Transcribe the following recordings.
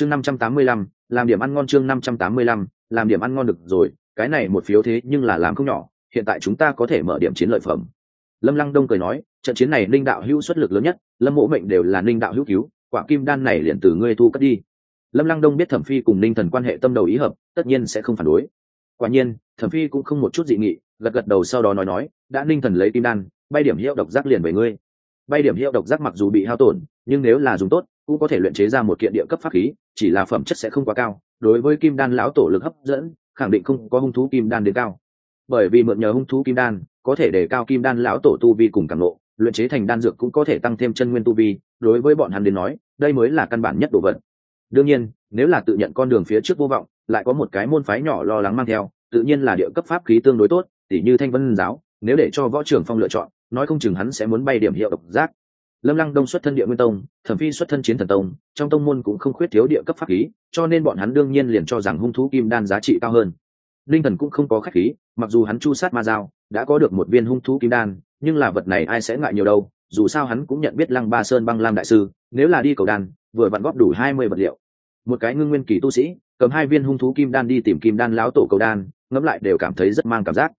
chương năm trăm tám mươi lăm, làm điểm ăn ngon chương năm trăm tám mươi lăm, làm điểm ăn ngon được rồi, cái này một phiếu thế nhưng là làm không nhỏ, hiện tại chúng ta có thể mở điểm chiến lợi phẩm. Lâm lăng đông cười nói, trận chiến này ninh đạo hữu xuất lực lớn nhất, lâm mộ mệnh đều là ninh đạo hữu cứu, quả kim đan này liền từ ngươi thu cất đi. Lâm lăng đông biết thẩm phi cùng ninh thần quan hệ tâm đầu ý hợp, tất nhiên sẽ không phản đối. Quả nhiên, thẩm phi cũng không một chút dị nghị, gật gật đầu sau đó nói nói, đã ninh thần lấy kim đan, bay điểm hiệu độc giác liền về ngươi. Bay điểm hiệu độc giác mặc dù bị hao tổn, nhưng nếu là dùng tốt cũng có thể luyện chế ra một kiện địa cấp pháp khí, chỉ là phẩm chất sẽ không quá cao, đối với kim đan lão tổ lực hấp dẫn, khẳng định không có hung thú kim đan đến cao. Bởi vì mượn nhờ hung thú kim đan, có thể để cao kim đan lão tổ tu vi cùng càng lộ, luyện chế thành đan dược cũng có thể tăng thêm chân nguyên tu vi, đối với bọn hắn đến nói, đây mới là căn bản nhất đồ vật. Đương nhiên, nếu là tự nhận con đường phía trước vô vọng, lại có một cái môn phái nhỏ lo lắng mang theo, tự nhiên là địa cấp pháp khí tương đối tốt, tỉ như thanh vân giáo, nếu để cho võ trưởng phong lựa chọn, nói không chừng hắn sẽ muốn bay điểm hiệu độc giác lâm lăng đông xuất thân địa nguyên tông, thẩm phi xuất thân chiến thần tông, trong tông môn cũng không khuyết thiếu địa cấp pháp khí, cho nên bọn hắn đương nhiên liền cho rằng hung thú kim đan giá trị cao hơn. Linh thần cũng không có khách khí, mặc dù hắn chu sát ma dao, đã có được một viên hung thú kim đan, nhưng là vật này ai sẽ ngại nhiều đâu, dù sao hắn cũng nhận biết lăng ba sơn băng lam đại sư, nếu là đi cầu đan, vừa vặn góp đủ hai mươi vật liệu. Một cái ngưng nguyên kỳ tu sĩ, cầm hai viên hung thú kim đan đi tìm kim đan láo tổ cầu đan, ngẫm lại đều cảm thấy rất mang cảm giác.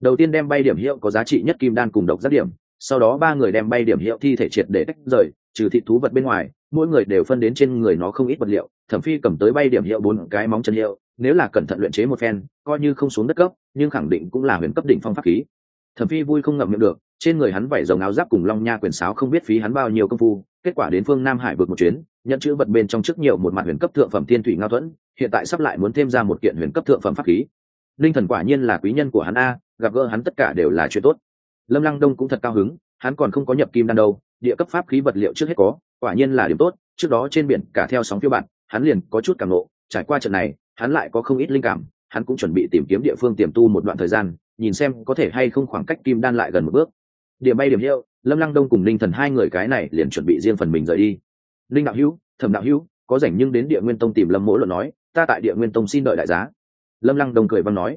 Đầu tiên đem bay điểm hiệu có giá trị nhất kim đan cùng độc giác điểm sau đó ba người đem bay điểm hiệu thi thể triệt để tách rời, trừ thịt thú vật bên ngoài, mỗi người đều phân đến trên người nó không ít vật liệu, thẩm phi cầm tới bay điểm hiệu bốn cái móng chân hiệu, nếu là cẩn thận luyện chế một phen, coi như không xuống đất cấp, nhưng khẳng định cũng là huyền cấp đỉnh phong pháp khí. Thẩm phi vui không ngậm miệng được, trên người hắn vảy rồng áo giáp cùng long nha quyền sáo không biết phí hắn bao nhiêu công phu, kết quả đến phương nam hải vượt một chuyến, nhận chữ vật bên trong trước nhiều một mặt huyền cấp thượng phẩm thiên thủy ngao thuẫn, hiện tại sắp lại muốn thêm ra một kiện huyền cấp thượng phẩm pháp khí. Linh thần quả nhiên là quý nhân của hắn a, gặp gỡ hắn tất cả đều là chuyện tốt lâm lăng đông cũng thật cao hứng, hắn còn không có nhập kim đan đâu, địa cấp pháp khí vật liệu trước hết có, quả nhiên là điểm tốt, trước đó trên biển cả theo sóng phiêu bạn hắn liền có chút cảm nộ, trải qua trận này, hắn lại có không ít linh cảm, hắn cũng chuẩn bị tìm kiếm địa phương tiềm tu một đoạn thời gian, nhìn xem có thể hay không khoảng cách kim đan lại gần một bước. Điểm bay điểm hiệu, lâm lăng đông cùng linh thần hai người cái này liền chuẩn bị riêng phần mình rời đi. Linh đạo hữu, thẩm đạo hữu, có rảnh nhưng đến địa nguyên tông tìm lâm mỗ luận nói, ta tại địa nguyên tông xin đợi đại giá. Lâm lăng đông cười văn nói,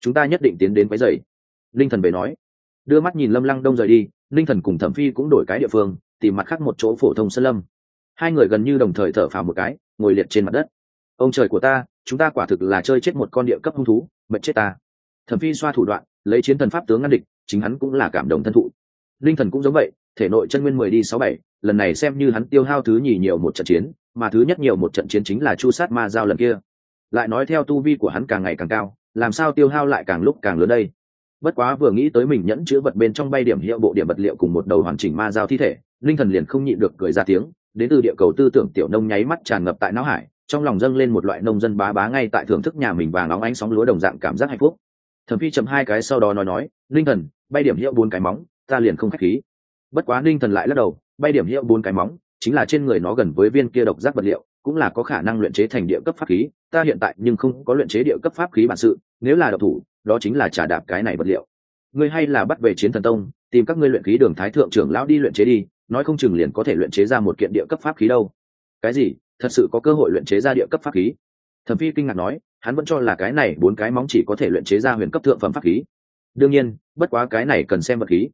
chúng ta nhất định tiến đến váy giày linh thần về nói đưa mắt nhìn lâm lăng đông rời đi linh thần cùng thẩm phi cũng đổi cái địa phương, tìm mặt khác một chỗ phổ thông sơn lâm. Hai người gần như đồng thời thở phào một cái, ngồi liệt trên mặt đất. Ông trời của ta, chúng ta quả thực là chơi chết một con địa cấp hung thú mệt chết ta. Thẩm phi xoa thủ đoạn, lấy chiến thần pháp tướng ngăn địch, chính hắn cũng là cảm động thân thụ. Linh thần cũng giống vậy, thể nội chân nguyên mười đi sáu bảy, lần này xem như hắn tiêu hao thứ nhì nhiều một trận chiến, mà thứ nhất nhiều một trận chiến chính là chu sát ma giao lần kia. Lại nói theo tu vi của hắn càng ngày càng cao, làm sao tiêu hao lại càng lúc càng lớn đây? Bất quá vừa nghĩ tới mình nhẫn chứa vật bên trong bay điểm hiệu bộ điểm vật liệu cùng một đầu hoàn chỉnh ma giao thi thể, linh thần liền không nhịn được cười ra tiếng, đến từ địa cầu tư tưởng tiểu nông nháy mắt tràn ngập tại não hải, trong lòng dâng lên một loại nông dân bá bá ngay tại thưởng thức nhà mình vàng óng ánh sóng lúa đồng dạng cảm giác hạnh phúc. Thẩm phi chậm hai cái sau đó nói nói, linh thần, bay điểm hiệu bốn cái móng, ta liền không khách khí. Bất quá linh thần lại lắc đầu, bay điểm hiệu bốn cái móng, chính là trên người nó gần với viên kia độc giác vật liệu, cũng là có khả năng luyện chế thành địa cấp pháp khí, ta hiện tại nhưng không có luyện chế địa cấp pháp khí bản sự, nếu là độc thủ đó chính là trả đạp cái này vật liệu. Ngươi hay là bắt về chiến thần tông, tìm các ngươi luyện khí đường thái thượng trưởng lão đi luyện chế đi, nói không chừng liền có thể luyện chế ra một kiện địa cấp pháp khí đâu. Cái gì? Thật sự có cơ hội luyện chế ra địa cấp pháp khí? Thẩm phi kinh ngạc nói, hắn vẫn cho là cái này bốn cái móng chỉ có thể luyện chế ra huyền cấp thượng phẩm pháp khí. Đương nhiên, bất quá cái này cần xem vật khí.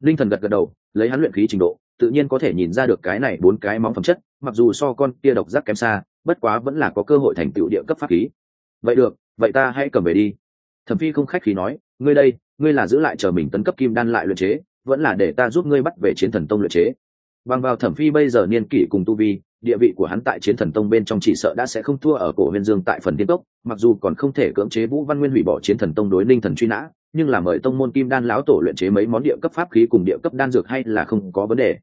Linh thần gật gật đầu, lấy hắn luyện khí trình độ, tự nhiên có thể nhìn ra được cái này bốn cái móng phẩm chất, mặc dù so con kia độc giác kém xa, bất quá vẫn là có cơ hội thành tựu địa cấp pháp khí. Vậy được, vậy ta hãy cầm về đi thẩm phi không khách khí nói, ngươi đây, ngươi là giữ lại chờ mình tấn cấp kim đan lại luyện chế, vẫn là để ta giúp ngươi bắt về chiến thần tông luyện chế. Bằng vào thẩm phi bây giờ niên kỷ cùng tu vi, địa vị của hắn tại chiến thần tông bên trong chỉ sợ đã sẽ không thua ở cổ huyền dương tại phần tiên cốc mặc dù còn không thể cưỡng chế vũ văn nguyên hủy bỏ chiến thần tông đối ninh thần truy nã, nhưng là mời tông môn kim đan lão tổ luyện chế mấy món địa cấp pháp khí cùng địa cấp đan dược hay là không có vấn đề.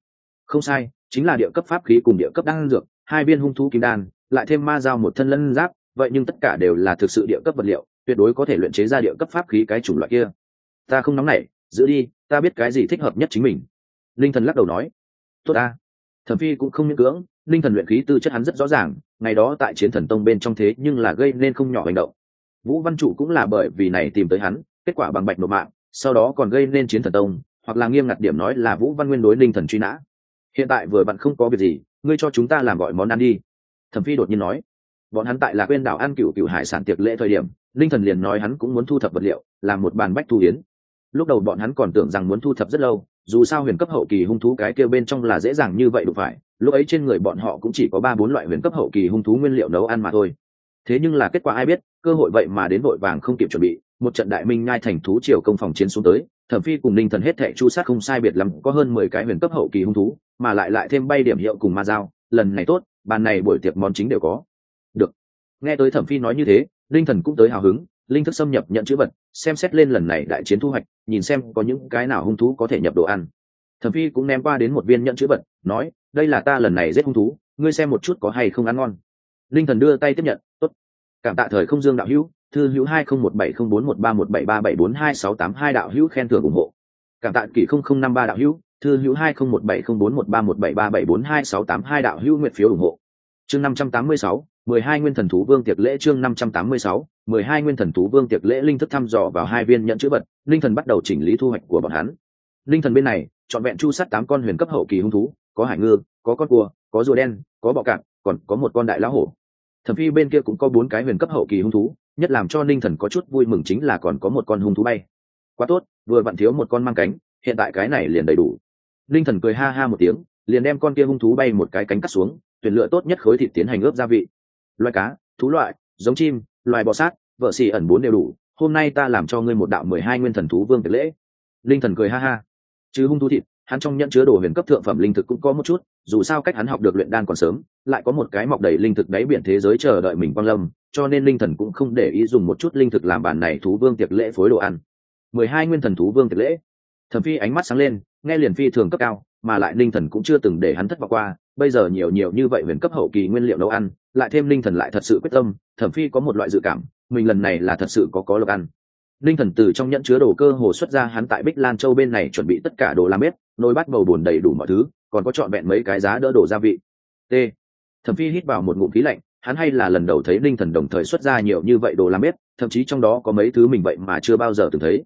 Không sai, chính là địa cấp pháp khí cùng địa cấp đan dược, hai viên hung thú kim đan, lại thêm ma giao một thân lân giáp, vậy nhưng tất cả đều là thực sự địa cấp vật liệu tuyệt đối có thể luyện chế ra địa cấp pháp khí cái chủng loại kia. Ta không nóng nảy, giữ đi, ta biết cái gì thích hợp nhất chính mình. Linh thần lắc đầu nói. Tốt ta. Thẩm phi cũng không miễn cưỡng, linh thần luyện khí tư chất hắn rất rõ ràng, ngày đó tại chiến thần tông bên trong thế nhưng là gây nên không nhỏ hành động. Vũ văn chủ cũng là bởi vì này tìm tới hắn, kết quả bằng bạch nộp mạng, sau đó còn gây nên chiến thần tông, hoặc là nghiêm ngặt điểm nói là vũ văn nguyên đối linh thần truy nã. Hiện tại vừa bạn không có việc gì, ngươi cho chúng ta làm gọi món ăn đi. Thẩm phi đột nhiên nói. Bọn hắn tại là quên đảo ăn cựu cựu hải sản tiệc lễ thời điểm linh thần liền nói hắn cũng muốn thu thập vật liệu, làm một bàn bách thu hiến lúc đầu bọn hắn còn tưởng rằng muốn thu thập rất lâu, dù sao huyền cấp hậu kỳ hung thú cái kia bên trong là dễ dàng như vậy đụng phải, lúc ấy trên người bọn họ cũng chỉ có ba bốn loại huyền cấp hậu kỳ hung thú nguyên liệu nấu ăn mà thôi. Thế nhưng là kết quả ai biết, cơ hội vậy mà đến vội vàng không kịp chuẩn bị, một trận đại minh ngai thành thú triều công phòng chiến xuống tới, thẩm phi cùng ninh thần hết thệ chu sát không sai biệt lắm, có hơn mười cái huyền cấp hậu kỳ hung thú, mà lại lại thêm bay điểm hiệu cùng ma dao, lần này tốt, bàn này buổi tiệc món chính đều có. Được. Nghe tới thẩm phi nói như thế linh thần cũng tới hào hứng, linh thức xâm nhập nhận chữ vật, xem xét lên lần này đại chiến thu hoạch, nhìn xem có những cái nào hung thú có thể nhập đồ ăn. Thẩm phi cũng ném qua đến một viên nhận chữ vật, nói, đây là ta lần này giết hung thú, ngươi xem một chút có hay không ăn ngon. Linh thần đưa tay tiếp nhận, tốt. Cảm tạ thời không dương đạo hữu, thư hữu hai không một bảy không bốn một ba một bảy ba bảy bốn hai sáu tám hai đạo hữu khen thưởng ủng hộ. Cảm tạ kỷ không không năm ba đạo hữu, thư hữu hai không một bảy không bốn một ba một bảy ba bảy bốn hai sáu tám hai đạo hữu nguyện phiếu ủng hộ. Chương năm trăm tám mươi sáu mười hai nguyên thần thú vương tiệc lễ chương năm trăm tám mươi sáu, mười hai nguyên thần thú vương tiệc lễ linh thức thăm dò vào hai viên nhận chữ vật, linh thần bắt đầu chỉnh lý thu hoạch của bọn hắn. Linh thần bên này chọn vẹn chu sát tám con huyền cấp hậu kỳ hung thú, có hải ngư, có con cua, có rùa đen, có bọ cạp, còn có một con đại lão hổ. Thẩm phi bên kia cũng có bốn cái huyền cấp hậu kỳ hung thú, nhất làm cho ninh thần có chút vui mừng chính là còn có một con hung thú bay. Quá tốt, vừa vặn thiếu một con mang cánh, hiện tại cái này liền đầy đủ. Ninh thần cười ha ha một tiếng, liền đem con kia hung thú bay một cái cánh cắt xuống, tuyển lựa tốt nhất khối thịt tiến hành ướp gia vị loài cá, thú loại, giống chim, loài bò sát, vợ xì ẩn bốn đều đủ. Hôm nay ta làm cho ngươi một đạo mười hai nguyên thần thú vương tiệc lễ. Linh thần cười ha ha. Chứ hung thú thịt, hắn trong nhận chứa đồ huyền cấp thượng phẩm linh thực cũng có một chút, dù sao cách hắn học được luyện đan còn sớm, lại có một cái mọc đầy linh thực đáy biển thế giới chờ đợi mình quang lâm, cho nên linh thần cũng không để ý dùng một chút linh thực làm bản này thú vương tiệc lễ phối đồ ăn. Mười hai nguyên thần thú vương tiệc lễ. Thẩm phi ánh mắt sáng lên, nghe liền phi thường cấp cao, mà lại linh thần cũng chưa từng để hắn thất vọng qua bây giờ nhiều nhiều như vậy huyền cấp hậu kỳ nguyên liệu nấu ăn, lại thêm linh thần lại thật sự quyết tâm, thẩm phi có một loại dự cảm, mình lần này là thật sự có có lộc ăn. Linh thần từ trong nhẫn chứa đồ cơ hồ xuất ra hắn tại bích lan châu bên này chuẩn bị tất cả đồ làm bếp, nồi bát bầu bùn đầy đủ mọi thứ, còn có trọn vẹn mấy cái giá đỡ đồ gia vị. T. Thẩm phi hít vào một ngụm khí lạnh, hắn hay là lần đầu thấy linh thần đồng thời xuất ra nhiều như vậy đồ làm bếp, thậm chí trong đó có mấy thứ mình vậy mà chưa bao giờ từng thấy.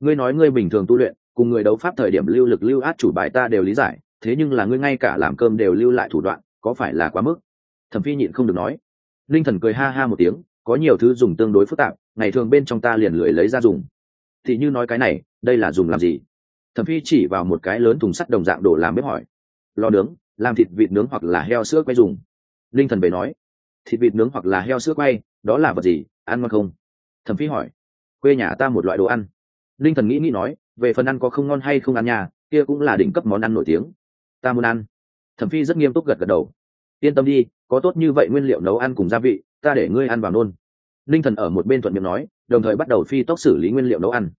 Ngươi nói ngươi bình thường tu luyện, cùng người đấu pháp thời điểm lưu lực lưu át chủ bài ta đều lý giải thế nhưng là ngươi ngay cả làm cơm đều lưu lại thủ đoạn, có phải là quá mức? Thẩm phi nhịn không được nói. Linh thần cười ha ha một tiếng, có nhiều thứ dùng tương đối phức tạp, ngày thường bên trong ta liền lười lấy ra dùng. Thì như nói cái này, đây là dùng làm gì? Thẩm phi chỉ vào một cái lớn thùng sắt đồng dạng đổ làm bếp hỏi. Lò nướng, làm thịt vịt nướng hoặc là heo sữa quay dùng. Linh thần về nói. Thịt vịt nướng hoặc là heo sữa quay, đó là vật gì, ăn ngon không? Thẩm phi hỏi. Quê nhà ta một loại đồ ăn. Linh thần nghĩ nghĩ nói, về phần ăn có không ngon hay không ăn nhà, kia cũng là đỉnh cấp món ăn nổi tiếng ta muốn ăn. Thẩm phi rất nghiêm túc gật gật đầu. Yên tâm đi, có tốt như vậy nguyên liệu nấu ăn cùng gia vị, ta để ngươi ăn vào nôn. Linh thần ở một bên thuận miệng nói, đồng thời bắt đầu phi tốc xử lý nguyên liệu nấu ăn.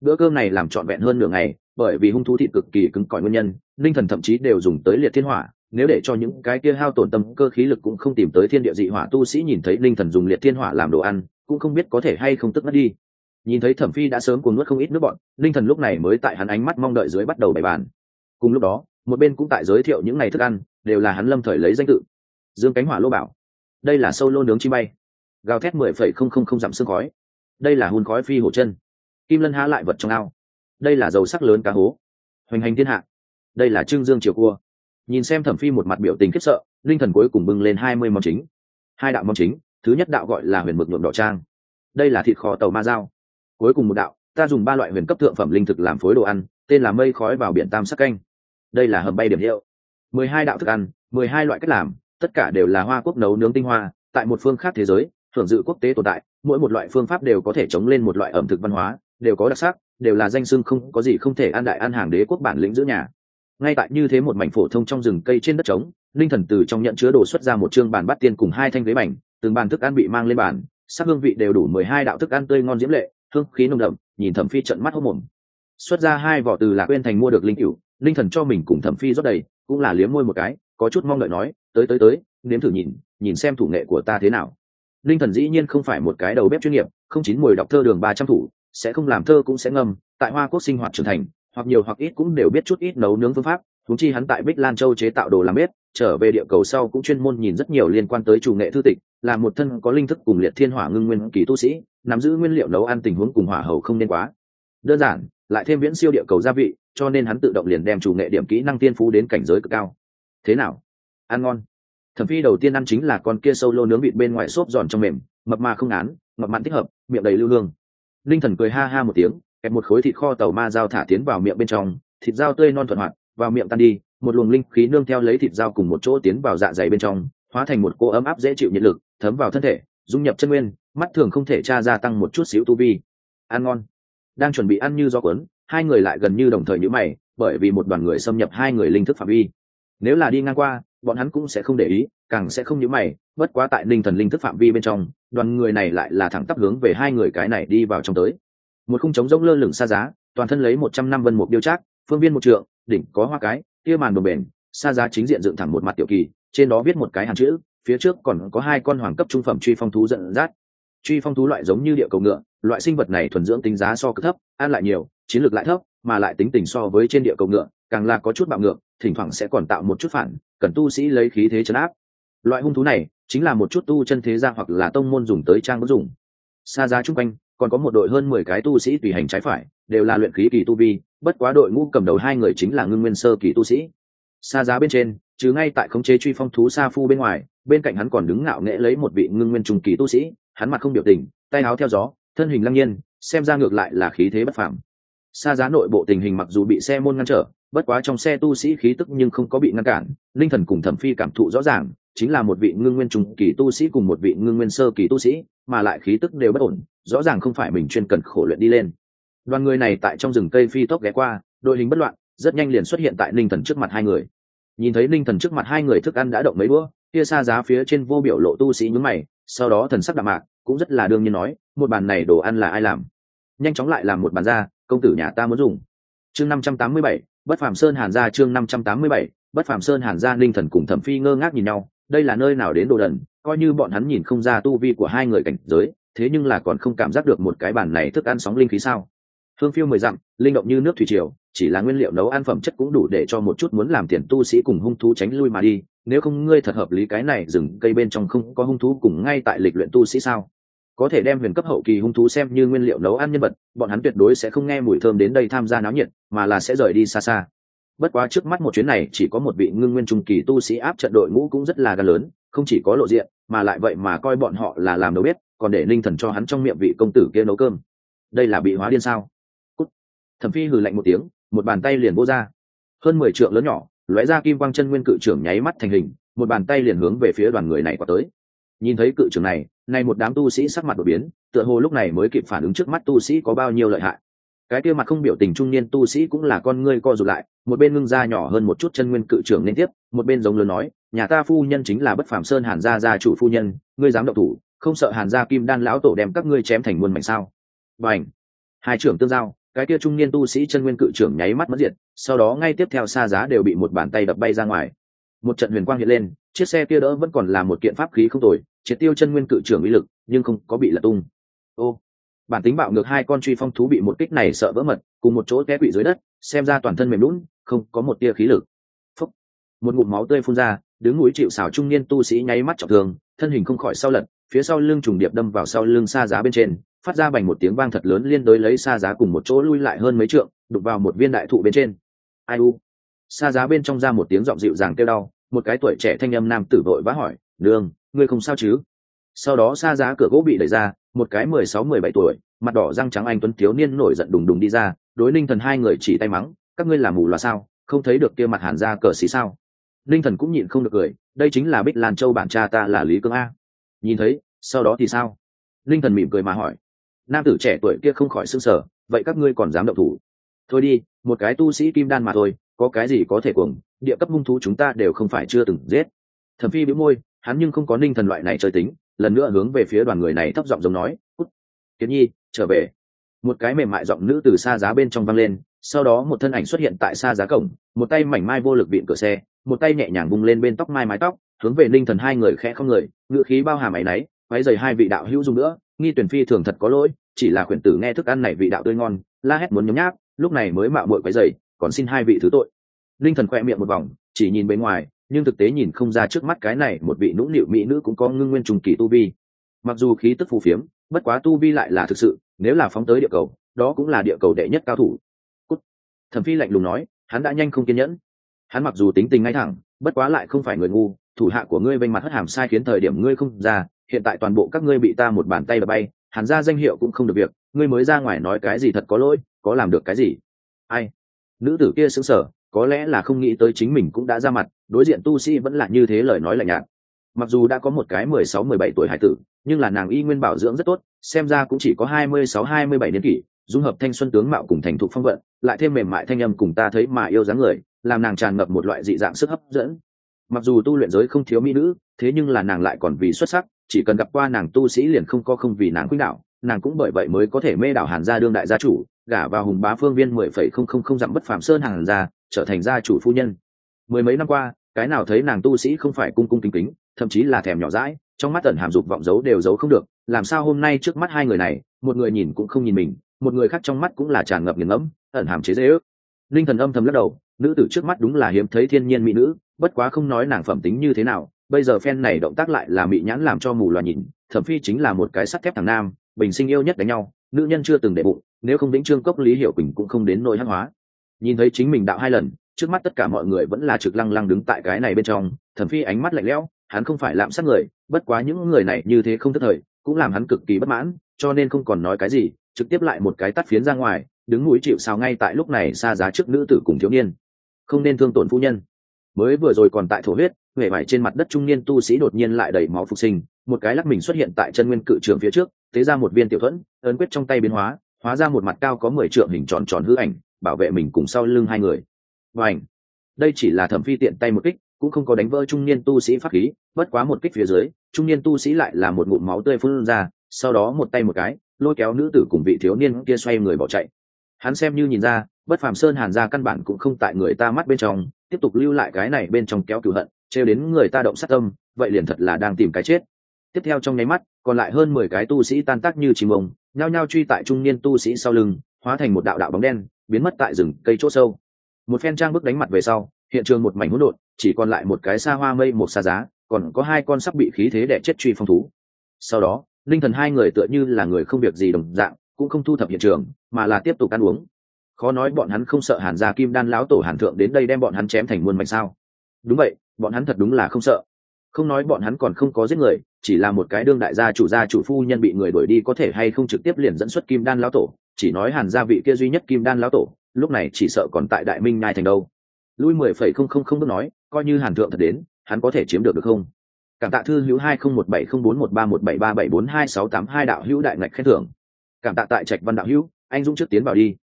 Bữa cơm này làm trọn vẹn hơn nửa ngày, bởi vì hung thú thịt cực kỳ cứng cỏi nguyên nhân, linh thần thậm chí đều dùng tới liệt thiên hỏa, nếu để cho những cái kia hao tổn tâm cơ khí lực cũng không tìm tới thiên địa dị hỏa tu sĩ nhìn thấy linh thần dùng liệt thiên hỏa làm đồ ăn, cũng không biết có thể hay không tức mất đi. Nhìn thấy thẩm phi đã sớm cuốn nuốt không ít nước bọn, linh thần lúc này mới tại hắn ánh mắt mong đợi dưới bắt đầu bày bàn. Cùng lúc đó một bên cũng tại giới thiệu những ngày thức ăn, đều là hắn lâm thời lấy danh tự. Dương cánh hỏa lô bảo, đây là sâu lô nướng chi bay. Gào thét mười phẩy không không không dặm xương khói. Đây là hun khói phi hổ chân. Kim lân há lại vật trong ao. Đây là dầu sắc lớn cá hố. Hoành hành thiên hạ. Đây là trương dương triều cua. Nhìn xem thẩm phi một mặt biểu tình khiếp sợ, linh thần cuối cùng bưng lên hai mươi món chính. Hai đạo món chính, thứ nhất đạo gọi là huyền mực nhuộm đỏ trang. Đây là thịt kho tàu ma dao. Cuối cùng một đạo, ta dùng ba loại huyền cấp thượng phẩm linh thực làm phối đồ ăn, tên là mây khói vào biển tam sắc canh đây là hầm bay điểm hiệu mười hai đạo thức ăn, mười hai loại cách làm, tất cả đều là hoa quốc nấu nướng tinh hoa, tại một phương khác thế giới, thưởng dự quốc tế tồn tại, mỗi một loại phương pháp đều có thể chống lên một loại ẩm thực văn hóa, đều có đặc sắc, đều là danh xưng không có gì không thể ăn đại ăn hàng đế quốc bản lĩnh giữ nhà ngay tại như thế một mảnh phổ thông trong rừng cây trên đất trống, linh thần từ trong nhận chứa đồ xuất ra một chương bàn bát tiên cùng hai thanh ghế bành, từng bàn thức ăn bị mang lên bàn, sắc hương vị đều đủ mười hai đạo thức ăn tươi ngon diễm lệ, hương khí nồng đậm, nhìn thẩm phi trận mắt hốc mồm xuất ra hai vỏ từ lạc quên thành mua được linh cửu linh thần cho mình cùng thẩm phi rót đầy, cũng là liếm môi một cái, có chút mong đợi nói, tới tới tới, nếm thử nhìn nhìn xem thủ nghệ của ta thế nào. Linh thần dĩ nhiên không phải một cái đầu bếp chuyên nghiệp, không chín mùi đọc thơ đường ba trăm thủ, sẽ không làm thơ cũng sẽ ngâm, tại hoa quốc sinh hoạt trưởng thành, hoặc nhiều hoặc ít cũng đều biết chút ít nấu nướng phương pháp thúng chi hắn tại bích lan châu chế tạo đồ làm bếp, trở về địa cầu sau cũng chuyên môn nhìn rất nhiều liên quan tới chủ nghệ thư tịch, là một thân có linh thức cùng liệt thiên hỏa ngưng nguyên kỳ tu sĩ, nắm giữ nguyên liệu nấu ăn tình huống cùng hỏa hầu không nên quá. Đơn giản, lại thêm viễn siêu địa cầu gia vị cho nên hắn tự động liền đem chủ nghệ điểm kỹ năng tiên phú đến cảnh giới cực cao. Thế nào? Ăn ngon. Thẩm phi đầu tiên ăn chính là con kia sâu lô nướng vịt bên ngoài xốp giòn trong mềm, mập mà không án mập mặn thích hợp, miệng đầy lưu hương. Linh thần cười ha ha một tiếng, kẹp một khối thịt kho tàu ma dao thả tiến vào miệng bên trong, thịt dao tươi non thuận hoạt, vào miệng tan đi, một luồng linh khí nương theo lấy thịt dao cùng một chỗ tiến vào dạ dày bên trong, hóa thành một cô ấm áp dễ chịu nhiệt lực, thấm vào thân thể, dung nhập chân nguyên, mắt thường không thể tra gia tăng một chút xíu tu vi. Ăn ngon. Đang chuẩn bị ăn như do cuốn hai người lại gần như đồng thời nhữ mày, bởi vì một đoàn người xâm nhập hai người linh thức phạm vi. Nếu là đi ngang qua, bọn hắn cũng sẽ không để ý, càng sẽ không nhữ mày, bất quá tại linh thần linh thức phạm vi bên trong, đoàn người này lại là thẳng tắp hướng về hai người cái này đi vào trong tới. Một khung trống rỗng lơ lửng xa giá, toàn thân lấy một trăm năm vân một điêu trác, phương viên một trượng, đỉnh có hoa cái tia màn đồ bền xa giá chính diện dựng thẳng một mặt tiểu kỳ, trên đó viết một cái hàng chữ, phía trước còn có hai con hoàng cấp trung phẩm truy phong thú giận dắt truy phong thú loại giống như địa cầu ngựa, loại sinh vật này thuần dưỡng tính giá so cực thấp, ăn lại nhiều, chiến lược lại thấp, mà lại tính tình so với trên địa cầu ngựa, càng là có chút bạo ngược, thỉnh thoảng sẽ còn tạo một chút phản, cần tu sĩ lấy khí thế chấn áp. Loại hung thú này chính là một chút tu chân thế gia hoặc là tông môn dùng tới trang bất dùng. Xa giá chung quanh, còn có một đội hơn mười cái tu sĩ tùy hành trái phải, đều là luyện khí kỳ tu vi, bất quá đội ngũ cầm đầu hai người chính là ngưng nguyên sơ kỳ tu sĩ. Xa giá bên trên chứ ngay tại khống chế truy phong thú sa phu bên ngoài bên cạnh hắn còn đứng ngạo nghễ lấy một vị ngưng nguyên trung kỳ tu sĩ, hắn mặt không biểu tình, tay áo theo gió, thân hình lăng nhiên, xem ra ngược lại là khí thế bất phàm. Xa giá nội bộ tình hình mặc dù bị xe môn ngăn trở, bất quá trong xe tu sĩ khí tức nhưng không có bị ngăn cản, linh thần cùng thẩm phi cảm thụ rõ ràng, chính là một vị ngưng nguyên trung kỳ tu sĩ cùng một vị ngưng nguyên sơ kỳ tu sĩ, mà lại khí tức đều bất ổn, rõ ràng không phải mình chuyên cần khổ luyện đi lên. Đoàn người này tại trong rừng cây phi tốc ghé qua, đội hình bất loạn, rất nhanh liền xuất hiện tại linh thần trước mặt hai người. Nhìn thấy linh thần trước mặt hai người thức ăn đã động mấy bữa kia xa giá phía trên vô biểu lộ tu sĩ nhúng mày, sau đó thần sắc đạm mạc, cũng rất là đương nhiên nói, một bàn này đồ ăn là ai làm? Nhanh chóng lại làm một bàn ra, công tử nhà ta muốn dùng. Chương năm trăm tám mươi bảy, bất phàm sơn hàn gia, chương năm trăm tám mươi bảy, bất phàm sơn hàn gia linh thần cùng thẩm phi ngơ ngác nhìn nhau, đây là nơi nào đến đồ đần, coi như bọn hắn nhìn không ra tu vi của hai người cảnh giới, thế nhưng là còn không cảm giác được một cái bàn này thức ăn sóng linh khí sao. Hương phiêu mười dặm, linh động như nước thủy triều chỉ là nguyên liệu nấu ăn phẩm chất cũng đủ để cho một chút muốn làm tiền tu sĩ cùng hung thú tránh lui mà đi, nếu không ngươi thật hợp lý cái này, rừng cây bên trong không có hung thú cùng ngay tại lịch luyện tu sĩ sao? Có thể đem huyền cấp hậu kỳ hung thú xem như nguyên liệu nấu ăn nhân vật, bọn hắn tuyệt đối sẽ không nghe mùi thơm đến đây tham gia náo nhiệt, mà là sẽ rời đi xa xa. Bất quá trước mắt một chuyến này chỉ có một vị ngưng nguyên trung kỳ tu sĩ áp trận đội ngũ cũng rất là gần lớn, không chỉ có lộ diện, mà lại vậy mà coi bọn họ là làm đâu biết còn để linh thần cho hắn trong miệng vị công tử kia nấu cơm. Đây là bị hóa điên sao? Cút. thẩm phi hừ lạnh một tiếng một bàn tay liền vô ra. Hơn mười trượng lớn nhỏ, lóe ra kim quang chân nguyên cự trưởng nháy mắt thành hình, một bàn tay liền hướng về phía đoàn người này qua tới. Nhìn thấy cự trưởng này, nay một đám tu sĩ sắc mặt đột biến, tựa hồ lúc này mới kịp phản ứng trước mắt tu sĩ có bao nhiêu lợi hại. Cái kia mặt không biểu tình trung niên tu sĩ cũng là con ngươi co rụt lại, một bên ngưng da nhỏ hơn một chút chân nguyên cự trưởng liên tiếp, một bên giống lớn nói, nhà ta phu nhân chính là bất phàm sơn hàn gia gia chủ phu nhân, ngươi dám động thủ, không sợ hàn gia kim đan lão tổ đem các ngươi chém thành muôn mảnh sao? Và hai trưởng tương giao cái kia trung niên tu sĩ chân nguyên cự trưởng nháy mắt mất diệt, sau đó ngay tiếp theo xa giá đều bị một bàn tay đập bay ra ngoài một trận huyền quang hiện lên, chiếc xe kia đỡ vẫn còn là một kiện pháp khí không tồi, triệt tiêu chân nguyên cự trưởng uy lực, nhưng không có bị lật tung ô, bản tính bạo ngược hai con truy phong thú bị một kích này sợ vỡ mật, cùng một chỗ té quỵ dưới đất, xem ra toàn thân mềm lún không có một tia khí lực Phúc. một ngụm máu tươi phun ra, đứng núi chịu xảo trung niên tu sĩ nháy mắt trọng thương, thân hình không khỏi sau lật, phía sau lưng trùng điệp đâm vào sau lưng xa giá bên trên phát ra bành một tiếng vang thật lớn liên đối lấy xa giá cùng một chỗ lui lại hơn mấy trượng đục vào một viên đại thụ bên trên. Ai u? Xa giá bên trong ra một tiếng giọng dịu dàng kêu đau, một cái tuổi trẻ thanh âm nam tử vội vã hỏi đường ngươi không sao chứ? Sau đó xa giá cửa gỗ bị đẩy ra, một cái mười sáu, mười bảy tuổi, mặt đỏ răng trắng anh tuấn thiếu niên nổi giận đùng đùng đi ra, đối ninh thần hai người chỉ tay mắng, các ngươi làm mù là sao, không thấy được kia mặt hàn ra cờ xí sao? Ninh thần cũng nhịn không được cười, đây chính là bích lan châu bản cha ta là lý cương a. Nhìn thấy, sau đó thì sao? Ninh thần mỉm cười mà hỏi nam tử trẻ tuổi kia không khỏi s ư n g sở vậy các ngươi còn dám động thủ? Thôi đi, một cái tu sĩ kim đan mà thôi, có cái gì có thể cuồng, địa cấp hung thú chúng ta đều không phải chưa từng giết. Thẩm phi biếu môi, hắn nhưng không có ninh thần loại này chơi tính, lần nữa hướng về phía đoàn người này thấp giọng giống nói, cút, kiến nhi, trở về. Một cái mềm mại giọng nữ từ xa giá bên trong văng lên, sau đó một thân ảnh xuất hiện tại xa giá cổng, một tay mảnh mai vô lực vịn cửa xe, một tay nhẹ nhàng bung lên bên tóc mai mái tóc, hướng về ninh thần hai người khẽ không người ngựa khí bao hàm áy náy quấy dày hai vị đạo hữu dùng nữa, nghi tuyển phi thường thật có lỗi, chỉ là khuyển tử nghe thức ăn này vị đạo tươi ngon, la hét muốn nhấm nháp, lúc này mới mạo muội quấy dày còn xin hai vị thứ tội. Linh thần khoe miệng một vòng, chỉ nhìn bên ngoài, nhưng thực tế nhìn không ra trước mắt cái này một vị nũng nịu mỹ nữ cũng có ngưng nguyên trùng kỳ tu vi. Mặc dù khí tức phù phiếm, bất quá tu vi lại là thực sự, nếu là phóng tới địa cầu, đó cũng là địa cầu đệ nhất cao thủ. Cút. thẩm phi lạnh lùng nói, hắn đã nhanh không kiên nhẫn. Hắn mặc dù tính tình ngay thẳng, bất quá lại không phải người ngu, thủ hạ của ngươi vênh mặt hất hàm sai khiến thời điểm ngươi không ra hiện tại toàn bộ các ngươi bị ta một bàn tay đập bay, hàn ra danh hiệu cũng không được việc, ngươi mới ra ngoài nói cái gì thật có lỗi, có làm được cái gì? Ai? Nữ tử kia sững sờ, có lẽ là không nghĩ tới chính mình cũng đã ra mặt, đối diện tu sĩ vẫn là như thế lời nói lạnh nhạt. Mặc dù đã có một cái mười sáu, mười bảy tuổi hải tử, nhưng là nàng y nguyên bảo dưỡng rất tốt, xem ra cũng chỉ có hai mươi sáu, hai mươi bảy niên kỷ, dung hợp thanh xuân tướng mạo cùng thành thục phong vận, lại thêm mềm mại thanh âm cùng ta thấy mà yêu dáng người, làm nàng tràn ngập một loại dị dạng sức hấp dẫn. Mặc dù tu luyện giới không thiếu mỹ nữ, thế nhưng là nàng lại còn vì xuất sắc chỉ cần gặp qua nàng tu sĩ liền không có không vì nàng khuynh đạo nàng cũng bởi vậy mới có thể mê đảo hàn gia đương đại gia chủ, gả vào hùng bá phương viên mười phẩy không không không dặm bất phàm sơn hàn gia, trở thành gia chủ phu nhân. Mười mấy năm qua, cái nào thấy nàng tu sĩ không phải cung cung kính kính, thậm chí là thèm nhỏ dãi, trong mắt tần hàm dục vọng giấu đều giấu không được, làm sao hôm nay trước mắt hai người này, một người nhìn cũng không nhìn mình, một người khác trong mắt cũng là tràn ngập nghiền ngẫm, ẩn hàm chế dễ ước. Linh thần âm thầm lắc đầu, nữ tử trước mắt đúng là hiếm thấy thiên nhiên mỹ nữ, bất quá không nói nàng phẩm tính như thế nào bây giờ phen này động tác lại là mị nhãn làm cho mù loà nhìn thẩm phi chính là một cái sắt thép thằng nam, bình sinh yêu nhất đánh nhau, nữ nhân chưa từng để bụng, nếu không đĩnh trương cốc lý hiểu quỳnh cũng không đến nỗi hắc hóa. Nhìn thấy chính mình đạo hai lần, trước mắt tất cả mọi người vẫn là trực lăng lăng đứng tại cái này bên trong thẩm phi ánh mắt lạnh lẽo, hắn không phải lạm sát người, bất quá những người này như thế không tức thời, cũng làm hắn cực kỳ bất mãn, cho nên không còn nói cái gì, trực tiếp lại một cái tắt phiến ra ngoài, đứng mũi chịu sao ngay tại lúc này xa giá trước nữ tử cùng thiếu niên. Không nên thương tổn phu nhân. Mới vừa rồi còn tại thổ huyết huệ vải trên mặt đất trung niên tu sĩ đột nhiên lại đầy máu phục sinh, một cái lắc mình xuất hiện tại chân nguyên cự trường phía trước, tế ra một viên tiểu thuẫn, ấn quyết trong tay biến hóa hóa ra một mặt cao có mười trượng hình tròn tròn hư ảnh, bảo vệ mình cùng sau lưng hai người. Và ảnh đây chỉ là thẩm phi tiện tay một kích, cũng không có đánh vỡ trung niên tu sĩ pháp khí, bất quá một kích phía dưới, trung niên tu sĩ lại là một ngụm máu tươi phun ra, sau đó một tay một cái, lôi kéo nữ tử cùng vị thiếu niên kia xoay người bỏ chạy. Hắn xem như nhìn ra, bất phàm sơn hàn ra căn bản cũng không tại người ta mắt bên trong, tiếp tục lưu lại cái này bên trong kéo cửu hận trêu đến người ta động sát tâm, vậy liền thật là đang tìm cái chết. Tiếp theo trong nháy mắt, còn lại hơn mười cái tu sĩ tan tác như chim ông nhao nhao truy tại trung niên tu sĩ sau lưng, hóa thành một đạo đạo bóng đen, biến mất tại rừng cây chỗ sâu. Một phen trang bức đánh mặt về sau, hiện trường một mảnh hỗn độn, chỉ còn lại một cái xa hoa mây một xa giá, còn có hai con sắp bị khí thế đẻ chết truy phong thú. Sau đó, linh thần hai người tựa như là người không việc gì đồng dạng, cũng không thu thập hiện trường, mà là tiếp tục ăn uống. Khó nói bọn hắn không sợ hàn gia kim đan lão tổ hàn thượng đến đây đem bọn hắn chém thành muôn mảnh sao. Đúng vậy bọn hắn thật đúng là không sợ. Không nói bọn hắn còn không có giết người, chỉ là một cái đương đại gia chủ gia chủ phu nhân bị người đuổi đi có thể hay không trực tiếp liền dẫn xuất kim đan lão tổ, chỉ nói hàn gia vị kia duy nhất kim đan lão tổ, lúc này chỉ sợ còn tại đại minh nai thành đâu. Lui mười phẩy không không không bước nói, coi như hàn thượng thật đến, hắn có thể chiếm được được không? Cảm tạ thư hữu hai không một bảy không bốn một ba một bảy ba bảy bốn hai sáu tám hai đạo hữu đại ngạch khen thưởng. Cảm tạ tại trạch văn đạo hữu, anh dũng trước tiến vào đi.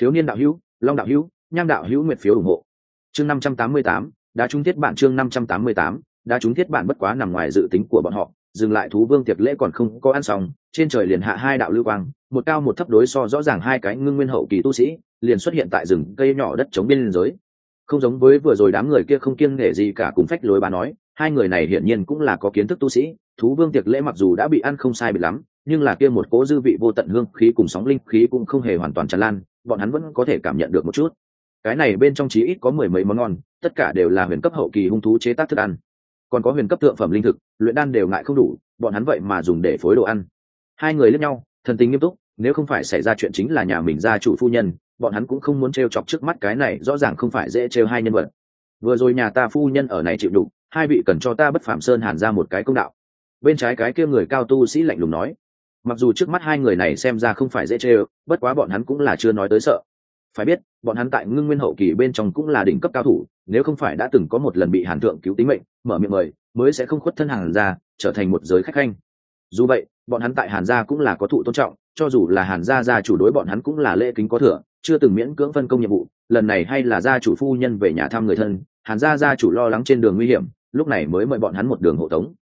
Thiếu niên đạo hữu, long đạo hữu, nham đạo hữu nguyệt phiếu ủng hộ. Chương năm trăm tám mươi tám đã trúng thiết bản chương năm trăm tám mươi tám đã trúng thiết bản bất quá nằm ngoài dự tính của bọn họ, dừng lại thú vương tiệc lễ còn không có ăn xong, trên trời liền hạ hai đạo lưu quang, một cao một thấp đối so rõ ràng hai cái ngưng nguyên hậu kỳ tu sĩ, liền xuất hiện tại rừng cây nhỏ đất chống biên giới. Không giống với vừa rồi đám người kia không kiêng nể gì cả cùng phách lối bà nói, hai người này hiển nhiên cũng là có kiến thức tu sĩ, thú vương tiệc lễ mặc dù đã bị ăn không sai bị lắm, nhưng là kia một cố dư vị vô tận hương khí cùng sóng linh khí cũng không hề hoàn toàn tràn lan, bọn hắn vẫn có thể cảm nhận được một chút cái này bên trong chí ít có mười mấy món ngon, tất cả đều là huyền cấp hậu kỳ hung thú chế tác thức ăn. Còn có huyền cấp thượng phẩm linh thực, luyện đan đều ngại không đủ, bọn hắn vậy mà dùng để phối đồ ăn. Hai người lẫn nhau, thần tình nghiêm túc, nếu không phải xảy ra chuyện chính là nhà mình gia chủ phu nhân, bọn hắn cũng không muốn t chọc trước mắt cái này, rõ ràng không phải dễ t hai nhân vật. Vừa rồi nhà ta phu nhân ở này chịu đủ hai vị cần cho ta bất phạm sơn hàn ra một cái công đạo. Bên trái cái kia người cao tu sĩ lạnh lùng nói, mặc dù trước mắt hai người này xem ra không phải dễ chê bất quá bọn hắn cũng là chưa nói tới sợ phải biết, bọn hắn tại ngưng nguyên hậu kỳ bên trong cũng là đỉnh cấp cao thủ, nếu không phải đã từng có một lần bị hàn thượng cứu tính mệnh, mở miệng mời, mới sẽ không khuất thân hàn ra trở thành một giới khách khanh. Dù vậy, bọn hắn tại hàn gia cũng là có thụ tôn trọng, cho dù là hàn gia gia chủ đối bọn hắn cũng là lễ kính có thừa, chưa từng miễn cưỡng phân công nhiệm vụ, lần này hay là gia chủ phu nhân về nhà thăm người thân, hàn gia gia chủ lo lắng trên đường nguy hiểm, lúc này mới mời bọn hắn một đường hộ tống.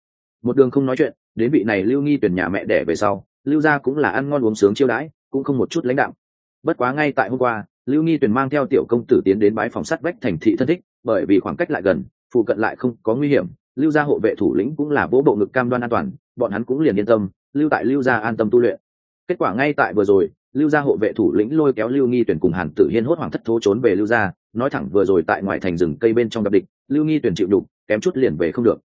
Một đường không nói chuyện, đến vị này lưu nghi tuyển nhà mẹ đẻ về sau, lưu gia cũng là ăn ngon uống sướng chiêu đãi, cũng không một chút lãnh đạo. Bất quá ngay tại hôm qua lưu nghi tuyển mang theo tiểu công tử tiến đến bái phòng sắt vách thành thị thân thích, bởi vì khoảng cách lại gần, phụ cận lại không có nguy hiểm. Lưu gia hộ vệ thủ lĩnh cũng là vỗ bộ ngực cam đoan an toàn, bọn hắn cũng liền yên tâm, lưu tại lưu gia an tâm tu luyện. Kết quả ngay tại vừa rồi, lưu gia hộ vệ thủ lĩnh lôi kéo lưu nghi tuyển cùng hàn tử hiên hốt hoảng thất thố trốn về lưu gia, nói thẳng vừa rồi tại ngoài thành rừng cây bên trong gặp địch, lưu nghi tuyển chịu đục, kém chút liền về không được.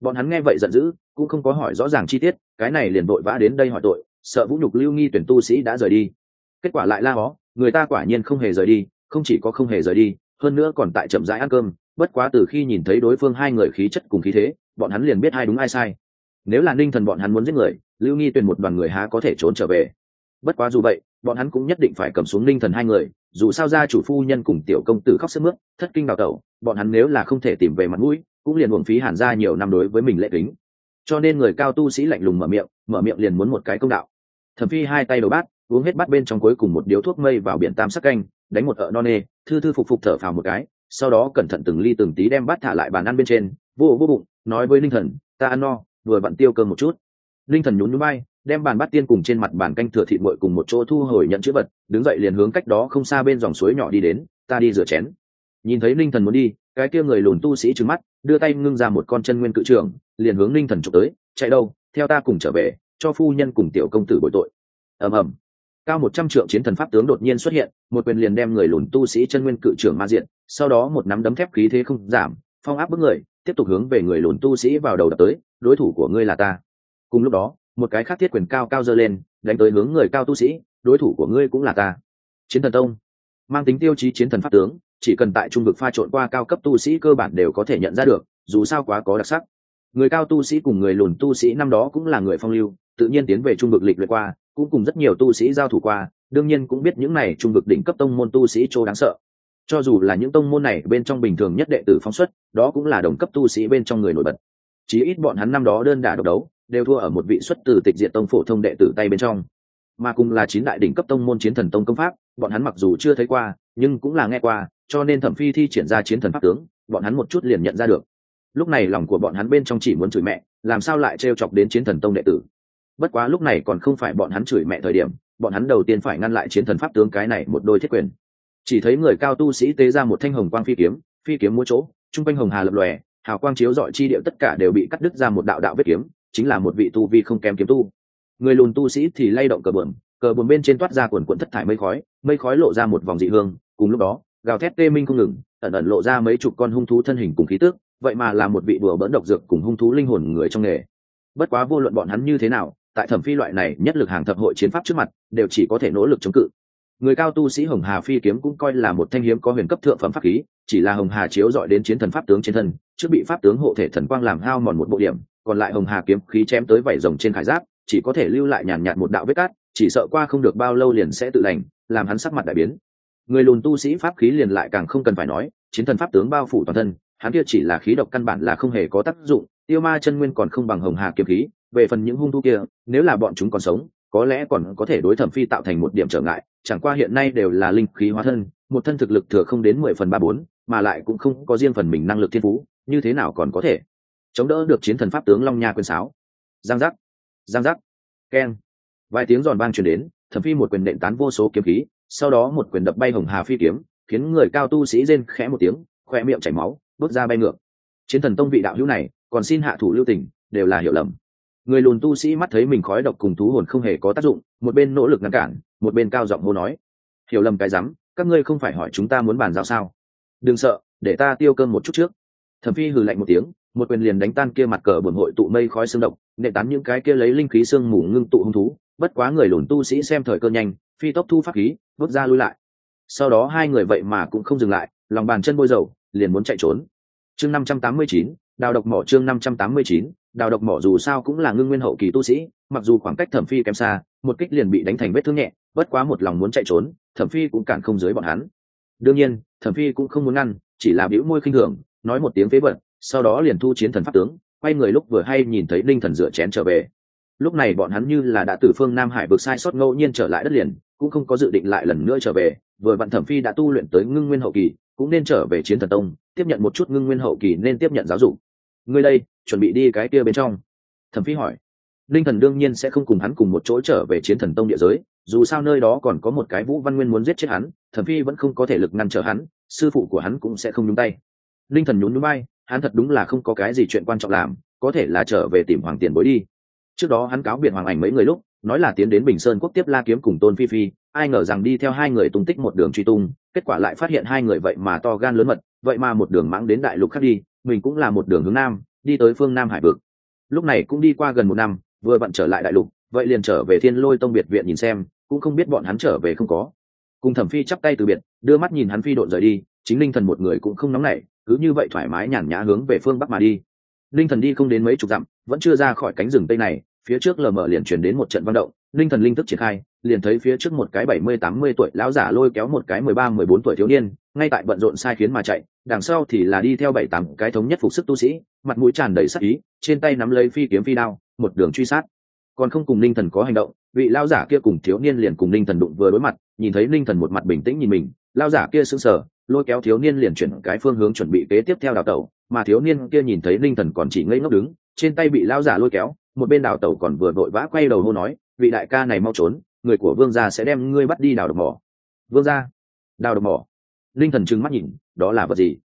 Bọn hắn nghe vậy giận dữ, cũng không có hỏi rõ ràng chi tiết, cái này liền vội vã đến đây hỏi tội, sợ vũ nhục lưu nghi tuyển tu sĩ đã rời đi. Kết quả lại la hó người ta quả nhiên không hề rời đi, không chỉ có không hề rời đi, hơn nữa còn tại chậm rãi ăn cơm, bất quá từ khi nhìn thấy đối phương hai người khí chất cùng khí thế, bọn hắn liền biết ai đúng ai sai. Nếu là ninh thần bọn hắn muốn giết người, lưu nghi tuyển một đoàn người há có thể trốn trở về. Bất quá dù vậy, bọn hắn cũng nhất định phải cầm xuống ninh thần hai người, dù sao ra chủ phu nhân cùng tiểu công tử khóc sức mướt, thất kinh đào tẩu, bọn hắn nếu là không thể tìm về mặt mũi, cũng liền uổng phí hàn ra nhiều năm đối với mình lệ kính. Cho nên người cao tu sĩ lạnh lùng mở miệng mở miệng liền muốn một cái công đạo. Thẩm phi hai tay đầu bát uống hết bát bên trong cuối cùng một điếu thuốc mây vào biển tam sắc canh đánh một ợ non nê thư thư phục phục thở phào một cái sau đó cẩn thận từng ly từng tí đem bát thả lại bàn ăn bên trên vô vô bụng nói với linh thần ta ăn no vừa vặn tiêu cơm một chút. Linh thần nhún nhún bay đem bàn bát tiên cùng trên mặt bàn canh thừa thịt bội cùng một chỗ thu hồi nhận chữ vật đứng dậy liền hướng cách đó không xa bên dòng suối nhỏ đi đến ta đi rửa chén. Nhìn thấy linh thần muốn đi cái kia người lùn tu sĩ trừng mắt đưa tay ngưng ra một con chân nguyên cự trường, liền hướng linh thần trục tới chạy đâu theo ta cùng trở về cho phu nhân cùng tiểu công tử bội tội. Ầm ầm cao một trăm trượng chiến thần pháp tướng đột nhiên xuất hiện, một quyền liền đem người lùn tu sĩ chân nguyên cự trưởng ma diện, sau đó một nắm đấm thép khí thế không giảm, phong áp bức người, tiếp tục hướng về người lùn tu sĩ vào đầu đập tới, đối thủ của ngươi là ta. Cùng lúc đó, một cái khác thiết quyền cao cao dơ lên, đánh tới hướng người cao tu sĩ, đối thủ của ngươi cũng là ta. Chiến thần tông, mang tính tiêu chí chiến thần pháp tướng, chỉ cần tại trung vực pha trộn qua cao cấp tu sĩ cơ bản đều có thể nhận ra được, dù sao quá có đặc sắc. Người cao tu sĩ cùng người lùn tu sĩ năm đó cũng là người phong lưu, tự nhiên tiến về trung vực lịch luyện qua cũng cùng rất nhiều tu sĩ giao thủ qua, đương nhiên cũng biết những này trung vực đỉnh cấp tông môn tu sĩ chỗ đáng sợ. Cho dù là những tông môn này bên trong bình thường nhất đệ tử phóng xuất, đó cũng là đồng cấp tu sĩ bên trong người nổi bật. Chí ít bọn hắn năm đó đơn đả độc đấu, đều thua ở một vị xuất từ tịch diện tông phổ thông đệ tử tay bên trong. Mà cùng là chín đại đỉnh cấp tông môn chiến thần tông công pháp, bọn hắn mặc dù chưa thấy qua, nhưng cũng là nghe qua, cho nên thẩm phi thi triển ra chiến thần pháp tướng, bọn hắn một chút liền nhận ra được. Lúc này lòng của bọn hắn bên trong chỉ muốn chửi mẹ, làm sao lại trêu chọc đến chiến thần tông đệ tử? Bất quá lúc này còn không phải bọn hắn chửi mẹ thời điểm, bọn hắn đầu tiên phải ngăn lại chiến thần pháp tướng cái này một đôi thiết quyền. Chỉ thấy người cao tu sĩ tế ra một thanh hồng quang phi kiếm phi kiếm mỗi chỗ, trung quanh hồng hà lập lòe, hào quang chiếu dọi chi điệu tất cả đều bị cắt đứt ra một đạo đạo vết kiếm, chính là một vị tu vi không kém kiếm tu. Người lùn tu sĩ thì lay động cờ bờm cờ bờm bên trên toát ra quần quận thất thải mây khói mây khói lộ ra một vòng dị hương, cùng lúc đó, gào thét tê minh không ngừng, ẩn ẩn lộ ra mấy chục con hung thú thân hình cùng khí tước vậy mà là một vị đùa bỡn độc dược cùng hung thú linh hồn người trong nghề. Bất quá vô luận bọn hắn như thế nào tại thẩm phi loại này nhất lực hàng thập hội chiến pháp trước mặt, đều chỉ có thể nỗ lực chống cự. Người cao tu sĩ hồng hà phi kiếm cũng coi là một thanh hiếm có huyền cấp thượng phẩm pháp khí, chỉ là hồng hà chiếu dọi đến chiến thần pháp tướng trên thân, trước bị pháp tướng hộ thể thần quang làm hao mòn một bộ điểm, còn lại hồng hà kiếm khí chém tới vảy rồng trên khải giáp, chỉ có thể lưu lại nhàn nhạt một đạo vết cát, chỉ sợ qua không được bao lâu liền sẽ tự lành, làm hắn sắc mặt đại biến. Người lùn tu sĩ pháp khí liền lại càng không cần phải nói, chiến thần pháp tướng bao phủ toàn thân, hắn kia chỉ là khí độc căn bản là không hề có tác dụng tiêu ma chân nguyên còn không bằng hồng hà kiếm khí, về phần những hung thu kia, nếu là bọn chúng còn sống, có lẽ còn có thể đối thẩm phi tạo thành một điểm trở ngại, chẳng qua hiện nay đều là linh khí hóa thân, một thân thực lực thừa không đến mười phần ba bốn, mà lại cũng không có riêng phần mình năng lực thiên phú, như thế nào còn có thể chống đỡ được chiến thần pháp tướng long nha quyền sáo? Giang giác giang giác, keng. Vài tiếng giòn vang truyền đến, thẩm phi một quyền nện tán vô số kiếm khí, sau đó một quyền đập bay hồng hà phi kiếm, khiến người cao tu sĩ rên khẽ một tiếng khoe miệng chảy máu, bước ra bay ngược. Chiến thần tông vị đạo hữu này còn xin hạ thủ lưu tình, đều là hiểu lầm. Người lùn tu sĩ mắt thấy mình khói độc cùng thú hồn không hề có tác dụng, một bên nỗ lực ngăn cản, một bên cao giọng hô nói. Hiểu lầm cái rắm, các ngươi không phải hỏi chúng ta muốn bàn giao sao? Đừng sợ, để ta tiêu cơm một chút trước. Thẩm phi hừ lạnh một tiếng, một quyền liền đánh tan kia mặt cờ buồn hội tụ mây khói xương độc nệ tán những cái kia lấy linh khí xương mù ngưng tụ hung thú. Bất quá người lùn tu sĩ xem thời cơ nhanh, phi tốc thu pháp khí, bước ra lui lại. Sau đó hai người vậy mà cũng không dừng lại, lòng bàn chân bôi dầu, liền muốn chạy trốn. Chương năm trăm tám mươi chín đào độc mỏ chương năm trăm tám mươi chín, đào độc mỏ dù sao cũng là ngưng nguyên hậu kỳ tu sĩ, mặc dù khoảng cách thẩm phi kém xa, một kích liền bị đánh thành vết thương nhẹ, bất quá một lòng muốn chạy trốn, thẩm phi cũng cản không dưới bọn hắn. Đương nhiên, thẩm phi cũng không muốn ngăn, chỉ là bĩu môi khinh thường, nói một tiếng phế vật, sau đó liền thu chiến thần pháp tướng, quay người lúc vừa hay nhìn thấy linh thần dựa chén trở về. Lúc này bọn hắn như là đã từ phương nam hải vực sai sót ngẫu nhiên trở lại đất liền, cũng không có dự định lại lần nữa trở về, vừa vặn thẩm phi đã tu luyện tới ngưng nguyên hậu kỳ, cũng nên trở về chiến thần tông, tiếp nhận một chút ngưng nguyên hậu kỳ nên tiếp nhận giáo dục ngươi đây, chuẩn bị đi cái kia bên trong. Thẩm phi hỏi. Linh thần đương nhiên sẽ không cùng hắn cùng một chỗ trở về chiến thần tông địa giới, dù sao nơi đó còn có một cái vũ văn nguyên muốn giết chết hắn, thẩm phi vẫn không có thể lực ngăn trở hắn, sư phụ của hắn cũng sẽ không nhúng tay. Linh thần nhún núi bay hắn thật đúng là không có cái gì chuyện quan trọng làm, có thể là trở về tìm hoàng tiền bối đi. Trước đó hắn cáo biệt hoàng ảnh mấy người lúc, nói là tiến đến bình sơn quốc tiếp la kiếm cùng tôn phi phi, ai ngờ rằng đi theo hai người tung tích một đường truy tung, kết quả lại phát hiện hai người vậy mà to gan lớn mật, vậy mà một đường mãng đến đại lục khác đi mình cũng là một đường hướng nam, đi tới phương nam hải vực. Lúc này cũng đi qua gần một năm, vừa vặn trở lại đại lục, vậy liền trở về thiên lôi tông biệt viện nhìn xem, cũng không biết bọn hắn trở về không có. Cùng thẩm phi chắp tay từ biệt, đưa mắt nhìn hắn phi độn rời đi, chính linh thần một người cũng không nóng nảy, cứ như vậy thoải mái nhàn nhã hướng về phương bắc mà đi. Linh thần đi không đến mấy chục dặm, vẫn chưa ra khỏi cánh rừng tây này, phía trước lờ mờ liền chuyển đến một trận văn động, linh thần linh thức triển khai, liền thấy phía trước một cái bảy mươi tám mươi tuổi lão giả lôi kéo một cái mười ba mười bốn tuổi thiếu niên ngay tại bận rộn sai khiến mà chạy, đằng sau thì là đi theo bảy tám cái thống nhất phục sức tu sĩ, mặt mũi tràn đầy sắc ý, trên tay nắm lấy phi kiếm phi đao, một đường truy sát. Còn không cùng ninh thần có hành động, vị lao giả kia cùng thiếu niên liền cùng ninh thần đụng vừa đối mặt, nhìn thấy ninh thần một mặt bình tĩnh nhìn mình, lao giả kia sững sờ, lôi kéo thiếu niên liền chuyển cái phương hướng chuẩn bị kế tiếp theo đào tẩu, mà thiếu niên kia nhìn thấy ninh thần còn chỉ ngây ngốc đứng, trên tay bị lao giả lôi kéo, một bên đào tẩu còn vừa vội vã quay đầu hô nói, vị đại ca này mau trốn, người của vương gia sẽ đem ngươi bắt đi đào độc mỏ. Vương gia? Đào độc mỏ linh thần trừng mắt nhìn, đó là vật gì?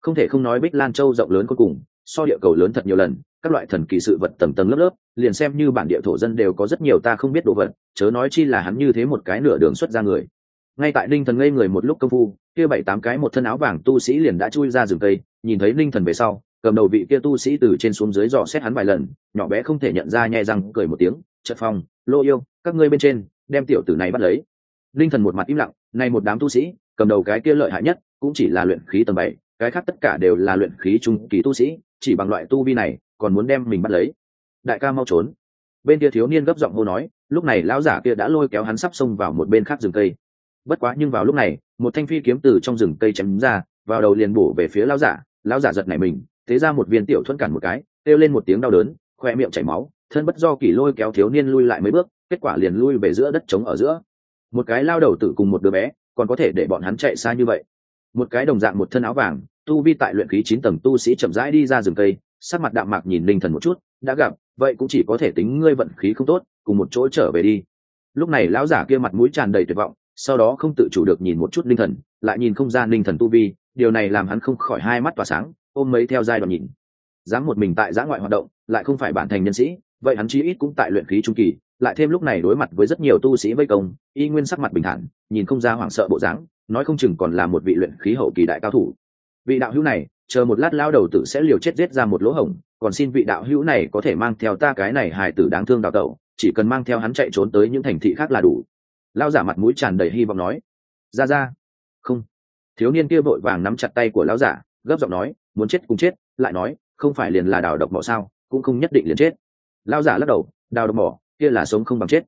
Không thể không nói bích lan châu rộng lớn cuối cùng, so địa cầu lớn thật nhiều lần, các loại thần kỳ sự vật tầng tầng lớp lớp, liền xem như bản địa thổ dân đều có rất nhiều ta không biết đồ vật, chớ nói chi là hắn như thế một cái nửa đường xuất ra người. Ngay tại ninh thần ngây người một lúc công phu, kia bảy tám cái một thân áo vàng tu sĩ liền đã chui ra rừng cây, nhìn thấy ninh thần về sau, cầm đầu vị kia tu sĩ từ trên xuống dưới dò xét hắn vài lần, nhỏ bé không thể nhận ra nhẹ răng cười một tiếng chật phong, lô yêu, các ngươi bên trên, đem tiểu tử này bắt lấy. Ninh thần một mặt im lặng nay một đám tu sĩ, cầm đầu cái kia lợi hại nhất cũng chỉ là luyện khí tầng bảy, cái khác tất cả đều là luyện khí trung kỳ tu sĩ, chỉ bằng loại tu vi này còn muốn đem mình bắt lấy. Đại ca mau trốn. Bên kia thiếu niên gấp giọng hô nói, lúc này lão giả kia đã lôi kéo hắn sắp xông vào một bên khác rừng cây. Bất quá nhưng vào lúc này, một thanh phi kiếm từ trong rừng cây chém ra, vào đầu liền bổ về phía lão giả lão giả giật nảy mình, thế ra một viên tiểu thuẫn cản một cái, kêu lên một tiếng đau đớn, khoe miệng chảy máu, thân bất do kỳ lôi kéo thiếu niên lui lại mấy bước, kết quả liền lui về giữa đất trống ở giữa một cái lao đầu tử cùng một đứa bé, còn có thể để bọn hắn chạy xa như vậy. Một cái đồng dạng một thân áo vàng, tu vi tại luyện khí chín tầng tu sĩ chậm rãi đi ra rừng cây, sắc mặt đạm mạc nhìn linh thần một chút, đã gặp, vậy cũng chỉ có thể tính ngươi vận khí không tốt, cùng một chỗ trở về đi. Lúc này lão giả kia mặt mũi tràn đầy tuyệt vọng, sau đó không tự chủ được nhìn một chút linh thần, lại nhìn không ra linh thần tu vi, điều này làm hắn không khỏi hai mắt tỏa sáng, ôm mấy theo giai đoạn nhìn. Dám một mình tại giã ngoại hoạt động, lại không phải bản thành nhân sĩ, vậy hắn chí ít cũng tại luyện khí trung kỳ lại thêm lúc này đối mặt với rất nhiều tu sĩ vây công, y nguyên sắc mặt bình thản, nhìn không ra hoảng sợ bộ dáng, nói không chừng còn là một vị luyện khí hậu kỳ đại cao thủ. Vị đạo hữu này, chờ một lát lao đầu tử sẽ liều chết giết ra một lỗ hổng, còn xin vị đạo hữu này có thể mang theo ta cái này hài tử đáng thương đào tẩu, chỉ cần mang theo hắn chạy trốn tới những thành thị khác là đủ. Lao giả mặt mũi tràn đầy hy vọng nói, ra ra. Không. Thiếu niên kia vội vàng nắm chặt tay của lão giả, gấp giọng nói, muốn chết cũng chết, lại nói, không phải liền là đào độc mỏ sao, cũng không nhất định liền chết. Lão giả lắc đầu, đào độc mỏ kia là sống không bằng chết.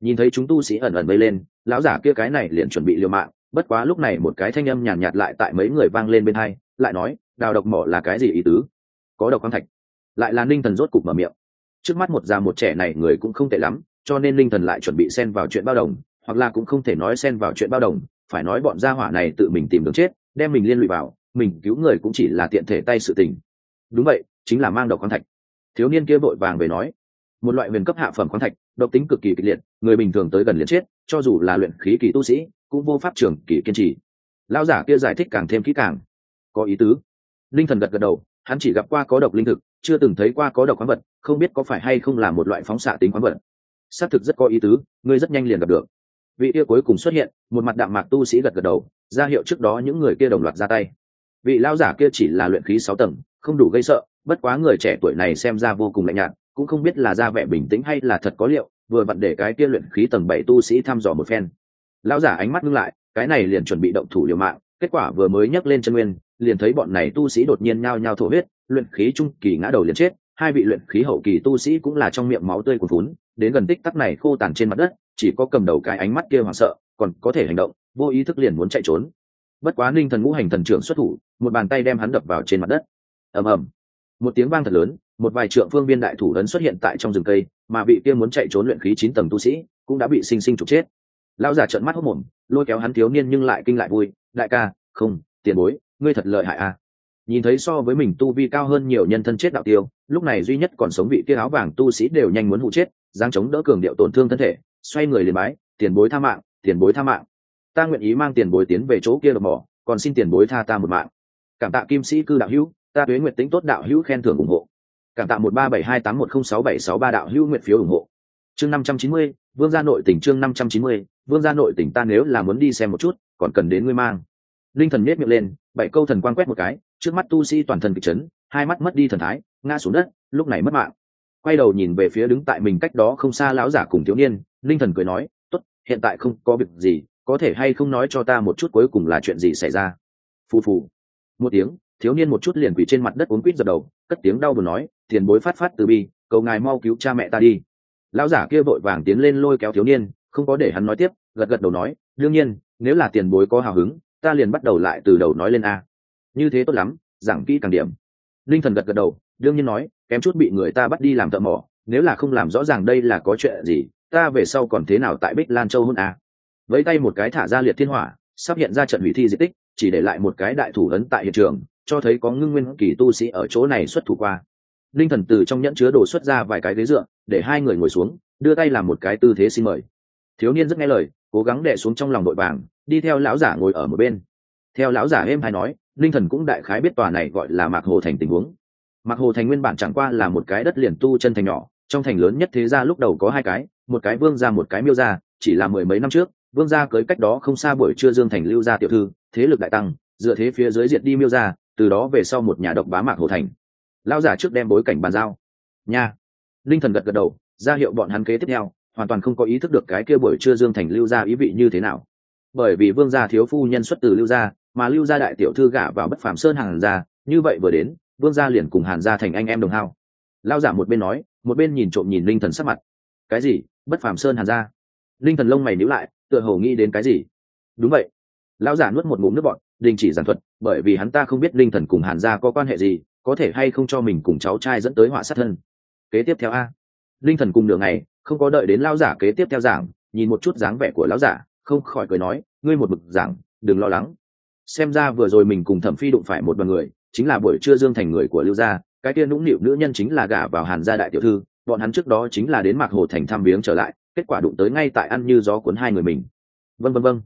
Nhìn thấy chúng tu sĩ ẩn ẩn vây lên lão giả kia cái này liền chuẩn bị liều mạng bất quá lúc này một cái thanh âm nhàn nhạt, nhạt lại tại mấy người vang lên bên hai lại nói đào độc mỏ là cái gì ý tứ? Có độc quang thạch. Lại là ninh thần rốt cục mở miệng. Trước mắt một già một trẻ này người cũng không tệ lắm cho nên ninh thần lại chuẩn bị xen vào chuyện bao đồng hoặc là cũng không thể nói xen vào chuyện bao đồng phải nói bọn gia hỏa này tự mình tìm đường chết đem mình liên lụy vào mình cứu người cũng chỉ là tiện thể tay sự tình. Đúng vậy chính là mang độc quan thạch. Thiếu niên kia vội vàng về nói một loại huyền cấp hạ phẩm khoáng thạch, độc tính cực kỳ kịch liệt, người bình thường tới gần liền chết, cho dù là luyện khí kỳ tu sĩ, cũng vô pháp trường kỳ kiên trì. Lao giả kia giải thích càng thêm kỹ càng. Có ý tứ. Linh thần gật gật đầu, hắn chỉ gặp qua có độc linh thực, chưa từng thấy qua có độc khoáng vật, không biết có phải hay không là một loại phóng xạ tính khoáng vật. Xác thực rất có ý tứ, ngươi rất nhanh liền gặp được. Vị kia cuối cùng xuất hiện, một mặt đạm mạc tu sĩ gật gật đầu, ra hiệu trước đó những người kia đồng loạt ra tay. Vị lao giả kia chỉ là luyện khí sáu tầng, không đủ gây sợ, bất quá người trẻ tuổi này xem ra vô cùng lạnh nhạt cũng không biết là ra vẻ bình tĩnh hay là thật có liệu, vừa vặn để cái kia luyện khí tầng bảy tu sĩ thăm dò một phen. Lão giả ánh mắt ngưng lại, cái này liền chuẩn bị động thủ liều mạng, kết quả vừa mới nhấc lên chân nguyên, liền thấy bọn này tu sĩ đột nhiên nhao nhao thổ huyết, luyện khí trung kỳ ngã đầu liền chết, hai vị luyện khí hậu kỳ tu sĩ cũng là trong miệng máu tươi cuồn phún đến gần tích tắc này khô tàn trên mặt đất, chỉ có cầm đầu cái ánh mắt kia hoảng sợ, còn có thể hành động, vô ý thức liền muốn chạy trốn. Bất quá ninh thần ngũ hành thần trưởng xuất thủ, một bàn tay đem hắn đập vào trên mặt đất. Ầm ầm. Một tiếng vang thật lớn một vài trượng phương viên đại thủ ấn xuất hiện tại trong rừng cây, mà vị kia muốn chạy trốn luyện khí chín tầng tu sĩ cũng đã bị sinh sinh trục chết. Lão giả trợn mắt hốc mồm lôi kéo hắn thiếu niên nhưng lại kinh lại vui, đại ca, không, tiền bối, ngươi thật lợi hại à nhìn thấy so với mình tu vi cao hơn nhiều nhân thân chết đạo tiêu, lúc này duy nhất còn sống vị kia áo vàng tu sĩ đều nhanh muốn hụ chết giang chống đỡ cường điệu tổn thương thân thể, xoay người liền bái, tiền bối tha mạng, tiền bối tha mạng. Ta nguyện ý mang tiền bối tiến về chỗ kia đập mỏ, còn xin tiền bối tha ta một mạng. Cảm tạ kim sĩ cư đạo hữu, ta tuế nguyện tính tốt đạo hữu khen thưởng ủng hộ cảm tạ một ba bảy hai tám một không sáu bảy sáu ba đạo hữu nguyện phiếu ủng hộ. Chương năm trăm chín mươi, vương gia nội tỉnh chương năm trăm chín mươi, vương gia nội tỉnh ta nếu là muốn đi xem một chút, còn cần đến ngươi mang. Linh thần miết miệng lên, bảy câu thần quan quét một cái, trước mắt tu sĩ toàn thân kịch chấn, hai mắt mất đi thần thái, ngã xuống đất, lúc này mất mạng. Quay đầu nhìn về phía đứng tại mình cách đó không xa lão giả cùng thiếu niên, linh thần cười nói, tốt, hiện tại không có việc gì, có thể hay không nói cho ta một chút cuối cùng là chuyện gì xảy ra? Phù phù. Một tiếng, thiếu niên một chút liền quỳ trên mặt đất uốn quýt dập đầu, cất tiếng đau buồn nói tiền bối phát phát từ bi, cầu ngài mau cứu cha mẹ ta đi. Lão giả kia vội vàng tiến lên lôi kéo thiếu niên, không có để hắn nói tiếp, gật gật đầu nói, đương nhiên, nếu là tiền bối có hào hứng, ta liền bắt đầu lại từ đầu nói lên a. Như thế tốt lắm, giảng kỹ càng điểm. Linh thần gật gật đầu, đương nhiên nói, kém chút bị người ta bắt đi làm thợ mỏ, nếu là không làm rõ ràng đây là có chuyện gì, ta về sau còn thế nào tại bích lan châu hôn a? Với tay một cái thả ra liệt thiên hỏa, sắp hiện ra trận hủy thi di tích, chỉ để lại một cái đại thủ ấn tại hiện trường, cho thấy có ngưng nguyên kỳ tu sĩ ở chỗ này xuất thủ qua linh thần từ trong nhẫn chứa đồ xuất ra vài cái ghế dựa, để hai người ngồi xuống, đưa tay làm một cái tư thế xin mời. Thiếu niên rất nghe lời, cố gắng đẻ xuống trong lòng đội vàng, đi theo lão giả ngồi ở một bên. Theo lão giả êm hay nói, linh thần cũng đại khái biết tòa này gọi là mạc hồ thành tình huống. Mạc hồ thành nguyên bản chẳng qua là một cái đất liền tu chân thành nhỏ, trong thành lớn nhất thế gia lúc đầu có hai cái, một cái vương gia một cái miêu gia, chỉ là mười mấy năm trước, vương gia cưới cách đó không xa buổi trưa dương thành lưu gia tiểu thư, thế lực đại tăng, dựa thế phía dưới diệt đi miêu gia, từ đó về sau một nhà độc bá mạc hồ thành lao giả trước đem bối cảnh bàn giao. Nha. Linh thần gật gật đầu, ra hiệu bọn hắn kế tiếp theo, hoàn toàn không có ý thức được cái kia buổi trưa dương thành lưu gia ý vị như thế nào. Bởi vì vương gia thiếu phu nhân xuất từ lưu gia, mà lưu gia đại tiểu thư gả vào bất phàm sơn hàn gia, như vậy vừa đến, vương gia liền cùng hàn gia thành anh em đồng hao. Lao giả một bên nói, một bên nhìn trộm nhìn linh thần sắc mặt. Cái gì? Bất phàm sơn hàn gia? Linh thần lông mày níu lại, tựa hồ nghĩ đến cái gì? Đúng vậy. Lão giả nuốt một ngụm nước bọn đình chỉ giảng thuật, bởi vì hắn ta không biết linh thần cùng hàn gia có quan hệ gì có thể hay không cho mình cùng cháu trai dẫn tới họa sát thân. Kế tiếp theo a. Linh thần cùng nửa ngày, không có đợi đến lão giả kế tiếp theo giảng, nhìn một chút dáng vẻ của lão giả, không khỏi cười nói, ngươi một mực giảng, đừng lo lắng. Xem ra vừa rồi mình cùng thẩm phi đụng phải một đoàn người, chính là buổi trưa dương thành người của lưu gia, cái kia nũng nịu nữ nhân chính là gả vào hàn gia đại tiểu thư, bọn hắn trước đó chính là đến mạc hồ thành thăm viếng trở lại, kết quả đụng tới ngay tại ăn như gió cuốn hai người mình. Vân vân vân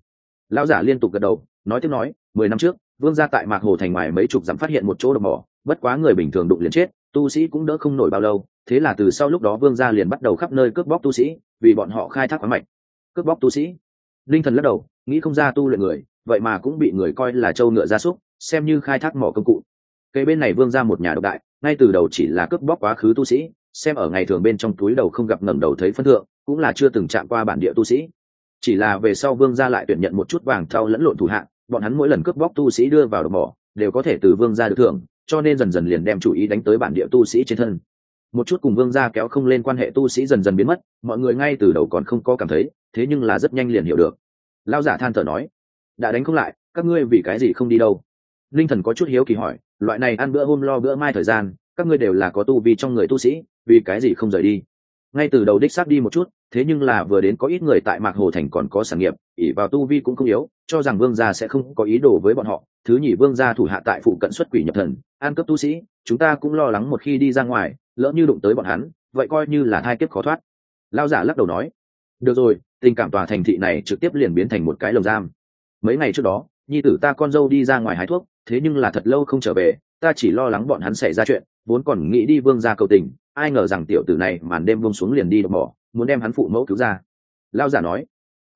lão giả liên tục gật đầu, nói tiếp nói, mười năm trước, vương gia tại mạc hồ thành ngoài mấy chục dặm phát hiện một chỗ độc mỏ bất quá người bình thường đụng liền chết, tu sĩ cũng đỡ không nổi bao lâu, thế là từ sau lúc đó vương gia liền bắt đầu khắp nơi cướp bóc tu sĩ, vì bọn họ khai thác khoáng mạch. Cướp bóc tu sĩ. Linh thần lắc đầu, nghĩ không ra tu luyện người, vậy mà cũng bị người coi là trâu ngựa gia súc, xem như khai thác mỏ công cụ. Cây bên này vương ra một nhà độc đại, ngay từ đầu chỉ là cướp bóc quá khứ tu sĩ, xem ở ngày thường bên trong túi đầu không gặp ngẩng đầu thấy phân thượng, cũng là chưa từng chạm qua bản địa tu sĩ. Chỉ là về sau vương gia lại tuyển nhận một chút vàng thau lẫn lộn thủ hạng bọn hắn mỗi lần cướp bóc tu sĩ đưa vào độc mỏ, đều có thể từ vương gia được thưởng cho nên dần dần liền đem chủ ý đánh tới bản địa tu sĩ trên thân. Một chút cùng vương gia kéo không lên quan hệ tu sĩ dần dần biến mất, mọi người ngay từ đầu còn không có cảm thấy, thế nhưng là rất nhanh liền hiểu được. Lao giả than thở nói, đã đánh không lại, các ngươi vì cái gì không đi đâu? Linh thần có chút hiếu kỳ hỏi, loại này ăn bữa hôm lo bữa mai thời gian, các ngươi đều là có tu vi trong người tu sĩ, vì cái gì không rời đi? Ngay từ đầu đích xác đi một chút, thế nhưng là vừa đến có ít người tại mạc hồ thành còn có sản nghiệp ỉ vào tu vi cũng không yếu, cho rằng vương gia sẽ không có ý đồ với bọn họ thứ nhị vương gia thủ hạ tại phụ cận xuất quỷ nhập thần, an cấp tu sĩ, chúng ta cũng lo lắng một khi đi ra ngoài, lỡ như đụng tới bọn hắn, vậy coi như là thai kiếp khó thoát. Lao giả lắc đầu nói. Được rồi, tình cảm tòa thành thị này trực tiếp liền biến thành một cái lồng giam. Mấy ngày trước đó, nhi tử ta con dâu đi ra ngoài hái thuốc, thế nhưng là thật lâu không trở về, ta chỉ lo lắng bọn hắn xảy ra chuyện, vốn còn nghĩ đi vương ra cầu tình, ai ngờ rằng tiểu tử này màn đêm vông xuống liền đi đập mỏ, muốn đem hắn phụ mẫu cứu ra. Lao giả nói.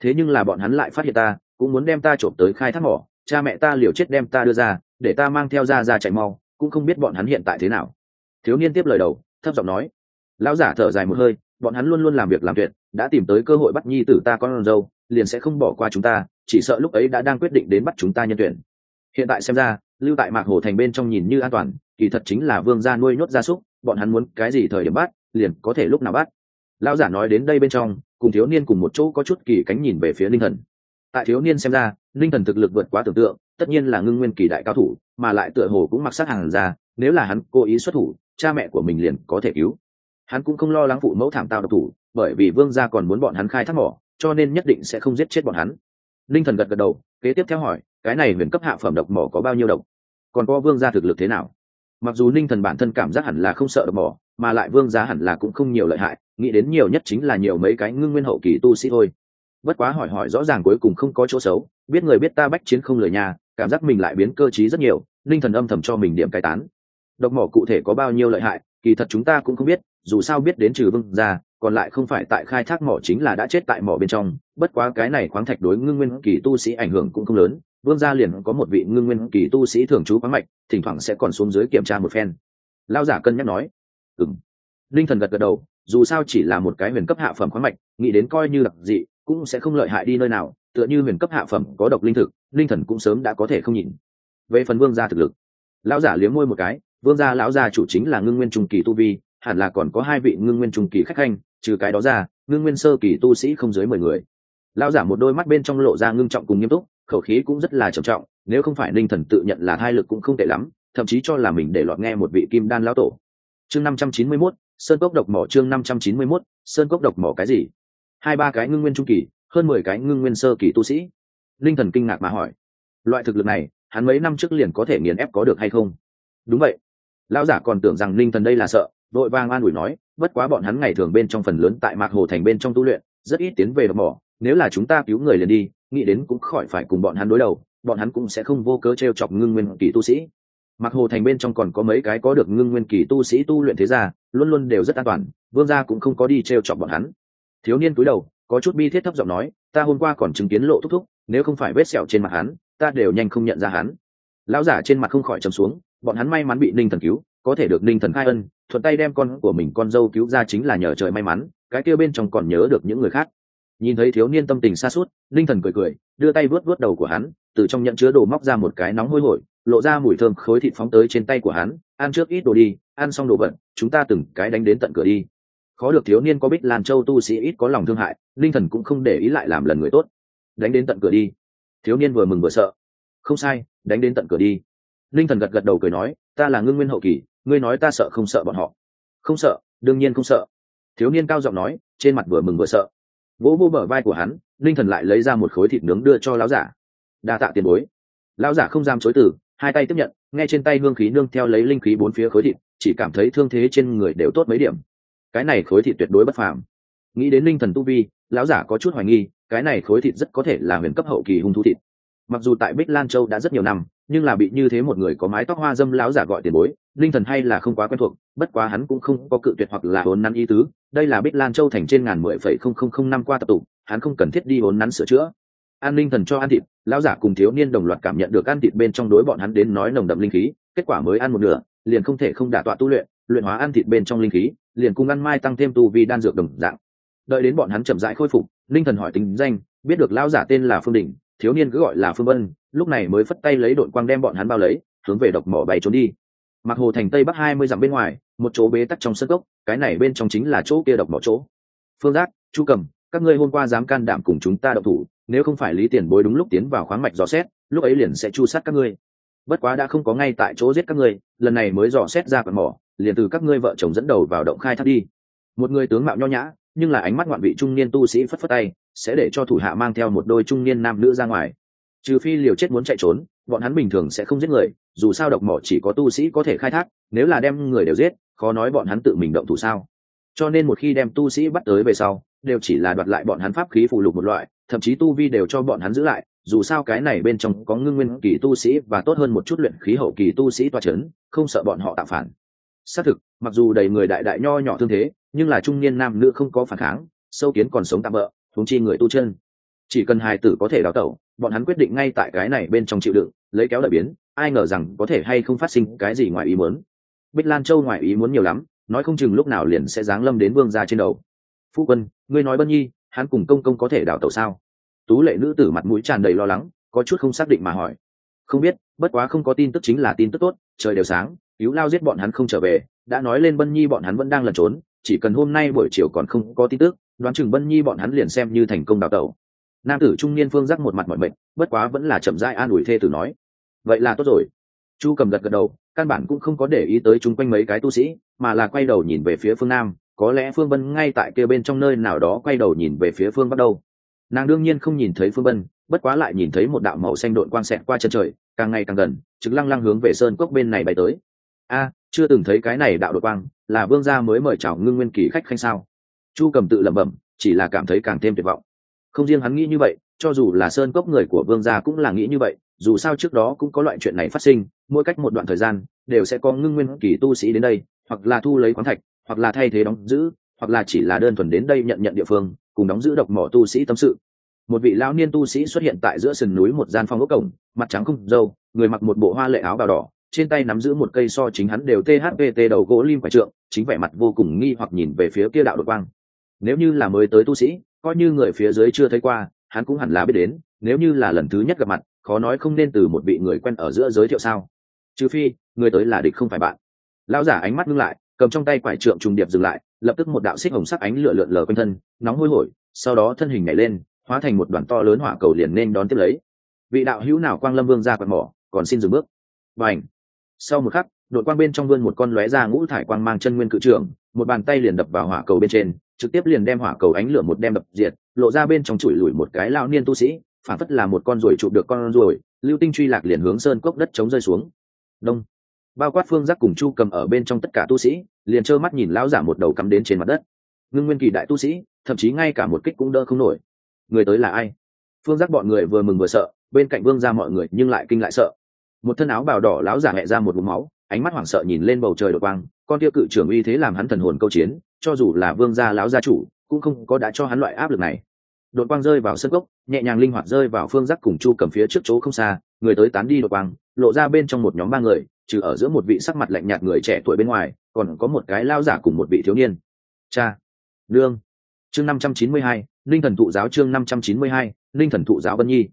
Thế nhưng là bọn hắn lại phát hiện ta, cũng muốn đem ta trộm tới khai thác mỏ cha mẹ ta liều chết đem ta đưa ra, để ta mang theo ra ra chạy mau, cũng không biết bọn hắn hiện tại thế nào. Thiếu niên tiếp lời đầu, thấp giọng nói, lão giả thở dài một hơi, bọn hắn luôn luôn làm việc làm tuyệt, đã tìm tới cơ hội bắt nhi tử ta con dâu, liền sẽ không bỏ qua chúng ta, chỉ sợ lúc ấy đã đang quyết định đến bắt chúng ta nhân tuyển. Hiện tại xem ra, lưu tại mạc hồ thành bên trong nhìn như an toàn, kỳ thật chính là vương gia nuôi nhốt gia súc, bọn hắn muốn cái gì thời điểm bắt, liền có thể lúc nào bắt. Lão giả nói đến đây bên trong, cùng thiếu niên cùng một chỗ có chút kỳ cánh nhìn về phía linh thần. Tại thiếu niên xem ra Ninh thần thực lực vượt quá tưởng tượng, tất nhiên là ngưng nguyên kỳ đại cao thủ, mà lại tựa hồ cũng mặc sát hàng ra, nếu là hắn cố ý xuất thủ, cha mẹ của mình liền có thể cứu. Hắn cũng không lo lắng phụ mẫu thảm tạo độc thủ, bởi vì vương gia còn muốn bọn hắn khai thác mỏ, cho nên nhất định sẽ không giết chết bọn hắn. Ninh thần gật gật đầu, kế tiếp theo hỏi, cái này huyền cấp hạ phẩm độc mỏ có bao nhiêu độc? Còn có vương gia thực lực thế nào? Mặc dù Ninh thần bản thân cảm giác hẳn là không sợ độc mỏ, mà lại vương gia hẳn là cũng không nhiều lợi hại, nghĩ đến nhiều nhất chính là nhiều mấy cái ngưng nguyên hậu kỳ tu sĩ thôi bất quá hỏi hỏi rõ ràng cuối cùng không có chỗ xấu, biết người biết ta bách chiến không lời nhà, cảm giác mình lại biến cơ t rất nhiều, linh thần âm thầm cho mình điểm cai tán. Độc mỏ cụ thể có bao nhiêu lợi hại, kỳ thật chúng ta cũng không biết, dù sao biết đến trừ vương gia, còn lại không phải tại khai thác mỏ chính là đã chết tại mỏ bên trong, bất quá cái này khoáng thạch đối ngưng nguyên kỳ tu sĩ ảnh hưởng cũng không lớn, vương gia liền có một vị ngưng nguyên kỳ tu sĩ thường trú khoáng mạch, thỉnh thoảng sẽ còn xuống dưới kiểm tra một phen. Lao giả cân nhắc nói ừng linh thần gật gật đầu, dù sao chỉ là một cái huyền cấp hạ phẩm khoáng mạch, nghĩ đến coi như đặc dị cũng sẽ không lợi hại đi nơi nào, tựa như huyền cấp hạ phẩm có độc linh thực, linh thần cũng sớm đã có thể không nhìn. Về phần vương gia thực lực, lão giả liếm môi một cái, vương gia lão gia chủ chính là ngưng nguyên trung kỳ tu vi, hẳn là còn có hai vị ngưng nguyên trung kỳ khách khanh, trừ cái đó ra, ngưng nguyên sơ kỳ tu sĩ không dưới mười người. Lão giả một đôi mắt bên trong lộ ra ngưng trọng cùng nghiêm túc, khẩu khí cũng rất là trầm trọng, nếu không phải ninh thần tự nhận là thai lực cũng không tệ lắm, thậm chí cho là mình để lọt nghe một vị kim đan lão tổ. Chương năm trăm chín mươi mốt, sơn cốc độc mỏ chương năm trăm chín mươi mốt, sơn cốc độc mỏ cái gì? Hai ba cái ngưng nguyên trung kỳ, hơn mười cái ngưng nguyên sơ kỳ tu sĩ. Linh thần kinh ngạc mà hỏi, loại thực lực này, hắn mấy năm trước liền có thể nghiền ép có được hay không? Đúng vậy. Lão giả còn tưởng rằng linh thần đây là sợ, đội vang an ủi nói, bất quá bọn hắn ngày thường bên trong phần lớn tại mạc hồ thành bên trong tu luyện, rất ít tiến về đập mỏ. Nếu là chúng ta cứu người liền đi, nghĩ đến cũng khỏi phải cùng bọn hắn đối đầu, bọn hắn cũng sẽ không vô cớ t r e o chọc ngưng nguyên kỳ tu sĩ. Mặc hồ thành bên trong còn có mấy cái có được ngưng nguyên kỳ tu sĩ tu luyện thế gia, luôn luôn đều rất an toàn, vương gia cũng không có đi t r e o chọc bọn hắn thiếu niên cúi đầu, có chút bi thiết thấp giọng nói, ta hôm qua còn chứng kiến lộ thúc thúc, nếu không phải vết sẹo trên mặt hắn, ta đều nhanh không nhận ra hắn. Lão giả trên mặt không khỏi trầm xuống, bọn hắn may mắn bị ninh thần cứu, có thể được ninh thần khai ân, thuận tay đem con của mình con dâu cứu ra chính là nhờ trời may mắn, cái kia bên trong còn nhớ được những người khác. Nhìn thấy thiếu niên tâm tình xa suốt ninh thần cười cười, đưa tay vuốt vuốt đầu của hắn, từ trong nhận chứa đồ móc ra một cái nóng hôi hổi, lộ ra mùi thơm khối thịt phóng tới trên tay của hắn, ăn trước ít đồ đi, ăn xong đồ bận chúng ta từng cái đánh đến tận cửa đi khó được thiếu niên có bích lan châu tu sĩ ít có lòng thương hại, linh thần cũng không để ý lại làm lần người tốt. Đánh đến tận cửa đi. Thiếu niên vừa mừng vừa sợ. Không sai, đánh đến tận cửa đi. Linh thần gật gật đầu cười nói, ta là ngưng nguyên hậu kỳ, ngươi nói ta sợ không sợ bọn họ? Không sợ, đương nhiên không sợ. Thiếu niên cao giọng nói, trên mặt vừa mừng vừa sợ. Vỗ vô bờ vai của hắn, linh thần lại lấy ra một khối thịt nướng đưa cho lão giả. Đa tạ tiền bối. Lão giả không dám chối từ, hai tay tiếp nhận, nghe trên tay hương khí nương theo lấy linh khí bốn phía khối thịt, chỉ cảm thấy thương thế trên người đều tốt mấy điểm cái này khối thịt tuyệt đối bất phàm. Nghĩ đến linh thần tu vi, lão giả có chút hoài nghi, cái này khối thịt rất có thể là huyền cấp hậu kỳ hung thú thịt. Mặc dù tại bích lan châu đã rất nhiều năm, nhưng là bị như thế một người có mái tóc hoa dâm lão giả gọi tiền bối, linh thần hay là không quá quen thuộc, bất quá hắn cũng không có cự tuyệt hoặc là hồn nắn ý tứ. Đây là bích lan châu thành trên ngàn mười phẩy không không không năm qua tập tụ, hắn không cần thiết đi hồn nắn sửa chữa. An linh thần cho ăn thịt, lão giả cùng thiếu niên đồng loạt cảm nhận được ăn thịt bên trong đối bọn hắn đến nói nồng đậm linh khí, kết quả mới ăn một nửa, liền không thể không đả tọa tu luyện luyện hóa ăn thịt bên trong linh khí liền cùng ăn mai tăng thêm tu vi đan dược đồng dạng. Đợi đến bọn hắn chậm rãi khôi phục, linh thần hỏi tính danh, biết được lão giả tên là phương đình thiếu niên cứ gọi là phương vân, lúc này mới phất tay lấy đội quang đem bọn hắn bao lấy, hướng về độc mỏ bay trốn đi. Mặc hồ thành tây bắc hai mươi dặm bên ngoài, một chỗ bế tắc trong sân cốc, cái này bên trong chính là chỗ kia độc mỏ chỗ. Phương giác, chu cầm, các ngươi hôm qua dám can đảm cùng chúng ta độc thủ, nếu không phải lý tiền bối đúng lúc tiến vào khoáng mạch dò xét, lúc ấy liền sẽ chu sát các ngươi bất quá đã không có ngay tại chỗ giết các ngươi, lần này mới dò xét ra quạt mỏ, liền từ các ngươi vợ chồng dẫn đầu vào động khai thác đi. Một người tướng mạo nho nhã, nhưng là ánh mắt ngoạn vị trung niên tu sĩ phất phất tay, sẽ để cho thủ hạ mang theo một đôi trung niên nam nữ ra ngoài. Trừ phi liều chết muốn chạy trốn, bọn hắn bình thường sẽ không giết người, dù sao độc mỏ chỉ có tu sĩ có thể khai thác, nếu là đem người đều giết, khó nói bọn hắn tự mình động thủ sao. Cho nên một khi đem tu sĩ bắt tới về sau, đều chỉ là đoạt lại bọn hắn pháp khí phụ lục một loại, thậm chí tu vi đều cho bọn hắn giữ lại dù sao cái này bên trong có ngưng nguyên kỳ tu sĩ và tốt hơn một chút luyện khí hậu kỳ tu sĩ toa c h ấ n, không sợ bọn họ tạo phản. Xác thực, mặc dù đầy người đại đại nho nhỏ thương thế, nhưng là trung niên nam nữ không có phản kháng, sâu kiến còn sống tạm bỡ thúng chi người tu chân. Chỉ cần hài tử có thể đào tẩu, bọn hắn quyết định ngay tại cái này bên trong chịu đựng, lấy kéo đ biến, ai ngờ rằng có thể hay không phát sinh cái gì ngoài ý muốn. Bích lan châu ngoài ý muốn nhiều lắm, nói không chừng lúc nào liền sẽ giáng lâm đến vương gia trên đầu. Phu quân, ngươi nói bân nhi, hắn cùng công công có thể đào tẩu sao? Tú lệ nữ tử mặt mũi tràn đầy lo lắng, có chút không xác định mà hỏi. Không biết, bất quá không có tin tức chính là tin tức tốt, trời đều sáng, cứu lao giết bọn hắn không trở về, đã nói lên bân nhi bọn hắn vẫn đang lẩn trốn, chỉ cần hôm nay buổi chiều còn không có tin tức, đoán chừng bân nhi bọn hắn liền xem như thành công đào tẩu. Nam tử trung niên phương giác một mặt mọi mệnh, bất quá vẫn là chậm rãi an ủi thê tử nói. Vậy là tốt rồi. Chu cầm gật gật đầu, căn bản cũng không có để ý tới chung quanh mấy cái tu sĩ, mà là quay đầu nhìn về phía phương nam, có lẽ phương vân ngay tại kia bên trong nơi nào đó quay đầu nhìn về phía phương bắt đầu nàng đương nhiên không nhìn thấy phương vân, bất quá lại nhìn thấy một đạo màu xanh đội quang xẹt qua chân trời, càng ngày càng gần chứng lăng lăng hướng về sơn cốc bên này bay tới. A, chưa từng thấy cái này đạo đội quang, là vương gia mới mời chào ngưng nguyên kỳ khách khanh sao? Chu cầm tự lẩm bẩm, chỉ là cảm thấy càng thêm tuyệt vọng. Không riêng hắn nghĩ như vậy, cho dù là sơn cốc người của vương gia cũng là nghĩ như vậy, dù sao trước đó cũng có loại chuyện này phát sinh, mỗi cách một đoạn thời gian, đều sẽ có ngưng nguyên kỳ tu sĩ đến đây, hoặc là thu lấy khoáng thạch, hoặc là thay thế đóng giữ hoặc là chỉ là đơn thuần đến đây nhận nhận địa phương, cùng đóng giữ độc mỏ tu sĩ tâm sự. Một vị lão niên tu sĩ xuất hiện tại giữa sườn núi một gian phong ốc cổng, mặt trắng không dâu người mặc một bộ hoa lệ áo bào đỏ, trên tay nắm giữ một cây so chính hắn đều thpt đầu gỗ lim phải trượng, chính vẻ mặt vô cùng nghi hoặc nhìn về phía kia đạo đột quang. Nếu như là mới tới tu sĩ, coi như người phía dưới chưa thấy qua, hắn cũng hẳn là biết đến, nếu như là lần thứ nhất gặp mặt, khó nói không nên từ một vị người quen ở giữa giới thiệu sao. Trừ phi, người tới là địch không phải bạn. Lão giả ánh mắt ngưng lại, cầm trong tay quải trượng trùng điệp dừng lại lập tức một đạo xích hồng sắc ánh lửa lượn lờ quanh thân, nóng hôi hổi, sau đó thân hình nhảy lên, hóa thành một đoàn to lớn hỏa cầu liền nên đón tiếp lấy. Vị đạo hữu nào quang lâm vương ra quạt mỏ, còn xin dừng bước. Và ảnh sau một khắc, đội quang bên trong vươn một con lóe ra ngũ thải quang mang chân nguyên cự trưởng, một bàn tay liền đập vào hỏa cầu bên trên, trực tiếp liền đem hỏa cầu ánh lửa một đem đập diệt, lộ ra bên trong chùi lùi một cái lao niên tu sĩ, phản phất là một con ruồi chụp được con ruồi, lưu tinh truy lạc liền hướng sơn cốc đất chống rơi xuống. Đông! Bao quát phương giác cùng chu cầm ở bên trong tất cả tu sĩ liền trơ mắt nhìn lão giả một đầu cắm đến trên mặt đất. Ngưng nguyên kỳ đại tu sĩ, thậm chí ngay cả một kích cũng đỡ không nổi. Người tới là ai? Phương giác bọn người vừa mừng vừa sợ, bên cạnh vương ra mọi người nhưng lại kinh lại sợ. Một thân áo bào đỏ lão giả hẹ ra một vùng máu, ánh mắt hoảng sợ nhìn lên bầu trời đột quang, con tiêu cự trưởng uy thế làm hắn thần hồn câu chiến, cho dù là vương gia lão gia chủ, cũng không có đã cho hắn loại áp lực này. Đột quang rơi vào sân gốc nhẹ nhàng linh hoạt rơi vào phương giác cùng chu cầm phía trước chỗ không xa, người tới tán đi đột quang, lộ ra bên trong một nhóm ba người trừ ở giữa một vị sắc mặt lạnh nhạt người trẻ tuổi bên ngoài, còn có một cái lao giả cùng một vị thiếu niên. Cha, nương. Chương năm trăm chín mươi hai ninh thần thụ giáo chương năm trăm chín mươi hai ninh thần thụ giáo vân nhi.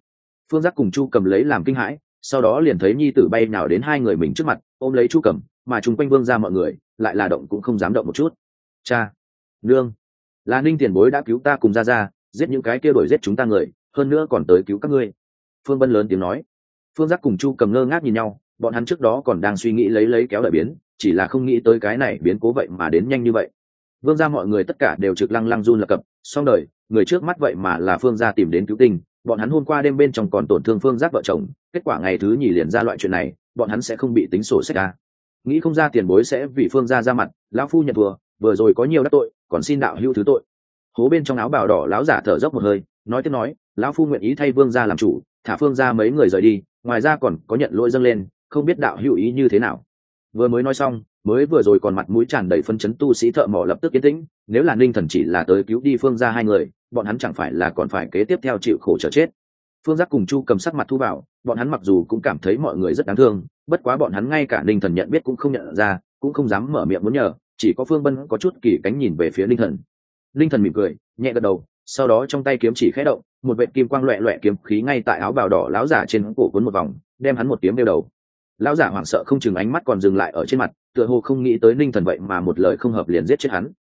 Phương giác cùng chu cầm lấy làm kinh hãi, sau đó liền thấy nhi tử bay nào đến hai người mình trước mặt, ôm lấy chu cầm, mà chúng quanh vương ra mọi người, lại là động cũng không dám động một chút. Cha, nương. Là ninh tiền bối đã cứu ta cùng ra ra giết những cái kia đổi giết chúng ta người, hơn nữa còn tới cứu các ngươi. Phương vân lớn tiếng nói. Phương giác cùng chu cầm ngơ ngác nhìn nhau bọn hắn trước đó còn đang suy nghĩ lấy lấy kéo đợi biến, chỉ là không nghĩ tới cái này biến cố vậy mà đến nhanh như vậy. Vương ra mọi người tất cả đều trực lăng lăng run lập cập, xong đời, người trước mắt vậy mà là phương gia tìm đến cứu tinh, bọn hắn hôm qua đêm bên trong còn tổn thương phương giác vợ chồng, kết quả ngày thứ nhì liền ra loại chuyện này, bọn hắn sẽ không bị tính sổ sách ra nghĩ không ra tiền bối sẽ vì phương gia ra mặt, lão phu nhận thua, vừa rồi có nhiều đắc tội, còn xin đạo hữu thứ tội. Hố bên trong áo bào đỏ lão giả thở dốc một hơi, nói tiếp nói, lão phu nguyện ý thay vương gia làm chủ, thả phương gia mấy người rời đi, ngoài ra còn có nhận lỗi dâng lên không biết đạo hữu ý như thế nào. Vừa mới nói xong, mới vừa rồi còn mặt mũi tràn đầy phân chấn tu sĩ thợ mỏ lập tức yên tĩnh, nếu là ninh thần chỉ là tới cứu đi phương gia hai người, bọn hắn chẳng phải là còn phải kế tiếp theo chịu khổ chờ chết. Phương giác cùng chu cầm sắc mặt thu vào, bọn hắn mặc dù cũng cảm thấy mọi người rất đáng thương, bất quá bọn hắn ngay cả ninh thần nhận biết cũng không nhận ra, cũng không dám mở miệng muốn nhờ, chỉ có phương bân có chút kỳ cánh nhìn về phía ninh thần. Ninh thần mỉm cười, nhẹ gật đầu, sau đó trong tay kiếm chỉ khẽ động, một vệ kim quang loẹ loẹ kiếm khí ngay tại áo bào đỏ láo giả trên cổ cuốn một vòng, đem hắn một kiếm đeo đầu lão giả hoảng sợ không chừng ánh mắt còn dừng lại ở trên mặt, tựa hồ không nghĩ tới ninh thần vậy mà một lời không hợp liền giết chết hắn.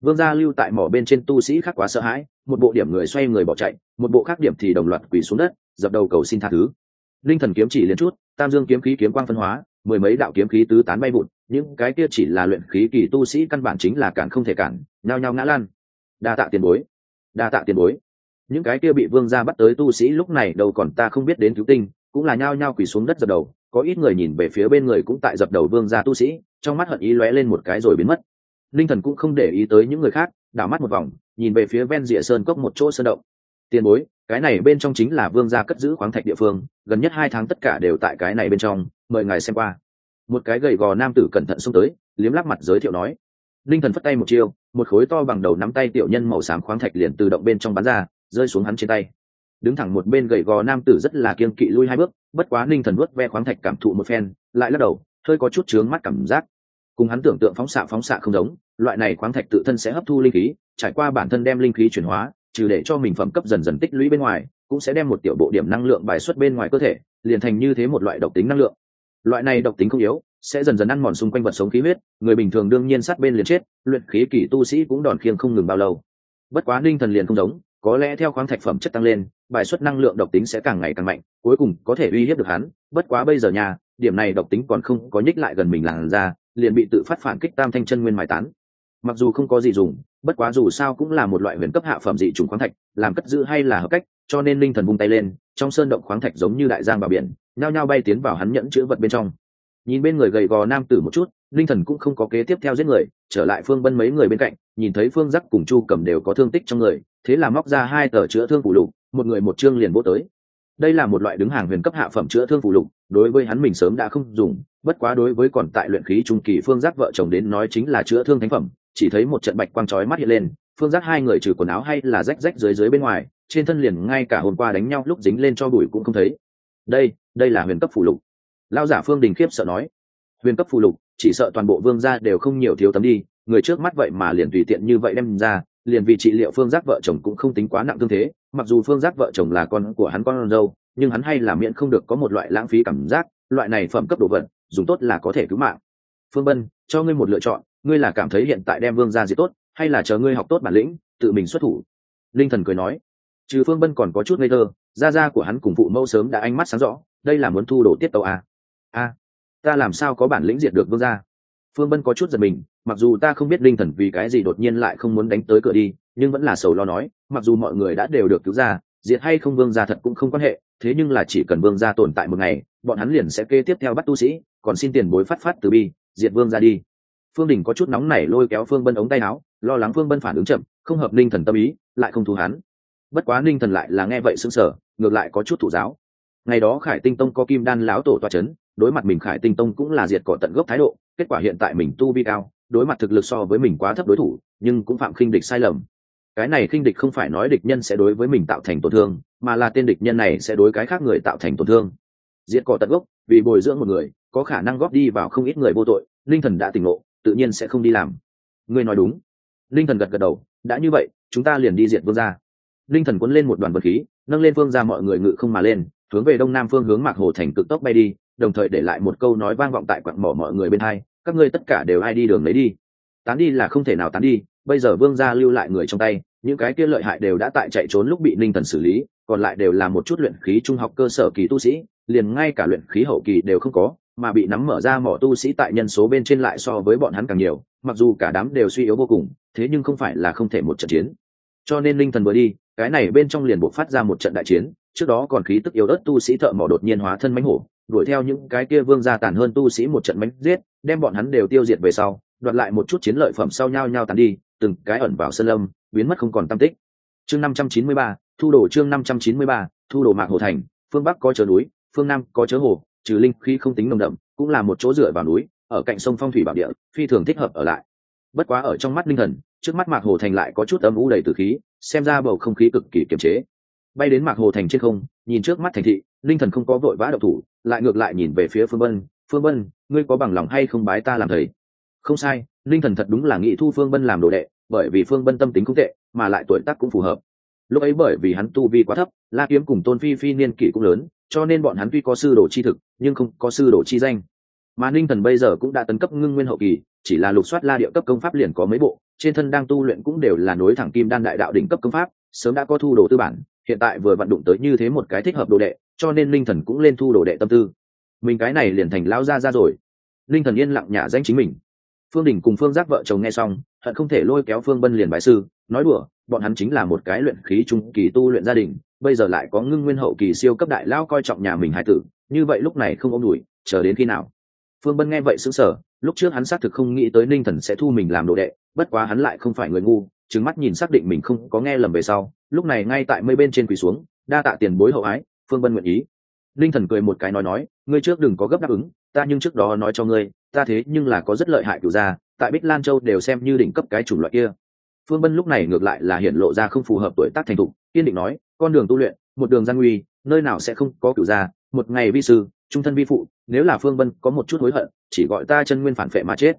Vương gia lưu tại mỏ bên trên tu sĩ khác quá sợ hãi, một bộ điểm người xoay người bỏ chạy, một bộ khác điểm thì đồng loạt quỳ xuống đất, dập đầu cầu xin tha thứ. Ninh thần kiếm chỉ liên chút, tam dương kiếm khí kiếm quang phân hóa, mười mấy đạo kiếm khí tứ tán bay vụt, những cái kia chỉ là luyện khí kỳ tu sĩ căn bản chính là cản không thể cản, nhao nhao ngã lan đa tạ tiền bối. Đa tạ tiền bối. Những cái kia bị vương gia bắt tới tu sĩ lúc này đâu còn ta không biết đến cứu tinh, cũng là nhao nhao quỳ xuống đất dập đầu có ít người nhìn về phía bên người cũng tại dập đầu vương gia tu sĩ, trong mắt hận ý lóe lên một cái rồi biến mất. Linh thần cũng không để ý tới những người khác, đảo mắt một vòng, nhìn về phía ven rìa sơn cốc một chỗ sơn động. Tiền bối, cái này bên trong chính là vương gia cất giữ khoáng thạch địa phương, gần nhất hai tháng tất cả đều tại cái này bên trong, mời ngài xem qua. Một cái gầy gò nam tử cẩn thận xông tới, liếm lắc mặt giới thiệu nói. Linh thần phất tay một chiêu, một khối to bằng đầu nắm tay tiểu nhân màu xám khoáng thạch liền từ động bên trong bắn ra, rơi xuống hắn trên tay đứng thẳng một bên gầy gò nam tử rất là kiên kỵ lui hai bước, bất quá ninh thần vuốt ve khoáng thạch cảm thụ một phen, lại lắc đầu, hơi có chút chướng mắt cảm giác. Cùng hắn tưởng tượng phóng xạ phóng xạ không giống, loại này khoáng thạch tự thân sẽ hấp thu linh khí, trải qua bản thân đem linh khí chuyển hóa, trừ để cho mình phẩm cấp dần dần tích lũy bên ngoài, cũng sẽ đem một tiểu bộ điểm năng lượng bài xuất bên ngoài cơ thể, liền thành như thế một loại độc tính năng lượng. Loại này độc tính không yếu, sẽ dần dần ăn mòn xung quanh vật sống khí huyết, người bình thường đương nhiên sát bên liền chết, luyện khí kỳ tu sĩ cũng đòn khiêng không ngừng bao lâu. Bất quá ninh thần liền không giống có lẽ theo khoáng thạch phẩm chất tăng lên, bài xuất năng lượng độc tính sẽ càng ngày càng mạnh, cuối cùng có thể uy hiếp được hắn. Bất quá bây giờ nhà điểm này độc tính còn không có nhích lại gần mình làn ra liền bị tự phát phản kích tam thanh chân nguyên mài tán. Mặc dù không có gì dùng, bất quá dù sao cũng là một loại huyền cấp hạ phẩm dị trùng khoáng thạch, làm cất giữ hay là hợp cách, cho nên linh thần vung tay lên, trong sơn động khoáng thạch giống như đại giang vào biển, nhao nhao bay tiến vào hắn nhẫn chữ vật bên trong nhìn bên người gầy gò nam tử một chút, linh thần cũng không có kế tiếp theo giết người, trở lại phương bân mấy người bên cạnh, nhìn thấy phương giác cùng chu cầm đều có thương tích trong người, thế là móc ra hai tờ chữa thương phụ lục, một người một chương liền vô tới. Đây là một loại đứng hàng huyền cấp hạ phẩm chữa thương phụ lục, đối với hắn mình sớm đã không dùng, bất quá đối với còn tại luyện khí trung kỳ phương giác vợ chồng đến nói chính là chữa thương thánh phẩm, chỉ thấy một trận bạch quang chói mắt hiện lên, phương giác hai người trừ quần áo hay là rách rách dưới dưới bên ngoài, trên thân liền ngay cả hôm qua đánh nhau lúc dính lên cho bụi cũng không thấy. Đây đây là huyền cấp phụ lục lao giả phương đình khiếp sợ nói. Huyền cấp phụ lục, chỉ sợ toàn bộ vương gia đều không nhiều thiếu tấm đi, người trước mắt vậy mà liền tùy tiện như vậy đem ra, liền vì trị liệu phương giác vợ chồng cũng không tính quá nặng thương thế, mặc dù phương giác vợ chồng là con của hắn con dâu, nhưng hắn hay là miễn không được có một loại lãng phí cảm giác, loại này phẩm cấp đồ vật, dùng tốt là có thể cứu mạng. Phương bân, cho ngươi một lựa chọn, ngươi là cảm thấy hiện tại đem vương ra gì tốt, hay là chờ ngươi học tốt bản lĩnh, tự mình xuất thủ? Linh thần cười nói. Trừ phương bân còn có chút ngây thơ, gia gia của hắn cùng phụ mẫu sớm đã ánh mắt sáng rõ, đây là muốn thu đổ tiết tàu à a, ta làm sao có bản lĩnh diệt được vương gia? Phương bân có chút giật mình, mặc dù ta không biết linh thần vì cái gì đột nhiên lại không muốn đánh tới cửa đi, nhưng vẫn là sầu lo nói, mặc dù mọi người đã đều được cứu ra, diệt hay không vương gia thật cũng không quan hệ, thế nhưng là chỉ cần vương gia tồn tại một ngày, bọn hắn liền sẽ kê tiếp theo bắt tu sĩ, còn xin tiền bối phát phát từ bi, diệt vương gia đi. Phương đình có chút nóng nảy lôi kéo phương bân ống tay áo, lo lắng phương bân phản ứng chậm, không hợp linh thần tâm ý, lại không thu hắn. Bất quá linh thần lại là nghe vậy sững sờ, ngược lại có chút thủ giáo. Ngày đó khải tinh tông có kim đan láo tổ toa c h ấ n đối mặt mình khải tinh tông cũng là diệt cỏ tận gốc thái độ, kết quả hiện tại mình tu vi cao, đối mặt thực lực so với mình quá thấp đối thủ, nhưng cũng phạm khinh địch sai lầm. Cái này khinh địch không phải nói địch nhân sẽ đối với mình tạo thành tổn thương, mà là tên địch nhân này sẽ đối cái khác người tạo thành tổn thương. Diệt cỏ tận gốc, vì bồi dưỡng một người, có khả năng góp đi vào không ít người vô tội, linh thần đã tỉnh ngộ, tự nhiên sẽ không đi làm. Ngươi nói đúng. Linh thần gật gật đầu, đã như vậy, chúng ta liền đi diệt vương gia. Linh thần cuốn lên một đoàn vật khí, nâng lên vương ra mọi người ngự không mà lên, hướng về đông nam phương hướng mạc hồ thành cực tốc bay đi đồng thời để lại một câu nói vang vọng tại quặng mỏ mọi người bên hai các ngươi tất cả đều ai đi đường lấy đi. Tán đi là không thể nào tán đi, bây giờ vương gia lưu lại người trong tay, những cái kia lợi hại đều đã tại chạy trốn lúc bị ninh thần xử lý, còn lại đều là một chút luyện khí trung học cơ sở kỳ tu sĩ, liền ngay cả luyện khí hậu kỳ đều không có, mà bị nắm mở ra mỏ tu sĩ tại nhân số bên trên lại so với bọn hắn càng nhiều, mặc dù cả đám đều suy yếu vô cùng, thế nhưng không phải là không thể một trận chiến. Cho nên linh thần vừa đi, cái này bên trong liền buộc phát ra một trận đại chiến, trước đó còn khí tức yếu ớt tu sĩ thợ mỏ đột nhiên hóa thân mánh hổ đuổi theo những cái kia vương gia tàn hơn tu sĩ một trận mánh giết, đem bọn hắn đều tiêu diệt về sau, đoạt lại một chút chiến lợi phẩm sau nhau nhau tàn đi, từng cái ẩn vào sơn lâm, biến mất không còn tam tích. Chương năm trăm chín mươi ba, thu đồ chương năm trăm chín mươi ba, thu đồ mạc hồ thành, phương bắc có chớ núi, phương nam có chớ hồ, trừ linh khi không tính nồng đậm, cũng là một chỗ dựa vào núi, ở cạnh sông phong thủy bảo địa, phi thường thích hợp ở lại. Bất quá ở trong mắt linh thần, trước mắt mạc hồ thành lại có chút âm u đầy từ khí, xem ra bầu không khí cực kỳ kiềm chế. Bay đến mạc hồ thành trên không, nhìn trước mắt thành thị linh thần không có vội vã độc thủ, lại ngược lại nhìn về phía phương bân phương bân ngươi có bằng lòng hay không bái ta làm thầy? Không sai, linh thần thật đúng là nghĩ thu phương bân làm đồ đệ, bởi vì phương bân tâm tính cũng tệ, mà lại tuổi tác cũng phù hợp. Lúc ấy bởi vì hắn tu vi quá thấp, la kiếm cùng tôn phi phi niên kỷ cũng lớn, cho nên bọn hắn tuy có sư đồ chi thực, nhưng không có sư đồ chi danh. Mà ninh thần bây giờ cũng đã tấn cấp ngưng nguyên hậu kỳ, chỉ là lục soát la địa cấp công pháp liền có mấy bộ, trên thân đang tu luyện cũng đều là nối thẳng kim đan đại đạo đỉnh cấp công pháp, sớm đã có thu đồ tư bản hiện tại vừa vận đụng tới như thế một cái thích hợp đồ đệ, cho nên linh thần cũng lên thu đồ đệ tâm tư. Mình cái này liền thành lao ra ra rồi. Linh thần yên lặng nhả danh chính mình. Phương đình cùng phương giác vợ chồng nghe xong, hận không thể lôi kéo phương bân liền bái sư, nói đùa, bọn hắn chính là một cái luyện khí trung kỳ tu luyện gia đình, bây giờ lại có ngưng nguyên hậu kỳ siêu cấp đại lao coi trọng nhà mình hải tử, như vậy lúc này không ôm đùi, chờ đến khi nào? Phương bân nghe vậy sững sờ, lúc trước hắn xác thực không nghĩ tới ninh thần sẽ thu mình làm đồ đệ, bất quá hắn lại không phải người ngu trứng mắt nhìn xác định mình không có nghe lầm về sau lúc này ngay tại mây bên trên quỳ xuống, đa tạ tiền bối hậu ái, phương bân nguyện ý. Ninh thần cười một cái nói nói, ngươi trước đừng có gấp đáp ứng, ta nhưng trước đó nói cho ngươi, ta thế nhưng là có rất lợi hại cửu gia, tại bích lan châu đều xem như đỉnh cấp cái chủng loại kia. Phương bân lúc này ngược lại là hiện lộ ra không phù hợp tuổi tác thành thục, kiên định nói, con đường tu luyện, một đường gian nguy, nơi nào sẽ không có cửu gia, một ngày vi sư, trung thân vi phụ, nếu là phương bân có một chút hối hận, chỉ gọi ta chân nguyên phản phệ mà chết.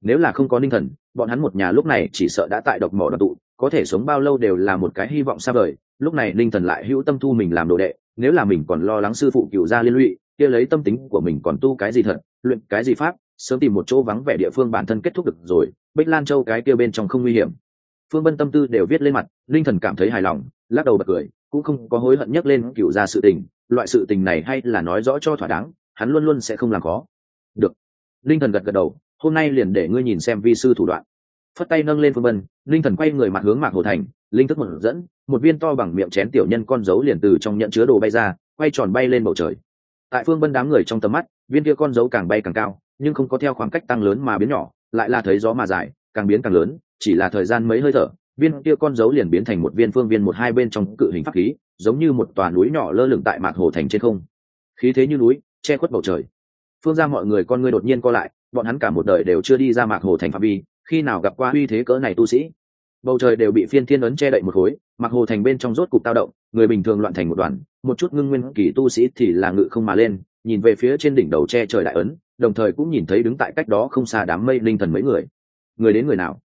Nếu là không có ninh thần, bọn hắn một nhà lúc này chỉ sợ đã tại độc mỏ đoàn tụ có thể sống bao lâu đều là một cái hy vọng xa vời. Lúc này ninh thần lại hữu tâm thu mình làm đồ đệ, nếu là mình còn lo lắng sư phụ cựu gia liên lụy, kia lấy tâm tính của mình còn tu cái gì thật, luyện cái gì pháp, sớm tìm một chỗ vắng vẻ địa phương bản thân kết thúc được rồi, bích lan châu cái kia bên trong không nguy hiểm. Phương bân tâm tư đều viết lên mặt linh thần cảm thấy hài lòng, lắc đầu bật cười, cũng không có hối hận nhắc lên cựu gia sự tình, loại sự tình này hay là nói rõ cho thỏa đáng, hắn luôn luôn sẽ không làm khó. Được. Linh thần gật gật đầu, hôm nay liền để ngươi nhìn xem vi sư thủ đoạn phất tay nâng lên phương vân, linh thần quay người mặt hướng mạc hồ thành, linh thức một dẫn, một viên to bằng miệng chén tiểu nhân con dấu liền từ trong nhận chứa đồ bay ra, quay tròn bay lên bầu trời. Tại phương vân đám người trong tầm mắt, viên kia con dấu càng bay càng cao, nhưng không có theo khoảng cách tăng lớn mà biến nhỏ, lại là thấy gió mà dài, càng biến càng lớn, chỉ là thời gian mấy hơi thở, viên kia con dấu liền biến thành một viên phương viên một hai bên trong cự hình pháp khí, giống như một tòa núi nhỏ lơ lửng tại mạc hồ thành trên không. Khí thế như núi, che khuất bầu trời. Phương ra mọi người con ngươi đột nhiên co lại, bọn hắn cả một đời đều chưa đi ra mạc hồ thành phạm vi khi nào gặp qua uy thế cỡ này tu sĩ? Bầu trời đều bị phiên thiên ấn che đậy một khối, mặc hồ thành bên trong rốt cục tao động, người bình thường loạn thành một đoàn, một chút ngưng nguyên kỳ tu sĩ thì là ngự không mà lên, nhìn về phía trên đỉnh đầu che trời đại ấn, đồng thời cũng nhìn thấy đứng tại cách đó không xa đám mây linh thần mấy người. Người đến người nào?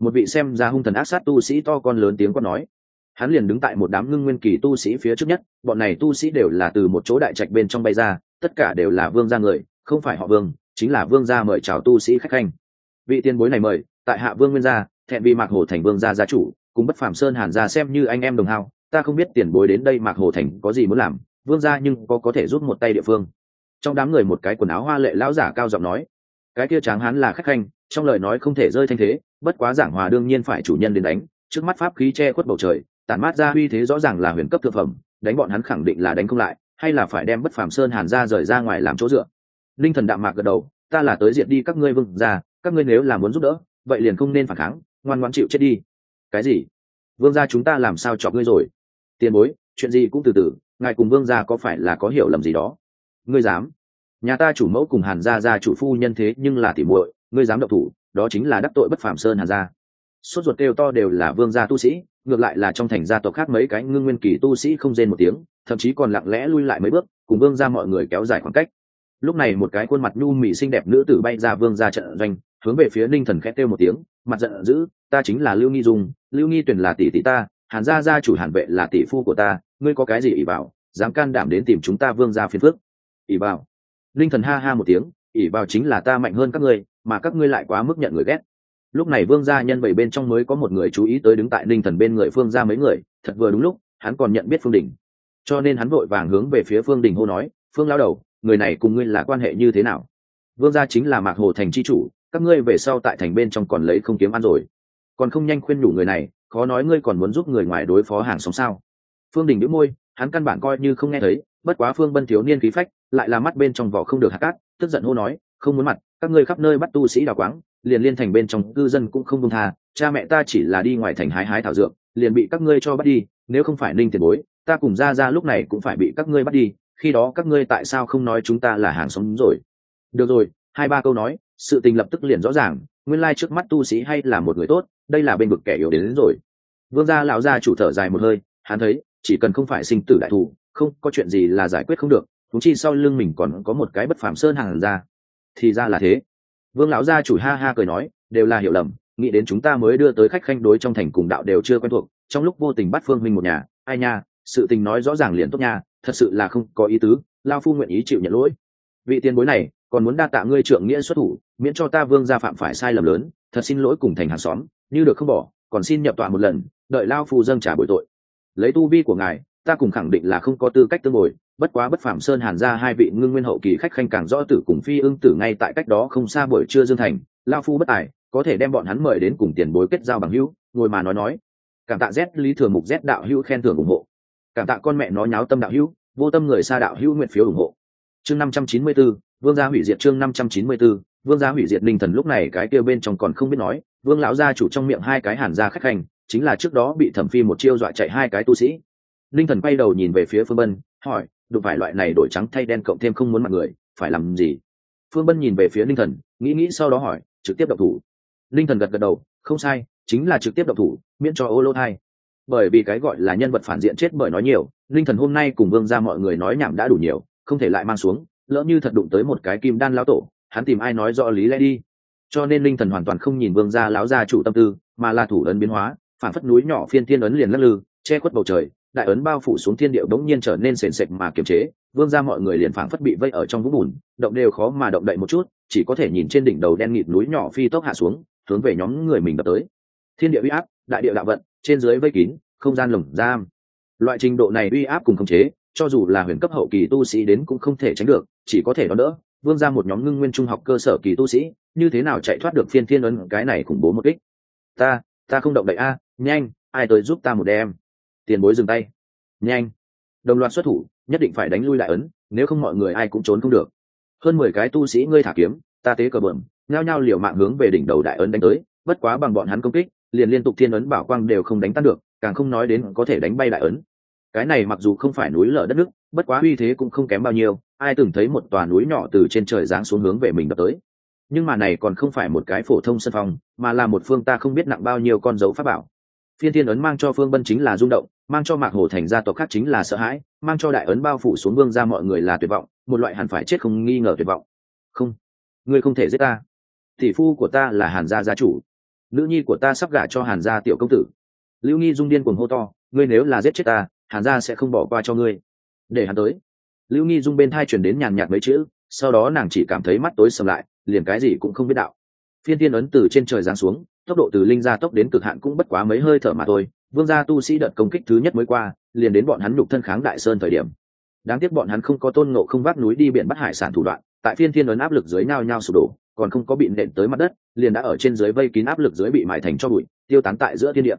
Một vị xem ra hung thần ác sát tu sĩ to con lớn tiếng quát nói. Hắn liền đứng tại một đám ngưng nguyên kỳ tu sĩ phía trước nhất, bọn này tu sĩ đều là từ một chỗ đại trạch bên trong bay ra, tất cả đều là vương gia người, không phải họ vương, chính là vương gia mời chào tu sĩ khách khanh vị tiền bối này mời, tại hạ vương nguyên gia, thẹn vì mạc hồ thành vương gia gia chủ, cùng bất phàm sơn hàn gia xem như anh em đồng hao, ta không biết tiền bối đến đây mạc hồ thành có gì muốn làm, vương gia nhưng có có thể giúp một tay địa phương. Trong đám người một cái quần áo hoa lệ lão giả cao giọng nói, cái kia tráng hán là khách khanh, trong lời nói không thể rơi thanh thế, bất quá giảng hòa đương nhiên phải chủ nhân đến đánh, trước mắt pháp khí che khuất bầu trời, tản mát ra uy thế rõ ràng là huyền cấp thực phẩm, đánh bọn hắn khẳng định là đánh không lại, hay là phải đem bất phàm sơn hàn ra rời ra ngoài làm chỗ dựa. Linh thần đạm mạc gật đầu, ta là tới diệt đi các ngươi vương gia các ngươi nếu là muốn giúp đỡ, vậy liền không nên phản kháng, ngoan ngoan chịu chết đi. Cái gì? Vương gia chúng ta làm sao chọc ngươi rồi? Tiền bối, chuyện gì cũng từ từ, ngài cùng vương gia có phải là có hiểu lầm gì đó? Ngươi dám? Nhà ta chủ mẫu cùng hàn gia gia chủ phu nhân thế nhưng là tỉ muội, ngươi dám động thủ, đó chính là đắc tội bất phạm sơn hàn gia. Sốt ruột kêu to đều là vương gia tu sĩ, ngược lại là trong thành gia tộc khác mấy cái ngưng nguyên kỳ tu sĩ không rên một tiếng, thậm chí còn lặng lẽ lui lại mấy bước, cùng vương gia mọi người kéo dài khoảng cách. Lúc này một cái khuôn mặt nhu mị xinh đẹp nữ tử bay ra vương gia trận doanh hướng về phía ninh thần khét kêu một tiếng, mặt giận dữ, ta chính là lưu nghi dung, lưu nghi tuyển là tỷ tỷ ta, hàn gia gia chủ hàn vệ là tỷ phu của ta, ngươi có cái gì ỷ bảo dám can đảm đến tìm chúng ta vương gia phiền phước ỷ bảo ninh thần ha ha một tiếng, ỷ bảo chính là ta mạnh hơn các ngươi, mà các ngươi lại quá mức nhận người ghét. Lúc này vương gia nhân bảy bên trong mới có một người chú ý tới đứng tại ninh thần bên người phương gia mấy người, thật vừa đúng lúc, hắn còn nhận biết phương đình. Cho nên hắn vội vàng hướng về phía phương đình hô nói, phương lao đầu, người này cùng ngươi là quan hệ như thế nào? Vương gia chính là mạc hồ thành c h i chủ các ngươi về sau tại thành bên trong còn lấy không kiếm ăn rồi. Còn không nhanh khuyên nhủ người này, khó nói ngươi còn muốn giúp người ngoài đối phó hàng sống sao. Phương đình đĩu môi, hắn căn bản coi như không nghe thấy, bất quá phương bân thiếu niên khí phách, lại là mắt bên trong vỏ không được hạ cát, tức giận hô nói, không muốn mặt, các ngươi khắp nơi bắt tu sĩ đào quáng, liền liên thành bên trong cư dân cũng không công tha, cha mẹ ta chỉ là đi ngoài thành hái hái thảo dược, liền bị các ngươi cho bắt đi, nếu không phải ninh tiền bối, ta cùng ra ra lúc này cũng phải bị các ngươi bắt đi, khi đó các ngươi tại sao không nói chúng ta là hàng sống rồi? Được rồi, hai ba câu nói sự tình lập tức liền rõ ràng nguyên lai trước mắt tu sĩ hay là một người tốt đây là bên vực kẻ yếu đến, đến rồi. Vương gia lão gia chủ thở dài một hơi hắn thấy chỉ cần không phải sinh tử đại thù không có chuyện gì là giải quyết không được thúng chi sau lưng mình còn có một cái bất phàm sơn hàng ra. Thì ra là thế. Vương lão gia chủ ha ha cười nói đều là hiểu lầm nghĩ đến chúng ta mới đưa tới khách khanh đối trong thành cùng đạo đều chưa quen thuộc trong lúc vô tình bắt phương minh một nhà ai nha sự tình nói rõ ràng liền tốt nha thật sự là không có ý tứ lao phu nguyện ý chịu nhận lỗi. Vị tiền bối này còn muốn đa tạ ngươi trượng nghĩa xuất thủ miễn cho ta vương gia phạm phải sai lầm lớn, thật xin lỗi cùng thành hàng xóm, như được không bỏ, còn xin nhập tọa một lần, đợi lao phu dâng trả bội tội. Lấy tu vi của ngài, ta cùng khẳng định là không có tư cách tương bồi, bất quá bất phạm sơn hàn ra hai vị ngưng nguyên hậu kỳ khách khanh càng rõ tử cùng phi ưng tử ngay tại cách đó không xa buổi trưa dương thành, lao phu bất tài, có thể đem bọn hắn mời đến cùng tiền bối kết giao bằng hữu, ngồi mà nói nói. Cảm tạ z lý thường mục z đạo hữu khen thưởng ủng hộ. Cảm tạ con mẹ nó nháo tâm đạo hữu, vô tâm người xa đạo hữu nguyện phiếu ủng hộ. Chương năm trăm chín mươi bốn vương gia hủy diệt chương năm trăm chín mươi 594, vương gia hủy diệt linh thần lúc này cái kia bên trong còn không biết nói vương lão gia chủ trong miệng hai cái hàn gia khách hành chính là trước đó bị thẩm phi một chiêu dọa chạy hai cái tu sĩ. Linh thần quay đầu nhìn về phía phương bân hỏi đụng phải loại này đổi trắng thay đen cộng thêm không muốn mặt người phải làm gì? Phương bân nhìn về phía linh thần nghĩ nghĩ sau đó hỏi trực tiếp độc thủ? Linh thần gật gật đầu không sai chính là trực tiếp độc thủ miễn cho ô lô thai. Bởi vì cái gọi là nhân vật phản diện chết bởi nói nhiều linh thần hôm nay cùng vương ra mọi người nói nhảm đã đủ nhiều không thể lại mang xuống lỡ như thật đụng tới một cái kim đan lão tổ, hắn tìm ai nói rõ lý lẽ đi. Cho nên linh thần hoàn toàn không nhìn vương gia lão gia chủ tâm tư, mà là thủ ấn biến hóa, phản phất núi nhỏ phiên thiên ấn liền lắc lư, che khuất bầu trời, đại ấn bao phủ xuống thiên điệu đống nhiên trở nên sền sệt mà kiềm chế, vương gia mọi người liền phản phất bị vây ở trong vũng bùn, động đều khó mà động đậy một chút, chỉ có thể nhìn trên đỉnh đầu đen nghịt núi nhỏ phi tốc hạ xuống, hướng về nhóm người mình đập tới. Thiên địa uy áp, đại địa đạo vận, trên dưới vây kín, không gian lồng giam. Loại trình độ này uy áp cùng khống chế cho dù là huyền cấp hậu kỳ tu sĩ đến cũng không thể tránh được, chỉ có thể đón đỡ, vương ra một nhóm ngưng nguyên trung học cơ sở kỳ tu sĩ, như thế nào chạy thoát được phiên thiên ấn, cái này khủng bố một kích. Ta ta không động đậy a, nhanh, ai tới giúp ta một đêm. Tiền bối dừng tay. Nhanh. Đồng loạt xuất thủ, nhất định phải đánh lui lại ấn, nếu không mọi người ai cũng trốn không được. Hơn mười cái tu sĩ ngươi thả kiếm, ta tế cờ bờm nhao nhao liều mạng hướng về đỉnh đầu đại ấn đánh tới, bất quá bằng bọn hắn công kích, liền liên tục thiên ấn bảo quang đều không đánh tan được, càng không nói đến có thể đánh bay đại ấn cái này mặc dù không phải núi lở đất nước, bất quá uy thế cũng không kém bao nhiêu, ai từng thấy một tòa núi nhỏ từ trên trời giáng xuống hướng về mình đập tới. Nhưng mà này còn không phải một cái phổ thông sân phong mà là một phương ta không biết nặng bao nhiêu con dấu pháp bảo. Phiên thiên ấn mang cho phương bân chính là rung động, mang cho mạc hồ thành gia tộc khác chính là sợ hãi, mang cho đại ấn bao phủ xuống vương ra mọi người là tuyệt vọng, một loại hẳn phải chết không nghi ngờ tuyệt vọng. Không, ngươi không thể giết ta. Tỷ phu của ta là hàn gia gia chủ. Nữ nhi của ta sắp gả cho hàn gia tiểu công tử. Lưu nghi dung điên cuồng hô to, ngươi nếu là giết chết ta hàn gia sẽ không bỏ qua cho ngươi. Để hắn tới. Lưu nghi dung bên thai chuyển đến nhàn nhạt mấy chữ, sau đó nàng chỉ cảm thấy mắt tối sầm lại, liền cái gì cũng không biết đạo. Phiên tiên ấn từ trên trời giáng xuống, tốc độ từ linh gia tốc đến cực hạn cũng bất quá mấy hơi thở mà thôi. Vương gia tu sĩ đợt công kích thứ nhất mới qua, liền đến bọn hắn nhục thân kháng đại sơn thời điểm. Đáng tiếc bọn hắn không có tôn ngộ không vác núi đi biển bắt hải sản thủ đoạn, tại phiên thiên ấn áp lực dưới nao nhao sụp đổ, còn không có bị nện tới mặt đất, liền đã ở trên dưới vây kín áp lực dưới bị mại thành cho bụi, tiêu tán tại giữa thiên địa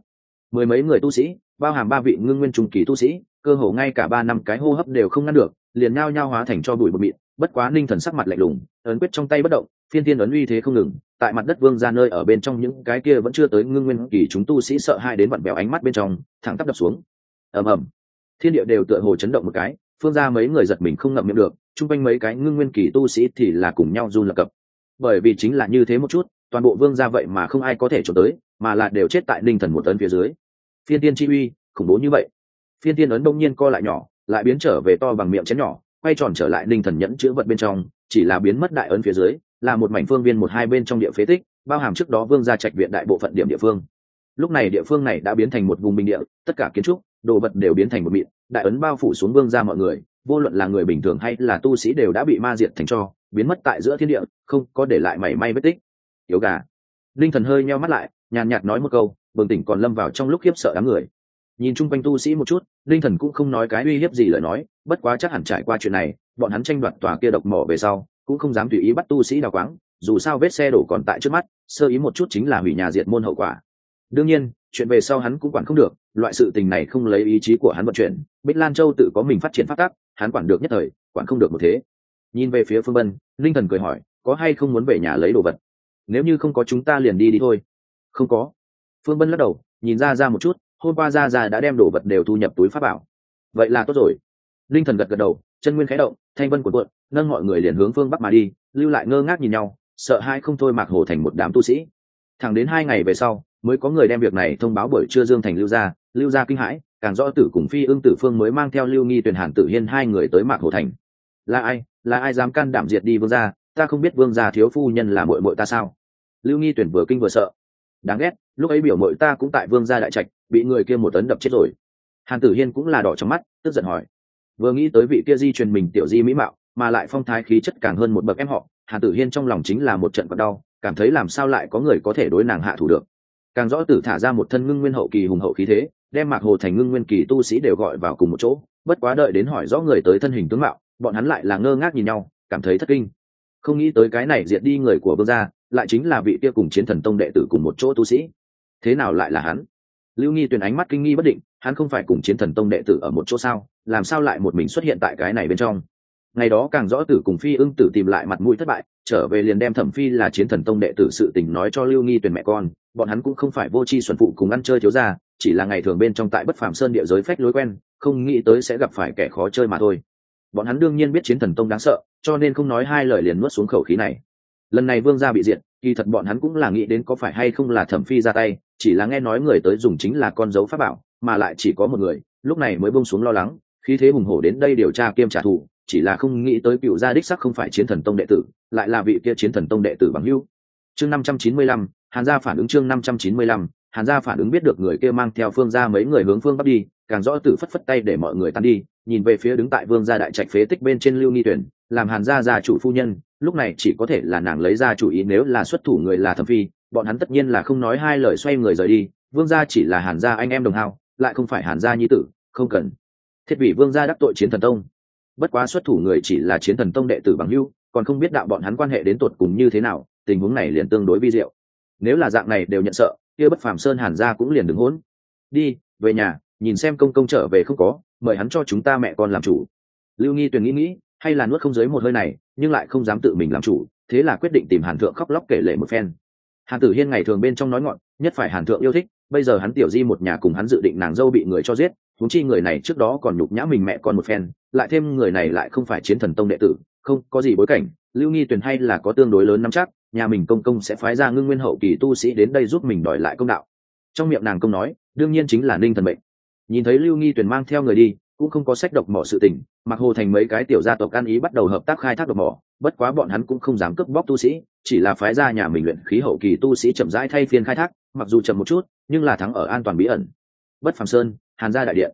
mười mấy người tu sĩ, bao hàm ba vị ngưng nguyên trùng kỳ tu sĩ, cơ hồ ngay cả ba năm cái hô hấp đều không ngăn được, liền nhao nhao hóa thành cho bụi bụi mịn, bất quá ninh thần sắc mặt lạnh lùng, ấn quyết trong tay bất động, phiên thiên ấn uy thế không ngừng, tại mặt đất vương ra nơi ở bên trong những cái kia vẫn chưa tới ngưng nguyên kỳ chúng tu sĩ sợ hai đến vặn bèo ánh mắt bên trong, thẳng tắp đập xuống. Ầm ầm. Thiên địa đều tựa hồ chấn động một cái, phương ra mấy người giật mình không ngậm miệng được, chung quanh mấy cái ngưng nguyên kỳ tu sĩ thì là cùng nhau run lập cập. Bởi vì chính là như thế một chút, toàn bộ vương ra vậy mà không ai có thể trốn tới, mà là đều chết tại ninh thần một tấn phía dưới phiên tiên chi uy, khủng bố như vậy. Phiên tiên ấn đông nhiên co lại nhỏ, lại biến trở về to bằng miệng chén nhỏ, quay tròn trở lại ninh thần nhẫn chữ vật bên trong, chỉ là biến mất đại ấn phía dưới, là một mảnh phương viên một hai bên trong địa phế tích, bao hàm trước đó vương ra trạch viện đại bộ phận điểm địa phương. Lúc này địa phương này đã biến thành một vùng bình địa, tất cả kiến trúc, đồ vật đều biến thành một mịn, đại ấn bao phủ xuống vương ra mọi người, vô luận là người bình thường hay là tu sĩ đều đã bị ma diệt thành cho, biến mất tại giữa thiên địa, không có để lại mảy may vết tích. Yếu gà. Linh thần hơi nheo mắt lại, nhàn nhạt nói một câu bừng tỉnh còn lâm vào trong lúc khiếp sợ đám người. Nhìn chung quanh tu sĩ một chút, linh thần cũng không nói cái uy hiếp gì lời nói, bất quá chắc hẳn trải qua chuyện này, bọn hắn tranh đoạt tòa kia độc mỏ về sau, cũng không dám tùy ý bắt tu sĩ đào quáng, dù sao vết xe đổ còn tại trước mắt, sơ ý một chút chính là hủy nhà diệt môn hậu quả. Đương nhiên, chuyện về sau hắn cũng quản không được, loại sự tình này không lấy ý chí của hắn vận chuyển, bích lan châu tự có mình phát triển phát tác hắn quản được nhất thời, quản không được một thế. Nhìn về phía phương bân linh thần cười hỏi, có hay không muốn về nhà lấy đồ vật? Nếu như không có chúng ta liền đi đi thôi. Không có phương bân lắc đầu, nhìn ra ra một chút, hôm qua ra ra đã đem đồ vật đều thu nhập túi pháp bảo. Vậy là tốt rồi. Linh thần gật gật đầu, chân nguyên khẽ động, thanh vân cuộn cuộn, nâng mọi người liền hướng phương bắc mà đi, lưu lại ngơ ngác nhìn nhau, sợ hai không thôi mạc hồ thành một đám tu sĩ. Thẳng đến hai ngày về sau, mới có người đem việc này thông báo buổi trưa dương thành lưu gia lưu gia kinh hãi, càng rõ tử cùng phi ưng tử phương mới mang theo lưu nghi tuyển hàn tử hiên hai người tới mạc hồ thành. Là ai là ai dám can đảm diệt đi vương gia, ta không biết vương gia thiếu phu nhân là muội muội ta sao? Lưu nghi tuyển vừa kinh vừa sợ. Đáng ghét lúc ấy biểu mội ta cũng tại vương gia đại trạch, bị người kia một tấn đập chết rồi. Hàn tử hiên cũng là đỏ trong mắt, tức giận hỏi. Vừa nghĩ tới vị kia di truyền mình tiểu di mỹ mạo, mà lại phong thái khí chất càng hơn một bậc em họ, hàn tử hiên trong lòng chính là một trận còn đau, cảm thấy làm sao lại có người có thể đối nàng hạ thủ được. Càng rõ tử thả ra một thân ngưng nguyên hậu kỳ hùng hậu khí thế, đem mạc hồ thành ngưng nguyên kỳ tu sĩ đều gọi vào cùng một chỗ, bất quá đợi đến hỏi rõ người tới thân hình tướng mạo, bọn hắn lại là ngơ ngác nhìn nhau, cảm thấy thất kinh. Không nghĩ tới cái này diệt đi người của vương gia, lại chính là vị kia cùng chiến thần tông đệ tử cùng một chỗ tu sĩ thế nào lại là hắn? Lưu nghi tuyền ánh mắt kinh nghi bất định, hắn không phải cùng chiến thần tông đệ tử ở một chỗ sao? Làm sao lại một mình xuất hiện tại cái này bên trong? Ngày đó càng rõ tử cùng phi ưng tử tìm lại mặt mũi thất bại, trở về liền đem thẩm phi là chiến thần tông đệ tử sự tình nói cho lưu nghi tuyền mẹ con, bọn hắn cũng không phải vô tri xuẩn phụ cùng ăn chơi thiếu ra chỉ là ngày thường bên trong tại bất phàm sơn địa giới phách lối quen, không nghĩ tới sẽ gặp phải kẻ khó chơi mà thôi. Bọn hắn đương nhiên biết chiến thần tông đáng sợ, cho nên không nói hai lời liền nuốt xuống khẩu khí này. Lần này vương gia bị diệt, kỳ thật bọn hắn cũng là nghĩ đến có phải hay không là thẩm phi ra tay chỉ là nghe nói người tới dùng chính là con dấu pháp bảo, mà lại chỉ có một người, lúc này mới bông xuống lo lắng khi thế hùng hổ đến đây điều tra kiêm trả thù, chỉ là không nghĩ tới cựu gia đích sắc không phải chiến thần tông đệ tử, lại là vị kia chiến thần tông đệ tử bằng hưu chương năm trăm chín mươi lăm, hàn gia phản ứng chương năm trăm chín mươi lăm, hàn gia phản ứng biết được người kia mang theo phương gia mấy người hướng phương bắc đi, càng rõ tử phất phất tay để mọi người tan đi, nhìn về phía đứng tại vương gia đại trạch phế tích bên trên lưu nghi tuyển, làm hàn gia gia chủ phu nhân, lúc này chỉ có thể là nàng lấy ra chủ ý nếu là xuất thủ người là thẩm phi bọn hắn tất nhiên là không nói hai lời xoay người rời đi, vương gia chỉ là hàn gia anh em đồng hào lại không phải hàn gia nhi tử, không cần. Thiết bị vương gia đắc tội chiến thần tông. Bất quá xuất thủ người chỉ là chiến thần tông đệ tử bằng hưu còn không biết đạo bọn hắn quan hệ đến tột cùng như thế nào, tình huống này liền tương đối vi diệu. Nếu là dạng này đều nhận sợ, kia bất phàm sơn hàn gia cũng liền đứng hỗn. Đi, về nhà, nhìn xem công công trở về không có, mời hắn cho chúng ta mẹ con làm chủ. Lưu nghi tuyền nghĩ nghĩ, hay là nuốt không dưới một hơi này, nhưng lại không dám tự mình làm chủ, thế là quyết định tìm hàn thượng khóc lóc kể lệ một phen hàn tử hiên ngày thường bên trong nói ngọn, nhất phải hàn thượng yêu thích, bây giờ hắn tiểu di một nhà cùng hắn dự định nàng dâu bị người cho giết thúng chi người này trước đó còn nhục nhã mình mẹ con một phen, lại thêm người này lại không phải chiến thần tông đệ tử, không có gì bối cảnh, lưu nghi tuyền hay là có tương đối lớn nắm chắc, nhà mình công công sẽ phái ra ngưng nguyên hậu kỳ tu sĩ đến đây giúp mình đòi lại công đạo. Trong miệng nàng công nói, đương nhiên chính là ninh thần mệnh. Nhìn thấy lưu nghi tuyền mang theo người đi, cũng không có sách độc mỏ sự tình mặc hồ thành mấy cái tiểu gia tộc ăn ý bắt đầu hợp tác khai thác độc mỏ, bất quá bọn hắn cũng không dám cướp bóc tu sĩ, chỉ là phái ra nhà mình luyện khí hậu kỳ tu sĩ chậm rãi thay phiên khai thác, mặc dù chậm một chút, nhưng là thắng ở an toàn bí ẩn. Bất phàm sơn, hàn gia đại điện.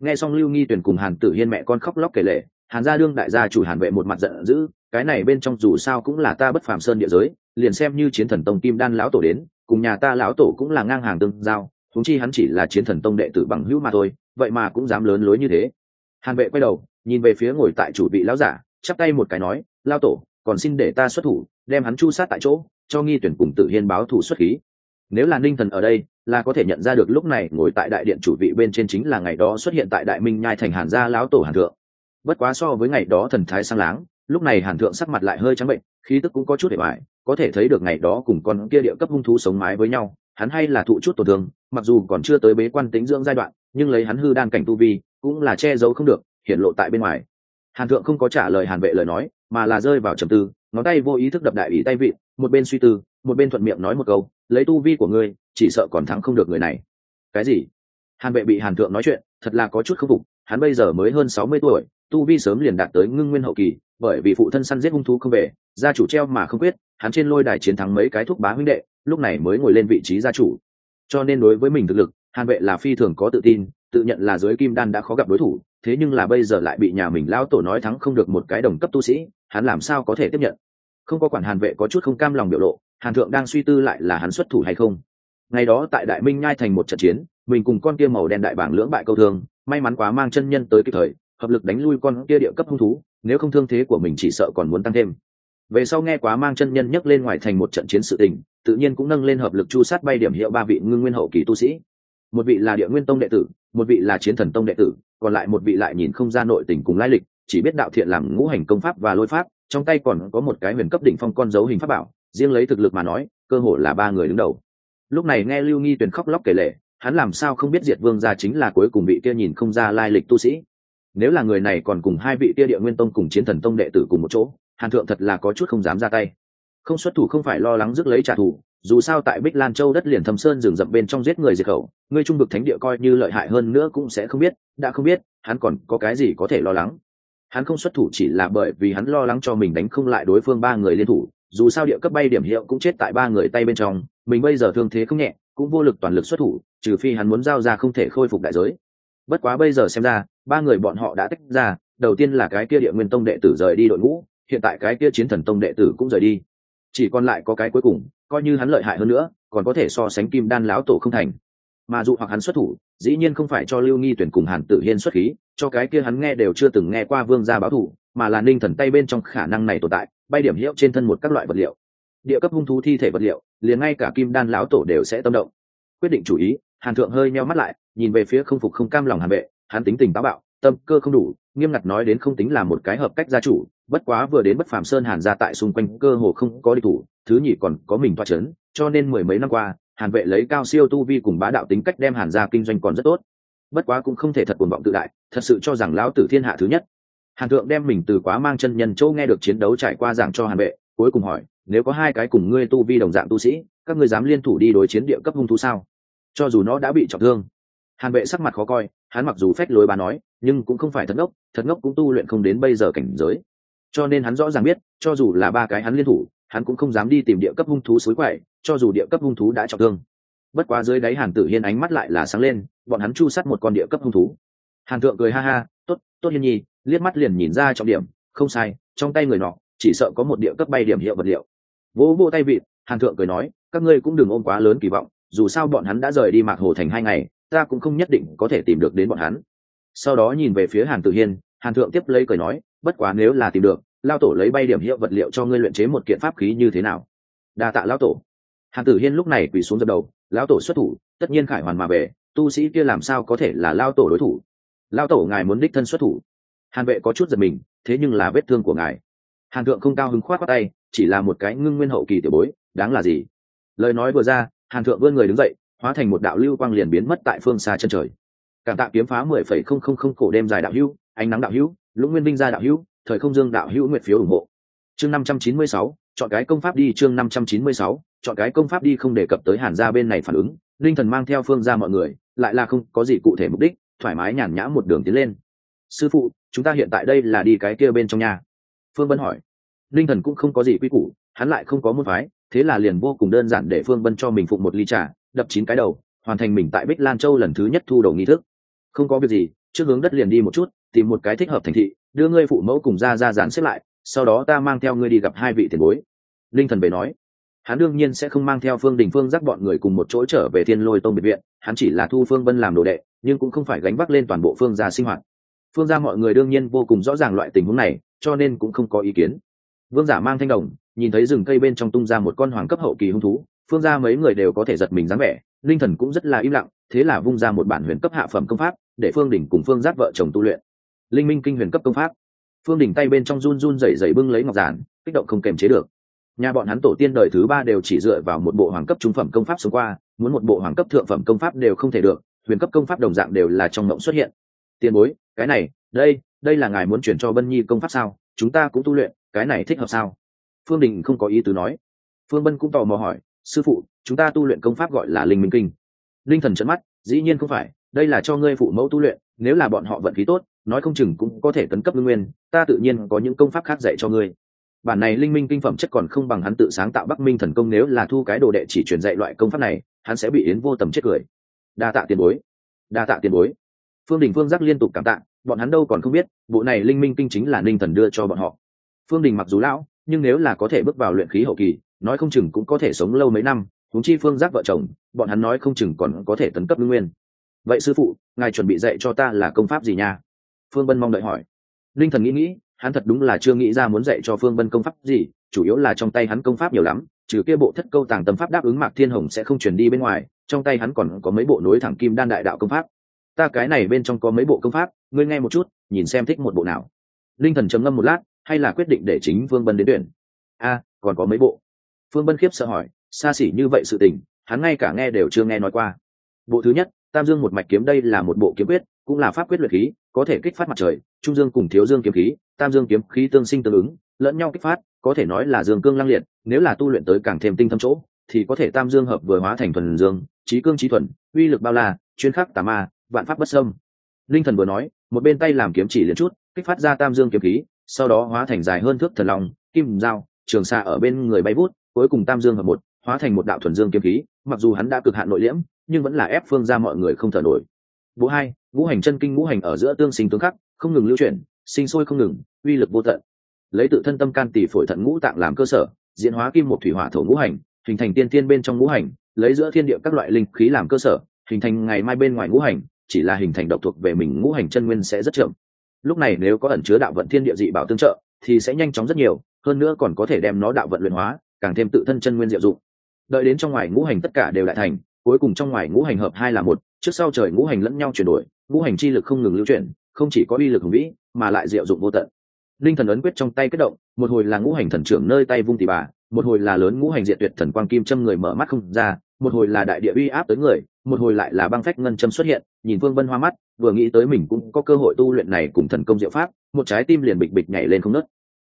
Nghe xong lưu nghi tuyển cùng hàn tử hiên mẹ con khóc lóc kể lệ hàn gia đương đại gia chủ hàn vệ một mặt giận dữ, cái này bên trong dù sao cũng là ta bất phàm sơn địa giới, liền xem như chiến thần tông kim đan lão tổ đến, cùng nhà ta lão tổ cũng là ngang hàng tương giao thúng chi hắn chỉ là chiến thần tông đệ tử bằng hữu mà thôi, vậy mà cũng dám lớn lối như thế. Hàn vệ quay đầu nhìn về phía ngồi tại chủ vị lão giả, chắp tay một cái nói, lao tổ, còn xin để ta xuất thủ, đem hắn chu sát tại chỗ, cho nghi tuyển cùng tự hiên báo thủ xuất khí. Nếu là ninh thần ở đây, là có thể nhận ra được lúc này ngồi tại đại điện chủ vị bên trên chính là ngày đó xuất hiện tại đại minh nhai thành hàn gia lão tổ hàn thượng. Bất quá so với ngày đó thần thái sang láng, lúc này hàn thượng sắc mặt lại hơi trắng bệnh, khí tức cũng có chút để bại có thể thấy được ngày đó cùng con kia địa cấp hung thú sống mái với nhau, hắn hay là thụ chút tổn thương, mặc dù còn chưa tới bế quan tính dưỡng giai đoạn, nhưng lấy hắn hư đan cảnh tu vi, cũng là che giấu không được hiện lộ tại bên ngoài. Hàn thượng không có trả lời hàn vệ lời nói, mà là rơi vào trầm tư, ngón tay vô ý thức đập đại ý tay vịn một bên suy tư, một bên thuận miệng nói một câu, lấy tu vi của ngươi, chỉ sợ còn thắng không được người này. Cái gì? Hàn vệ bị hàn thượng nói chuyện, thật là có chút khâm phục, hắn bây giờ mới hơn sáu mươi tuổi, tu vi sớm liền đạt tới ngưng nguyên hậu kỳ, bởi vì phụ thân săn giết hung thú không về, gia chủ treo mà không quyết, hắn trên lôi đài chiến thắng mấy cái thuốc bá huynh đệ, lúc này mới ngồi lên vị trí gia chủ. Cho nên đối với mình thực lực, hàn vệ là phi thường có tự tin tự nhận là giới kim đan đã khó gặp đối thủ, thế nhưng là bây giờ lại bị nhà mình lão tổ nói thắng không được một cái đồng cấp tu sĩ, hắn làm sao có thể tiếp nhận? Không có quản hàn vệ có chút không cam lòng biểu lộ, hàn thượng đang suy tư lại là hắn xuất thủ hay không. Ngày đó tại đại minh nhai thành một trận chiến, mình cùng con kia màu đen đại bảng lưỡng bại câu thương, may mắn quá mang chân nhân tới kịp thời, hợp lực đánh lui con kia địa cấp hung thú, nếu không thương thế của mình chỉ sợ còn muốn tăng thêm. Về sau nghe quá mang chân nhân nhấc lên ngoài thành một trận chiến sự tình, tự nhiên cũng nâng lên hợp lực chu sát bay điểm hiệu ba vị ngưng nguyên hậu kỳ tu sĩ một vị là địa nguyên tông đệ tử, một vị là chiến thần tông đệ tử, còn lại một vị lại nhìn không ra nội tình cùng lai lịch, chỉ biết đạo thiện làm ngũ hành công pháp và lôi pháp, trong tay còn có một cái huyền cấp đỉnh phong con dấu hình pháp bảo, riêng lấy thực lực mà nói, cơ hội là ba người đứng đầu. Lúc này nghe lưu nghi tuyền khóc lóc kể lệ hắn làm sao không biết diệt vương gia chính là cuối cùng vị kia nhìn không ra lai lịch tu sĩ. Nếu là người này còn cùng hai vị kia địa nguyên tông cùng chiến thần tông đệ tử cùng một chỗ, hàn thượng thật là có chút không dám ra tay. Không xuất thủ không phải lo lắng rước lấy trả thù dù sao tại bích lan châu đất liền thâm sơn rừng rậm bên trong giết người diệt khẩu, ngươi trung vực thánh địa coi như lợi hại hơn nữa cũng sẽ không biết, đã không biết, hắn còn có cái gì có thể lo lắng. Hắn không xuất thủ chỉ là bởi vì hắn lo lắng cho mình đánh không lại đối phương ba người liên thủ, dù sao địa cấp bay điểm hiệu cũng chết tại ba người tay bên trong, mình bây giờ thương thế không nhẹ, cũng vô lực toàn lực xuất thủ, trừ phi hắn muốn giao ra không thể khôi phục đại giới. Bất quá bây giờ xem ra, ba người bọn họ đã tách ra, đầu tiên là cái kia địa nguyên tông đệ tử rời đi đội ngũ, hiện tại cái kia chiến thần tông đệ tử cũng rời đi chỉ còn lại có cái cuối cùng, coi như hắn lợi hại hơn nữa, còn có thể so sánh kim đan lão tổ không thành. Mà dụ hoặc hắn xuất thủ, dĩ nhiên không phải cho lưu nghi tuyển cùng hàn tử hiên xuất khí, cho cái kia hắn nghe đều chưa từng nghe qua vương gia báo thủ mà là ninh thần tay bên trong khả năng này tồn tại, bay điểm hiệu trên thân một các loại vật liệu. Địa cấp hung thú thi thể vật liệu, liền ngay cả kim đan lão tổ đều sẽ tâm động. Quyết định chủ ý, hàn thượng hơi meo mắt lại, nhìn về phía không phục không cam lòng hàn vệ, hắn tính tình táo bạo tâm cơ không đủ, nghiêm ngặt nói đến không tính là một cái hợp cách gia chủ, bất quá vừa đến bất phàm sơn hàn ra tại xung quanh cơ hồ không có đi thủ, thứ nhì còn có mình toa c h ấ n cho nên mười mấy năm qua, hàn vệ lấy cao siêu tu vi cùng bá đạo tính cách đem hàn ra kinh doanh còn rất tốt. Bất quá cũng không thể thật cuồng vọng tự đại, thật sự cho rằng lão tử thiên hạ thứ nhất. Hàn thượng đem mình từ quá mang chân nhân châu nghe được chiến đấu trải qua giảng cho hàn vệ, cuối cùng hỏi, nếu có hai cái cùng ngươi tu vi đồng dạng tu sĩ, các ngươi dám liên thủ đi đối chiến địa cấp hung thú sao? Cho dù nó đã bị trọng thương hàn vệ sắc mặt khó coi, hắn mặc dù phách lối bà nói, nhưng cũng không phải thật ngốc thật ngốc cũng tu luyện không đến bây giờ cảnh giới. Cho nên hắn rõ ràng biết, cho dù là ba cái hắn liên thủ, hắn cũng không dám đi tìm địa cấp hung thú suối quậy, cho dù địa cấp hung thú đã trọng thương. Bất quá dưới đáy hàn tử hiên ánh mắt lại là sáng lên, bọn hắn chu sắt một con địa cấp hung thú. Hàn thượng cười ha ha, tốt tốt hiên nhi, liếc mắt liền nhìn ra trọng điểm, không sai, trong tay người nọ, chỉ sợ có một địa cấp bay điểm hiệu vật liệu. Vỗ vỗ tay vịt, hàn thượng cười nói, các ngươi cũng đừng ôm quá lớn kỳ vọng, dù sao bọn hắn đã rời đi mạc hồ thành hai ngày ta cũng không nhất định có thể tìm được đến bọn hắn. Sau đó nhìn về phía hàn tử hiên, hàn thượng tiếp lấy cười nói, bất quá nếu là tìm được, lao tổ lấy bay điểm hiệu vật liệu cho ngươi luyện chế một kiện pháp khí như thế nào? Đa tạ lao tổ. Hàn tử hiên lúc này quỳ xuống dập đầu lao tổ xuất thủ, tất nhiên khải hoàn mà về, tu sĩ kia làm sao có thể là lao tổ đối thủ? Lao tổ ngài muốn đích thân xuất thủ. Hàn vệ có chút giật mình, thế nhưng là vết thương của ngài. Hàn thượng không cao hứng khoát qua tay, chỉ là một cái ngưng nguyên hậu kỳ tiểu bối, đáng là gì? Lời nói vừa ra, hàn thượng vươn người đứng dậy hóa thành một đạo lưu quang liền biến mất tại phương xa chân trời. Cảm tạ kiếm phá mười phẩy không không không cổ đêm dài đạo hữu, ánh nắng đạo hữu, lũng nguyên binh gia đạo hữu, thời không dương đạo hữu nguyện phiếu ủng hộ. Chương năm trăm chín mươi sáu, chọn cái công pháp đi, chương năm trăm chín mươi sáu, chọn cái công pháp đi không đề cập tới hàn gia bên này phản ứng, linh thần mang theo phương ra mọi người, lại là không có gì cụ thể mục đích, thoải mái nhàn nhã một đường tiến lên. Sư phụ, chúng ta hiện tại đây là đi cái kia bên trong nhà. Phương vân hỏi. Linh thần cũng không có gì quy củ, hắn lại không có môn phái, thế là liền vô cùng đơn giản để phương vân cho mình phụng một ly trà đập chín cái đầu, hoàn thành mình tại bích lan châu lần thứ nhất thu đầu nghi thức. Không có việc gì, trước hướng đất liền đi một chút, tìm một cái thích hợp thành thị, đưa ngươi phụ mẫu cùng ra ra dán xếp lại, sau đó ta mang theo ngươi đi gặp hai vị tiền bối. Linh thần về nói. Hắn đương nhiên sẽ không mang theo phương đình phương dắt bọn người cùng một chỗ trở về thiên lôi tông biệt viện, hắn chỉ là thu phương vân làm đồ đệ, nhưng cũng không phải gánh vác lên toàn bộ phương gia sinh hoạt. Phương gia mọi người đương nhiên vô cùng rõ ràng loại tình huống này, cho nên cũng không có ý kiến. Vương giả mang thanh đồng, nhìn thấy rừng cây bên trong tung ra một con hoàng cấp hậu kỳ hung thú phương gia mấy người đều có thể giật mình dáng vẻ, linh thần cũng rất là im lặng, thế là vung ra một bản huyền cấp hạ phẩm công pháp, để phương Đình cùng phương Giáp vợ chồng tu luyện. Linh minh kinh huyền cấp công pháp. Phương Đình tay bên trong run run rẩy rẩy bưng lấy ngọc giản, kích động không kềm chế được. Nhà bọn hắn tổ tiên đời thứ ba đều chỉ dựa vào một bộ hoàng cấp trung phẩm công pháp sống qua, muốn một bộ hoàng cấp thượng phẩm công pháp đều không thể được, huyền cấp công pháp đồng dạng đều là trong mộng xuất hiện. Tiền bối, cái này, đây đây là ngài muốn chuyển cho bân nhi công pháp sao? Chúng ta cũng tu luyện, cái này thích hợp sao? Phương đình không có ý tứ nói. Phương bân cũng tò mò hỏi sư phụ, chúng ta tu luyện công pháp gọi là linh minh kinh. Linh thần trận mắt, dĩ nhiên không phải, đây là cho ngươi phụ mẫu tu luyện, nếu là bọn họ vận khí tốt, nói không chừng cũng có thể tấn cấp ngưng nguyên, ta tự nhiên có những công pháp khác dạy cho ngươi. Bản này linh minh kinh phẩm chất còn không bằng hắn tự sáng tạo bắc minh thần công nếu là thu cái đồ đệ chỉ truyền dạy loại công pháp này, hắn sẽ bị yến vô tầm chết cười. Đa tạ tiền bối. Đa tạ tiền bối. Phương đình phương giác liên tục cảm tạ, bọn hắn đâu còn không biết, bộ này linh minh kinh chính là ninh thần đưa cho bọn họ. Phương đình mặc dù lão nhưng nếu là có thể bước vào luyện khí hậu kỳ, nói không chừng cũng có thể sống lâu mấy năm, huống chi phương giác vợ chồng, bọn hắn nói không chừng còn có thể tấn cấp ngưng nguyên. Vậy sư phụ, ngài chuẩn bị dạy cho ta là công pháp gì nha? Phương bân mong đợi hỏi. Linh thần nghĩ nghĩ, hắn thật đúng là chưa nghĩ ra muốn dạy cho phương bân công pháp gì, chủ yếu là trong tay hắn công pháp nhiều lắm, trừ kia bộ thất câu tàng tâm pháp đáp ứng mạc thiên hồng sẽ không chuyển đi bên ngoài, trong tay hắn còn có mấy bộ nối thẳng kim đan đại đạo công pháp. Ta cái này bên trong có mấy bộ công pháp, ngươi nghe một chút, nhìn xem thích một bộ nào. Linh thần trầm ngâm một lát hay là quyết định để chính phương bân đến tuyển? A, còn có mấy bộ. Phương bân khiếp sợ hỏi, xa xỉ như vậy sự tình, hắn ngay cả nghe đều chưa nghe nói qua. Bộ thứ nhất, tam dương một mạch kiếm đây là một bộ kiếm quyết, cũng là pháp quyết luyện khí, có thể kích phát mặt trời, trung dương cùng thiếu dương kiếm khí, tam dương kiếm khí tương sinh tương ứng, lẫn nhau kích phát, có thể nói là dương cương lăng liệt, nếu là tu luyện tới càng thêm tinh thâm chỗ, thì có thể tam dương hợp vừa hóa thành thuần dương trí cương trí thuần, uy lực bao la, chuyên khắc tà ma, vạn pháp bất sâm linh thần vừa nói, một bên tay làm kiếm chỉ liền chút, kích phát ra tam dương kiếm khí sau đó hóa thành dài hơn thước thần long, kim dao trường xa ở bên người bay vút cuối cùng tam dương hợp một hóa thành một đạo thuần dương kiếm khí mặc dù hắn đã cực hạn nội liễm nhưng vẫn là ép phương ra mọi người không thở nổi. Vũ hai ngũ hành chân kinh ngũ hành ở giữa tương sinh tương khắc không ngừng lưu chuyển sinh sôi không ngừng uy lực vô tận. Lấy tự thân tâm can tỷ phổi thận ngũ tạng làm cơ sở diễn hóa kim một thủy hỏa thổ ngũ hành hình thành tiên tiên bên trong ngũ hành lấy giữa thiên địa các loại linh khí làm cơ sở hình thành ngày mai bên ngoài ngũ hành chỉ là hình thành độc thuộc về mình ngũ hành chân nguyên sẽ rất chậm lúc này nếu có ẩn chứa đạo vận thiên địa dị bảo tương trợ, thì sẽ nhanh chóng rất nhiều, hơn nữa còn có thể đem nó đạo vận luyện hóa, càng thêm tự thân chân nguyên diệu dụng. Đợi đến trong ngoài ngũ hành tất cả đều lại thành, cuối cùng trong ngoài ngũ hành hợp hai là một, trước sau trời ngũ hành lẫn nhau chuyển đổi, ngũ hành chi lực không ngừng lưu chuyển, không chỉ có uy lực hùng vĩ, mà lại diệu dụng vô tận. Linh thần ấn quyết trong tay kết động, một hồi là ngũ hành thần trưởng nơi tay vung tỷ bà, một hồi là lớn ngũ hành diện tuyệt thần quang kim châm người mở mắt không ra, một hồi là đại địa uy áp tới người một hồi lại là băng phách ngân châm xuất hiện, nhìn vương vân hoa mắt, vừa nghĩ tới mình cũng có cơ hội tu luyện này cùng thần công diệu pháp, một trái tim liền bịch bịch nhảy lên không nớt.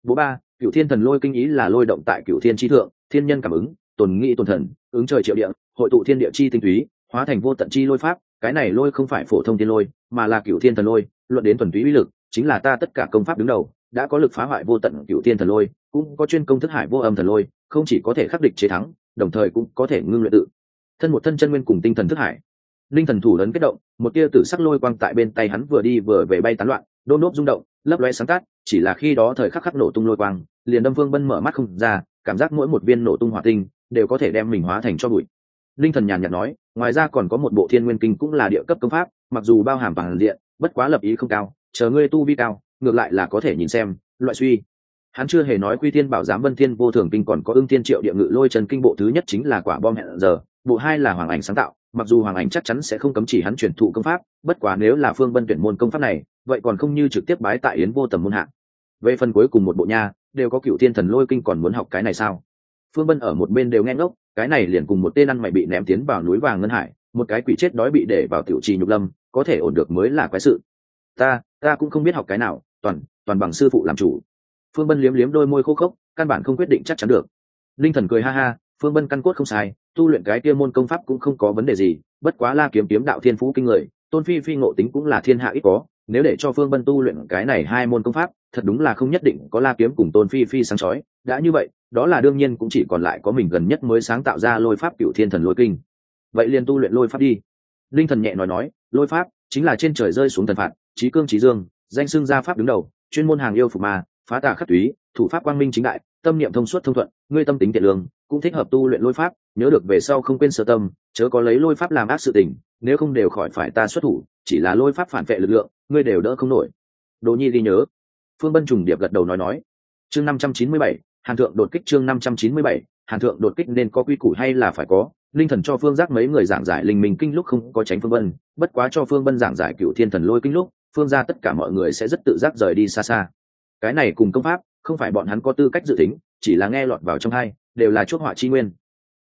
Bố ba cựu thiên thần lôi kinh ý là lôi động tại cựu thiên tri thượng, thiên nhân cảm ứng, tồn nghĩ tồn thần, ứng trời triệu địa, hội tụ thiên địa chi tinh túy, hóa thành vô tận chi lôi pháp, cái này lôi không phải phổ thông thiên lôi, mà là cựu thiên thần lôi, luận đến thuần túy uy lực, chính là ta tất cả công pháp đứng đầu, đã có lực phá hoại vô tận cựu thiên thần lôi, cũng có chuyên công thức hải vô âm thần lôi, không chỉ có thể khắc địch chế thắng, đồng thời cũng có thể ngưng luyện tự thân một thân chân nguyên cùng tinh thần thức hải. Linh thần thủ lớn kết động, một tia tử sắc lôi quang tại bên tay hắn vừa đi vừa về bay tán loạn, đôn nốt rung động, lấp loe sáng tác chỉ là khi đó thời khắc khắc nổ tung lôi quang, liền đâm phương bân mở mắt không ra, cảm giác mỗi một viên nổ tung hỏa tinh đều có thể đem mình hóa thành cho bụi. Linh thần nhàn nhạt nói, ngoài ra còn có một bộ thiên nguyên kinh cũng là địa cấp công pháp, mặc dù bao hàm bằng diện, bất quá lập ý không cao, chờ ngươi tu vi cao, ngược lại là có thể nhìn xem, loại suy. Hắn chưa hề nói quy thiên bảo giám vân thiên vô thường kinh còn có ưng thiên triệu địa ngự lôi trần kinh bộ thứ nhất chính là quả bom hẹn giờ bộ hai là hoàng ảnh sáng tạo, mặc dù hoàng ảnh chắc chắn sẽ không cấm chỉ hắn truyền thụ công pháp, bất quá nếu là phương vân tuyển môn công pháp này, vậy còn không như trực tiếp bái tại yến vô tầm môn hạng về phần cuối cùng một bộ nha, đều có cựu thiên thần lôi kinh còn muốn học cái này sao? Phương vân ở một bên đều nghe ngốc, cái này liền cùng một tên ăn mày bị ném tiến vào núi vàng ngân hải, một cái quỷ chết đói bị để vào tiểu trì nhục lâm, có thể ổn được mới là quái sự. Ta ta cũng không biết học cái nào, toàn toàn bằng sư phụ làm chủ. Phương vân liếm liếm đôi môi khô khốc, căn bản không quyết định chắc chắn được. Linh thần cười ha ha phương bân căn cốt không sai, tu luyện cái kia môn công pháp cũng không có vấn đề gì, bất quá la kiếm kiếm đạo thiên phú kinh người, tôn phi phi ngộ tính cũng là thiên hạ ít có, nếu để cho phương bân tu luyện cái này hai môn công pháp, thật đúng là không nhất định có la kiếm cùng tôn phi phi sáng chói, đã như vậy, đó là đương nhiên cũng chỉ còn lại có mình gần nhất mới sáng tạo ra lôi pháp cựu thiên thần lôi kinh. Vậy liền tu luyện lôi pháp đi. Linh thần nhẹ nói nói, lôi pháp chính là trên trời rơi xuống thần phạt, trí cương trí dương, danh xưng gia pháp đứng đầu, chuyên môn hàng yêu phục ma, phá tà khắc túy, thủ pháp quang minh chính đại tâm niệm thông suốt thông thuận, ngươi tâm tính thiện lương, cũng thích hợp tu luyện lôi pháp, nhớ được về sau không quên sơ tâm, chớ có lấy lôi pháp làm ác sự tình, nếu không đều khỏi phải ta xuất thủ, chỉ là lôi pháp phản vệ lực lượng, ngươi đều đỡ không nổi. Đồ nhi ghi nhớ. Phương bân trùng điệp gật đầu nói nói. Chương năm trăm chín mươi bảy, hàn thượng đột kích chương năm trăm chín mươi bảy, hàn thượng đột kích nên có quy củ hay là phải có? Linh thần cho phương giác mấy người giảng giải linh minh kinh lúc không có tránh phương bân, bất quá cho phương bân giảng giải cựu thiên thần lôi kinh lúc, phương ra tất cả mọi người sẽ rất tự giác rời đi xa xa. Cái này cùng công pháp không phải bọn hắn có tư cách dự tính, chỉ là nghe lọt vào trong hai, đều là chuốc họa chi nguyên.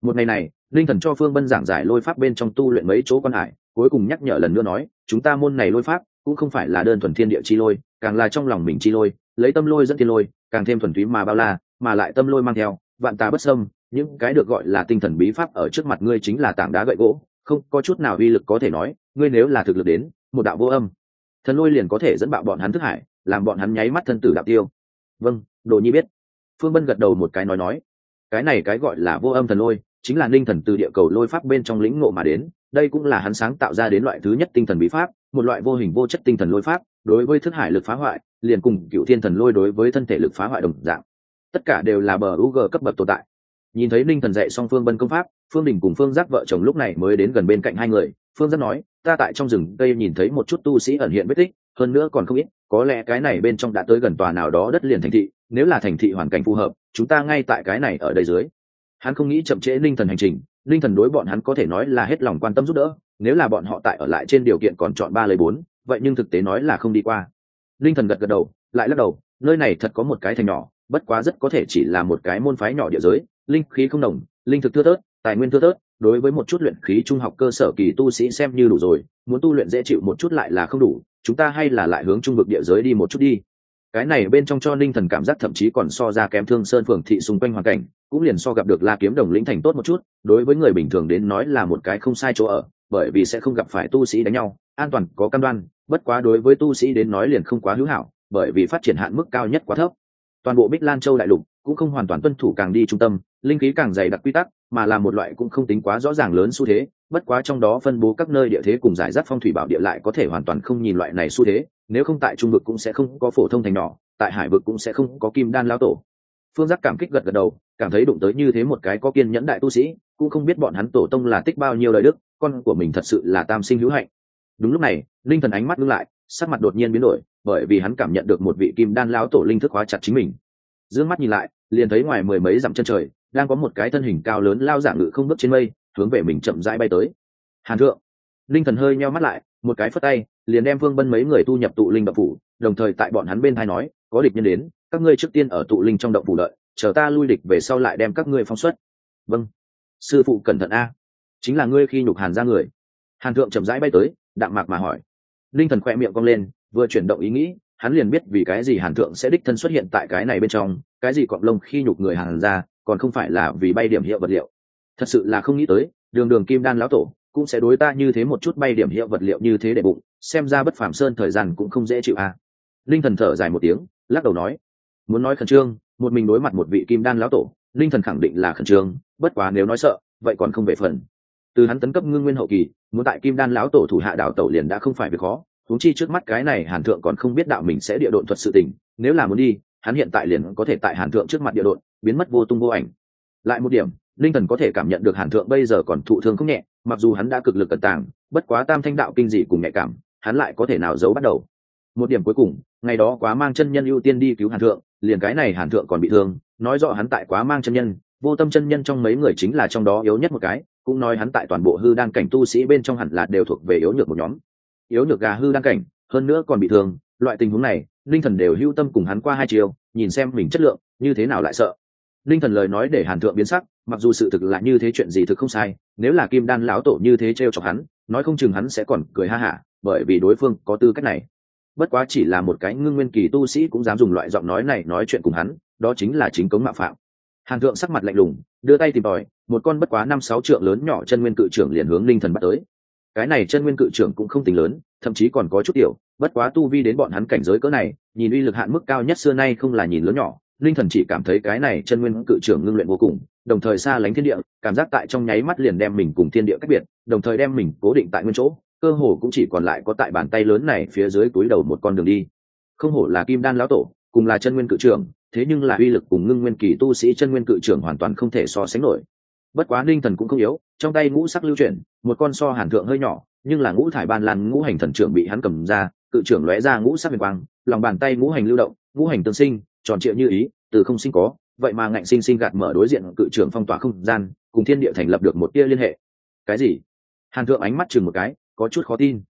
Một ngày này, linh thần cho phương bân giảng giải lôi pháp bên trong tu luyện mấy chỗ quan hải, cuối cùng nhắc nhở lần nữa nói, chúng ta môn này lôi pháp cũng không phải là đơn thuần thiên địa chi lôi, càng là trong lòng mình chi lôi, lấy tâm lôi dẫn thiên lôi, càng thêm thuần túy mà bao la, mà lại tâm lôi mang theo, vạn tà bất sâm những cái được gọi là tinh thần bí pháp ở trước mặt ngươi chính là tảng đá gậy gỗ, không có chút nào uy lực có thể nói, ngươi nếu là thực lực đến, một đạo vô âm, thần lôi liền có thể dẫn bạo bọn hắn thức hải, làm bọn hắn nháy mắt thân tử đạo tiêu. Vâng đồ nhi biết. Phương bân gật đầu một cái nói nói, cái này cái gọi là vô âm thần lôi, chính là ninh thần từ địa cầu lôi pháp bên trong lĩnh ngộ mà đến, đây cũng là hắn sáng tạo ra đến loại thứ nhất tinh thần bí pháp, một loại vô hình vô chất tinh thần lôi pháp, đối với thức hải lực phá hoại, liền cùng cựu thiên thần lôi đối với thân thể lực phá hoại đồng dạng. Tất cả đều là bờ u g cấp bậc tồn tại. Nhìn thấy ninh thần dạy song phương bân công pháp, phương đình cùng phương giác vợ chồng lúc này mới đến gần bên cạnh hai người. Phương giác nói, ta tại trong rừng cây nhìn thấy một chút tu sĩ ẩn hiện vết tích, hơn nữa còn không ít, có lẽ cái này bên trong đã tới gần tòa nào đó đất liền thành thị nếu là thành thị hoàn cảnh phù hợp chúng ta ngay tại cái này ở đây dưới. Hắn không nghĩ chậm trễ ninh thần hành trình ninh thần đối bọn hắn có thể nói là hết lòng quan tâm giúp đỡ nếu là bọn họ tại ở lại trên điều kiện còn chọn ba lời bốn vậy nhưng thực tế nói là không đi qua. Ninh thần gật gật đầu lại lắc đầu nơi này thật có một cái thành nhỏ bất quá rất có thể chỉ là một cái môn phái nhỏ địa giới linh khí không đồng linh thực thưa thớt, tài nguyên thưa thớt, đối với một chút luyện khí trung học cơ sở kỳ tu sĩ xem như đủ rồi muốn tu luyện dễ chịu một chút lại là không đủ chúng ta hay là lại hướng trung vực địa giới đi một chút đi cái này bên trong cho ninh thần cảm giác thậm chí còn so ra kém thương sơn phường thị xung quanh hoàn cảnh, cũng liền so gặp được la kiếm đồng lĩnh thành tốt một chút, đối với người bình thường đến nói là một cái không sai chỗ ở, bởi vì sẽ không gặp phải tu sĩ đánh nhau, an toàn có cam đoan, bất quá đối với tu sĩ đến nói liền không quá hữu hảo, bởi vì phát triển hạn mức cao nhất quá thấp. Toàn bộ bích lan châu đại lục cũng không hoàn toàn tuân thủ càng đi trung tâm, linh khí càng dày đặc quy tắc, mà là một loại cũng không tính quá rõ ràng lớn xu thế, bất quá trong đó phân bố các nơi địa thế cùng giải rác phong thủy bảo địa lại có thể hoàn toàn không nhìn loại này xu thế nếu không tại trung vực cũng sẽ không có phổ thông thành nhỏ, tại hải vực cũng sẽ không có kim đan lao tổ. Phương giác cảm kích gật gật đầu, cảm thấy đụng tới như thế một cái có kiên nhẫn đại tu sĩ, cũng không biết bọn hắn tổ tông là tích bao nhiêu lời đức, con của mình thật sự là tam sinh hữu hạnh. Đúng lúc này, linh thần ánh mắt ngưng lại, sắc mặt đột nhiên biến đổi, bởi vì hắn cảm nhận được một vị kim đan lão tổ linh thức hóa chặt chính mình. D mắt nhìn lại, liền thấy ngoài mười mấy dặm chân trời, đang có một cái thân hình cao lớn lao dạng ngự không bước trên mây, hướng về mình chậm rãi bay tới. Hàn thượng. Linh thần hơi nheo mắt lại, một cái phất tay liền đem vương bân mấy người tu nhập tụ linh động phủ, đồng thời tại bọn hắn bên thai nói, có địch nhân đến, các ngươi trước tiên ở tụ linh trong động phủ đợi, chờ ta lui địch về sau lại đem các ngươi phong xuất. Vâng sư phụ cẩn thận a, chính là ngươi khi nhục hàn ra người. Hàn thượng chậm rãi bay tới, đạm mạc mà hỏi. Linh thần khẽ miệng cong lên, vừa chuyển động ý nghĩ, hắn liền biết vì cái gì hàn thượng sẽ đích thân xuất hiện tại cái này bên trong, cái gì cọp lông khi nhục người hàn ra còn không phải là vì bay điểm hiệu vật liệu. Thật sự là không nghĩ tới, đường đường kim đan lão tổ cũng sẽ đối ta như thế một chút bay điểm hiệu vật liệu như thế để bụng xem ra bất phàm sơn thời gian cũng không dễ chịu à. linh thần thở dài một tiếng, lắc đầu nói, muốn nói khẩn trương, một mình đối mặt một vị kim đan lão tổ, linh thần khẳng định là khẩn trương, bất quá nếu nói sợ, vậy còn không về phần từ hắn tấn cấp ngưng nguyên hậu kỳ, muốn tại kim đan lão tổ thủ hạ đảo tẩu liền đã không phải việc khó, huống chi trước mắt cái này hàn thượng còn không biết đạo mình sẽ địa độn thuật sự tình, nếu là muốn đi, hắn hiện tại liền có thể tại hàn thượng trước mặt địa độn, biến mất vô tung vô ảnh lại một điểm, linh thần có thể cảm nhận được hàn thượng bây giờ còn thụ thương không nhẹ, mặc dù hắn đã cực lực cẩn tàng, bất quá tam thanh đạo kinh dị cùng nhạy cảm hắn lại có thể nào giấu bắt đầu. Một điểm cuối cùng, ngày đó quá mang chân nhân ưu tiên đi cứu hàn thượng, liền cái này hàn thượng còn bị thương, nói rõ hắn tại quá mang chân nhân, vô tâm chân nhân trong mấy người chính là trong đó yếu nhất một cái, cũng nói hắn tại toàn bộ hư đan cảnh tu sĩ bên trong hẳn là đều thuộc về yếu nhược một nhóm. Yếu nhược gà hư đan cảnh, hơn nữa còn bị thương, loại tình huống này, linh thần đều hưu tâm cùng hắn qua hai chiều, nhìn xem mình chất lượng, như thế nào lại sợ. Linh thần lời nói để hàn thượng biến sắc, mặc dù sự thực là như thế chuyện gì thực không sai, nếu là kim đan lão tổ như thế t r e o chọc hắn nói không chừng hắn sẽ còn cười ha hả, bởi vì đối phương có tư cách này. Bất quá chỉ là một cái ngưng nguyên kỳ tu sĩ cũng dám dùng loại giọng nói này nói chuyện cùng hắn, đó chính là chính cống mạo phạm. Hàn thượng sắc mặt lạnh lùng, đưa tay tìm tòi, một con bất quá năm sáu trượng lớn nhỏ chân nguyên cự trưởng liền hướng linh thần bắt tới. Cái này chân nguyên cự trưởng cũng không tính lớn, thậm chí còn có chút tiểu, bất quá tu vi đến bọn hắn cảnh giới cỡ này, nhìn uy lực hạn mức cao nhất xưa nay không là nhìn lớn nhỏ, linh thần chỉ cảm thấy cái này chân nguyên cự trưởng ngưng luyện vô cùng đồng thời xa lánh thiên địa, cảm giác tại trong nháy mắt liền đem mình cùng thiên địa cách biệt, đồng thời đem mình cố định tại nguyên chỗ, cơ hồ cũng chỉ còn lại có tại bàn tay lớn này phía dưới túi đầu một con đường đi. Không hổ là kim đan lão tổ, cùng là chân nguyên cự trưởng, thế nhưng là uy lực cùng ngưng nguyên kỳ tu sĩ chân nguyên cự trưởng hoàn toàn không thể so sánh nổi. Bất quá ninh thần cũng không yếu, trong tay ngũ sắc lưu chuyển, một con so hàn thượng hơi nhỏ, nhưng là ngũ thải ban lan ngũ hành thần trưởng bị hắn cầm ra, cự trưởng lóe ra ngũ sắc huyền quang, lòng bàn tay ngũ hành lưu động, ngũ hành tương sinh, tròn triệu như ý, từ không sinh có vậy mà ngạnh sinh sinh gạt mở đối diện cự trưởng phong tỏa không gian, cùng thiên địa thành lập được một tia liên hệ. Cái gì? Hàn thượng ánh mắt chừng một cái, có chút khó tin.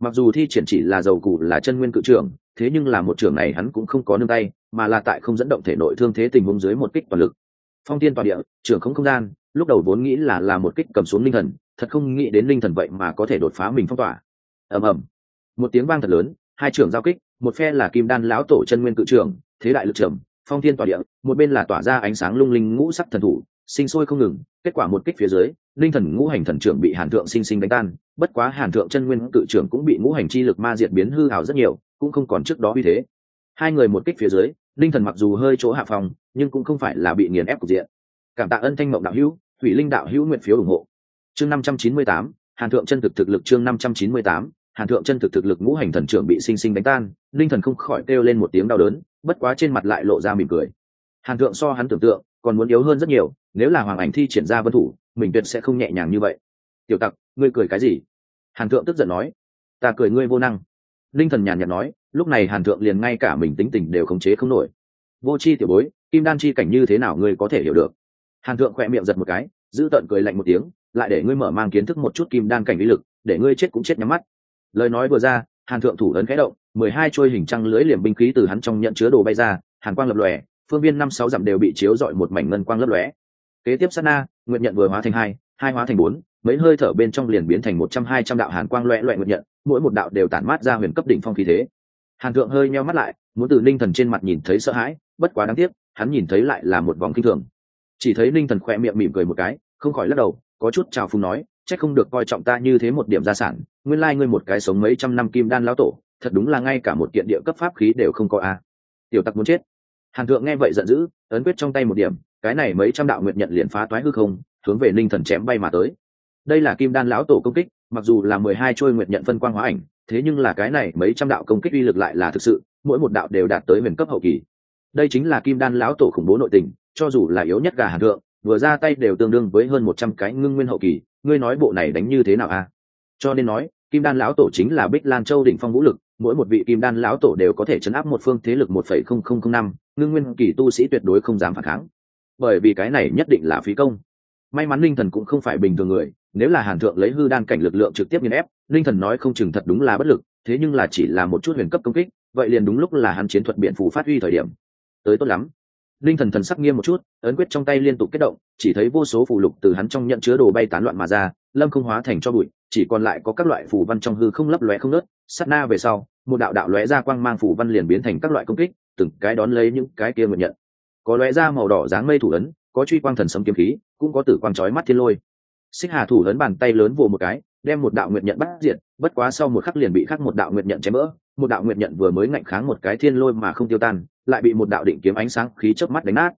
Mặc dù thi triển chỉ là dầu cụ là chân nguyên cự trưởng, thế nhưng là một trưởng này hắn cũng không có nương tay, mà là tại không dẫn động thể nội thương thế tình huống dưới một kích toàn lực. Phong tiên toàn địa, trưởng không không gian, lúc đầu vốn nghĩ là là một kích cầm xuống linh thần, thật không nghĩ đến linh thần vậy mà có thể đột phá mình phong tỏa. Ầm ầm. Một tiếng vang thật lớn, hai trưởng giao kích, một phe là kim đan lão tổ chân nguyên cự trưởng, thế đại lực trưởng phong thiên tỏa địa, một bên là tỏa ra ánh sáng lung linh ngũ sắc thần thủ, sinh sôi không ngừng, kết quả một kích phía dưới, linh thần ngũ hành thần trưởng bị hàn thượng sinh sinh đánh tan, bất quá hàn thượng chân nguyên cự trưởng cũng bị ngũ hành chi lực ma diệt biến hư hào rất nhiều, cũng không còn trước đó uy thế. Hai người một kích phía dưới, linh thần mặc dù hơi chỗ hạ phòng, nhưng cũng không phải là bị nghiền ép cục diện. Cảm tạ ân thanh mộng đạo hữu, thủy linh đạo hữu nguyện phiếu ủng hộ. Chương năm trăm chín mươi tám, hàn thượng chân thực thực lực chương năm trăm chín mươi tám hàn thượng chân thực thực lực ngũ hành thần trưởng bị sinh sinh đánh tan, linh thần không khỏi kêu lên một tiếng đau đớn, bất quá trên mặt lại lộ ra mỉm cười. Hàn thượng so hắn tưởng tượng, còn muốn yếu hơn rất nhiều, nếu là hoàng ảnh thi triển ra vân thủ, mình tuyệt sẽ không nhẹ nhàng như vậy. Tiểu tặc, ngươi cười cái gì? Hàn thượng tức giận nói. Ta cười ngươi vô năng. Linh thần nhàn nhạt nói, lúc này hàn thượng liền ngay cả mình tính tình đều khống chế không nổi. Vô c h i tiểu bối, kim đan chi cảnh như thế nào ngươi có thể hiểu được? Hàn thượng khỏe miệng giật một cái, giữ tợn cười lạnh một tiếng, lại để ngươi mở mang kiến thức một chút kim đan cảnh lý lực, để ngươi chết cũng chết nhắm mắt lời nói vừa ra, hàn thượng thủ ấn khẽ động, mười hai trôi hình trăng lưới liềm binh khí từ hắn trong nhận chứa đồ bay ra, hàn quang lập lòe, phương viên năm sáu dặm đều bị chiếu dọi một mảnh ngân quang lấp lóe. Kế tiếp sát na nguyện nhận vừa hóa thành hai hai hóa thành bốn, mấy hơi thở bên trong liền biến thành một trăm hai trăm đạo hàn quang loẹ loẹ nguyện nhận, mỗi một đạo đều tản mát ra huyền cấp đỉnh phong khí thế. Hàn thượng hơi meo mắt lại, muốn từ ninh thần trên mặt nhìn thấy sợ hãi, bất quá đáng tiếc, hắn nhìn thấy lại là một vòng kinh thường. Chỉ thấy ninh thần khoe miệng mỉm cười một cái, không khỏi lắc đầu, có chút trào phúng nói chắc không được coi trọng ta như thế một điểm gia sản, nguyên lai ngươi một cái sống mấy trăm năm kim đan lão tổ, thật đúng là ngay cả một kiện địa cấp pháp khí đều không có a. Tiểu tặc muốn chết. Hàn thượng nghe vậy giận dữ, ấn quyết trong tay một điểm, cái này mấy trăm đạo nguyện nhận liền phá toái hư không, hướng về ninh thần chém bay mà tới. Đây là kim đan lão tổ công kích, mặc dù là mười hai trôi nguyện nhận phân quang hóa ảnh, thế nhưng là cái này mấy trăm đạo công kích uy lực lại là thực sự, mỗi một đạo đều đạt tới huyền cấp hậu kỳ. Đây chính là kim đan lão tổ khủng bố nội tình, cho dù là yếu nhất gà hàn thượng, vừa ra tay đều tương đương với hơn một trăm cái ngưng nguyên hậu kỳ ngươi nói bộ này đánh như thế nào a cho nên nói, kim đan lão tổ chính là bích lan châu đỉnh phong vũ lực, mỗi một vị kim đan lão tổ đều có thể chấn áp một phương thế lực một phẩy không không không năm, ngưng nguyên kỳ tu sĩ tuyệt đối không dám phản kháng. Bởi vì cái này nhất định là phí công. May mắn linh thần cũng không phải bình thường người, nếu là hàn thượng lấy hư đan cảnh lực lượng trực tiếp nghiên ép, linh thần nói không chừng thật đúng là bất lực, thế nhưng là chỉ là một chút huyền cấp công kích, vậy liền đúng lúc là hắn chiến thuật biện phủ phát huy thời điểm. Tới tốt lắm linh thần thần sắc nghiêm một chút, ấn quyết trong tay liên tục kết động, chỉ thấy vô số phù lục từ hắn trong nhận chứa đồ bay tán loạn mà ra, lâm không hóa thành cho bụi, chỉ còn lại có các loại phù văn trong hư không lấp lóe không nớt sát na về sau, một đạo đạo lóe ra quang mang phù văn liền biến thành các loại công kích, từng cái đón lấy những cái kia nguyện nhận có lóe ra màu đỏ dáng mây thủ ấn, có truy quang thần sấm kiếm khí, cũng có tử quang chói mắt thiên lôi xích hà thủ ấn bàn tay lớn vồ một cái, đem một đạo nguyện nhận bắt diện bất quá sau một khắc liền bị khắc một đạo nguyện nhận chém mỡ một đạo nguyện nhận vừa mới ngạnh kháng một cái thiên lôi mà không tiêu tan, lại bị một đạo định kiếm ánh sáng khí chớp mắt đánh nát.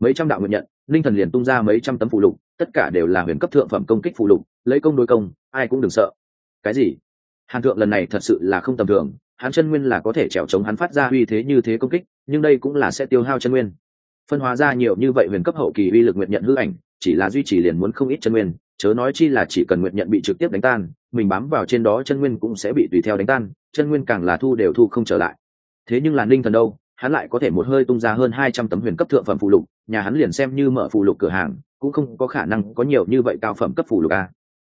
Mấy trăm đạo nguyện nhận, linh thần liền tung ra mấy trăm tấm phụ lục, tất cả đều là huyền cấp thượng phẩm công kích phụ lục, lấy công đối công, ai cũng đừng sợ. Cái gì? Hàn thượng lần này thật sự là không tầm thường, hắn chân nguyên là có thể trèo chống hắn phát ra uy thế như thế công kích, nhưng đây cũng là sẽ tiêu hao chân nguyên. Phân hóa ra nhiều như vậy huyền cấp hậu kỳ uy lực nguyện nhận hư ảnh, chỉ là duy trì liền muốn không ít chân nguyên chớ nói chi là chỉ cần nguyện nhận bị trực tiếp đánh tan, mình bám vào trên đó chân nguyên cũng sẽ bị tùy theo đánh tan, chân nguyên càng là thu đều thu không trở lại. Thế nhưng là ninh thần đâu, hắn lại có thể một hơi tung ra hơn hai trăm tấm huyền cấp thượng phẩm phụ lục, nhà hắn liền xem như mở phụ lục cửa hàng, cũng không có khả năng có nhiều như vậy cao phẩm cấp phụ lục a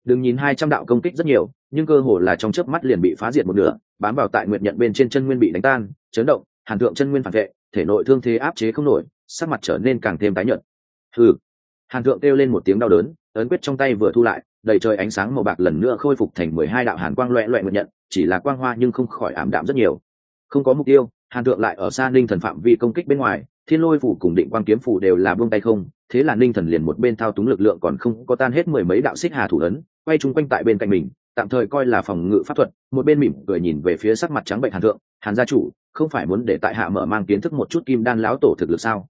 đừng nhìn hai trăm đạo công kích rất nhiều, nhưng cơ hồ là trong chớp mắt liền bị phá diệt một nửa, bám vào tại nguyện nhận bên trên chân nguyên bị đánh tan, chấn động, hàn thượng chân nguyên phản vệ, thể nội thương thế áp chế không nổi, sắc mặt trở nên càng thêm tái nhợt. Hừ. Hàn thượng kêu lên một tiếng đau đớn ấn quyết trong tay vừa thu lại, đầy trời ánh sáng màu bạc lần nữa khôi phục thành mười hai đạo hàn quang loẹ loẹ nguyện nhận, chỉ là quang hoa nhưng không khỏi ảm đạm rất nhiều. Không có mục tiêu, hàn thượng lại ở xa ninh thần phạm vi công kích bên ngoài, thiên lôi phủ cùng định quang kiếm phủ đều là buông tay không, thế là ninh thần liền một bên thao túng lực lượng còn không có tan hết mười mấy đạo xích hà thủ ấn, quay chung quanh tại bên cạnh mình, tạm thời coi là phòng ngự pháp thuật, một bên mỉm cười nhìn về phía sắc mặt trắng bệnh hàn thượng, hàn gia chủ, không phải muốn để tại hạ mở mang kiến thức một chút kim đan láo tổ thực lực sao?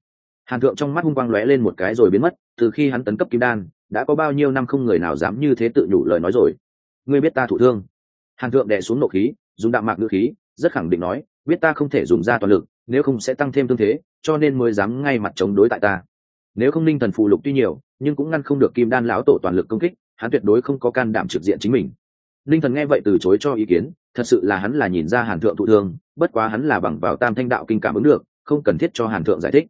Hàn thượng trong mắt hung quang lóe lên một cái rồi biến mất, từ khi hắn tấn cấp kim đan, đã có bao nhiêu năm không người nào dám như thế tự nhủ lời nói rồi. Ngươi biết ta thụ thương. Hàn thượng đè xuống nộ khí, dùng đạm mạc ngữ khí, rất khẳng định nói, biết ta không thể dùng ra toàn lực, nếu không sẽ tăng thêm tương thế, cho nên mới dám ngay mặt chống đối tại ta. Nếu không ninh thần phù lục tuy nhiều, nhưng cũng ngăn không được kim đan lão tổ toàn lực công kích, hắn tuyệt đối không có can đảm trực diện chính mình. Ninh thần nghe vậy từ chối cho ý kiến, thật sự là hắn là nhìn ra hàn thượng thụ thương, bất quá hắn là bằng vào tam thanh đạo kinh cảm ứng được, không cần thiết cho hàn thượng giải thích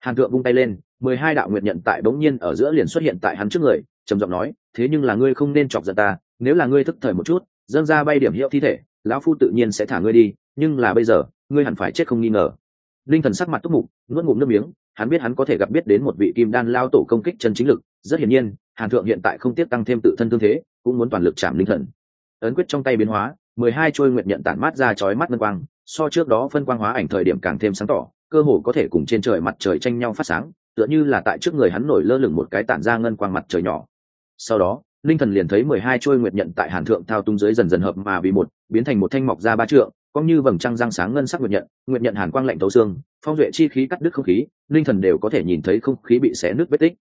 hàn thượng vung tay lên, mười hai đạo nguyện nhận tại bỗng nhiên ở giữa liền xuất hiện tại hắn trước người, trầm giọng nói, thế nhưng là ngươi không nên chọc giận ta, nếu là ngươi thức thời một chút, dâng ra bay điểm hiệu thi thể, lão phu tự nhiên sẽ thả ngươi đi, nhưng là bây giờ, ngươi hẳn phải chết không nghi ngờ. Linh thần sắc mặt túc mục, nuốt ngụm nước miếng, hắn biết hắn có thể gặp biết đến một vị kim đan lao tổ công kích chân chính lực, rất hiển nhiên, hàn thượng hiện tại không tiếp tăng thêm tự thân thương thế, cũng muốn toàn lực chạm linh thần. Ấn quyết trong tay biến hóa, mười hai trôi nguyện nhận tản mát ra chói mắt ngân quang, so trước đó phân quang hóa ảnh thời điểm càng thêm sáng tỏ cơ hồ có thể cùng trên trời mặt trời tranh nhau phát sáng, tựa như là tại trước người hắn nổi lơ lửng một cái tản ra ngân quang mặt trời nhỏ. Sau đó, linh thần liền thấy mười hai trôi nguyệt nhận tại hàn thượng thao tung dưới dần dần hợp mà vì một, biến thành một thanh mọc ra ba trượng, có như vầng trăng răng sáng ngân sắc nguyệt nhận nguyệt nhận hàn quang lạnh tấu xương, phong duệ chi khí cắt đứt không khí, linh thần đều có thể nhìn thấy không khí bị xé nứt vết tích.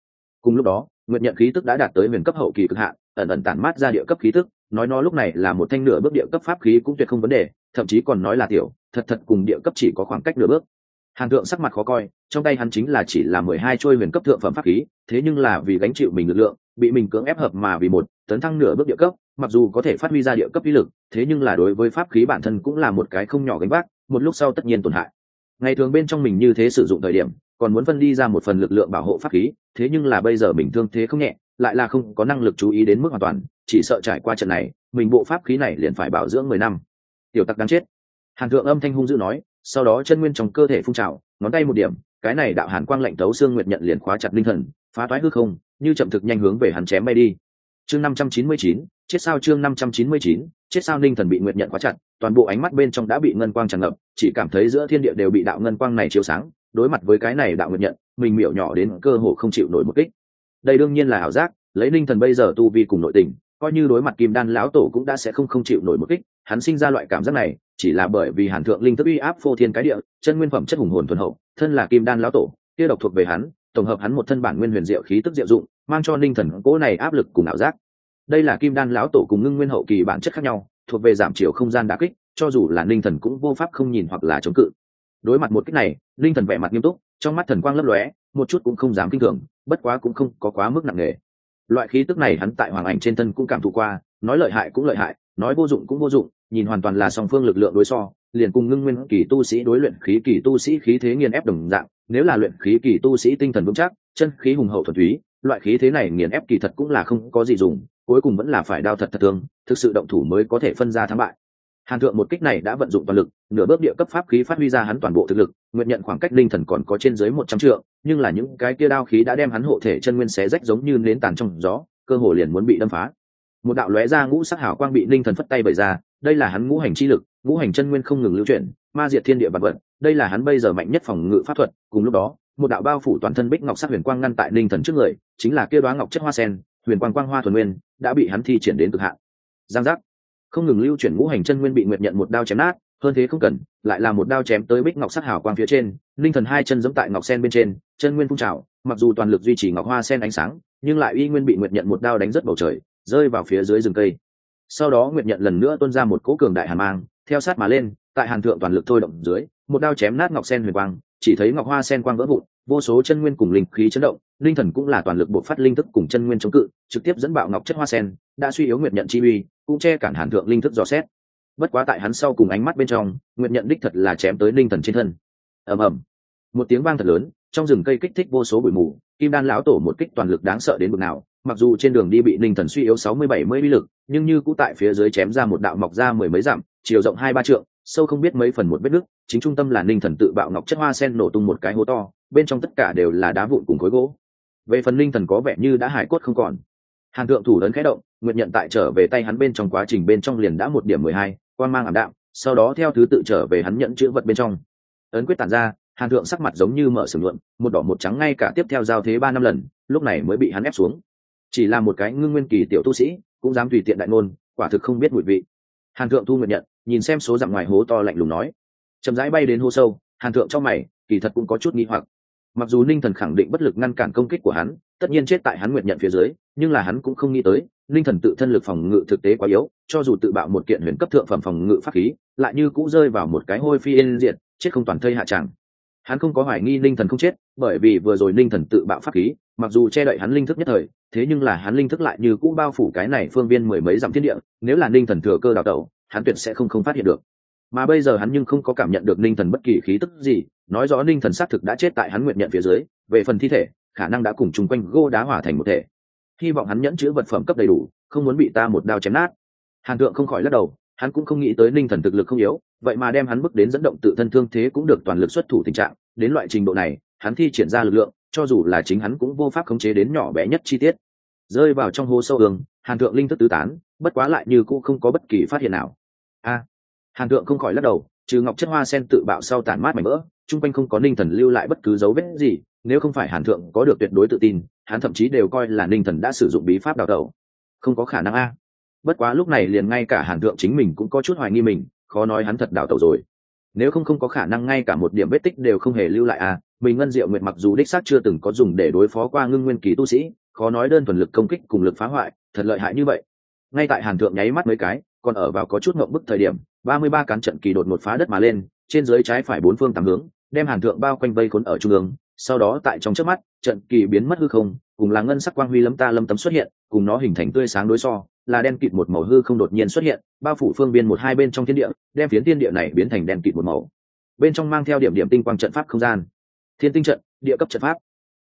Cùng lúc đó, nguyệt nhận khí tức đã đạt tới huyền cấp hậu kỳ cực hạn, ẩn ẩn tản mát ra địa cấp khí tức, nói nó lúc này là một thanh nửa bước địa cấp pháp khí cũng tuyệt không vấn đề, thậm chí còn nói là tiểu, thật thật cùng địa cấp chỉ có khoảng cách nửa bước hàn thượng sắc mặt khó coi, trong tay hắn chính là chỉ là mười hai trôi huyền cấp thượng phẩm pháp khí, thế nhưng là vì gánh chịu mình lực lượng, bị mình cưỡng ép hợp mà vì một, tấn thăng nửa bước địa cấp, mặc dù có thể phát huy ra địa cấp uy lực, thế nhưng là đối với pháp khí bản thân cũng là một cái không nhỏ gánh vác, một lúc sau tất nhiên tổn hại. Ngày thường bên trong mình như thế sử dụng thời điểm, còn muốn phân đi ra một phần lực lượng bảo hộ pháp khí, thế nhưng là bây giờ mình thương thế không nhẹ, lại là không có năng lực chú ý đến mức hoàn toàn, chỉ sợ trải qua trận này, mình bộ pháp khí này liền phải bảo dưỡng mười năm. Tiểu tặc đáng chết. Hàn thượng âm thanh hung dữ nói sau đó chân nguyên trong cơ thể phun trào, ngón tay một điểm, cái này đạo hàn quang lạnh tấu xương nguyệt nhận liền khóa chặt linh thần, phá toái hư không, như chậm thực nhanh hướng về hắn chém bay đi. Chương năm trăm chín mươi chín, chết sao chương năm trăm chín mươi chín, chết sao linh thần bị nguyệt nhận khóa chặt, toàn bộ ánh mắt bên trong đã bị ngân quang tràn ngập, chỉ cảm thấy giữa thiên địa đều bị đạo ngân quang này chiếu sáng, đối mặt với cái này đạo nguyệt nhận, mình miểu nhỏ đến cơ hồ không chịu nổi một kích. Đây đương nhiên là ảo giác, lấy linh thần bây giờ tu vi cùng nội tình, coi như đối mặt kim đan lão tổ cũng đã sẽ không không chịu nổi một kích, hắn sinh ra loại cảm giác này chỉ là bởi vì hàn thượng linh thức uy áp phô thiên cái địa, chân nguyên phẩm chất hùng hồn thuần hậu, thân là kim đan lão tổ, kia độc thuộc về hắn, tổng hợp hắn một thân bản nguyên huyền diệu khí tức diệu dụng, mang cho linh thần cố này áp lực cùng ảo giác. Đây là kim đan lão tổ cùng ngưng nguyên hậu kỳ bản chất khác nhau, thuộc về giảm chiều không gian đả kích, cho dù là linh thần cũng vô pháp không nhìn hoặc là chống cự. Đối mặt một cách này, linh thần vẻ mặt nghiêm túc, trong mắt thần quang lấp lóe, một chút cũng không dám kinh thường, bất quá cũng không có quá mức nặng nề. Loại khí tức này hắn tại hoàng ảnh trên thân cũng cảm thụ qua, nói lợi hại cũng lợi hại nói vô dụng cũng vô dụng, nhìn hoàn toàn là song phương lực lượng đối so, liền cùng ngưng nguyên kỳ tu sĩ đối luyện khí kỳ tu sĩ khí thế nghiền ép đồng dạng, nếu là luyện khí kỳ tu sĩ tinh thần vững chắc, chân khí hùng hậu thuần túy, loại khí thế này nghiền ép kỳ thật cũng là không có gì dùng, cuối cùng vẫn là phải đao thật thật thương, thực sự động thủ mới có thể phân ra thắng bại. Hàn thượng một kích này đã vận dụng toàn lực, nửa bước địa cấp pháp khí phát huy ra hắn toàn bộ thực lực, nguyện nhận khoảng cách linh thần còn có trên dưới một trăm trượng, nhưng là những cái kia đao khí đã đem hắn hộ thể chân nguyên xé rách giống như nến tàn trong gió, cơ hồ liền muốn bị đâm phá một đạo lóe ra ngũ sắc hảo quang bị linh thần phất tay bởi ra, đây là hắn ngũ hành chi lực, ngũ hành chân nguyên không ngừng lưu chuyển, ma diệt thiên địa vật vật, đây là hắn bây giờ mạnh nhất phòng ngự pháp thuật. Cùng lúc đó, một đạo bao phủ toàn thân bích ngọc sắc huyền quang ngăn tại linh thần trước người, chính là kia đoá ngọc chất hoa sen, huyền quang quang hoa thuần nguyên, đã bị hắn thi triển đến cực hạn. Giang giác. Không ngừng lưu chuyển ngũ hành chân nguyên bị nguyệt nhận một đao chém nát, hơn thế không cần, lại là một đao chém tới bích ngọc sắc hảo quang phía trên linh thần hai chân giống tại ngọc sen bên trên, chân nguyên phun trào, mặc dù toàn lực duy trì ngọc hoa sen ánh sáng, nhưng lại uy nguyên bị nguyệt nhận một đao đánh rất bầu trời rơi vào phía dưới rừng cây. Sau đó nguyệt nhận lần nữa tuôn ra một cỗ cường đại hàn mang, theo sát mà lên, tại hàn thượng toàn lực thôi động dưới, một đao chém nát ngọc sen huyền quang, chỉ thấy ngọc hoa sen quang vỡ vụn, vô số chân nguyên cùng linh khí chấn động, linh thần cũng là toàn lực bộc phát linh thức cùng chân nguyên chống cự, trực tiếp dẫn bạo ngọc chất hoa sen, đã suy yếu nguyệt nhận chi uy, cũng che cản hàn thượng linh thức dò xét. Bất quá tại hắn sau cùng ánh mắt bên trong, nguyệt nhận đích thật là chém tới linh thần trên thân. Ầm ầm. Một tiếng vang thật lớn, trong rừng cây kích thích vô số bụi mù, kim đan lão tổ một kích toàn lực đáng sợ đến mức nào mặc dù trên đường đi bị linh thần suy yếu sáu mươi bảy mươi bi lực, nhưng như cũ tại phía dưới chém ra một đạo mọc ra mười mấy dặm, chiều rộng hai ba trượng, sâu không biết mấy phần một vết nứt, chính trung tâm là ninh thần tự bạo ngọc chất hoa sen nổ tung một cái hố to, bên trong tất cả đều là đá vụn cùng khối gỗ. Về phần ninh thần có vẻ như đã hải cốt không còn. Hàn thượng thủ đấn khẽ động, nguyện nhận tại trở về tay hắn bên trong quá trình bên trong liền đã một điểm mười hai, quan mang ảm đạm, sau đó theo thứ tự trở về hắn nhận chữ vật bên trong. Ấn quyết tản ra, hàn thượng sắc mặt giống như mở sừng luận một đỏ một trắng ngay cả tiếp theo giao thế ba năm lần, lúc này mới bị hắn ép xuống chỉ là một cái ngưng nguyên kỳ tiểu tu sĩ, cũng dám tùy tiện đại ngôn, quả thực không biết mùi vị. Hàn thượng thu nguyện nhận nhìn xem số dặm ngoài hố to lạnh lùng nói. Chậm rãi bay đến hố sâu, hàn thượng trong mày, kỳ thật cũng có chút nghi hoặc. Mặc dù ninh thần khẳng định bất lực ngăn cản công kích của hắn, tất nhiên chết tại hắn nguyện nhận phía dưới, nhưng là hắn cũng không nghĩ tới, ninh thần tự thân lực phòng ngự thực tế quá yếu, cho dù tự bạo một kiện huyền cấp thượng phẩm phòng ngự pháp khí, lại như cũng rơi vào một cái hôi phi yên diện chết không toàn thây hạ tràng hắn không có hoài nghi linh thần không chết, bởi vì vừa rồi linh thần tự bạo pháp khí, mặc dù che đậy hắn linh thức nhất thời, thế nhưng là hắn linh thức lại như cũ bao phủ cái này phương viên mười mấy dặm thiên địa, nếu là linh thần thừa cơ đào tẩu, hắn tuyệt sẽ không không phát hiện được. Mà bây giờ hắn nhưng không có cảm nhận được linh thần bất kỳ khí tức gì, nói rõ linh thần xác thực đã chết tại hắn nguyện nhận phía dưới, về phần thi thể, khả năng đã cùng chung quanh gô đá hỏa thành một thể. Hy vọng hắn nhẫn chữ vật phẩm cấp đầy đủ, không muốn bị ta một đao chém nát. Hàn thượng không khỏi lắc đầu hắn cũng không nghĩ tới ninh thần thực lực không yếu, vậy mà đem hắn bước đến dẫn động tự thân thương thế cũng được toàn lực xuất thủ tình trạng. Đến loại trình độ này, hắn thi triển ra lực lượng, cho dù là chính hắn cũng vô pháp khống chế đến nhỏ bé nhất chi tiết. Rơi vào trong hố sâu đường hàn thượng linh thức tứ tán, bất quá lại như cũng không có bất kỳ phát hiện nào. A! Hàn thượng không khỏi lắc đầu, trừ ngọc chất hoa sen tự bạo sau tản mát mảnh vỡ, chung quanh không có ninh thần lưu lại bất cứ dấu vết gì, nếu không phải hàn thượng có được tuyệt đối tự tin, hắn thậm chí đều coi là ninh thần đã sử dụng bí pháp đào tẩu. Không có khả năng a bất quá lúc này liền ngay cả hàn thượng chính mình cũng có chút hoài nghi mình, khó nói hắn thật đào tẩu rồi nếu không không có khả năng ngay cả một điểm vết tích đều không hề lưu lại à? mình ngân diệu nguyệt mặc dù đích xác chưa từng có dùng để đối phó qua ngưng nguyên kỳ tu sĩ, khó nói đơn thuần lực công kích cùng lực phá hoại, thật lợi hại như vậy ngay tại hàn thượng nháy mắt mấy cái, còn ở vào có chút ngậm bức thời điểm, ba mươi ba cán trận kỳ đột một phá đất mà lên, trên dưới trái phải bốn phương tám hướng, đem hàn thượng bao quanh vây khốn ở trung ương, sau đó tại trong trước mắt, trận kỳ biến mất hư không, cùng là ngân sắc quang huy lâm ta lâm tấm xuất hiện, cùng nó hình thành tươi sáng đối so là đen kịt một màu hư không đột nhiên xuất hiện, bao phủ phương biên một hai bên trong thiên địa, đem phiến thiên địa này biến thành đen kịt một màu. Bên trong mang theo điểm điểm tinh quang trận pháp không gian. Thiên tinh trận, địa cấp trận pháp.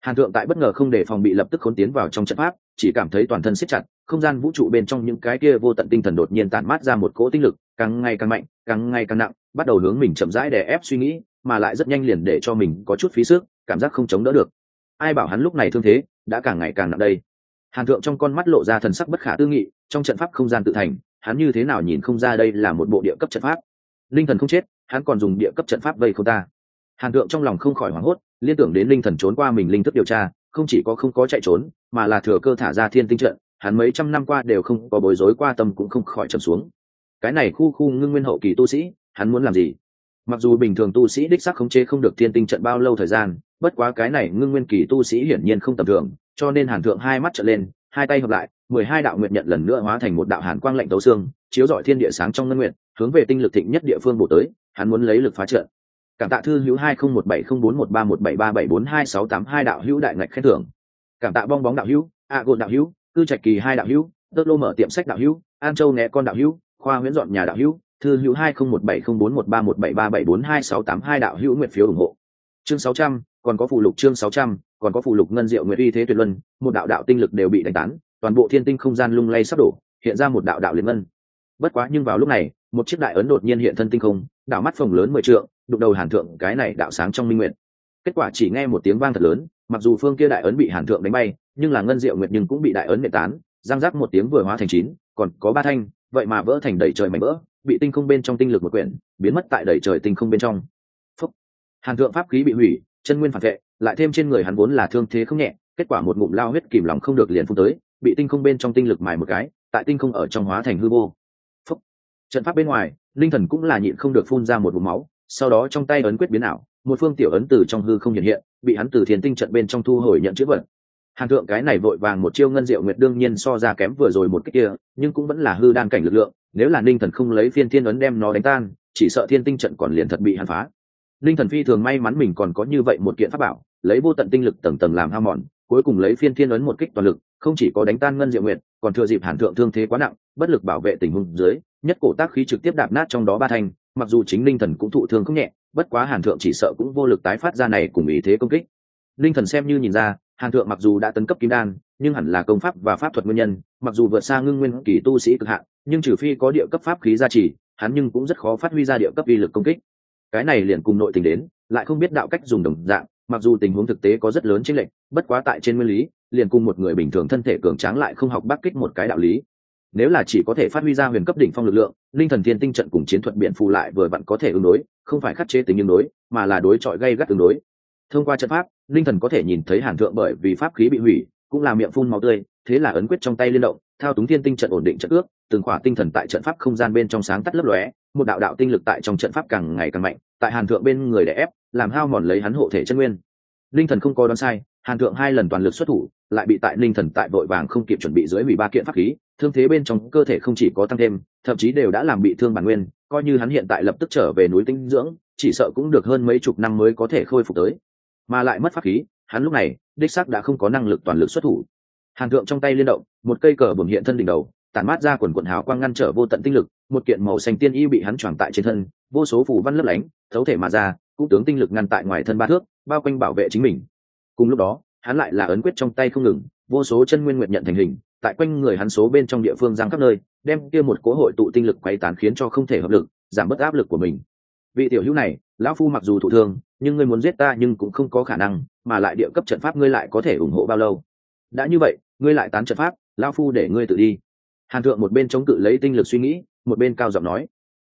Hàn thượng tại bất ngờ không để phòng bị lập tức khốn tiến vào trong trận pháp, chỉ cảm thấy toàn thân siết chặt, không gian vũ trụ bên trong những cái kia vô tận tinh thần đột nhiên tản mát ra một cỗ tinh lực, càng ngày càng mạnh, càng ngày càng nặng, bắt đầu hướng mình chậm rãi đè ép suy nghĩ, mà lại rất nhanh liền để cho mình có chút phí sức, cảm giác không chống đỡ được. Ai bảo hắn lúc này thương thế, đã càng ngày càng nặng đây hàn thượng trong con mắt lộ ra thần sắc bất khả tư nghị, trong trận pháp không gian tự thành, hắn như thế nào nhìn không ra đây là một bộ địa cấp trận pháp? Linh thần không chết, hắn còn dùng địa cấp trận pháp vây không ta. Hàn thượng trong lòng không khỏi hoảng hốt, liên tưởng đến linh thần trốn qua mình linh thức điều tra, không chỉ có không có chạy trốn, mà là thừa cơ thả ra thiên tinh trận, hắn mấy trăm năm qua đều không có bối rối qua tâm cũng không khỏi trầm xuống. Cái này khu khu ngưng nguyên hậu kỳ tu sĩ, hắn muốn làm gì? Mặc dù bình thường tu sĩ đích sắc khống chế không được thiên tinh trận bao lâu thời gian, bất quá cái này ngưng nguyên kỳ tu sĩ hiển nhiên không tầm thường cho nên hàn thượng hai mắt trở lên, hai tay hợp lại, mười hai đạo nguyện nhận lần nữa hóa thành một đạo hàn quang lệnh tấu xương, chiếu dọi thiên địa sáng trong ngân nguyện hướng về tinh lực thịnh nhất địa phương bổ tới, hắn muốn lấy lực phá trận. Cảm tạ thư hữu hai không một bảy không bốn một ba một bảy ba bảy bốn hai sáu tám hai đạo hữu đại ngạch khen thưởng. Cảm tạ bong bóng đạo hữu, a gồn đạo hữu, cư trạch kỳ hai đạo hữu tơ lô mở tiệm sách đạo hữu, an châu nghe con đạo hữu, khoa huyễn dọn nhà đạo hữu, thư hữu hai không một bảy không bốn một ba một bảy ba bảy bốn hai sáu tám hai đạo hữu nguyện phiếu ủng hộ. Chương sáu trăm còn có phụ lục chương sáu trăm, còn có phụ lục ngân diệu nguyệt uy thế tuyệt luân, một đạo đạo tinh lực đều bị đánh tán, toàn bộ thiên tinh không gian lung lay sắp đổ, hiện ra một đạo đạo liên ngân. Bất quá nhưng vào lúc này, một chiếc đại ấn đột nhiên hiện thân tinh không, đạo mắt phồng lớn mười trượng, đụng đầu hàn thượng cái này đạo sáng trong minh nguyện kết quả chỉ nghe một tiếng vang thật lớn, mặc dù phương kia đại ấn bị hàn thượng đánh bay, nhưng là ngân diệu nguyệt nhưng cũng bị đại ấn nệ tán giang giác một tiếng vừa hóa thành chín, còn có ba thanh, vậy mà vỡ thành đầy trời mảnh vỡ, bị tinh không bên trong tinh lực một quyển, biến mất tại đầy trời tinh không bên trong. Phúc. hàn thượng pháp khí bị hủy chân nguyên phản vệ, lại thêm trên người hắn vốn là thương thế không nhẹ, kết quả một ngụm lao huyết kìm lòng không được liền phun tới, bị tinh không bên trong tinh lực mài một cái, tại tinh không ở trong hóa thành hư vô. Phúc. trận pháp bên ngoài, linh thần cũng là nhịn không được phun ra một vùng máu, sau đó trong tay ấn quyết biến ảo, một phương tiểu ấn từ trong hư không hiện hiện, bị hắn từ thiền tinh trận bên trong thu hồi nhận chữ vật. Hàn thượng cái này vội vàng một chiêu ngân diệu nguyệt đương nhiên so ra kém vừa rồi một cách kia, nhưng cũng vẫn là hư đan cảnh lực lượng, nếu là ninh thần không lấy phiên thiên ấn đem nó đánh tan, chỉ sợ thiên tinh trận còn liền thật bị hàn phá ninh thần phi thường may mắn mình còn có như vậy một kiện pháp bảo, lấy vô tận tinh lực tầng tầng làm hao mòn, cuối cùng lấy phiên thiên ấn một kích toàn lực, không chỉ có đánh tan ngân diệu nguyệt, còn thừa dịp hàn thượng thương thế quá nặng, bất lực bảo vệ tình huống dưới, nhất cổ tác khí trực tiếp đạp nát trong đó ba thành mặc dù chính linh thần cũng thụ thương không nhẹ, bất quá hàn thượng chỉ sợ cũng vô lực tái phát ra này cùng ý thế công kích. Linh thần xem như nhìn ra, hàn thượng mặc dù đã tấn cấp kim đan, nhưng hẳn là công pháp và pháp thuật nguyên nhân, mặc dù vượt xa ngưng nguyên kỳ tu sĩ cực hạn, nhưng trừ phi có địa cấp pháp khí gia trì, hắn nhưng cũng rất khó phát huy ra địa cấp uy lực công kích cái này liền cùng nội tình đến, lại không biết đạo cách dùng đồng dạng, mặc dù tình huống thực tế có rất lớn chênh lệch, bất quá tại trên nguyên lý, liền cùng một người bình thường thân thể cường tráng lại không học bắc kích một cái đạo lý. Nếu là chỉ có thể phát huy ra huyền cấp đỉnh phong lực lượng, linh thần thiên tinh trận cùng chiến thuật biện phù lại vừa vặn có thể ứng đối, không phải khắc chế tính ứng đối, mà là đối chọi gây gắt ứng đối. Thông qua trận pháp, linh thần có thể nhìn thấy hàn thượng bởi vì pháp khí bị hủy, cũng là miệng phun máu tươi thế là ấn quyết trong tay liên động, thao túng thiên tinh trận ổn định trận ước, từng khỏa tinh thần tại trận pháp không gian bên trong sáng tắt lấp lóe, một đạo đạo tinh lực tại trong trận pháp càng ngày càng mạnh, tại hàn thượng bên người đè ép, làm hao mòn lấy hắn hộ thể chân nguyên. Linh thần không có đoán sai, hàn thượng hai lần toàn lực xuất thủ, lại bị tại linh thần tại vội vàng không kịp chuẩn bị dưới hủy ba kiện pháp khí, thương thế bên trong cơ thể không chỉ có tăng thêm, thậm chí đều đã làm bị thương bản nguyên, coi như hắn hiện tại lập tức trở về núi tinh dưỡng, chỉ sợ cũng được hơn mấy chục năm mới có thể khôi phục tới. Mà lại mất pháp khí, hắn lúc này, đích xác đã không có năng lực toàn lực xuất thủ hàn thượng trong tay liên động, một cây cờ bùm hiện thân đỉnh đầu, tản mát ra quần quần hào quang ngăn trở vô tận tinh lực, một kiện màu xanh tiên y bị hắn choàng tại trên thân, vô số phù văn lấp lánh, thấu thể mà ra, cũng tướng tinh lực ngăn tại ngoài thân ba thước, bao quanh bảo vệ chính mình. Cùng lúc đó, hắn lại là ấn quyết trong tay không ngừng, vô số chân nguyên nguyện nhận thành hình, tại quanh người hắn số bên trong địa phương giang khắp nơi, đem kia một cố hội tụ tinh lực quay tán khiến cho không thể hợp lực, giảm bớt áp lực của mình. Vị tiểu hữu này, lão phu mặc dù thụ thương, nhưng ngươi muốn giết ta nhưng cũng không có khả năng, mà lại địa cấp trận pháp ngươi lại có thể ủng hộ bao lâu? Đã như vậy ngươi lại tán trận pháp, lão phu để ngươi tự đi. Hàn thượng một bên chống cự lấy tinh lực suy nghĩ, một bên cao giọng nói.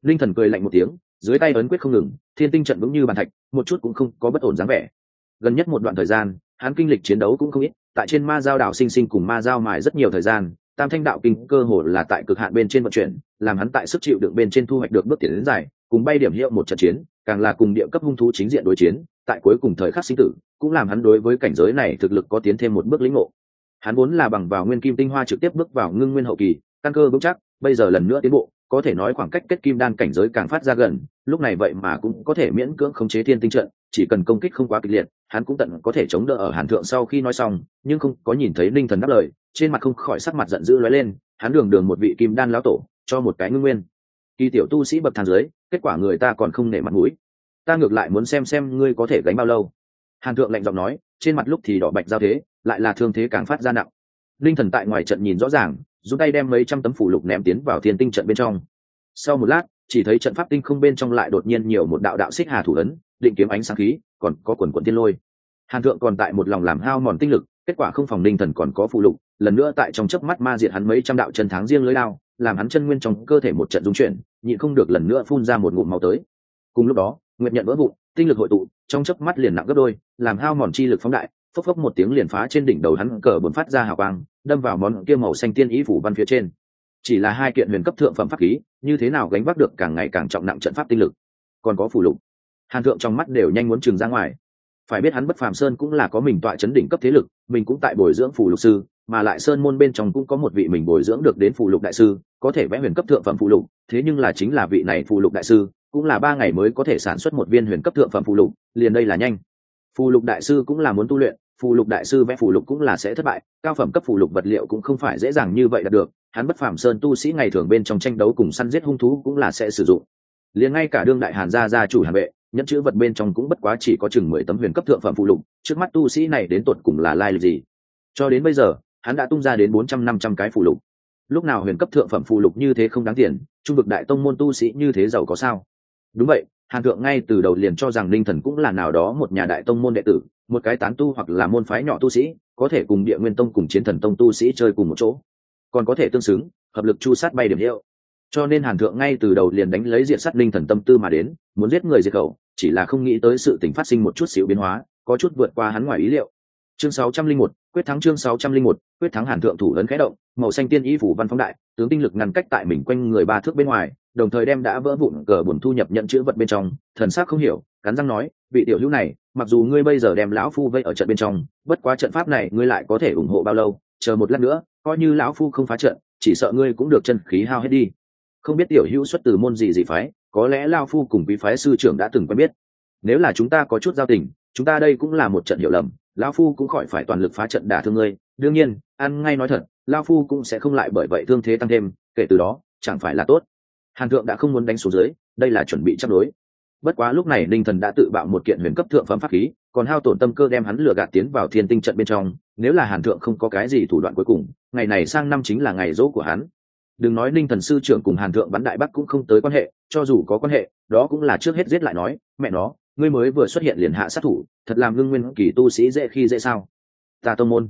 Linh thần cười lạnh một tiếng, dưới tay ấn quyết không ngừng, thiên tinh trận vững như bàn thạch, một chút cũng không có bất ổn dáng vẻ. Gần nhất một đoạn thời gian, hắn kinh lịch chiến đấu cũng không ít, tại trên ma giao đảo sinh sinh cùng ma giao mài rất nhiều thời gian, tam thanh đạo kinh cơ hồ là tại cực hạn bên trên vận chuyển, làm hắn tại sức chịu đựng bên trên thu hoạch được bước tiến đến dài cùng bay điểm hiệu một trận chiến, càng là cùng địa cấp hung thú chính diện đối chiến, tại cuối cùng thời khắc sinh tử, cũng làm hắn đối với cảnh giới này thực lực có tiến thêm một bước lĩnh ngộ hắn vốn là bằng vào nguyên kim tinh hoa trực tiếp bước vào ngưng nguyên hậu kỳ, căn cơ vững chắc, bây giờ lần nữa tiến bộ, có thể nói khoảng cách kết kim đan cảnh giới càng phát ra gần, lúc này vậy mà cũng có thể miễn cưỡng khống chế thiên tinh trận, chỉ cần công kích không quá kịch liệt, hắn cũng tận có thể chống đỡ ở hàn thượng sau khi nói xong, nhưng không có nhìn thấy linh thần đáp lời, trên mặt không khỏi sắc mặt giận dữ lóe lên, hắn đường đường một vị kim đan lão tổ, cho một cái ngưng nguyên. Kỳ tiểu tu sĩ bậc thang dưới, kết quả người ta còn không nể mặt mũi. Ta ngược lại muốn xem xem ngươi có thể gánh bao lâu. Hàn thượng lạnh giọng nói, trên mặt lúc thì đỏ bạch giao thế lại là thương thế càng phát ra nặng. Linh thần tại ngoài trận nhìn rõ ràng dùng tay đem mấy trăm tấm phủ lục ném tiến vào thiên tinh trận bên trong. Sau một lát, chỉ thấy trận pháp tinh không bên trong lại đột nhiên nhiều một đạo đạo xích hà thủ ấn, định kiếm ánh sáng khí, còn có quần quận tiên lôi. Hàn thượng còn tại một lòng làm hao mòn tinh lực, kết quả không phòng linh thần còn có phụ lục, lần nữa tại trong chớp mắt ma diệt hắn mấy trăm đạo chân tháng riêng lưới lao, làm hắn chân nguyên trong cơ thể một trận dung chuyển, nhịn không được lần nữa phun ra một ngụm máu tới. Cùng lúc đó nguyện nhận vỡ vụn, tinh lực hội tụ, trong chớp mắt liền nặng gấp đôi, làm hao mòn chi lực phóng đại phốc phốc một tiếng liền phá trên đỉnh đầu hắn cờ bồn phát ra hào quang, đâm vào món kia màu xanh tiên ý phủ văn phía trên. Chỉ là hai kiện huyền cấp thượng phẩm pháp khí, như thế nào gánh vác được càng ngày càng trọng nặng trận pháp tinh lực? Còn có phủ lục. Hàn thượng trong mắt đều nhanh muốn trừng ra ngoài. Phải biết hắn bất phàm sơn cũng là có mình tọa chấn đỉnh cấp thế lực, mình cũng tại bồi dưỡng phủ lục sư, mà lại sơn môn bên trong cũng có một vị mình bồi dưỡng được đến phủ lục đại sư, có thể vẽ huyền cấp thượng phẩm phụ lục, thế nhưng là chính là vị này phụ lục đại sư, cũng là ba ngày mới có thể sản xuất một viên huyền cấp thượng phẩm phụ lục, liền đây là nhanh phù lục đại sư cũng là muốn tu luyện, phù lục đại sư vẽ phù lục cũng là sẽ thất bại, cao phẩm cấp phù lục vật liệu cũng không phải dễ dàng như vậy đạt được, hắn bất phàm sơn tu sĩ ngày thường bên trong tranh đấu cùng săn giết hung thú cũng là sẽ sử dụng. Liền ngay cả đương đại hàn gia gia chủ hàn vệ, nhẫn chữ vật bên trong cũng bất quá chỉ có chừng mười tấm huyền cấp thượng phẩm phụ lục, trước mắt tu sĩ này đến tột cùng là lai lịch gì? Cho đến bây giờ, hắn đã tung ra đến bốn trăm năm trăm cái phụ lục. Lúc nào huyền cấp thượng phẩm phụ lục như thế không đáng tiền, trung vực đại tông môn tu sĩ như thế giàu có sao? Đúng vậy hàn thượng ngay từ đầu liền cho rằng linh thần cũng là nào đó một nhà đại tông môn đệ tử một cái tán tu hoặc là môn phái nhỏ tu sĩ có thể cùng địa nguyên tông cùng chiến thần tông tu sĩ chơi cùng một chỗ. Còn có thể tương xứng hợp lực chu sát bay điểm hiệu. Cho nên hàn thượng ngay từ đầu liền đánh lấy diện sát linh thần tâm tư mà đến muốn giết người diệt khẩu chỉ là không nghĩ tới sự tình phát sinh một chút xíu biến hóa có chút vượt qua hắn ngoài ý liệu. Chương 601, quyết thắng chương 601, quyết thắng hàn thượng thủ lớn khẽ động màu xanh tiên ý phủ văn phóng đại tướng tinh lực ngăn cách tại mình quanh người ba thước bên ngoài đồng thời đem đã vỡ vụn cờ buồn thu nhập nhận chữ vật bên trong, thần sắc không hiểu, cắn răng nói, vị tiểu hữu này, mặc dù ngươi bây giờ đem lão phu vây ở trận bên trong, bất quá trận pháp này ngươi lại có thể ủng hộ bao lâu, chờ một lát nữa, coi như lão phu không phá trận, chỉ sợ ngươi cũng được chân khí hao hết đi. Không biết tiểu hữu xuất từ môn gì gì phái, có lẽ lao phu cùng quý phái sư trưởng đã từng quen biết. Nếu là chúng ta có chút giao tình, chúng ta đây cũng là một trận hiểu lầm, lão phu cũng khỏi phải toàn lực phá trận đả thương ngươi. Đương nhiên, ăn ngay nói thật lao phu cũng sẽ không lại bởi vậy thương thế tăng thêm, kể từ đó, chẳng phải là tốt hàn thượng đã không muốn đánh xuống dưới, đây là chuẩn bị chấp đối. Bất quá lúc này ninh thần đã tự bạo một kiện huyền cấp thượng phẩm pháp khí, còn hao tổn tâm cơ đem hắn lừa gạt tiến vào thiên tinh trận bên trong, nếu là hàn thượng không có cái gì thủ đoạn cuối cùng, ngày này sang năm chính là ngày dỗ của hắn. Đừng nói ninh thần sư trưởng cùng hàn thượng bắn đại bắc cũng không tới quan hệ, cho dù có quan hệ, đó cũng là trước hết giết lại nói, mẹ nó, ngươi mới vừa xuất hiện liền hạ sát thủ, thật làm ngưng nguyên kỳ tu sĩ dễ khi dễ sao? Ta tông môn.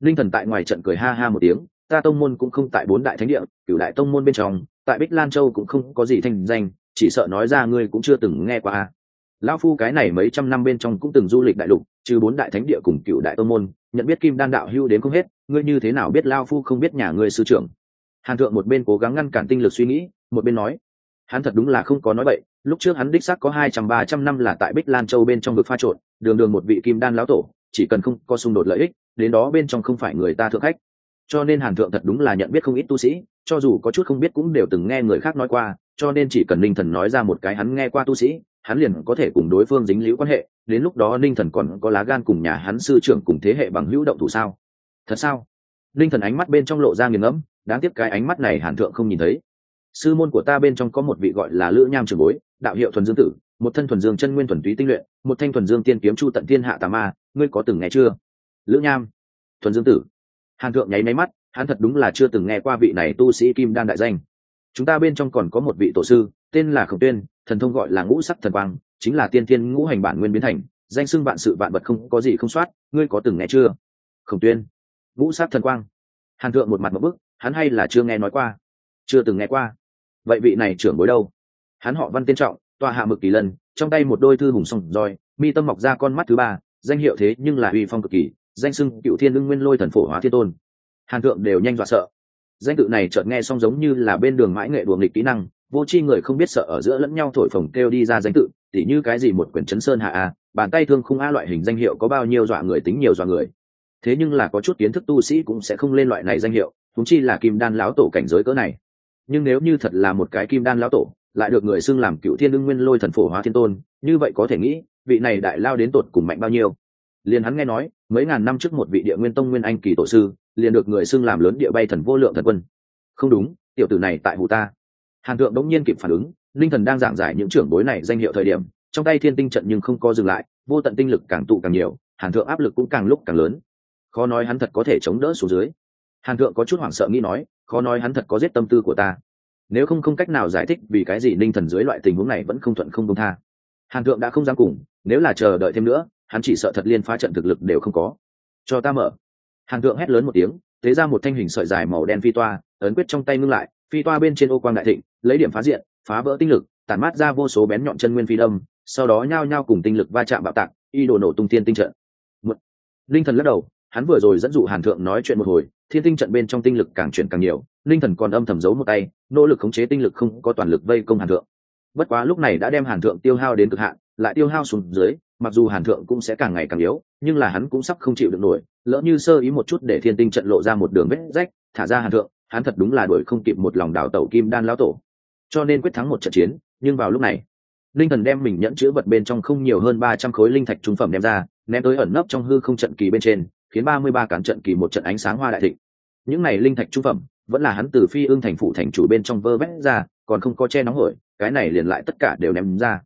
Ninh thần tại ngoài trận cười ha ha một tiếng, ta tông môn cũng không tại bốn đại thánh địa, cửu đại tông môn bên trong tại bích lan châu cũng không có gì thành danh, chỉ sợ nói ra ngươi cũng chưa từng nghe qua. Lão phu cái này mấy trăm năm bên trong cũng từng du lịch đại lục, trừ bốn đại thánh địa cùng cựu đại tô môn, nhận biết kim đan đạo hưu đến không hết, ngươi như thế nào biết lao phu không biết nhà ngươi sư trưởng? Hàn thượng một bên cố gắng ngăn cản tinh lực suy nghĩ, một bên nói, hắn thật đúng là không có nói bậy, lúc trước hắn đích xác có hai trăm, ba trăm năm là tại bích lan châu bên trong vực pha trộn, đường đường một vị kim đan lão tổ, chỉ cần không có xung đột lợi ích, đến đó bên trong không phải người ta thượng khách. Cho nên hàn thượng thật đúng là nhận biết không ít tu sĩ cho dù có chút không biết cũng đều từng nghe người khác nói qua, cho nên chỉ cần ninh thần nói ra một cái hắn nghe qua tu sĩ, hắn liền có thể cùng đối phương dính liễu quan hệ, đến lúc đó ninh thần còn có lá gan cùng nhà hắn sư trưởng cùng thế hệ bằng hữu động thủ sao? Thật sao? Ninh thần ánh mắt bên trong lộ ra nghiền ngẫm, đáng tiếc cái ánh mắt này hàn thượng không nhìn thấy. Sư môn của ta bên trong có một vị gọi là lữ nham trường bối, đạo hiệu thuần dương tử, một thân thuần dương chân nguyên thuần túy tinh luyện, một thanh thuần dương tiên kiếm chu tận thiên hạ tà ma, ngươi có từng nghe chưa? Lữ nham, thuần dương tử. Hàn thượng nháy máy mắt hắn thật đúng là chưa từng nghe qua vị này tu sĩ kim đan đại danh. Chúng ta bên trong còn có một vị tổ sư, tên là khổng tuyên, thần thông gọi là ngũ sắc thần quang, chính là tiên thiên ngũ hành bản nguyên biến thành, danh xưng vạn sự vạn vật không có gì không soát, ngươi có từng nghe chưa? Khổng tuyên, ngũ sắc thần quang. Hàn thượng một mặt một bức, hắn hay là chưa nghe nói qua. Chưa từng nghe qua. Vậy vị này trưởng bối đâu? Hắn họ văn tiên trọng tòa hạ mực kỳ lân, trong tay một đôi thư hùng sông roi, mi tâm mọc ra con mắt thứ ba, danh hiệu thế nhưng là uy phong cực kỳ, danh sưng cựu thiên ưng nguyên lôi thần phổ hóa thiên tôn hàn thượng đều nhanh dọa sợ. Danh tự này chợt nghe xong giống như là bên đường mãi nghệ đùa nghịch kỹ năng, vô c h i người không biết sợ ở giữa lẫn nhau thổi phồng kêu đi ra danh tự, tỉ như cái gì một quyển chấn sơn hạ a, bàn tay thương khung a loại hình danh hiệu có bao nhiêu dọa người tính nhiều dọa người. Thế nhưng là có chút kiến thức tu sĩ cũng sẽ không lên loại này danh hiệu thúng chi là kim đan lão tổ cảnh giới cỡ này. Nhưng nếu như thật là một cái kim đan lão tổ, lại được người xưng làm cựu thiên ưng nguyên lôi thần phổ hóa thiên tôn, như vậy có thể nghĩ, vị này đại lao đến tột cùng mạnh bao nhiêu? Liền hắn nghe nói mấy ngàn năm trước một vị địa nguyên tông nguyên anh kỳ tổ sư, liền được người xưng làm lớn địa bay thần vô lượng thần quân. Không đúng, tiểu tử này tại hù ta. Hàn thượng đống nhiên kịp phản ứng, linh thần đang giảng giải những trưởng bối này danh hiệu thời điểm, trong tay thiên tinh trận nhưng không có dừng lại, vô tận tinh lực càng tụ càng nhiều, hàn thượng áp lực cũng càng lúc càng lớn. Khó nói hắn thật có thể chống đỡ xuống dưới. Hàn thượng có chút hoảng sợ nghĩ nói, khó nói hắn thật có giết tâm tư của ta. Nếu không không cách nào giải thích vì cái gì ninh thần dưới loại tình huống này vẫn không thuận không công tha. Hàn thượng đã không dám cùng, nếu là chờ đợi thêm nữa hắn chỉ sợ thật liên phá trận thực lực đều không có. Cho ta mở. Hàn thượng hét lớn một tiếng thế ra một thanh hình sợi dài màu đen phi toa, ấn quyết trong tay ngưng lại, phi toa bên trên ô quang đại thịnh, lấy điểm phá diện, phá vỡ tinh lực, tản mát ra vô số bén nhọn chân nguyên phi đâm, sau đó nhao nhao cùng tinh lực va chạm bạo tạc, y đồ nổ tung thiên tinh trận. Một linh thần lắc đầu, hắn vừa rồi dẫn dụ hàn thượng nói chuyện một hồi, thiên tinh trận bên trong tinh lực càng chuyển càng nhiều, linh thần còn âm thầm giấu một tay, nỗ lực khống chế tinh lực không có toàn lực vây công hàn thượng. Bất quá lúc này đã đem hàn thượng tiêu hao đến cực hạn, lại tiêu hao xuống dưới mặc dù hàn thượng cũng sẽ càng ngày càng yếu, nhưng là hắn cũng sắp không chịu được nổi, lỡ như sơ ý một chút để thiên tinh trận lộ ra một đường vết rách, thả ra hàn thượng, hắn thật đúng là đuổi không kịp một lòng đảo tẩu kim đan lão tổ. Cho nên quyết thắng một trận chiến, nhưng vào lúc này, linh thần đem mình nhẫn chữ vật bên trong không nhiều hơn ba trăm khối linh thạch trung phẩm đem ra, ném tới ẩn nấp trong hư không trận kỳ bên trên, khiến ba mươi ba cán trận kỳ một trận ánh sáng hoa đại thịnh. Những này linh thạch trung phẩm, vẫn là hắn từ phi ương thành phủ thành chủ bên trong vơ vét ra, còn không có che nóng hổi, cái này liền lại tất cả đều ném ra.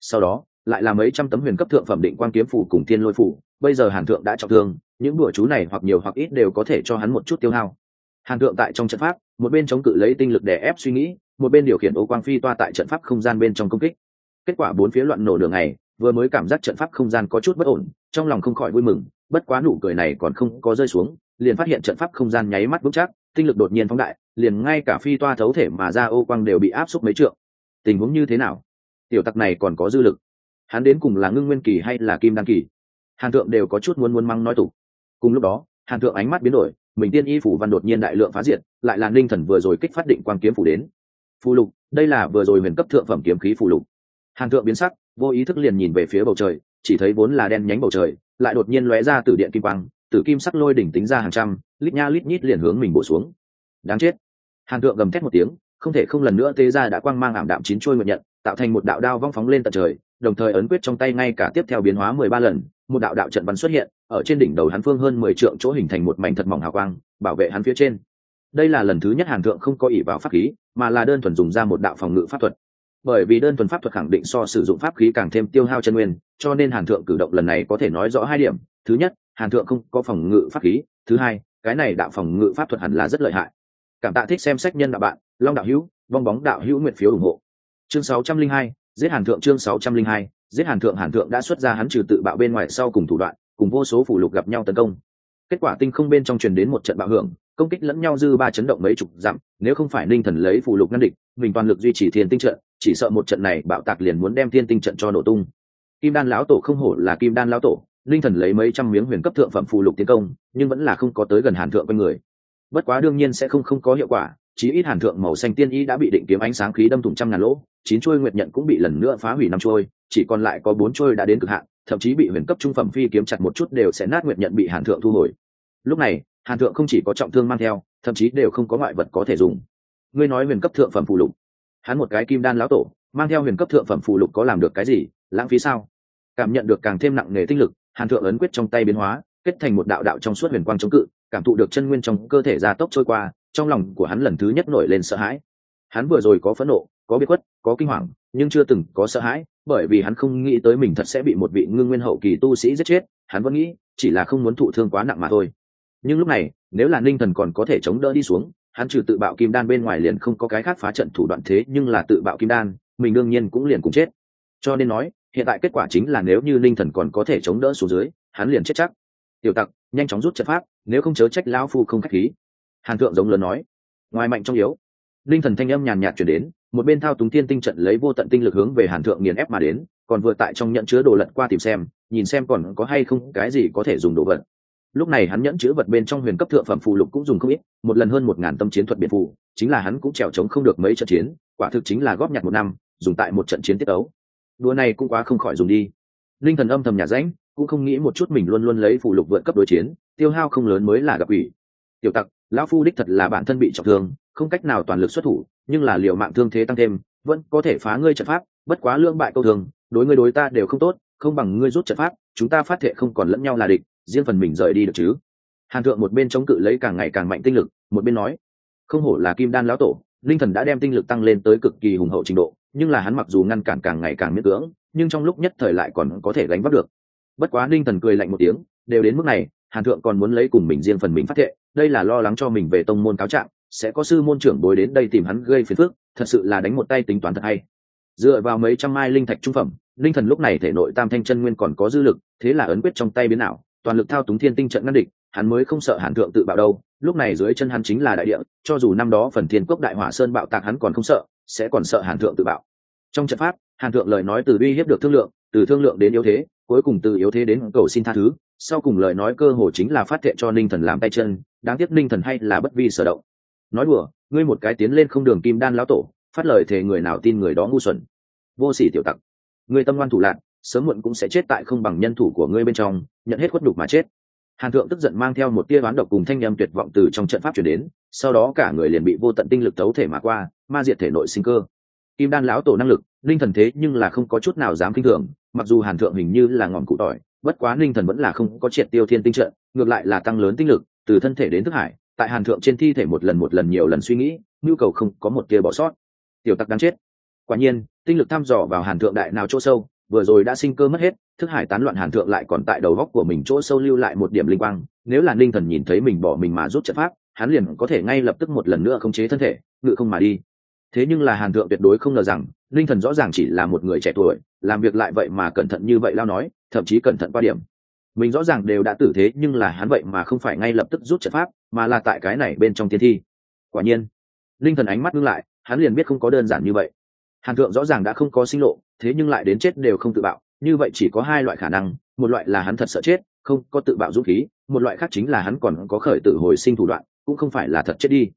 Sau đó lại là mấy trăm tấm huyền cấp thượng phẩm định quan kiếm phủ cùng thiên lôi phủ. Bây giờ hàn thượng đã trọng thương, những đùa chú này hoặc nhiều hoặc ít đều có thể cho hắn một chút tiêu hao. Hàn thượng tại trong trận pháp, một bên chống cự lấy tinh lực để ép suy nghĩ, một bên điều khiển ô quang phi toa tại trận pháp không gian bên trong công kích. Kết quả bốn phía loạn nổ đường này vừa mới cảm giác trận pháp không gian có chút bất ổn, trong lòng không khỏi vui mừng, bất quá nụ cười này còn không có rơi xuống, liền phát hiện trận pháp không gian nháy mắt vững chắc, tinh lực đột nhiên phóng đại, liền ngay cả phi toa thấu thể mà ra ô quang đều bị áp suất mấy trượng. Tình huống như thế nào? Tiểu tặc này còn có dư lực hắn đến cùng là ngưng nguyên kỳ hay là kim đan kỳ? Hàn thượng đều có chút muốn muốn măng nói tục. Cùng lúc đó, hàn thượng ánh mắt biến đổi, mình tiên y phủ văn đột nhiên đại lượng phá diệt, lại là ninh thần vừa rồi kích phát định quang kiếm phủ đến. Phù lục, đây là vừa rồi huyền cấp thượng phẩm kiếm khí phù lục. Hàn thượng biến sắc, vô ý thức liền nhìn về phía bầu trời, chỉ thấy vốn là đen nhánh bầu trời, lại đột nhiên lóe ra từ điện kim quang, tử kim sắc lôi đỉnh tính ra hàng trăm, lít nha lít nhít liền hướng mình bổ xuống. Đáng chết. Hàn thượng gầm thét một tiếng, không thể không lần nữa tế ra đã quang mang ảm đạm chín trôi nguyện nhận, tạo thành một đạo đao vong phóng lên tận trời đồng thời ấn quyết trong tay ngay cả tiếp theo biến hóa mười ba lần một đạo đạo trận văn xuất hiện ở trên đỉnh đầu hắn phương hơn mười trượng chỗ hình thành một mảnh thật mỏng hào quang bảo vệ hắn phía trên. Đây là lần thứ nhất hàn thượng không có ỷ vào pháp khí mà là đơn thuần dùng ra một đạo phòng ngự pháp thuật. Bởi vì đơn thuần pháp thuật khẳng định so sử dụng pháp khí càng thêm tiêu hao chân nguyên cho nên hàn thượng cử động lần này có thể nói rõ hai điểm. Thứ nhất hàn thượng không có phòng ngự pháp khí. Thứ hai cái này đạo phòng ngự pháp thuật hẳn là rất lợi hại. Cảm tạ thích xem sách nhân đạo bạn long đạo hữu vong bóng đạo hữu nguyện phiếu ủng hộ. Chương 602, giết hàn thượng chương 602, giết hàn thượng hàn thượng đã xuất ra hắn trừ tự bạo bên ngoài sau cùng thủ đoạn cùng vô số phủ lục gặp nhau tấn công. Kết quả tinh không bên trong truyền đến một trận bạo hưởng công kích lẫn nhau dư ba chấn động mấy chục dặm nếu không phải ninh thần lấy phủ lục ngăn địch mình toàn lực duy trì thiên tinh trận chỉ sợ một trận này bạo tạc liền muốn đem thiên tinh trận cho nổ tung. Kim đan lão tổ không hổ là kim đan lão tổ linh thần lấy mấy trăm miếng huyền cấp thượng phẩm phù lục tiến công nhưng vẫn là không có tới gần hàn thượng quanh người. Bất quá đương nhiên sẽ không không có hiệu quả chí ít hàn thượng màu xanh tiên y đã bị định kiếm ánh sáng khí đâm thủng trăm ngàn lỗ, chín chuôi nguyệt nhận cũng bị lần nữa phá hủy năm chuôi, chỉ còn lại có bốn chuôi đã đến cực hạn, thậm chí bị huyền cấp trung phẩm phi kiếm chặt một chút đều sẽ nát nguyệt nhận bị hàn thượng thu hồi. Lúc này, hàn thượng không chỉ có trọng thương mang theo, thậm chí đều không có ngoại vật có thể dùng. Ngươi nói huyền cấp thượng phẩm phù lục. Hắn một cái kim đan lão tổ, mang theo huyền cấp thượng phẩm phụ lục có làm được cái gì, lãng phí sao? Cảm nhận được càng thêm nặng nề tinh lực, hàn thượng ấn quyết trong tay biến hóa, kết thành một đạo đạo trong suốt huyền quang chống cự, cảm thụ được chân nguyên trong cơ thể gia tốc trôi qua trong lòng của hắn lần thứ nhất nổi lên sợ hãi. Hắn vừa rồi có phẫn nộ, có biết khuất, có kinh hoàng, nhưng chưa từng có sợ hãi, bởi vì hắn không nghĩ tới mình thật sẽ bị một vị ngưng nguyên hậu kỳ tu sĩ giết chết, hắn vẫn nghĩ chỉ là không muốn thụ thương quá nặng mà thôi. Nhưng lúc này, nếu là ninh thần còn có thể chống đỡ đi xuống, hắn trừ tự bạo kim đan bên ngoài liền không có cái khác phá trận thủ đoạn thế, nhưng là tự bạo kim đan, mình đương nhiên cũng liền cùng chết. Cho nên nói, hiện tại kết quả chính là nếu như ninh thần còn có thể chống đỡ xuống dưới, hắn liền chết chắc. Tiểu tặc, nhanh chóng rút trận pháp, nếu không chớ trách lão phu không khách khí hàn thượng giống lớn nói. Ngoài mạnh trong yếu, linh thần thanh âm nhàn nhạt chuyển đến, một bên thao túng thiên tinh trận lấy vô tận tinh lực hướng về hàn thượng nghiền ép mà đến, còn vừa tại trong nhận chứa đồ lật qua tìm xem, nhìn xem còn có hay không cái gì có thể dùng đồ vật. Lúc này hắn nhẫn chữ vật bên trong huyền cấp thượng phẩm phù lục cũng dùng không ít, một lần hơn một ngàn tâm chiến thuật biệt phù, chính là hắn cũng trèo trống không được mấy trận chiến, quả thực chính là góp nhặt một năm, dùng tại một trận chiến tiết ấu đua này cũng quá không khỏi dùng đi. Linh thần âm thầm nhà rãnh, cũng không nghĩ một chút mình luôn luôn lấy phù lục vượt cấp đối chiến, tiêu hao không lớn mới là gặp ủy tiểu tặc lão phu đích thật là bản thân bị trọng thương, không cách nào toàn lực xuất thủ, nhưng là liệu mạng thương thế tăng thêm, vẫn có thể phá ngươi trận pháp, bất quá lương bại câu thường, đối ngươi đối ta đều không tốt, không bằng ngươi rút trận pháp, chúng ta phát thệ không còn lẫn nhau là địch, riêng phần mình rời đi được chứ. Hàn thượng một bên chống cự lấy càng ngày càng mạnh tinh lực, một bên nói, không hổ là kim đan lão tổ, linh thần đã đem tinh lực tăng lên tới cực kỳ hùng hậu trình độ, nhưng là hắn mặc dù ngăn cản càng ngày càng miễn cưỡng, nhưng trong lúc nhất thời lại còn có thể gánh vác được. Bất quá linh thần cười lạnh một tiếng, đều đến mức này, hàn thượng còn muốn lấy cùng mình riêng phần mình phát thệ đây là lo lắng cho mình về tông môn cáo trạng, sẽ có sư môn trưởng bối đến đây tìm hắn gây phiền phức, thật sự là đánh một tay tính toán thật hay. Dựa vào mấy trăm mai linh thạch trung phẩm, linh thần lúc này thể nội tam thanh chân nguyên còn có dư lực, thế là ấn quyết trong tay biến ảo, toàn lực thao túng thiên tinh trận ngăn địch, hắn mới không sợ hàn thượng tự bạo đâu, lúc này dưới chân hắn chính là đại địa, cho dù năm đó phần thiên quốc đại hỏa sơn bạo tạc hắn còn không sợ, sẽ còn sợ hàn thượng tự bạo. Trong trận pháp, hàn thượng lời nói từ uy hiếp được thương lượng, từ thương lượng đến yếu thế, cuối cùng từ yếu thế đến cầu xin tha thứ sau cùng lời nói cơ hồ chính là phát thệ cho ninh thần làm tay chân, đáng tiếc ninh thần hay là bất vi sở động. Nói đùa, ngươi một cái tiến lên không đường kim đan lão tổ, phát lời thề người nào tin người đó ngu xuẩn. Vô sỉ tiểu tặc. Người tâm ngoan thủ lạc sớm muộn cũng sẽ chết tại không bằng nhân thủ của ngươi bên trong, nhận hết khuất đục mà chết. Hàn thượng tức giận mang theo một tia đoán độc cùng thanh â tuyệt vọng từ trong trận pháp chuyển đến, sau đó cả người liền bị vô tận tinh lực tấu thể mà qua, ma diệt thể nội sinh cơ. Kim đan lão tổ năng lực linh thần thế nhưng là không có chút nào dám kinh thường, mặc dù hàn thượng hình như là ngọn cụ tỏi bất quá linh thần vẫn là không có triệt tiêu thiên tinh trận, ngược lại là tăng lớn tinh lực, từ thân thể đến thức hải, tại hàn thượng trên thi thể một lần một lần nhiều lần suy nghĩ, nhu cầu không có một tia bỏ sót. Tiểu tặc đáng chết. Quả nhiên, tinh lực thăm dò vào hàn thượng đại nào chỗ sâu, vừa rồi đã sinh cơ mất hết, thức hải tán loạn hàn thượng lại còn tại đầu góc của mình chỗ sâu lưu lại một điểm linh quang, nếu là ninh thần nhìn thấy mình bỏ mình mà rút trận pháp, hắn liền có thể ngay lập tức một lần nữa khống chế thân thể, ngự không mà đi thế nhưng là hàn thượng tuyệt đối không ngờ rằng, Linh thần rõ ràng chỉ là một người trẻ tuổi, làm việc lại vậy mà cẩn thận như vậy lao nói, thậm chí cẩn thận qua điểm. Mình rõ ràng đều đã tử thế, nhưng là hắn vậy mà không phải ngay lập tức rút trận pháp, mà là tại cái này bên trong tiên thi. Quả nhiên, linh thần ánh mắt ngưng lại, hắn liền biết không có đơn giản như vậy. Hàn thượng rõ ràng đã không có sinh lộ, thế nhưng lại đến chết đều không tự bạo, như vậy chỉ có hai loại khả năng, một loại là hắn thật sợ chết, không có tự bạo dũng khí, một loại khác chính là hắn còn có khởi tử hồi sinh thủ đoạn, cũng không phải là thật chết đi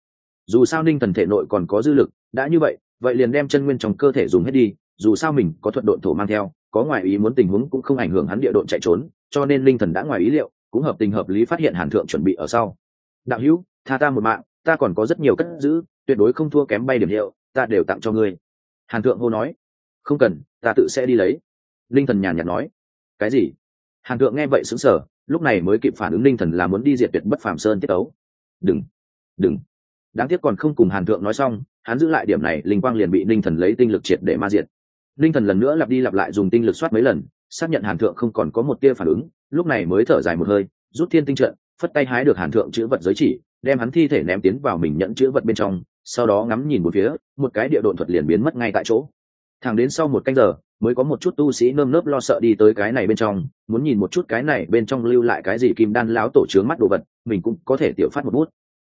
dù sao ninh thần thể nội còn có dư lực, đã như vậy vậy liền đem chân nguyên trong cơ thể dùng hết đi, dù sao mình có thuận độn thổ mang theo, có ngoài ý muốn tình huống cũng không ảnh hưởng hắn địa độn chạy trốn, cho nên linh thần đã ngoài ý liệu, cũng hợp tình hợp lý phát hiện hàn thượng chuẩn bị ở sau. Đạo hữu, tha ta một mạng, ta còn có rất nhiều cất giữ, tuyệt đối không thua kém bay điểm hiệu, ta đều tặng cho ngươi. Hàn thượng hô nói. Không cần, ta tự sẽ đi lấy. Linh thần nhàn nhạt nói. Cái gì? Hàn thượng nghe vậy xứng sở lúc này mới kịp phản ứng linh thần là muốn đi diệt tuyệt bất phàm sơn tiết ấu đừng đừng đáng tiếc còn không cùng hàn thượng nói xong, hắn giữ lại điểm này, linh quang liền bị linh thần lấy tinh lực triệt để ma diệt. Linh thần lần nữa lặp đi lặp lại dùng tinh lực soát mấy lần, xác nhận hàn thượng không còn có một tia phản ứng, lúc này mới thở dài một hơi, rút thiên tinh trận, phất tay hái được hàn thượng chữ vật giới chỉ, đem hắn thi thể ném tiến vào mình nhận chữ vật bên trong, sau đó ngắm nhìn một phía, một cái địa độn thuật liền biến mất ngay tại chỗ. Thẳng đến sau một canh giờ, mới có một chút tu sĩ nơm nớp lo sợ đi tới cái này bên trong, muốn nhìn một chút cái này bên trong lưu lại cái gì kim đan láo tổ trướng mắt đồ vật, mình cũng có thể tiểu phát một bút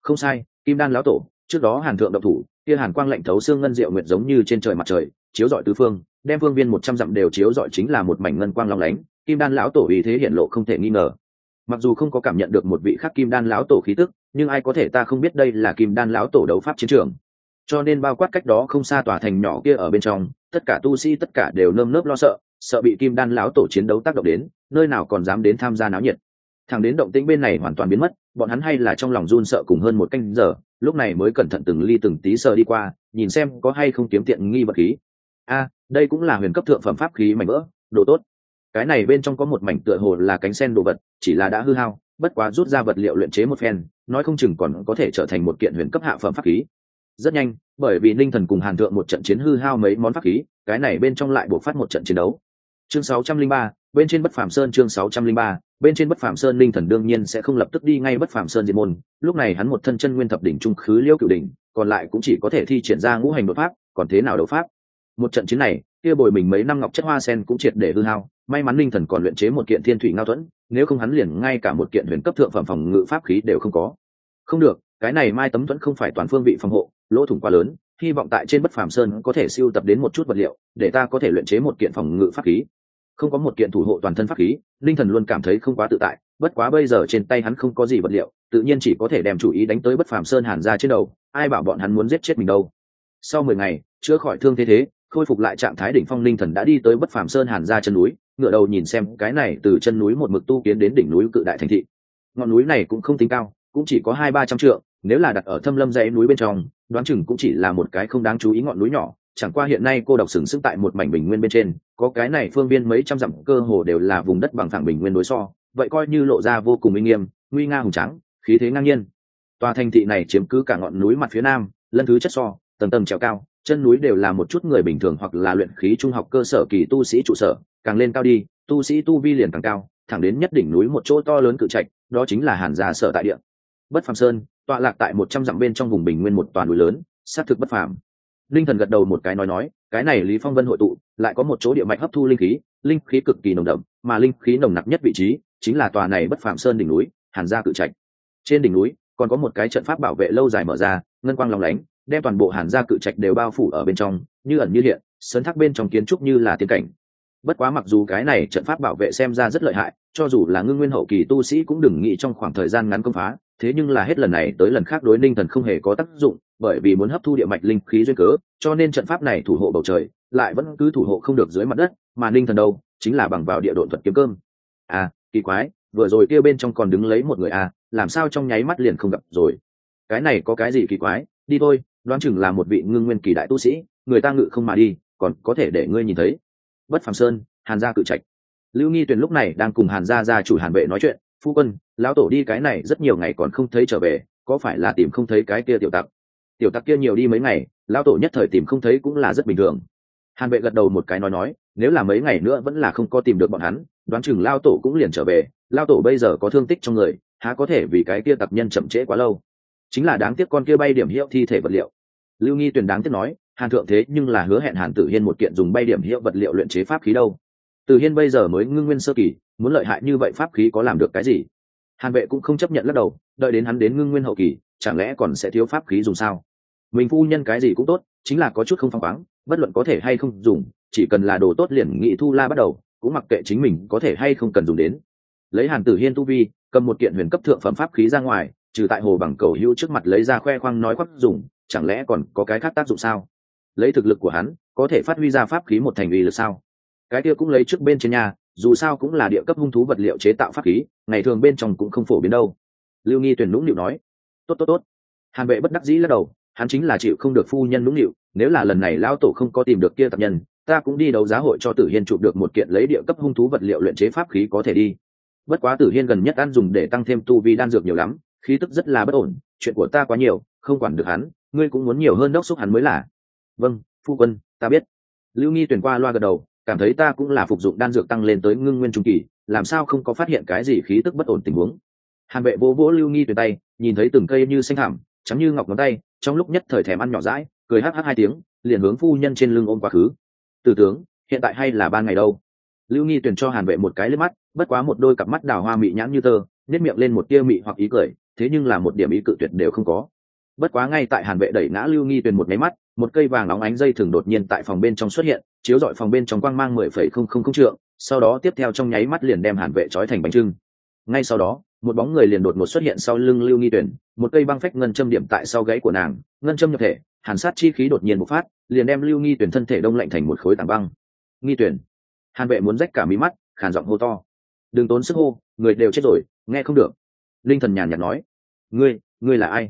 không sai, kim đan Lão tổ, trước đó hàn thượng độc thủ, kia hàn quang lạnh thấu xương ngân diệu nguyệt giống như trên trời mặt trời, chiếu rọi tứ phương, đem phương viên một trăm dặm đều chiếu rọi chính là một mảnh ngân quang long lánh, kim đan lão tổ ý thế hiện lộ không thể nghi ngờ. Mặc dù không có cảm nhận được một vị khắc kim đan lão tổ khí tức, nhưng ai có thể ta không biết đây là kim đan lão tổ đấu pháp chiến trường. Cho nên bao quát cách đó không xa tòa thành nhỏ kia ở bên trong, tất cả tu sĩ, tất cả đều nơm nớp lo sợ sợ bị kim đan lão tổ chiến đấu tác động đến, nơi nào còn dám đến tham gia náo nhiệt. Thằng đến động tĩnh bên này hoàn toàn biến mất bọn hắn hay là trong lòng run sợ cùng hơn một canh giờ lúc này mới cẩn thận từng ly từng tí sờ đi qua nhìn xem có hay không kiếm tiện nghi vật khí. A đây cũng là huyền cấp thượng phẩm pháp khí mảnh vỡ đồ tốt. Cái này bên trong có một mảnh tựa hồ là cánh sen đồ vật chỉ là đã hư hao bất quá rút ra vật liệu luyện chế một phen nói không chừng còn có thể trở thành một kiện huyền cấp hạ phẩm pháp khí. Rất nhanh bởi vì ninh thần cùng hàn thượng một trận chiến hư hao mấy món pháp khí cái này bên trong lại buộc phát một trận chiến đấu. Chương 603, bên trên bất phàm sơn chương 603, bên trên bất phàm sơn linh thần đương nhiên sẽ không lập tức đi ngay bất phàm sơn diệt môn. Lúc này hắn một thân chân nguyên thập đỉnh trung khứ liêu cựu đỉnh, còn lại cũng chỉ có thể thi triển ra ngũ hành đột pháp, còn thế nào đấu pháp? Một trận chiến này, kia bồi mình mấy năm ngọc chất hoa sen cũng triệt để hư hao. May mắn linh thần còn luyện chế một kiện thiên thủy ngao thuẫn, nếu không hắn liền ngay cả một kiện huyền cấp thượng phẩm phòng ngự pháp khí đều không có. Không được, cái này mai tấm thuẫn không phải toàn phương vị phòng hộ, lỗ thủng quá lớn, hy vọng tại trên bất phàm sơn có thể siêu tập đến một chút vật liệu, để ta có thể luyện chế một kiện phòng ngự pháp khí không có một kiện thủ hộ toàn thân pháp khí, linh thần luôn cảm thấy không quá tự tại, bất quá bây giờ trên tay hắn không có gì vật liệu, tự nhiên chỉ có thể đem chủ ý đánh tới bất phàm sơn hàn ra trên đầu, ai bảo bọn hắn muốn giết chết mình đâu. Sau mười ngày, chữa khỏi thương thế thế, khôi phục lại trạng thái đỉnh phong linh thần đã đi tới bất phàm sơn hàn ra chân núi ngựa đầu nhìn xem cái này từ chân núi một mực tu kiến đến đỉnh núi cự đại thành thị. Ngọn núi này cũng không tính cao, cũng chỉ có hai ba trăm trượng, nếu là đặt ở thâm lâm dãy núi bên trong, đoán chừng cũng chỉ là một cái không đáng chú ý ngọn núi nhỏ chẳng qua hiện nay cô độc sừng sững tại một mảnh bình nguyên bên trên, có cái này phương viên mấy trăm dặm cơ hồ đều là vùng đất bằng phẳng bình nguyên đối so, vậy coi như lộ ra vô cùng uy nghiêm, nguy nga hùng trắng khí thế ngang nhiên. Tòa thành thị này chiếm cứ cả ngọn núi mặt phía nam, lân thứ chất so, tầng tầng trèo cao, chân núi đều là một chút người bình thường hoặc là luyện khí trung học cơ sở kỳ tu sĩ trụ sở, càng lên cao đi, tu sĩ tu vi liền càng cao, thẳng đến nhất đỉnh núi một chỗ to lớn cự trạch, đó chính là hàn gia sở tại địa. Bất phàm sơn, tọa lạc tại một trăm dặm bên trong vùng bình nguyên một toàn núi lớn, xác thực bất phàm linh thần gật đầu một cái nói nói, cái này lý phong vân hội tụ, lại có một chỗ địa mạch hấp thu linh khí linh khí cực kỳ nồng đậm, mà linh khí nồng nặc nhất vị trí, chính là tòa này bất phàm sơn đỉnh núi, hàn gia cự trạch. Trên đỉnh núi, còn có một cái trận pháp bảo vệ lâu dài mở ra, ngân quang long lánh, đem toàn bộ hàn gia cự trạch đều bao phủ ở bên trong, như ẩn như hiện sấn thác bên trong kiến trúc như là tiên cảnh. Bất quá mặc dù cái này trận pháp bảo vệ xem ra rất lợi hại, cho dù là ngưng nguyên hậu kỳ tu sĩ cũng đừng nghĩ trong khoảng thời gian ngắn công phá, thế nhưng là hết lần này tới lần khác đối ninh thần không hề có tác dụng bởi vì muốn hấp thu địa mạch linh khí duyên cớ, cho nên trận pháp này thủ hộ bầu trời, lại vẫn cứ thủ hộ không được dưới mặt đất, mà ninh thần đâu, chính là bằng vào địa độn thuật kiếm cơm. À kỳ quái, vừa rồi kia bên trong còn đứng lấy một người à làm sao trong nháy mắt liền không gặp rồi? Cái này có cái gì kỳ quái? Đi thôi, đoán chừng là một vị ngưng nguyên kỳ đại tu sĩ, người ta ngự không mà đi, còn có thể để ngươi nhìn thấy. Bất phàm sơn, hàn gia cự trạch. Lưu nghi tuyền lúc này đang cùng hàn gia gia chủ hàn vệ nói chuyện, phu quân, lão tổ đi cái này rất nhiều ngày còn không thấy trở về, có phải là tìm không thấy cái kia tiểu tặc? Tiểu tặc kia nhiều đi mấy ngày, lão tổ nhất thời tìm không thấy cũng là rất bình thường. Hàn vệ gật đầu một cái nói nói, nếu là mấy ngày nữa vẫn là không có tìm được bọn hắn, đoán chừng lao tổ cũng liền trở về lao tổ bây giờ có thương tích trong người, há có thể vì cái kia tặc nhân chậm trễ quá lâu. Chính là đáng tiếc con kia bay điểm hiệu thi thể vật liệu. Lưu nghi tuyền đáng tiếc nói, hàn thượng thế nhưng là hứa hẹn hàn tử hiên một kiện dùng bay điểm hiệu vật liệu luyện chế pháp khí đâu. Tử hiên bây giờ mới ngưng nguyên sơ kỳ, muốn lợi hại như vậy pháp khí có làm được cái gì? Hàn vệ cũng không chấp nhận lắc đầu, đợi đến hắn đến ngưng nguyên hậu kỳ, chẳng lẽ còn sẽ thiếu pháp khí dùng sao? Mình phu nhân cái gì cũng tốt, chính là có chút không phăng khoáng, bất luận có thể hay không dùng, chỉ cần là đồ tốt liền nghị thu la bắt đầu, cũng mặc kệ chính mình có thể hay không cần dùng đến. Lấy hàn tử hiên tu vi, cầm một kiện huyền cấp thượng phẩm pháp khí ra ngoài, trừ tại hồ bằng cầu hữu trước mặt lấy ra khoe khoang nói khoác dùng, chẳng lẽ còn có cái khác tác dụng sao? Lấy thực lực của hắn, có thể phát huy ra pháp khí một thành uy lực sao? Cái kia cũng lấy trước bên trên nhà, dù sao cũng là địa cấp hung thú vật liệu chế tạo pháp khí, ngày thường bên trong cũng không phổ biến đâu. Lưu nghi tuyển nũng nịu nói, tốt tốt tốt. Hàn vệ bất đắc dĩ lắc đầu hắn chính là chịu không được phu nhân nũng nịu, nếu là lần này lao tổ không có tìm được kia tập nhân, ta cũng đi đấu giá hội cho tử hiên chụp được một kiện lấy địa cấp hung thú vật liệu luyện chế pháp khí có thể đi. Bất quá tử hiên gần nhất ăn dùng để tăng thêm tu vi đan dược nhiều lắm, khí tức rất là bất ổn, chuyện của ta quá nhiều, không quản được hắn, ngươi cũng muốn nhiều hơn đốc xúc hắn mới là. Vâng phu quân, ta biết. Lưu nghi tuyển qua loa gật đầu, cảm thấy ta cũng là phục dụng đan dược tăng lên tới ngưng nguyên trung kỳ, làm sao không có phát hiện cái gì khí tức bất ổn tình huống. Hàn vệ vô vỗ lưu nghi tuyển tay, nhìn thấy từng cây như xanh thảm chắm như ngọc ngón tay trong lúc nhất thời thèm ăn nhỏ rãi, cười hắc hắc hai tiếng, liền hướng phu nhân trên lưng ôm quá khứ. Từ tướng, hiện tại hay là ban ngày đâu? Lưu nghi tuyển cho hàn vệ một cái lên mắt, bất quá một đôi cặp mắt đào hoa mị nhãn như tơ nếp miệng lên một tia mị hoặc ý cười, thế nhưng là một điểm ý cự tuyệt đều không có. Bất quá ngay tại hàn vệ đẩy ngã lưu nghi tuyển một máy mắt, một cây vàng nóng ánh dây thường đột nhiên tại phòng bên trong xuất hiện, chiếu dọi phòng bên trong quang mang mười phẩy không không không trượng, sau đó tiếp theo trong nháy mắt liền đem hàn vệ trói thành bánh trưng. Ngay sau đó một bóng người liền đột ngột xuất hiện sau lưng lưu nghi tuyển, một cây băng phách ngân châm điểm tại sau gáy của nàng, ngân châm nhập thể, hàn sát chi khí đột nhiên bộc phát, liền đem lưu nghi tuyển thân thể đông lạnh thành một khối tảng băng. Nghi tuyển, hàn vệ muốn rách cả mí mắt, khàn giọng hô to. Đừng tốn sức hô, người đều chết rồi, nghe không được. Linh thần nhàn nhạt nói. Ngươi ngươi là ai?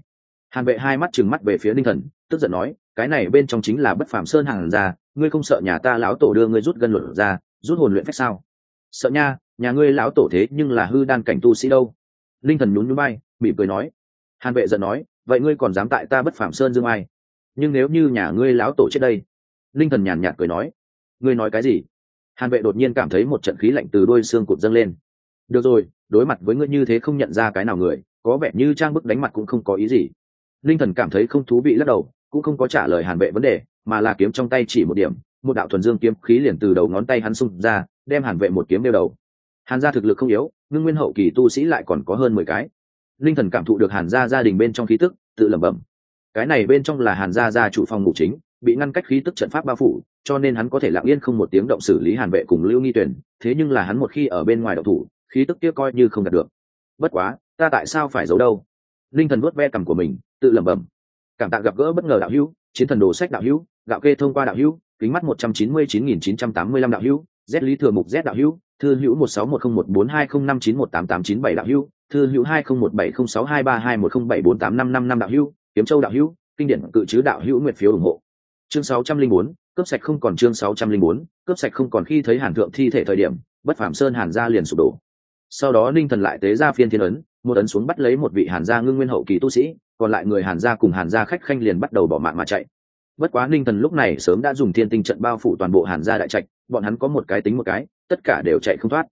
Hàn vệ hai mắt trừng mắt về phía Linh thần, tức giận nói, cái này bên trong chính là bất phàm sơn hàng ra, ngươi không sợ nhà ta lão tổ đưa ngươi rút gân luận ra, rút hồn luyện phách sao? Sợ nha, nhà ngươi lão tổ thế nhưng là hư đan cảnh tu sĩ đâu? Linh thần nhún nhún bay, mỉm cười nói. Hàn vệ giận nói, vậy ngươi còn dám tại ta bất phạm sơn dương ai? Nhưng nếu như nhà ngươi láo tổ chết đây? Linh thần nhàn nhạt cười nói. Ngươi nói cái gì? Hàn vệ đột nhiên cảm thấy một trận khí lạnh từ đôi xương cụt dâng lên. Được rồi, đối mặt với ngươi như thế không nhận ra cái nào người, có vẻ như trang bức đánh mặt cũng không có ý gì. Linh thần cảm thấy không thú vị lắc đầu, cũng không có trả lời hàn vệ vấn đề, mà là kiếm trong tay chỉ một điểm, một đạo thuần dương kiếm khí liền từ đầu ngón tay hắn xung ra, đem hàn vệ một kiếm đeo đầu. Hàn gia thực lực không yếu ngưng nguyên hậu kỳ tu sĩ lại còn có hơn mười cái. Linh thần cảm thụ được hàn gia gia đình bên trong khí tức, tự lẩm bẩm. Cái này bên trong là hàn gia gia chủ phòng ngủ chính, bị ngăn cách khí tức trận pháp bao phủ, cho nên hắn có thể lặng yên không một tiếng động xử lý hàn vệ cùng lưu nghi tuyển thế nhưng là hắn một khi ở bên ngoài đậu thủ, khí tức kia coi như không đạt được. Bất quá, ta tại sao phải giấu đâu? Linh thần vuốt ve cằm của mình, tự lẩm bẩm. Cảm tạ gặp gỡ bất ngờ đạo hữu, chiến thần đồ sách đạo hữu, gạo kê thông qua đạo hữu, kính mắt một trăm chín mươi chín nghìn chín trăm tám mươi lăm đạo hữu, z lý thừa mục z đạo hữu thư hữu một sáu một không một bốn hai không năm chín một tám tám chín bảy đạo hữu, thư hữu hai không một bảy không sáu hai ba hai một không bảy bốn tám năm năm năm đạo hữu, kiếm châu đạo hữu, kinh điển cự chứ đạo hữu nguyện phiếu ủng hộ. Chương sáu trăm linh bốn, cướp sạch không còn chương sáu trăm linh bốn, cướp sạch không còn khi thấy hàn thượng thi thể thời điểm, bất phạm sơn hàn gia liền sụp đổ. Sau đó ninh thần lại tế ra phiên thiên ấn, một ấn xuống bắt lấy một vị hàn gia ngưng nguyên hậu kỳ tu sĩ, còn lại người hàn gia cùng hàn gia khách khanh liền bắt đầu bỏ mạng mà chạy. Bất quá ninh thần lúc này sớm đã dùng thiên tinh trận bao phủ toàn bộ hàn gia đại trạch, bọn hắn có một cái tính một cái tất cả đều chạy không thoát.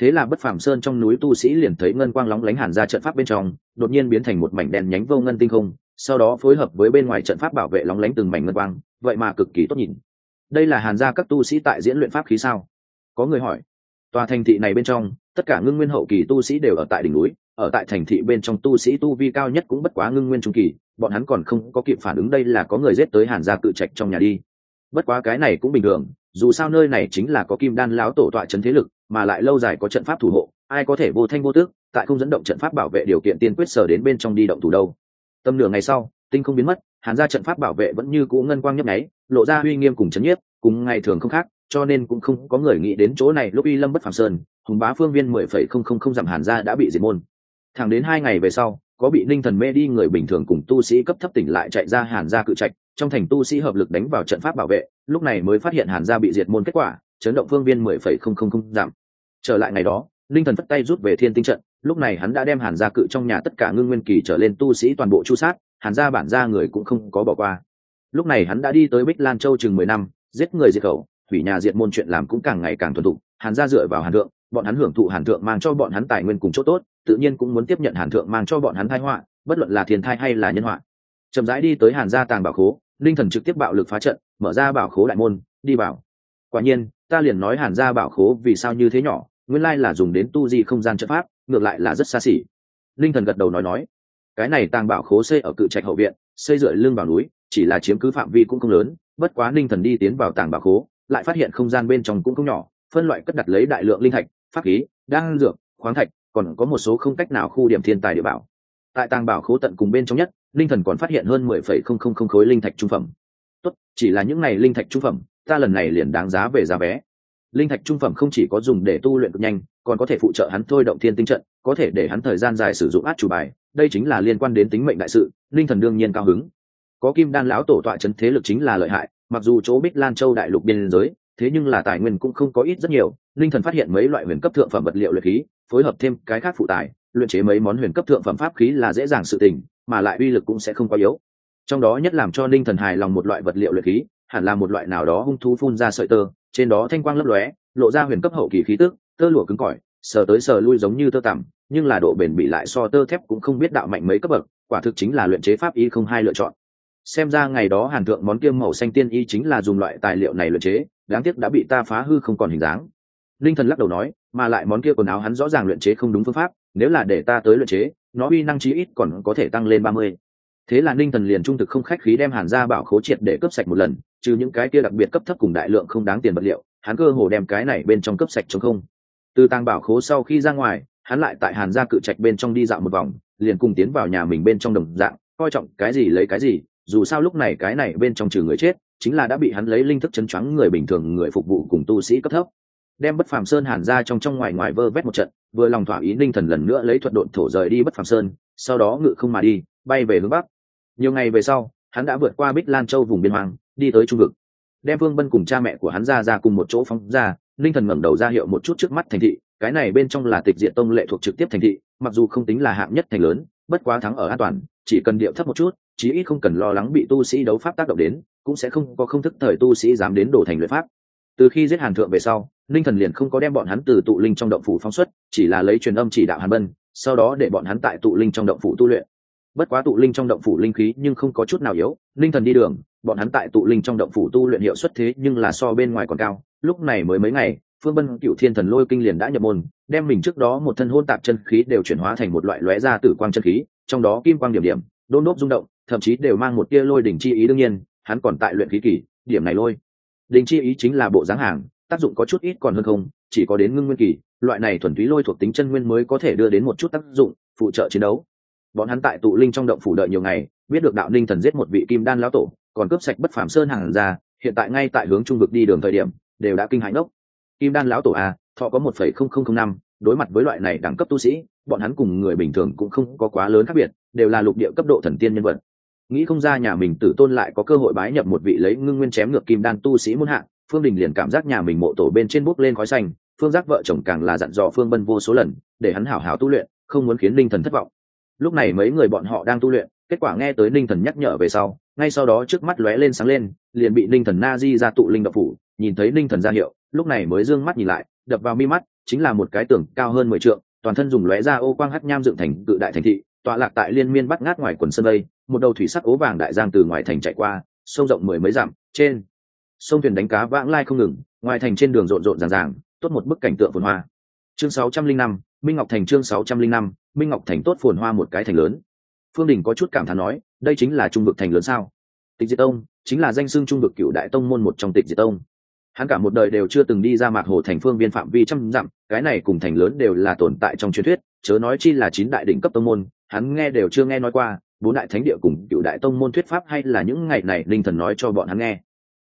Thế là bất phàm sơn trong núi tu sĩ liền thấy ngân quang lóng lánh hàn ra trận pháp bên trong, đột nhiên biến thành một mảnh đèn nhánh vô ngân tinh không, sau đó phối hợp với bên ngoài trận pháp bảo vệ lóng lánh từng mảnh ngân quang, vậy mà cực kỳ tốt nhìn. Đây là hàn gia các tu sĩ tại diễn luyện pháp khí sao? Có người hỏi. Tòa thành thị này bên trong, tất cả ngưng nguyên hậu kỳ tu sĩ đều ở tại đỉnh núi, ở tại thành thị bên trong tu sĩ tu vi cao nhất cũng bất quá ngưng nguyên trung kỳ, bọn hắn còn không có kịp phản ứng đây là có người giết tới hàn gia cự trạch trong nhà đi. Bất quá cái này cũng bình thường dù sao nơi này chính là có kim đan lão tổ tọa Trấn thế lực, mà lại lâu dài có trận pháp thủ hộ, ai có thể vô thanh vô tước tại không dẫn động trận pháp bảo vệ điều kiện tiên quyết sở đến bên trong đi động thủ đâu. Tâm nửa ngày sau, tinh không biến mất, hàn ra trận pháp bảo vệ vẫn như cũ ngân quang nhấp nháy, lộ ra uy nghiêm cùng chấn nhiếp, cùng ngày thường không khác, cho nên cũng không có người nghĩ đến chỗ này lúc uy lâm bất phàm sơn, hùng bá phương viên mười phẩy không không không dặm hàn ra đã bị diệt môn. Thẳng đến hai ngày về sau, có bị ninh thần mê đi người bình thường cùng tu sĩ cấp thấp tỉnh lại chạy ra hàn ra cự trạch, trong thành tu sĩ hợp lực đánh vào trận pháp bảo vệ lúc này mới phát hiện hàn gia bị diệt môn kết quả, chấn động phương viên mười phẩy không không không giảm. Trở lại ngày đó, linh thần phất tay rút về thiên tinh trận, lúc này hắn đã đem hàn gia cự trong nhà tất cả ngưng nguyên kỳ trở lên tu sĩ toàn bộ chu sát, hàn gia bản gia người cũng không có bỏ qua. Lúc này hắn đã đi tới bích lan châu chừng mười năm, giết người diệt khẩu, hủy nhà diệt môn chuyện làm cũng càng ngày càng thuần thục, hàn gia dựa vào hàn thượng, bọn hắn hưởng thụ hàn thượng mang cho bọn hắn tài nguyên cùng chỗ tốt, tự nhiên cũng muốn tiếp nhận hàn thượng mang cho bọn hắn thai họa, bất luận là thiên thai hay là nhân họa. Chậm rãi đi tới hàn gia tàng bảo khố, linh thần trực tiếp bạo lực phá trận mở ra bảo khố đại môn, đi vào. Quả nhiên, ta liền nói hàn gia bảo khố vì sao như thế nhỏ, nguyên lai là dùng đến tu di không gian trận pháp, ngược lại là rất xa xỉ. Linh thần gật đầu nói nói, cái này tàng bảo khố xây ở cự trạch hậu viện, xây dựa lưng vào núi, chỉ là chiếm cứ phạm vi cũng không lớn, bất quá linh thần đi tiến vào tàng bảo khố, lại phát hiện không gian bên trong cũng không nhỏ, phân loại cất đặt lấy đại lượng linh thạch, pháp khí, đan dược, khoáng thạch, còn có một số không cách nào khu điểm thiên tài địa bảo. Tại tàng bảo khố tận cùng bên trong nhất, linh thần còn phát hiện hơn mười phẩy không không không khối linh thạch trung phẩm tốt, chỉ là những này linh thạch trung phẩm, ta lần này liền đáng giá về giá vé. Linh thạch trung phẩm không chỉ có dùng để tu luyện cực nhanh, còn có thể phụ trợ hắn thôi động thiên tinh trận, có thể để hắn thời gian dài sử dụng át chủ bài. Đây chính là liên quan đến tính mệnh đại sự, linh thần đương nhiên cao hứng. Có kim đan lão tổ tọa chấn thế lực chính là lợi hại, mặc dù chỗ bích lan châu đại lục biên giới, thế nhưng là tài nguyên cũng không có ít rất nhiều, linh thần phát hiện mấy loại huyền cấp thượng phẩm vật liệu luyện khí, phối hợp thêm cái khác phụ tài, luyện chế mấy món huyền cấp thượng phẩm pháp khí là dễ dàng sự tình, mà lại uy lực cũng sẽ không quá yếu trong đó nhất làm cho ninh thần hài lòng một loại vật liệu luyện khí, hẳn là một loại nào đó hung thú phun ra sợi tơ, trên đó thanh quang lấp lóe, lộ ra huyền cấp hậu kỳ khí tức, tơ lụa cứng cỏi, sờ tới sờ lui giống như tơ tằm, nhưng là độ bền bị lại so tơ thép cũng không biết đạo mạnh mấy cấp bậc, quả thực chính là luyện chế pháp y không hai lựa chọn. Xem ra ngày đó hàn thượng món kiêm màu xanh tiên y chính là dùng loại tài liệu này luyện chế, đáng tiếc đã bị ta phá hư không còn hình dáng. Linh thần lắc đầu nói, mà lại món kia quần áo hắn rõ ràng luyện chế không đúng phương pháp, nếu là để ta tới luyện chế, nó uy năng chí ít còn có thể tăng lên ba mươi thế là ninh thần liền trung thực không khách khí đem hàn Gia bảo khố triệt để cấp sạch một lần, trừ những cái kia đặc biệt cấp thấp cùng đại lượng không đáng tiền vật liệu, hắn cơ hồ đem cái này bên trong cấp sạch chống không. Từ tàng bảo khố sau khi ra ngoài, hắn lại tại hàn gia cự trạch bên trong đi dạo một vòng, liền cùng tiến vào nhà mình bên trong đồng dạng, coi trọng cái gì lấy cái gì, dù sao lúc này cái này bên trong trừ người chết, chính là đã bị hắn lấy linh thức chấn choáng người bình thường người phục vụ cùng tu sĩ cấp thấp. Đem bất phàm sơn hàn ra trong trong ngoài ngoài vơ vét một trận, vừa lòng thỏa ý ninh thần lần nữa lấy thuật độn thổ rời đi bất phàm sơn, sau đó ngự không mà đi bay về hướng bắc. Nhiều ngày về sau, hắn đã vượt qua bích lan châu vùng biên hoàng đi tới trung vực. Đem vương bân cùng cha mẹ của hắn ra ra cùng một chỗ phóng ra ninh thần ngẩng đầu ra hiệu một chút trước mắt thành thị, cái này bên trong là tịch diện tông lệ thuộc trực tiếp thành thị, mặc dù không tính là hạng nhất thành lớn, bất quá thắng ở an toàn, chỉ cần điệu thấp một chút, chí ít không cần lo lắng bị tu sĩ đấu pháp tác động đến, cũng sẽ không có không thức thời tu sĩ dám đến đổ thành luyện pháp. Từ khi giết hàn thượng về sau ninh thần liền không có đem bọn hắn từ tụ linh trong động phủ phóng xuất, chỉ là lấy truyền âm chỉ đạo hàn bân, sau đó để bọn hắn tại tụ linh trong động phủ tu luyện bất quá tụ linh trong động phủ linh khí nhưng không có chút nào yếu, linh thần đi đường, bọn hắn tại tụ linh trong động phủ tu luyện hiệu suất thế nhưng là so bên ngoài còn cao. Lúc này mới mấy ngày, phương bân cựu thiên thần lôi kinh liền đã nhập môn, đem mình trước đó một thân hôn tạp chân khí đều chuyển hóa thành một loại lóe ra tử quang chân khí, trong đó kim quang điểm điểm, đôn đốt rung động, thậm chí đều mang một tia lôi đỉnh chi ý đương nhiên, hắn còn tại luyện khí kỳ, điểm này lôi. Đỉnh chi ý chính là bộ dáng hàng, tác dụng có chút ít còn hơn không, chỉ có đến ngưng nguyên kỳ, loại này thuần túy lôi thuộc tính chân nguyên mới có thể đưa đến một chút tác dụng, phụ trợ chiến đấu bọn hắn tại tụ linh trong động phủ đợi nhiều ngày, biết được đạo ninh thần giết một vị kim đan lão tổ, còn cướp sạch bất phàm sơn hàng ra, hiện tại ngay tại hướng trung vực đi đường thời điểm, đều đã kinh hãi ngốc. Kim đan lão tổ a thọ có một phẩy không không không năm, đối mặt với loại này đẳng cấp tu sĩ, bọn hắn cùng người bình thường cũng không có quá lớn khác biệt, đều là lục địa cấp độ thần tiên nhân vật. Nghĩ không ra nhà mình tử tôn lại có cơ hội bái nhập một vị lấy ngưng nguyên chém ngược kim đan tu sĩ muôn hạng, phương đình liền cảm giác nhà mình mộ tổ bên trên bút lên khói xanh, phương giác vợ chồng càng là dặn dò phương bân vô số lần, để hắn hảo hảo tu luyện, không muốn khiến linh thần thất vọng lúc này mấy người bọn họ đang tu luyện, kết quả nghe tới linh thần nhắc nhở về sau, ngay sau đó trước mắt lóe lên sáng lên, liền bị linh thần na di ra tụ linh đập phủ, nhìn thấy linh thần ra hiệu, lúc này mới d ư ơ n g mắt nhìn lại, đập vào mi mắt, chính là một cái tường cao hơn mười t toàn thân dùng lóe ra ô quang hắt nham dựng thành cự đại thành thị, tọa lạc tại liên miên bắt ngát ngoài quần sân đây, một đầu thủy sắc ố vàng đại giang từ ngoài thành chạy qua, sông rộng mười mấy dặm, trên sông thuyền đánh cá vãng lai không ngừng, ngoài thành trên đường rộn rộn ràng ràng, tốt một bức cảnh tượng phồn hoa. Chương sáu trăm linh năm, minh ngọc thành chương sáu trăm linh năm minh ngọc thành tốt phồn hoa một cái thành lớn phương đình có chút cảm thán nói đây chính là trung vực thành lớn sao tịch diệt tông chính là danh xưng trung vực cựu đại tông môn một trong tịch diệt tông hắn cả một đời đều chưa từng đi ra mạc hồ thành phương biên phạm vi trăm dặm cái này cùng thành lớn đều là tồn tại trong truyền thuyết chớ nói chi là chín đại đỉnh cấp tông môn hắn nghe đều chưa nghe nói qua bốn đại thánh địa cùng cựu đại tông môn thuyết pháp hay là những ngày này linh thần nói cho bọn hắn nghe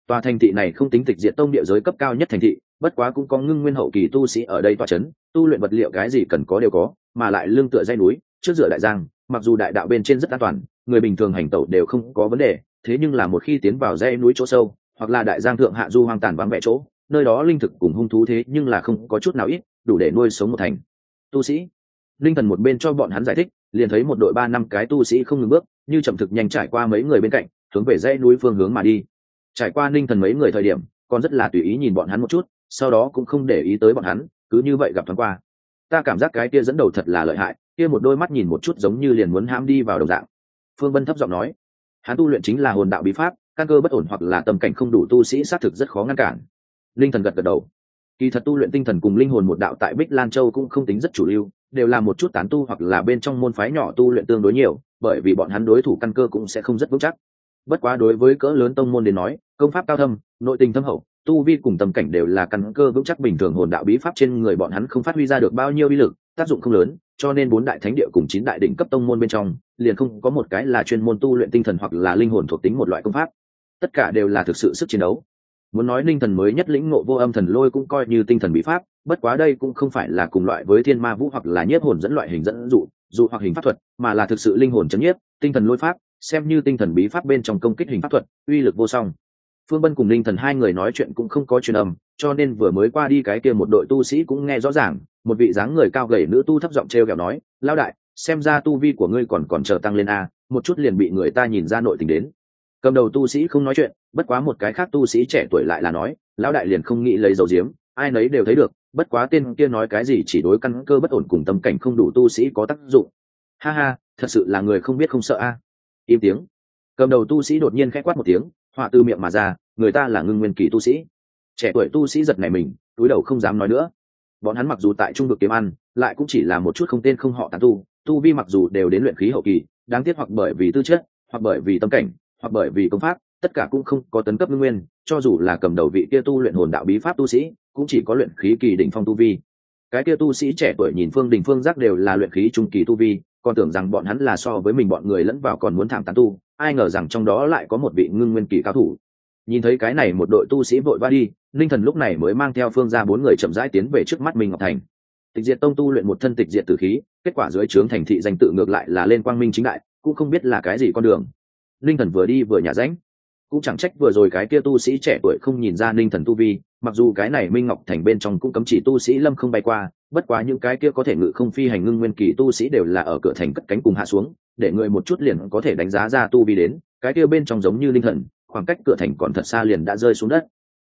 tòa thành thị này không tính tịch diệt tông địa giới cấp cao nhất thành thị bất quá cũng có ngưng nguyên hậu kỳ tu sĩ ở đây tòa c h ấ n tu luyện vật liệu cái gì cần có đều có, mà lại lương tựa dây núi, trước dựa đại giang, mặc dù đại đạo bên trên rất an toàn, người bình thường hành tẩu đều không có vấn đề, thế nhưng là một khi tiến vào dây núi chỗ sâu, hoặc là đại giang thượng hạ du hoang tàn vắng vẻ chỗ, nơi đó linh thực cùng hung thú thế nhưng là không có chút nào ít, đủ để nuôi sống một thành. Tu sĩ. Linh thần một bên cho bọn hắn giải thích, liền thấy một đội ba năm cái tu sĩ không ngừng bước, như chậm thực nhanh trải qua mấy người bên cạnh, hướng về dãy núi phương hướng mà đi. Trải qua ninh thần mấy người thời điểm, còn rất là tùy ý nhìn bọn hắn một chút, sau đó cũng không để ý tới bọn hắn cứ như vậy gặp thoáng qua. Ta cảm giác cái kia dẫn đầu thật là lợi hại, kia một đôi mắt nhìn một chút giống như liền muốn hãm đi vào đồng dạng. Phương bân thấp giọng nói, hắn tu luyện chính là hồn đạo bí pháp, căn cơ bất ổn hoặc là tâm cảnh không đủ tu sĩ xác thực rất khó ngăn cản. Linh thần gật gật đầu. Kỳ thật tu luyện tinh thần cùng linh hồn một đạo tại bích lan châu cũng không tính rất chủ lưu, đều là một chút tán tu hoặc là bên trong môn phái nhỏ tu luyện tương đối nhiều, bởi vì bọn hắn đối thủ căn cơ cũng sẽ không rất vững chắc. Bất quá đối với cỡ lớn tông môn đến nói, công pháp cao thâm, nội tình thâm hậu tu vi cùng tâm cảnh đều là căn cơ vững chắc bình thường hồn đạo bí pháp trên người bọn hắn không phát huy ra được bao nhiêu uy lực, tác dụng không lớn, cho nên bốn đại thánh địa cùng chín đại đỉnh cấp tông môn bên trong, liền không có một cái là chuyên môn tu luyện tinh thần hoặc là linh hồn thuộc tính một loại công pháp. Tất cả đều là thực sự sức chiến đấu. Muốn nói linh thần mới nhất lĩnh ngộ vô âm thần lôi cũng coi như tinh thần bí pháp, bất quá đây cũng không phải là cùng loại với thiên ma vũ hoặc là nhiếp hồn dẫn loại hình dẫn dụ dụ hoặc hình pháp thuật, mà là thực sự linh hồn chấn nhiếp, tinh thần lôi pháp, xem như tinh thần bí pháp bên trong công kích hình pháp thuật, uy lực vô song phương bân cùng linh thần hai người nói chuyện cũng không có truyền âm, cho nên vừa mới qua đi cái kia một đội tu sĩ cũng nghe rõ ràng, một vị dáng người cao gầy nữ tu thấp giọng t r e o kẹo nói lao đại, xem ra tu vi của ngươi còn còn chờ tăng lên a, một chút liền bị người ta nhìn ra nội tình đến. Cầm đầu tu sĩ không nói chuyện, bất quá một cái khác tu sĩ trẻ tuổi lại là nói, lão đại liền không nghĩ lấy dầu diếm ai nấy đều thấy được, bất quá tên kia nói cái gì chỉ đối căn cơ bất ổn cùng tâm cảnh không đủ tu sĩ có tác dụng. Ha ha, thật sự là người không biết không sợ a. Im tiếng. Cầm đầu tu sĩ đột nhiên khẽ quát một tiếng họa từ miệng mà ra, người ta là ngưng nguyên kỳ tu sĩ. Trẻ tuổi tu sĩ giật này mình, túi đầu không dám nói nữa. Bọn hắn mặc dù tại trung vực kiếm ăn, lại cũng chỉ là một chút không tên không họ tán tu tu vi mặc dù đều đến luyện khí hậu kỳ, đáng tiếc hoặc bởi vì tư chất, hoặc bởi vì tâm cảnh, hoặc bởi vì công pháp, tất cả cũng không có tấn cấp ngưng nguyên, cho dù là cầm đầu vị kia tu luyện hồn đạo bí pháp tu sĩ, cũng chỉ có luyện khí kỳ đỉnh phong tu vi. Cái kia tu sĩ trẻ tuổi nhìn phương đình phương giác đều là luyện khí trung kỳ tu vi còn tưởng rằng bọn hắn là so với mình bọn người lẫn vào còn muốn thảm tán tu, ai ngờ rằng trong đó lại có một vị ngưng nguyên kỳ cao thủ. Nhìn thấy cái này một đội tu sĩ vội va đi, linh thần lúc này mới mang theo phương ra bốn người chậm rãi tiến về trước mắt mình ngọc thành. Tịch diệt tông tu luyện một thân tịch diệt tử khí, kết quả dưới trướng thành thị danh tự ngược lại là lên quang minh chính đại, cũng không biết là cái gì con đường. Linh thần vừa đi vừa nhả ránh. Cũng chẳng trách vừa rồi cái kia tu sĩ trẻ tuổi không nhìn ra linh thần tu vi, mặc dù cái này minh ngọc thành bên trong cũng cấm chỉ tu sĩ lâm không bay qua bất quá những cái kia có thể ngự không phi hành ngưng nguyên kỳ tu sĩ đều là ở cửa thành cất cánh cùng hạ xuống, để người một chút liền có thể đánh giá ra tu vi đến, cái kia bên trong giống như linh thần, khoảng cách cửa thành còn thật xa liền đã rơi xuống đất.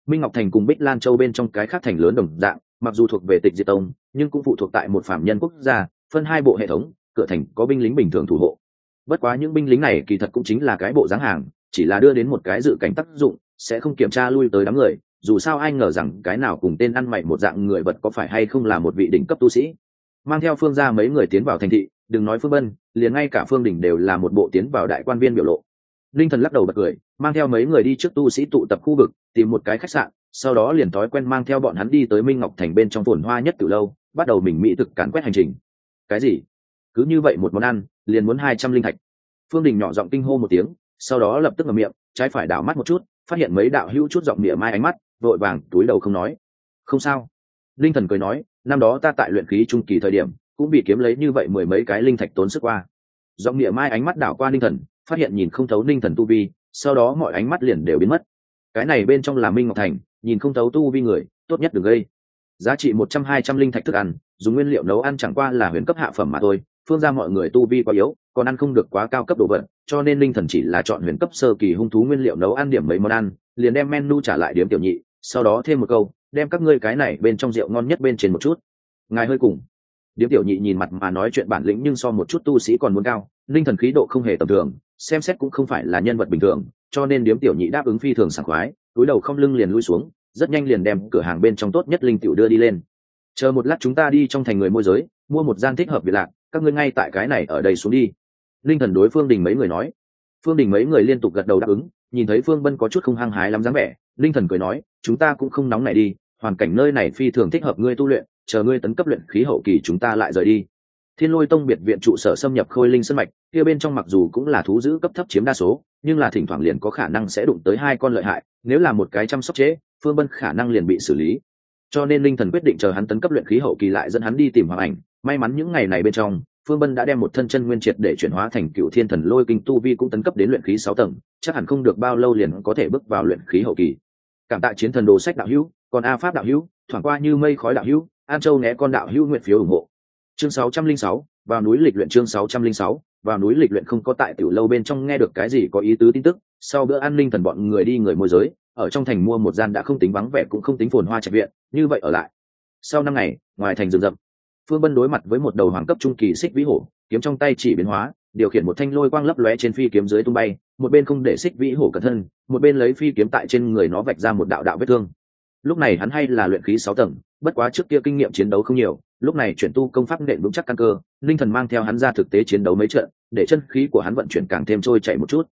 Minh ngọc thành cùng bích lan châu bên trong cái khác thành lớn đồng dạng, mặc dù thuộc về tịch diệt tông, nhưng cũng phụ thuộc tại một phạm nhân quốc gia, phân hai bộ hệ thống, cửa thành có binh lính bình thường thủ hộ. Bất quá những binh lính này kỳ thật cũng chính là cái bộ dáng hàng, chỉ là đưa đến một cái dự cảnh tác dụng, sẽ không kiểm tra lui tới đám người dù sao ai ngờ rằng cái nào cùng tên ăn mày một dạng người vật có phải hay không là một vị đỉnh cấp tu sĩ. Mang theo phương ra mấy người tiến vào thành thị, đừng nói phương bân, liền ngay cả phương đỉnh đều là một bộ tiến vào đại quan viên biểu lộ. Linh thần lắc đầu bật cười, mang theo mấy người đi trước tu sĩ tụ tập khu vực, tìm một cái khách sạn, sau đó liền thói quen mang theo bọn hắn đi tới minh ngọc thành bên trong phồn hoa nhất từ lâu, bắt đầu mình mỹ thực càn quét hành trình. Cái gì? Cứ như vậy một món ăn, liền muốn hai trăm linh thạch. Phương đình nhỏ giọng kinh hô một tiếng, sau đó lập tức ngậm miệng, trái phải đảo mắt một chút, phát hiện mấy đạo hữu chút giọng mỉa mai ánh mắt vội vàng túi đầu không nói. Không sao. Linh thần cười nói, năm đó ta tại luyện khí trung kỳ thời điểm, cũng bị kiếm lấy như vậy mười mấy cái linh thạch tốn sức qua. Giọng địa mai ánh mắt đảo qua linh thần, phát hiện nhìn không thấu linh thần tu vi, sau đó mọi ánh mắt liền đều biến mất. Cái này bên trong là minh ngọc thành, nhìn không thấu tu vi người, tốt nhất đừng gây. Giá trị một trăm hai trăm linh thạch thức ăn, dùng nguyên liệu nấu ăn chẳng qua là huyền cấp hạ phẩm mà thôi phương ra mọi người tu vi quá yếu, còn ăn không được quá cao cấp đồ vật, cho nên linh thần chỉ là chọn huyền cấp sơ kỳ hung thú nguyên liệu nấu ăn điểm mấy món ăn, liền đem menu trả lại điếm tiểu nhị, sau đó thêm một câu, đem các ngươi cái này bên trong rượu ngon nhất bên trên một chút. Ngài hơi cùng. Điếm tiểu nhị nhìn mặt mà nói chuyện bản lĩnh nhưng so một chút tu sĩ còn muốn cao, linh thần khí độ không hề tầm thường, xem xét cũng không phải là nhân vật bình thường, cho nên điếm tiểu nhị đáp ứng phi thường sảng khoái, túi đầu không lưng liền lui xuống, rất nhanh liền đem cửa hàng bên trong tốt nhất linh tiểu đưa đi lên. Chờ một lát chúng ta đi trong thành người môi giới, mua một gian thích hợp biệt lạc các ngươi ngay tại cái này ở đây xuống đi. Linh thần đối phương đình mấy người nói. Phương đình mấy người liên tục gật đầu đáp ứng nhìn thấy phương bân có chút không hăng hái lắm dáng vẻ linh thần cười nói chúng ta cũng không nóng này đi hoàn cảnh nơi này phi thường thích hợp ngươi tu luyện chờ ngươi tấn cấp luyện khí hậu kỳ chúng ta lại rời đi. Thiên lôi tông biệt viện trụ sở xâm nhập khôi linh sân mạch kia bên trong mặc dù cũng là thú giữ cấp thấp chiếm đa số nhưng là thỉnh thoảng liền có khả năng sẽ đụng tới hai con lợi hại nếu là một cái chăm sóc chế, phương bân khả năng liền bị xử lý. Cho nên linh thần quyết định chờ hắn tấn cấp luyện khí hậu kỳ lại dẫn hắn đi tìm hoàng ảnh may mắn những ngày này bên trong, phương bân đã đem một thân chân nguyên triệt để chuyển hóa thành cựu thiên thần lôi kinh tu vi cũng tấn cấp đến luyện khí sáu tầng, chắc hẳn không được bao lâu liền có thể bước vào luyện khí hậu kỳ. Cảm tạ chiến thần đồ sách đạo hữu, còn a pháp đạo hữu, thoảng qua như mây khói đạo hữu, an châu né con đạo hữu nguyện phiếu ủng hộ. Chương sáu trăm linh sáu, vào núi lịch luyện chương sáu trăm linh sáu, vào núi lịch luyện không có tại tiểu lâu bên trong nghe được cái gì có ý tứ tin tức, sau bữa an ninh thần bọn người đi người môi giới, ở trong thành mua một gian đã không tính vắng vẻ cũng không tính phồn hoa trạch viện, như vậy ở lại. Sau năm ngày, ngoài thành rừng rậm phương bân đối mặt với một đầu hoàng cấp trung kỳ xích vĩ hổ, kiếm trong tay chỉ biến hóa, điều khiển một thanh lôi quang lấp lóe trên phi kiếm dưới tung bay, một bên không để xích vĩ hổ cẩn thân, một bên lấy phi kiếm tại trên người nó vạch ra một đạo đạo vết thương. Lúc này hắn hay là luyện khí sáu tầng, bất quá trước kia kinh nghiệm chiến đấu không nhiều, lúc này chuyển tu công pháp nện vững chắc căn cơ, linh thần mang theo hắn ra thực tế chiến đấu mấy trận, để chân khí của hắn vận chuyển càng thêm trôi chạy một chút.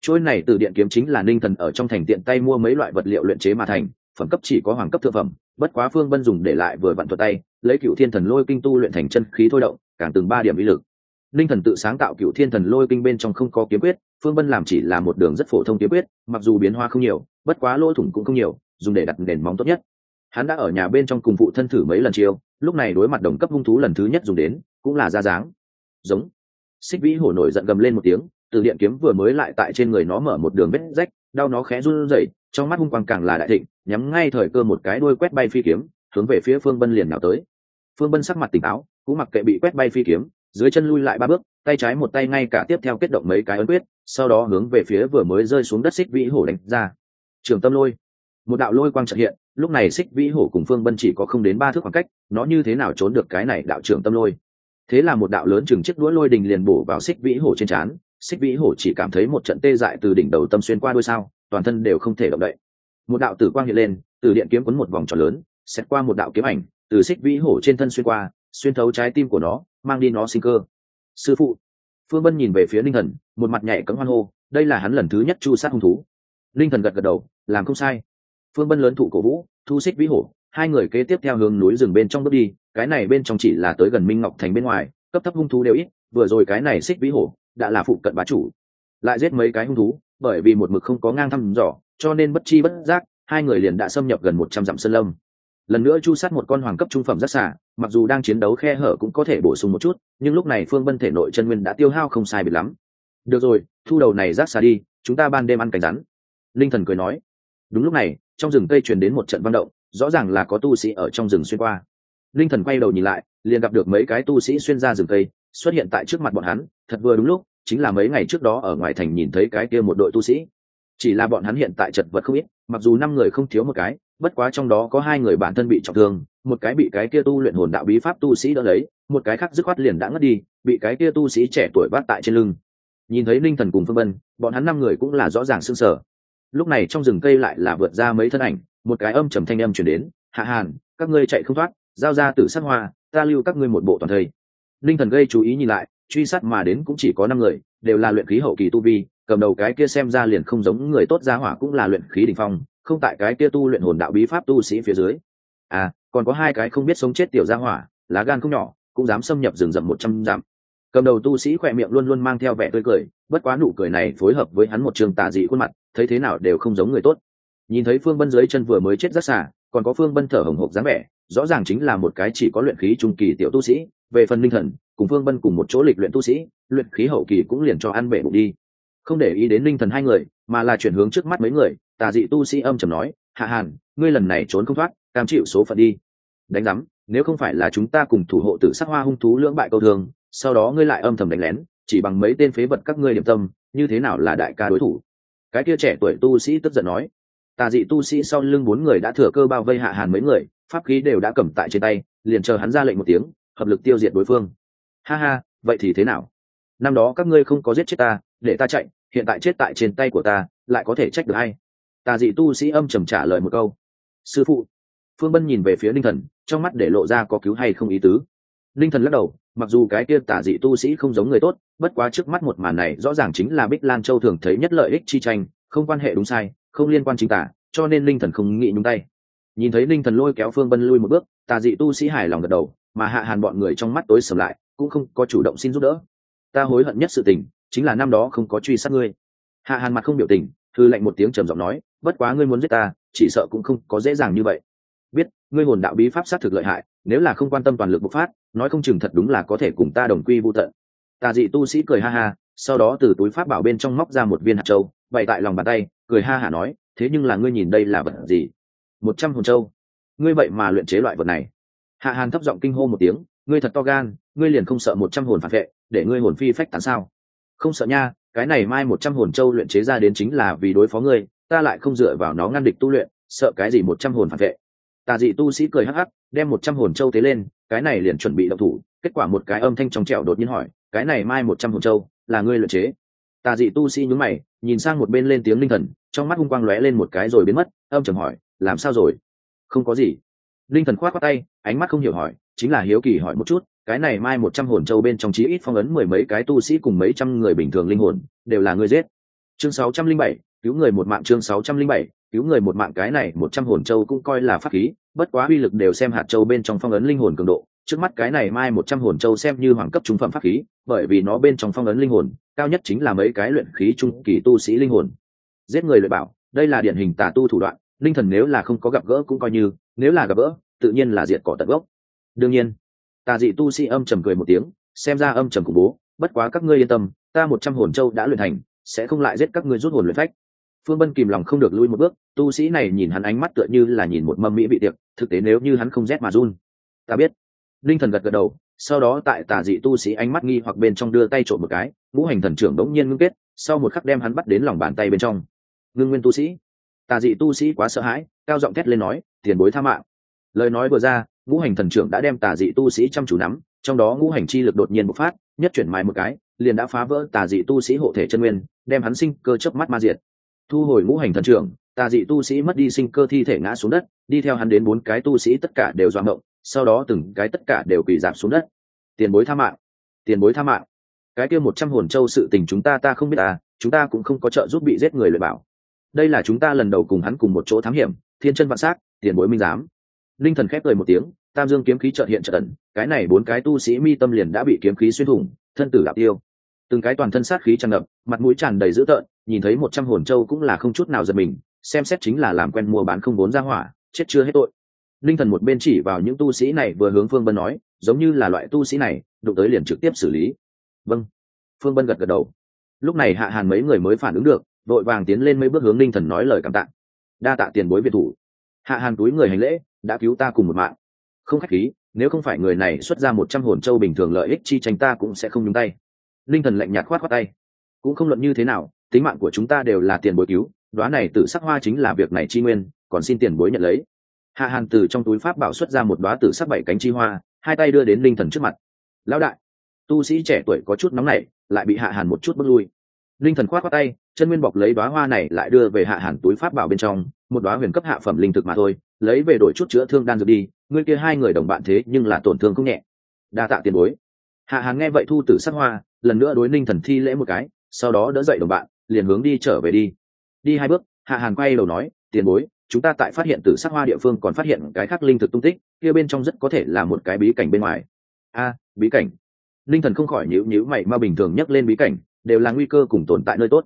Trôi này từ điện kiếm chính là ninh thần ở trong thành tiện tay mua mấy loại vật liệu luyện chế mà thành, phẩm cấp chỉ có hoàng cấp thượng phẩm, bất quá phương bân dùng để lại vừa vặn thuật tay lấy cựu thiên thần lôi kinh tu luyện thành chân khí thôi động, càng từng ba điểm ý lực. Ninh thần tự sáng tạo cựu thiên thần lôi kinh bên trong không có kiếm quyết, phương vân làm chỉ là một đường rất phổ thông kiếm quyết, mặc dù biến hoa không nhiều, bất quá lỗ thủng cũng không nhiều, dùng để đặt nền móng tốt nhất. Hắn đã ở nhà bên trong cùng phụ thân thử mấy lần chiêu, lúc này đối mặt đồng cấp hung thú lần thứ nhất dùng đến, cũng là ra dáng. Giống. Xích vĩ hổ nổi giận gầm lên một tiếng, từ điện kiếm vừa mới lại tại trên người nó mở một đường vết rách, đau nó khẽ run rẩy, trong mắt hung quang càng là đại thịnh, nhắm ngay thời cơ một cái đuôi quét bay phi kiếm, hướng về phía phương vân liền nào tới phương bân sắc mặt tỉnh táo, cũng mặc kệ bị quét bay phi kiếm, dưới chân lui lại ba bước, tay trái một tay ngay cả tiếp theo kết động mấy cái ấn quyết, sau đó hướng về phía vừa mới rơi xuống đất xích vĩ hổ đánh ra. Trường tâm lôi. Một đạo lôi quang trợ hiện, lúc này xích vĩ hổ cùng phương bân chỉ có không đến ba thước khoảng cách, nó như thế nào trốn được cái này đạo trưởng tâm lôi? Thế là một đạo lớn chừng chiếc đũa lôi đình liền bổ vào xích vĩ hổ trên trán, xích vĩ hổ chỉ cảm thấy một trận tê dại từ đỉnh đầu tâm xuyên qua đôi sao, toàn thân đều không thể động đậy. Một đạo tử quang hiện lên, từ điện kiếm quấn một vòng tròn lớn xét qua một đạo kiếm ảnh từ xích vĩ hổ trên thân xuyên qua, xuyên thấu trái tim của nó, mang đi nó sinh cơ. Sư phụ. Phương vân nhìn về phía linh thần, một mặt nhảy cấm hoan hô, đây là hắn lần thứ nhất chu sát hung thú. Linh thần gật gật đầu, làm không sai. Phương vân lớn thụ cổ vũ, thu xích vĩ hổ, hai người kế tiếp theo hướng núi rừng bên trong bước đi, cái này bên trong chỉ là tới gần minh ngọc thành bên ngoài, cấp thấp hung thú đều ít, vừa rồi cái này xích vĩ hổ, đã là phụ cận bá chủ. Lại giết mấy cái hung thú, bởi vì một mực không có ngang thăm dò, cho nên bất chi bất giác, hai người liền đã xâm nhập gần một trăm dặm sơn lâm lần nữa chu sát một con hoàng cấp trung phẩm rất xả mặc dù đang chiến đấu khe hở cũng có thể bổ sung một chút, nhưng lúc này phương vân thể nội chân nguyên đã tiêu hao không sai biệt lắm. Được rồi, thu đầu này rác xa đi, chúng ta ban đêm ăn cánh rắn. Linh thần cười nói. Đúng lúc này, trong rừng cây truyền đến một trận văn động, rõ ràng là có tu sĩ ở trong rừng xuyên qua. Linh thần quay đầu nhìn lại, liền gặp được mấy cái tu sĩ xuyên ra rừng cây, xuất hiện tại trước mặt bọn hắn, thật vừa đúng lúc, chính là mấy ngày trước đó ở ngoài thành nhìn thấy cái kia một đội tu sĩ chỉ là bọn hắn hiện tại chật vật không ít, mặc dù năm người không thiếu một cái, bất quá trong đó có hai người bản thân bị trọng thương, một cái bị cái kia tu luyện hồn đạo bí pháp tu sĩ đỡ lấy, một cái khác dứt khoát liền đã ngất đi, bị cái kia tu sĩ trẻ tuổi vác tại trên lưng. Nhìn thấy linh thần cùng phương vân, bọn hắn năm người cũng là rõ ràng sưng sờ. Sở lúc này trong rừng cây lại là vượt ra mấy thân ảnh, một cái âm trầm thanh âm chuyển đến, hạ hàn, các ngươi chạy không thoát, giao ra từ sát hoa, ta lưu các ngươi một bộ toàn thây. Linh thần gây chú ý nhìn lại, truy sát mà đến cũng chỉ có năm người đều là luyện khí hậu kỳ tu vi, cầm đầu cái kia xem ra liền không giống người tốt gia hỏa cũng là luyện khí đ ỉ n h phong, không tại cái kia tu luyện hồn đạo bí pháp tu sĩ phía dưới. À còn có hai cái không biết sống chết tiểu gia hỏa, lá gan không nhỏ, cũng dám xâm nhập rừng rậm một trăm dặm. Cầm đầu tu sĩ khỏe miệng luôn luôn mang theo vẻ tươi cười, bất quá nụ cười này phối hợp với hắn một trường tà dị khuôn mặt, thấy thế nào đều không giống người tốt. Nhìn thấy phương bân dưới chân vừa mới chết rất xả còn có phương bân thở hồng hộc dáng vẻ, rõ ràng chính là một cái chỉ có luyện khí trung kỳ tiểu tu sĩ, về phần linh thần cùng phương bân cùng một chỗ lịch luyện tu sĩ, luyện khí hậu kỳ cũng liền cho ăn bể bụng đi. Không để ý đến linh thần hai người, mà là chuyển hướng trước mắt mấy người, tà dị tu sĩ âm trầm nói, hạ hàn, ngươi lần này trốn không thoát, cam chịu số phận đi. Đánh giám, nếu không phải là chúng ta cùng thủ hộ tử sắc hoa hung thú lưỡng bại câu thường, sau đó ngươi lại âm thầm đánh lén, chỉ bằng mấy tên phế vật các ngươi điểm tâm, như thế nào là đại ca đối thủ? Cái kia trẻ tuổi tu sĩ tức giận nói. Tà dị tu sĩ sau lưng bốn người đã thừa cơ bao vây hạ hàn mấy người, pháp khí đều đã cầm tại trên tay, liền chờ hắn ra lệnh một tiếng, hợp lực tiêu diệt đối phương ha ha, vậy thì thế nào? Năm đó các ngươi không có giết chết ta, để ta chạy, hiện tại chết tại trên tay của ta, lại có thể trách được hay tà dị tu sĩ âm trầm trả lời một câu. Sư phụ. Phương bân nhìn về phía ninh thần, trong mắt để lộ ra có cứu hay không ý tứ. Ninh thần lắc đầu, mặc dù cái kia tả dị tu sĩ không giống người tốt, bất quá trước mắt một màn này rõ ràng chính là bích lan châu thường thấy nhất lợi ích chi tranh, không quan hệ đúng sai, không liên quan chính tả, cho nên Ninh thần không nghĩ nhúng tay. Nhìn thấy Ninh thần lôi kéo phương bân lui một bước, tà dị tu sĩ hài lòng gật đầu, mà hạ hàn bọn người trong mắt tối sầm lại cũng không có chủ động xin giúp đỡ. Ta hối hận nhất sự tình, chính là năm đó không có truy sát ngươi. Hạ hàn mặt không biểu tình thư lệnh một tiếng trầm giọng nói, bất quá ngươi muốn giết ta, chỉ sợ cũng không có dễ dàng như vậy. Biết, ngươi hồn đạo bí pháp sát thực lợi hại, nếu là không quan tâm toàn lực bộc phát, nói không chừng thật đúng là có thể cùng ta đồng quy vô tận. Tà dị tu sĩ cười ha ha, sau đó từ túi pháp bảo bên trong móc ra một viên hạt châu, bày tại lòng bàn tay, cười ha hả nói, thế nhưng là ngươi nhìn đây là vật gì? Một trăm hồn châu. Ngươi vậy mà luyện chế loại vật này. Hạ hàn thấp giọng kinh hô một tiếng, ngươi thật to gan ngươi liền không sợ một trăm hồn phản vệ, để ngươi hồn phi phách tán sao? Không sợ nha, cái này mai một trăm hồn châu luyện chế ra đến chính là vì đối phó ngươi, ta lại không dựa vào nó ngăn địch tu luyện, sợ cái gì một trăm hồn phản vệ? Tà dị tu sĩ cười hắc hắc, đem một trăm hồn châu tế lên, cái này liền chuẩn bị động thủ, kết quả một cái âm thanh trong trẻo đột nhiên hỏi, cái này mai một trăm hồn châu, là ngươi luyện chế? Tà dị tu sĩ nhún mày, nhìn sang một bên lên tiếng linh thần, trong mắt hung quang lóe lên một cái rồi biến mất, âm trầm hỏi, làm sao rồi? Không có gì. Linh thần khoát qua tay, ánh mắt không hiểu hỏi, chính là hiếu kỳ hỏi một chút cái này mai một trăm hồn châu bên trong chí ít phong ấn mười mấy cái tu sĩ cùng mấy trăm người bình thường linh hồn, đều là người giết. Chương sáu trăm linh bảy, cứu người một mạng chương sáu trăm linh bảy, cứu người một mạng cái này một trăm hồn châu cũng coi là pháp khí, bất quá uy lực đều xem hạt châu bên trong phong ấn linh hồn cường độ. Trước mắt cái này mai một trăm hồn châu xem như hoàng cấp trung phẩm pháp khí, bởi vì nó bên trong phong ấn linh hồn, cao nhất chính là mấy cái luyện khí trung kỳ tu sĩ linh hồn. Giết người luyện bảo, đây là điển hình tà tu thủ đoạn, linh thần nếu là không có gặp gỡ cũng coi như, nếu là gặp gỡ, tự nhiên là diệt cỏ tận gốc. Đương nhiên tà dị tu sĩ âm trầm cười một tiếng, xem ra âm trầm khủng bố, bất quá các ngươi yên tâm, ta một trăm hồn châu đã luyện thành, sẽ không lại giết các ngươi rút hồn luyện phách. Phương bân kìm lòng không được lui một bước, tu sĩ này nhìn hắn ánh mắt tựa như là nhìn một mâm mỹ bị tiệc, thực tế nếu như hắn không rét mà run. Ta biết. Linh thần gật gật đầu, sau đó tại tà dị tu sĩ ánh mắt nghi hoặc bên trong đưa tay trộm một cái, ngũ hành thần trưởng đống nhiên ngưng kết, sau một khắc đem hắn bắt đến lòng bàn tay bên trong. Ngưng nguyên tu sĩ. Tà dị tu sĩ quá sợ hãi, cao giọng thét lên nói, tiền bối tha mạng. Lời nói vừa ra ngũ hành thần trưởng đã đem tà dị tu sĩ chăm chú nắm, trong đó ngũ hành chi lực đột nhiên bộc phát, nhất chuyển mài một cái, liền đã phá vỡ tà dị tu sĩ hộ thể chân nguyên, đem hắn sinh cơ chớp mắt ma diệt. Thu hồi ngũ hành thần trưởng, tà dị tu sĩ mất đi sinh cơ thi thể ngã xuống đất, đi theo hắn đến bốn cái tu sĩ tất cả đều doạng động sau đó từng cái tất cả đều quỳ giảm xuống đất. Tiền bối tha mạng, tiền bối tha mạng. Cái kia một trăm hồn châu sự tình chúng ta ta không biết à chúng ta cũng không có trợ giúp bị giết người lợi bảo. Đây là chúng ta lần đầu cùng hắn cùng một chỗ thám hiểm, thiên chân vạn s á c tiền bối minh giám linh thần khép cười một tiếng, tam dương kiếm khí trợt hiện trợt ẩn, cái này bốn cái tu sĩ mi tâm liền đã bị kiếm khí xuyên thủng, thân tử đạo tiêu. Từng cái toàn thân sát khí tràn ngập, mặt mũi tràn đầy dữ tợn, nhìn thấy một trăm hồn châu cũng là không chút nào giật mình, xem xét chính là làm quen mua bán không vốn ra hỏa, chết chưa hết tội. Linh thần một bên chỉ vào những tu sĩ này vừa hướng phương bân nói, giống như là loại tu sĩ này, đụng tới liền trực tiếp xử lý. Vâng. Phương bân gật gật đầu. Lúc này hạ hàn mấy người mới phản ứng được, vội vàng tiến lên mấy bước hướng ninh thần nói lời cảm tạ. Đa tạ tiền bối việt thủ. Hạ hàn túi người hành lễ đã cứu ta cùng một mạng. Không khách khí, nếu không phải người này xuất ra một trăm hồn châu bình thường lợi ích chi tranh ta cũng sẽ không nhúng tay. Linh thần lạnh nhạt khoát khoát tay. Cũng không luận như thế nào, tính mạng của chúng ta đều là tiền bối cứu đoá này tự sắc hoa chính là việc này chi nguyên, còn xin tiền bối nhận lấy. Hạ hàn từ trong túi pháp bảo xuất ra một đoá tử sắc bảy cánh chi hoa, hai tay đưa đến linh thần trước mặt. Lão đại, tu sĩ trẻ tuổi có chút nóng nảy, lại bị hạ hàn một chút bước lui. Linh thần khoát khoát tay, chân nguyên bọc lấy đoá hoa này lại đưa về hạ hàn túi pháp bảo bên trong, một đoá huyền cấp hạ phẩm linh thực mà thôi lấy về đổi chút chữa thương đan dược đi, ngươi kia hai người đồng bạn thế nhưng là tổn thương không nhẹ. Đa tạ tiền bối. Hạ hàn nghe vậy thu tử sắc hoa, lần nữa đối ninh thần thi lễ một cái, sau đó đỡ dậy đồng bạn, liền hướng đi trở về đi. Đi hai bước, hạ hàn quay đầu nói, tiền bối, chúng ta tại phát hiện từ sắc hoa địa phương còn phát hiện cái khác linh thực tung tích, kia bên trong rất có thể là một cái bí cảnh bên ngoài. A, bí cảnh? Linh thần không khỏi nhữ nhữ mày, mà bình thường nhắc lên bí cảnh, đều là nguy cơ cùng tồn tại nơi tốt.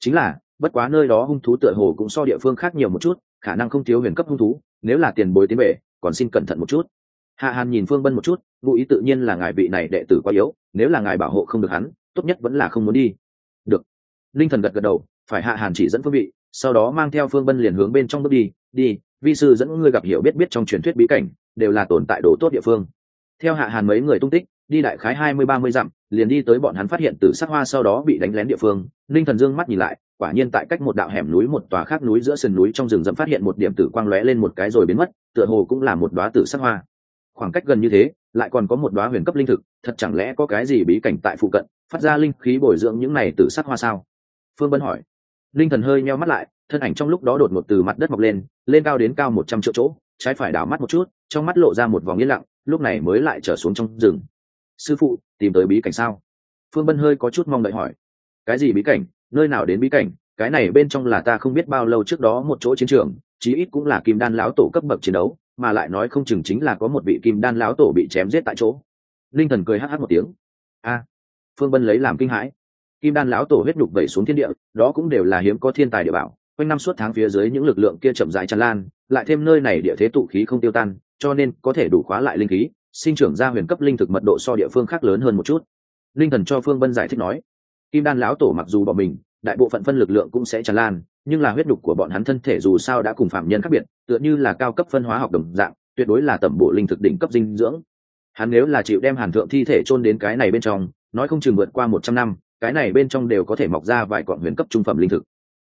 Chính là, bất quá nơi đó hung thú tựa hồ cũng so địa phương khác nhiều một chút khả năng không thiếu huyền cấp hung thú, nếu là tiền bối tiến về, còn xin cẩn thận một chút. Hạ hàn nhìn phương bân một chút, ngụ ý tự nhiên là ngài vị này đệ tử quá yếu, nếu là ngài bảo hộ không được hắn, tốt nhất vẫn là không muốn đi. Được. Linh thần gật gật đầu, phải hạ hàn chỉ dẫn phương vị, sau đó mang theo phương bân liền hướng bên trong bước đi. Đi, vi sư dẫn ngươi gặp hiểu biết biết trong truyền thuyết bí cảnh, đều là tồn tại đồ tốt địa phương. Theo hạ hàn mấy người tung tích, đi đại khái hai mươi ba mươi dặm liền đi tới bọn hắn phát hiện từ sắc hoa sau đó bị đánh lén địa phương linh thần dương mắt nhìn lại, quả nhiên tại cách một đạo hẻm núi một tòa khác núi giữa sườn núi trong rừng rậm phát hiện một điểm tử quang lóe lên một cái rồi biến mất, tựa hồ cũng là một đoá tử sắc hoa. Khoảng cách gần như thế, lại còn có một đoá huyền cấp linh thực, thật chẳng lẽ có cái gì bí cảnh tại phụ cận, phát ra linh khí bồi dưỡng những này tử sắc hoa sao? Phương bân hỏi. Linh thần hơi nheo mắt lại, thân ảnh trong lúc đó đột ngột từ mặt đất mọc lên lên cao đến cao một trăm triệu chỗ, trái phải đảo mắt một chút, trong mắt lộ ra một vòng yên lặng, lúc này mới lại trở xuống trong rừng sư phụ, tìm tới bí cảnh sao? Phương bân hơi có chút mong đợi hỏi. Cái gì bí cảnh? Nơi nào đến bí cảnh? Cái này bên trong là ta không biết bao lâu trước đó một chỗ chiến trường, chí ít cũng là kim đan lão tổ cấp bậc chiến đấu, mà lại nói không chừng chính là có một vị kim đan lão tổ bị chém giết tại chỗ. Linh thần cười hh một tiếng. A. Phương bân lấy làm kinh hãi. Kim đan lão tổ huyết nhục vẩy xuống thiên địa, đó cũng đều là hiếm có thiên tài địa bảo. Quanh năm suốt tháng phía dưới những lực lượng kia chậm rãi tràn lan, lại thêm nơi này địa thế tụ khí không tiêu tan, cho nên có thể đủ khóa lại linh khí sinh trưởng ra huyền cấp linh thực mật độ so địa phương khác lớn hơn một chút. Linh thần cho phương bân giải thích nói, kim đan lão tổ mặc dù bỏ mình, đại bộ phận phân lực lượng cũng sẽ tràn lan, nhưng là huyết đục của bọn hắn thân thể dù sao đã cùng phạm nhân khác biệt, tựa như là cao cấp phân hóa học đồng dạng, tuyệt đối là tẩm bộ linh thực đỉnh cấp dinh dưỡng. Hắn nếu là chịu đem hàn thượng thi thể chôn đến cái này bên trong, nói không chừng vượt qua một trăm năm, cái này bên trong đều có thể mọc ra vài quọn huyền cấp trung phẩm linh thực.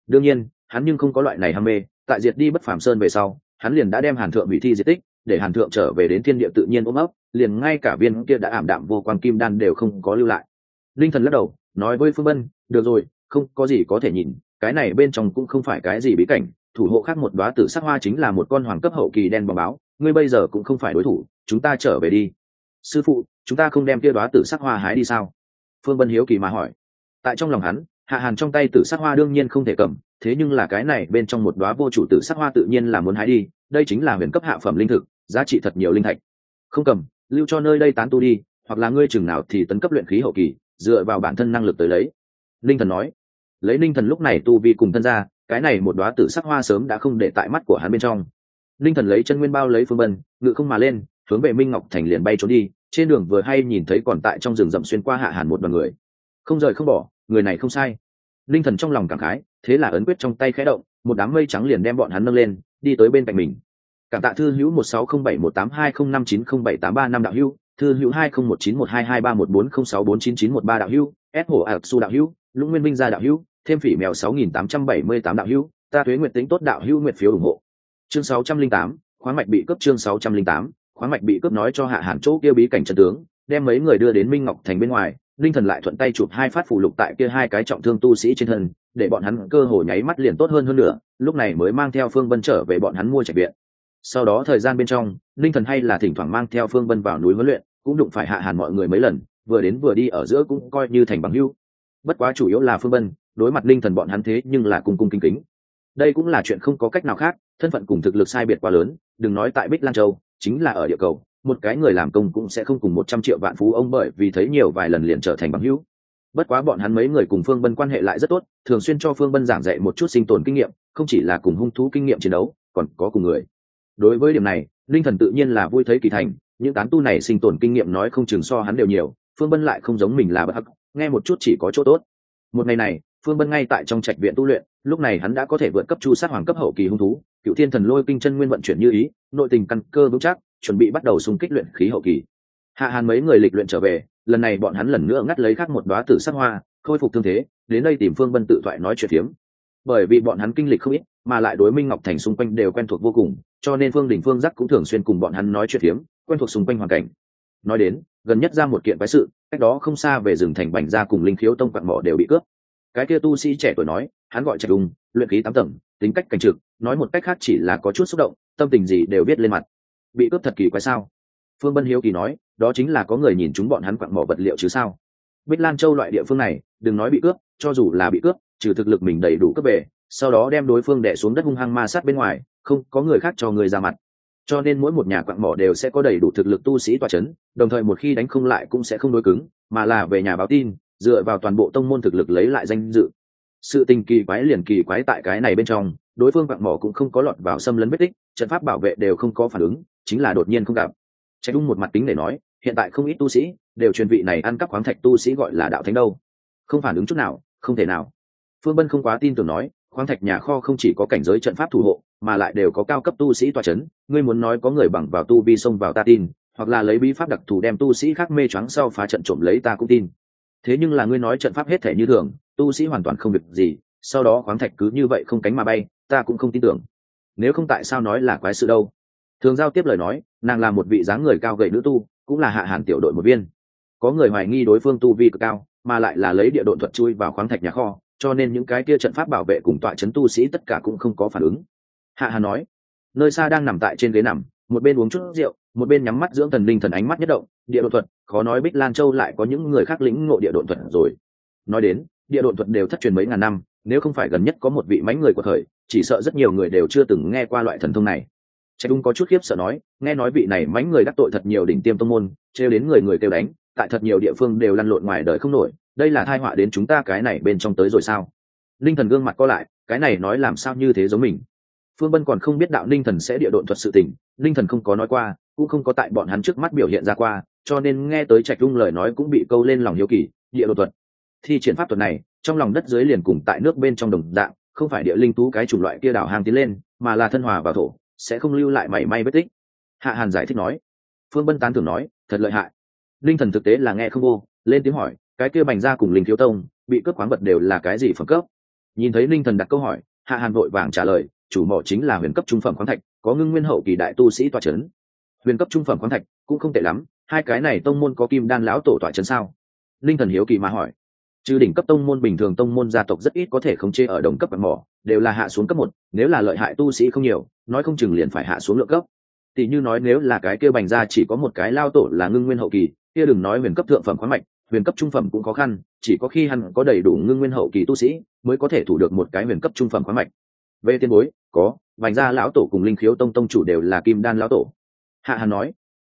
Đương nhiên, hắn nhưng không có loại này ham mê, tại diệt đi bất phàm sơn về sau, hắn liền đã đem hàn thượng hủy thi diệt tích để hàn thượng trở về đến thiên địa tự nhiên ôm ấp, liền ngay cả viên kia đã ảm đạm vô quan kim đan đều không có lưu lại. Linh thần lắc đầu, nói với phương bân, được rồi, không có gì có thể nhìn, cái này bên trong cũng không phải cái gì bí cảnh, thủ hộ khác một đoá tử sắc hoa chính là một con hoàng cấp hậu kỳ đen bóng báo, ngươi bây giờ cũng không phải đối thủ, chúng ta trở về đi. Sư phụ, chúng ta không đem kia đoá tử sắc hoa hái đi sao? Phương bân hiếu kỳ mà hỏi. Tại trong lòng hắn, hạ hàn trong tay tử sắc hoa đương nhiên không thể cầm, thế nhưng là cái này bên trong một đoá vô chủ tử sắc hoa tự nhiên là muốn hái đi, đây chính là huyền cấp hạ phẩm linh thực giá trị thật nhiều linh thạch. Không cầm, lưu cho nơi đây tán tu đi, hoặc là ngươi chừng nào thì tấn cấp luyện khí hậu kỳ, dựa vào bản thân năng lực tới lấy. Linh thần nói. Lấy linh thần lúc này tu vi cùng thân ra cái này một đoá tử sắc hoa sớm đã không để tại mắt của hắn bên trong. Linh thần lấy chân nguyên bao lấy phương bân ngự không mà lên, hướng về minh ngọc thành liền bay trốn đi, trên đường vừa hay nhìn thấy còn tại trong rừng rậm xuyên qua hạ hàn một đoàn người. Không rời không bỏ, người này không sai. Linh thần trong lòng cảm khái, thế là ấn quyết trong tay khẽ động, một đám mây trắng liền đem bọn hắn nâng lên, đi tới bên cạnh mình cảm tạ thư hữu một sáu không bảy một tám hai không năm chín không bảy tám ba năm đạo hữu, thư hữu hai không một chín một hai hai ba một bốn không sáu bốn chín chín một ba đạo hữu s hổ ạc su đạo hữu, lũng nguyên minh gia đạo hữu, thêm phỉ mèo sáu nghìn tám trăm bảy mươi tám đạo hữu, ta thuế nguyện tính tốt đạo hữu nguyện phiếu ủng hộ. Chương sáu trăm linh tám, khoáng mạch bị cướp chương sáu trăm linh tám, khoáng mạch bị cướp nói cho hạ hàn chỗ kia bí cảnh trận tướng, đem mấy người đưa đến minh ngọc thành bên ngoài, linh thần lại thuận tay chụp hai phát phù lục tại kia hai cái trọng thương tu sĩ trên thân, để bọn hắn cơ hồ nháy mắt liền tốt hơn hơn nữa, lúc này mới mang theo phương vân trở về bọn hắn mua trạch viện sau đó thời gian bên trong, linh thần hay là thỉnh thoảng mang theo phương vân vào núi huấn luyện, cũng đụng phải hạ hàn mọi người mấy lần, vừa đến vừa đi ở giữa cũng coi như thành bằng hưu bất quá chủ yếu là phương vân đối mặt linh thần bọn hắn thế nhưng là cung cung kính kính. Đây cũng là chuyện không có cách nào khác, thân phận cùng thực lực sai biệt quá lớn, đừng nói tại bích lan châu, chính là ở địa cầu, một cái người làm công cũng sẽ không cùng một trăm triệu vạn phú ông bởi vì thấy nhiều vài lần liền trở thành bằng hữu. Bất quá bọn hắn mấy người cùng phương bân quan hệ lại rất tốt, thường xuyên cho phương bân giảng dạy một chút sinh tồn kinh nghiệm, không chỉ là cùng hung thú kinh nghiệm chiến đấu, còn có cùng người đối với điểm này, linh thần tự nhiên là vui thấy kỳ thành, những tán tu này sinh tồn kinh nghiệm nói không chừng so hắn đều nhiều, phương bân lại không giống mình là bất hắc, nghe một chút chỉ có chỗ tốt. Một ngày này, phương bân ngay tại trong trạch viện tu luyện, lúc này hắn đã có thể vượt cấp chu sát hoàng cấp hậu kỳ hung thú, cựu thiên thần lôi kinh chân nguyên vận chuyển như ý, nội tình căn cơ vững chắc, chuẩn bị bắt đầu xung kích luyện khí hậu kỳ. Hạ hàn mấy người lịch luyện trở về, lần này bọn hắn lần nữa ngắt lấy khác một đoá tử sắc hoa, khôi phục thương thế, đến đây tìm phương bân tự thoại nói chuyện phiếm. Bởi vì bọn hắn kinh lịch không ít, mà lại đối minh ngọc thành xung quanh đều quen thuộc vô cùng cho nên phương đình phương giác cũng thường xuyên cùng bọn hắn nói chuyện hiếm, quen thuộc xung quanh hoàn cảnh. Nói đến gần nhất ra một kiện quái sự cách đó không xa về rừng thành bành ra cùng linh khiếu tông quặn mỏ đều bị cướp. Cái kia tu sĩ trẻ tuổi nói hắn gọi trạch đùng luyện khí tám tầng tính cách cảnh trực nói một cách khác chỉ là có chút xúc động tâm tình gì đều biết lên mặt. Bị cướp thật kỳ quái sao? Phương bân hiếu kỳ nói đó chính là có người nhìn chúng bọn hắn quặn mỏ vật liệu chứ sao? Bích lan châu loại địa phương này đừng nói bị cướp cho dù là bị cướp trừ thực lực mình đầy đủ cấp về sau đó đem đối phương đẻ xuống đất hung hăng ma sát bên ngoài, không có người khác cho người ra mặt. Cho nên mỗi một nhà quạng mỏ đều sẽ có đầy đủ thực lực tu sĩ tòa c h ấ n đồng thời một khi đánh không lại cũng sẽ không đối cứng, mà là về nhà báo tin, dựa vào toàn bộ tông môn thực lực lấy lại danh dự. Sự tình kỳ quái liền kỳ quái tại cái này bên trong, đối phương quạng mỏ cũng không có lọt vào xâm lấn vết tích, trận pháp bảo vệ đều không có phản ứng, chính là đột nhiên không gặp. Trách đúng một mặt tính để nói, hiện tại không ít tu sĩ đều truyền vị này ăn cắp khoáng thạch tu sĩ gọi là đạo thánh đâu. Không phản ứng chút nào, không thể nào. Phương bân không quá tin tưởng nói khoáng thạch nhà kho không chỉ có cảnh giới trận pháp thủ hộ, mà lại đều có cao cấp tu sĩ tòa c h ấ n ngươi muốn nói có người bằng vào tu vi xông vào ta tin, hoặc là lấy bí pháp đặc thù đem tu sĩ khác mê choáng sau phá trận trộm lấy ta cũng tin. Thế nhưng là ngươi nói trận pháp hết thể như thường, tu sĩ hoàn toàn không việc gì, sau đó khoáng thạch cứ như vậy không cánh mà bay, ta cũng không tin tưởng. Nếu không tại sao nói là quái sự đâu? Thường giao tiếp lời nói, nàng là một vị dáng người cao gậy nữ tu, cũng là hạ hàn tiểu đội một viên. Có người hoài nghi đối phương tu vi cực cao, mà lại là lấy địa độn thuật chui vào khoáng thạch nhà kho cho nên những cái kia trận pháp bảo vệ cùng tọa chấn tu sĩ tất cả cũng không có phản ứng. Hạ hà nói, nơi xa đang nằm tại trên ghế nằm, một bên uống chút rượu, một bên nhắm mắt dưỡng thần linh thần ánh mắt nhất động, địa độ thuật, khó nói bích lan châu lại có những người khác lĩnh ngộ địa độ thuật rồi. Nói đến, địa độ thuật đều thất truyền mấy ngàn năm, nếu không phải gần nhất có một vị mãnh người của thời, chỉ sợ rất nhiều người đều chưa từng nghe qua loại thần thông này. Trạch đúng có chút khiếp sợ nói, nghe nói vị này mãnh người đắc tội thật nhiều đỉnh tiêm tông môn, trêu đến người người kêu đánh, tại thật nhiều địa phương đều lăn lộn ngoài đời không nổi đây là thai họa đến chúng ta cái này bên trong tới rồi sao? Linh thần gương mặt co lại, cái này nói làm sao như thế giống mình? Phương bân còn không biết đạo ninh thần sẽ địa độn thuật sự tình linh thần không có nói qua, cũng không có tại bọn hắn trước mắt biểu hiện ra qua, cho nên nghe tới trạch lung lời nói cũng bị câu lên lòng hiếu kỳ, địa độn thuật. Thi triển pháp thuật này, trong lòng đất dưới liền cùng tại nước bên trong đồng dạng, không phải địa linh tú cái chủng loại kia đảo hàng tiến lên, mà là thân hòa vào thổ, sẽ không lưu lại mảy may vết tích. Hạ hàn giải thích nói. Phương bân tán tưởng nói, thật lợi hại. Linh thần thực tế là nghe không vô, lên tiếng hỏi cái kia bành ra cùng linh thiếu tông, bị cướp khoáng vật đều là cái gì phẩm cấp? Nhìn thấy linh thần đặt câu hỏi, hạ hàn vội vàng trả lời, chủ mỏ chính là huyền cấp trung phẩm khoáng thạch, có ngưng nguyên hậu kỳ đại tu sĩ tòa c h ấ n huyền cấp trung phẩm khoáng thạch, cũng không tệ lắm, hai cái này tông môn có kim đan lão tổ tòa c h ấ n sao? Linh thần hiếu kỳ mà hỏi. Trừ đỉnh cấp tông môn bình thường tông môn gia tộc rất ít có thể khống chế ở đồng cấp và mỏ, đều là hạ xuống cấp một, nếu là lợi hại tu sĩ không nhiều, nói không chừng liền phải hạ xuống lượng cấp. Tỷ như nói nếu là cái kia bành ra chỉ có một cái lao tổ là ngưng nguyên hậu kỳ, kia đừng nói huyền cấp thượng phẩm khoáng mạch huyền cấp trung phẩm cũng khó khăn, chỉ có khi hắn có đầy đủ ngưng nguyên hậu kỳ tu sĩ mới có thể thủ được một cái huyền cấp trung phẩm khoáng mạch. Về tiên bối, có, vành ra lão tổ cùng linh khiếu tông tông chủ đều là kim đan lão tổ. Hạ hàn nói.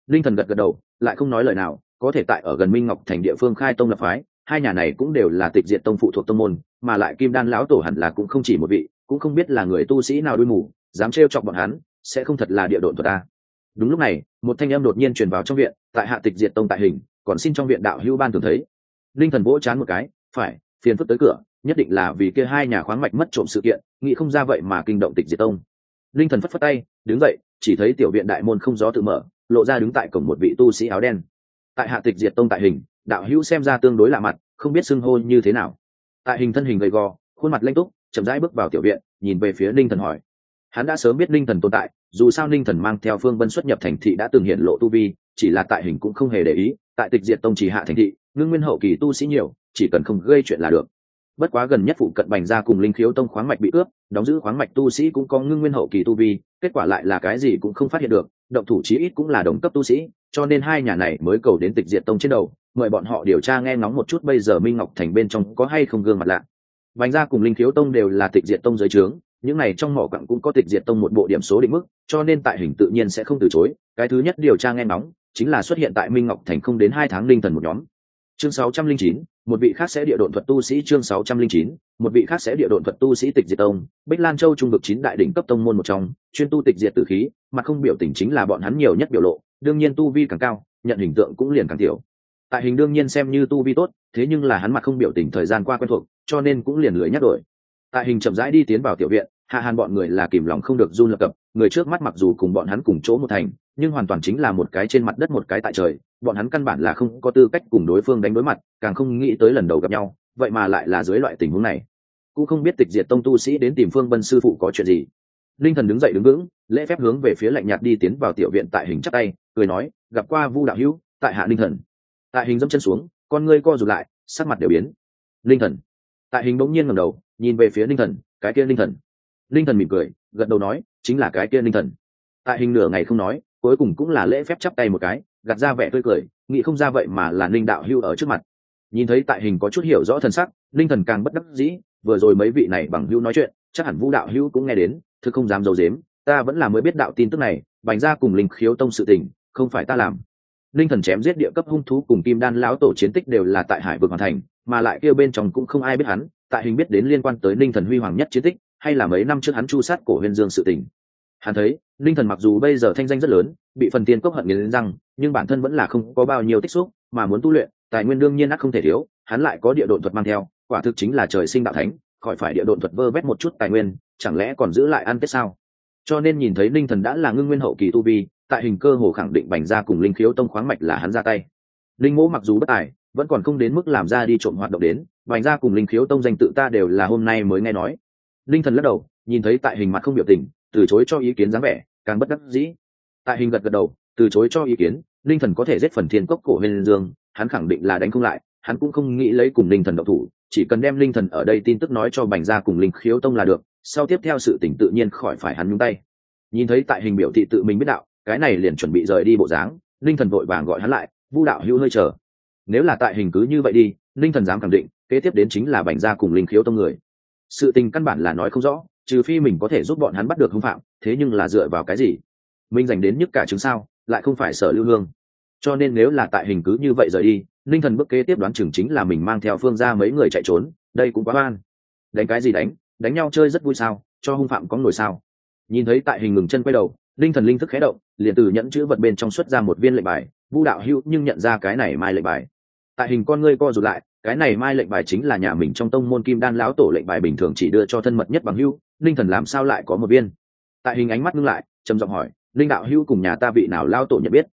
Linh thần gật gật đầu, lại không nói lời nào, có thể tại ở gần minh ngọc thành địa phương khai tông lập phái, hai nhà này cũng đều là tịch diện tông phụ thuộc tông môn, mà lại kim đan lão tổ hẳn là cũng không chỉ một vị, cũng không biết là người tu sĩ nào đuôi mù, dám trêu chọc bọn hắn, sẽ không thật là địa độn thuật ta đúng lúc này, một thanh âm đột nhiên truyền vào trong viện, tại hạ tịch diệt tông tại hình còn xin trong viện đạo hữu ban thường thấy. Linh thần vỗ chán một cái, phải, phiền phức tới cửa, nhất định là vì kia hai nhà khoáng mạch mất trộm sự kiện, nghĩ không ra vậy mà kinh động tịch diệt tông. Linh thần phất phất tay, đứng dậy, chỉ thấy tiểu viện đại môn không gió tự mở, lộ ra đứng tại cổng một vị tu sĩ áo đen. Tại hạ tịch diệt tông tại hình, đạo hữu xem ra tương đối lạ mặt, không biết xưng hô như thế nào. Tại hình thân hình gầy gò, khuôn mặt lanh túc, chậm rãi bước vào tiểu viện, nhìn về phía linh thần hỏi. Hắn đã sớm biết linh thần tồn tại, dù sao linh thần mang theo phương vân xuất nhập thành thị đã từng hiện lộ tu vi, chỉ là tại hình cũng không hề để ý tại tịch diệt tông chỉ hạ thành thị, ngưng nguyên hậu kỳ tu sĩ nhiều, chỉ cần không gây chuyện là được. Bất quá gần nhất phụ cận bành ra cùng linh khiếu tông khoáng mạch bị ướp đóng giữ khoáng mạch tu sĩ cũng có ngưng nguyên hậu kỳ tu vi, kết quả lại là cái gì cũng không phát hiện được, động thủ chí ít cũng là đồng cấp tu sĩ, cho nên hai nhà này mới cầu đến tịch diệt tông trên đầu, mời bọn họ điều tra nghe ngóng một chút bây giờ minh ngọc thành bên trong có hay không gương mặt lạ. Bành ra cùng linh khiếu tông đều là tịch diệt tông giới trướng, những này trong mỏ quặng cũng có tịch diệt tông một bộ điểm số định mức, cho nên tại hình tự nhiên sẽ không từ chối, cái thứ nhất điều tra nghe ngóng chính là xuất hiện tại minh ngọc thành không đến hai tháng linh thần một nhóm. Chương 609, một vị khác sẽ địa độn thuật tu sĩ chương 609, một vị khác sẽ địa độn thuật tu sĩ tịch diệt tông. Bích lan châu trung vực chín đại đỉnh cấp tông môn một trong chuyên tu tịch diệt tử khí mà không biểu tình chính là bọn hắn nhiều nhất biểu lộ đương nhiên tu vi càng cao nhận hình tượng cũng liền càng tiểu. Tại hình đương nhiên xem như tu vi tốt thế nhưng là hắn mặt không biểu tình thời gian qua quen thuộc cho nên cũng liền lưỡi nhắc đổi. Tại hình chậm rãi đi tiến vào tiểu viện hạ hàn bọn người là kìm lòng không được run lập cập người trước mắt mặc dù cùng bọn hắn cùng chỗ một thành nhưng hoàn toàn chính là một cái trên mặt đất một cái tại trời, bọn hắn căn bản là không có tư cách cùng đối phương đánh đối mặt, càng không nghĩ tới lần đầu gặp nhau, vậy mà lại là dưới loại tình huống này. Cũng không biết tịch diệt tông tu sĩ đến tìm phương bân sư phụ có chuyện gì. Linh thần đứng dậy đứng vững, lễ phép hướng về phía lạnh nhạt đi tiến vào tiểu viện tại hình chắc tay, cười nói, gặp qua vu đạo hữu, tại hạ linh thần. Tại hình dẫm chân xuống, con ngươi co rụt lại, sắc mặt đều biến. Linh thần. Tại hình bỗng nhiên ngầm đầu, nhìn về phía linh thần, cái kia linh thần. Linh thần mỉm cười, gật đầu nói, chính là cái kia linh thần. Tại hình nửa ngày không nói cuối cùng cũng là lễ phép chắp tay một cái, gạt ra vẻ tươi cười, nghĩ không ra vậy mà là linh đạo hưu ở trước mặt. Nhìn thấy tại hình có chút hiểu rõ thần sắc linh thần càng bất đắc dĩ, vừa rồi mấy vị này bằng hưu nói chuyện, chắc hẳn vũ đạo hưu cũng nghe đến thứ không dám d i ấ u dếm ta vẫn là mới biết đạo tin tức này, bành ra cùng linh khiếu tông sự tình, không phải ta làm. Linh thần chém giết địa cấp hung thú cùng kim đan lão tổ chiến tích đều là tại hải vực hoàn thành, mà lại kêu bên trong cũng không ai biết hắn, tại hình biết đến liên quan tới linh thần huy hoàng nhất chiến tích, hay là mấy năm trước hắn chu sát cổ huyền dương sự tình hắn thấy linh thần mặc dù bây giờ thanh danh rất lớn, bị phần tiên cốc hận nghiến răng, nhưng bản thân vẫn là không có bao nhiêu tích xúc, mà muốn tu luyện, tài nguyên đương nhiên ắt không thể thiếu, hắn lại có địa độn thuật mang theo, quả thực chính là trời sinh đạo thánh, khỏi phải địa độn thuật vơ vét một chút tài nguyên, chẳng lẽ còn giữ lại ăn tết sao? Cho nên nhìn thấy linh thần đã là ngưng nguyên hậu kỳ tu vi, tại hình cơ hồ khẳng định bành ra cùng linh khiếu tông khoáng mạch là hắn ra tay. Linh mỗ mặc dù bất tài, vẫn còn không đến mức làm ra đi trộm hoạt động đến, bành ra cùng linh khiếu tông danh tự ta đều là hôm nay mới nghe nói. Linh thần lắc đầu, nhìn thấy tại hình mặt không biểu tình từ chối cho ý kiến dáng vẻ, càng bất đắc dĩ. Tại hình gật gật đầu, từ chối cho ý kiến linh thần có thể giết phần thiên cốc cổ huyền dương, hắn khẳng định là đánh không lại, hắn cũng không nghĩ lấy cùng linh thần độc thủ, chỉ cần đem linh thần ở đây tin tức nói cho bành ra cùng linh khiếu tông là được, sau tiếp theo sự tỉnh tự nhiên khỏi phải hắn nhúng tay. Nhìn thấy tại hình biểu thị tự mình biết đạo, cái này liền chuẩn bị rời đi bộ dáng linh thần vội vàng gọi hắn lại, vu đạo hữu hơi chờ. Nếu là tại hình cứ như vậy đi linh thần dám khẳng định, kế tiếp đến chính là bành ra cùng linh khiếu tông người. Sự tình căn bản là nói không rõ trừ phi mình có thể giúp bọn hắn bắt được hung phạm, thế nhưng là dựa vào cái gì? Mình dành đến nhất cả chứng sao, lại không phải sở lưu hương. Cho nên nếu là tại hình cứ như vậy rời đi linh thần bước kế tiếp đoán chừng chính là mình mang theo phương ra mấy người chạy trốn, đây cũng quá oan. Đánh cái gì đánh? Đánh nhau chơi rất vui sao? Cho hung phạm có nổi sao? Nhìn thấy tại hình ngừng chân quay đầu linh thần linh thức khé động, liền từ nhẫn chữ vật bên trong xuất ra một viên lệnh bài vũ đạo hữu nhưng nhận ra cái này mai lệnh bài. Tại hình con ngươi co rụt lại, cái này mai lệnh bài chính là nhà mình trong tông môn kim đan lão tổ lệnh bài bình thường chỉ đưa cho thân mật nhất bằng hữu linh thần làm sao lại có một viên? Tại hình ánh mắt ngưng lại, trầm giọng hỏi, linh đạo hữu cùng nhà ta vị nào lao tổ nhận biết?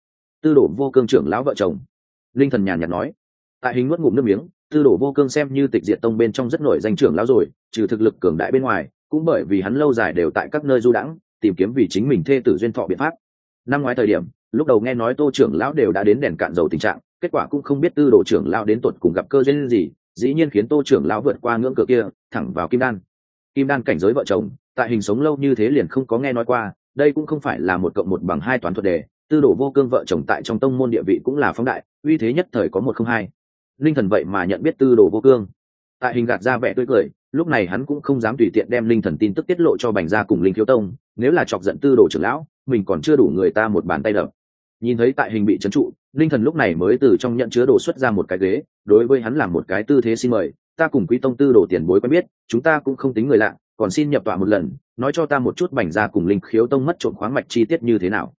Tư đổ vô cương trưởng lão vợ chồng. Linh thần nhàn nhạt nói, tại hình nuốt ngụm nước miếng, tư đổ vô cương xem như tịch diệt tông bên trong rất nổi danh trưởng lão rồi, trừ thực lực cường đại bên ngoài, cũng bởi vì hắn lâu dài đều tại các nơi du đãng, tìm kiếm vì chính mình thê tử duyên thọ biện pháp. Năm ngoái thời điểm, lúc đầu nghe nói tô trưởng lão đều đã đến đèn cạn dầu tình trạng, kết quả cũng không biết tư đồ trưởng lão đến tuột cùng gặp cơ duyên gì, dĩ nhiên khiến tô trưởng lão vượt qua ngưỡng cửa kia, thẳng vào kim đan kim đan cảnh giới vợ chồng, tại hình sống lâu như thế liền không có nghe nói qua, đây cũng không phải là một cộng một bằng hai toán thuật đề, tư đồ vô cương vợ chồng tại trong tông môn địa vị cũng là phóng đại, uy thế nhất thời có một không hai. Linh thần vậy mà nhận biết tư đồ vô cương. Tại hình gạt ra vẻ tươi cười, lúc này hắn cũng không dám tùy tiện đem linh thần tin tức tiết lộ cho bành gia cùng linh thiếu tông, nếu là chọc giận tư đồ trưởng lão, mình còn chưa đủ người ta một bàn tay đập. Nhìn thấy tại hình bị trấn trụ, linh thần lúc này mới từ trong nhận chứa đồ xuất ra một cái ghế, đối với hắn làm một cái tư thế xin mời ta cùng quý tông tư đổ tiền bối quen biết, chúng ta cũng không tính người lạ, còn xin nhập tọa một lần, nói cho ta một chút bành ra cùng linh khiếu tông mất trộm khoáng mạch chi tiết như thế nào.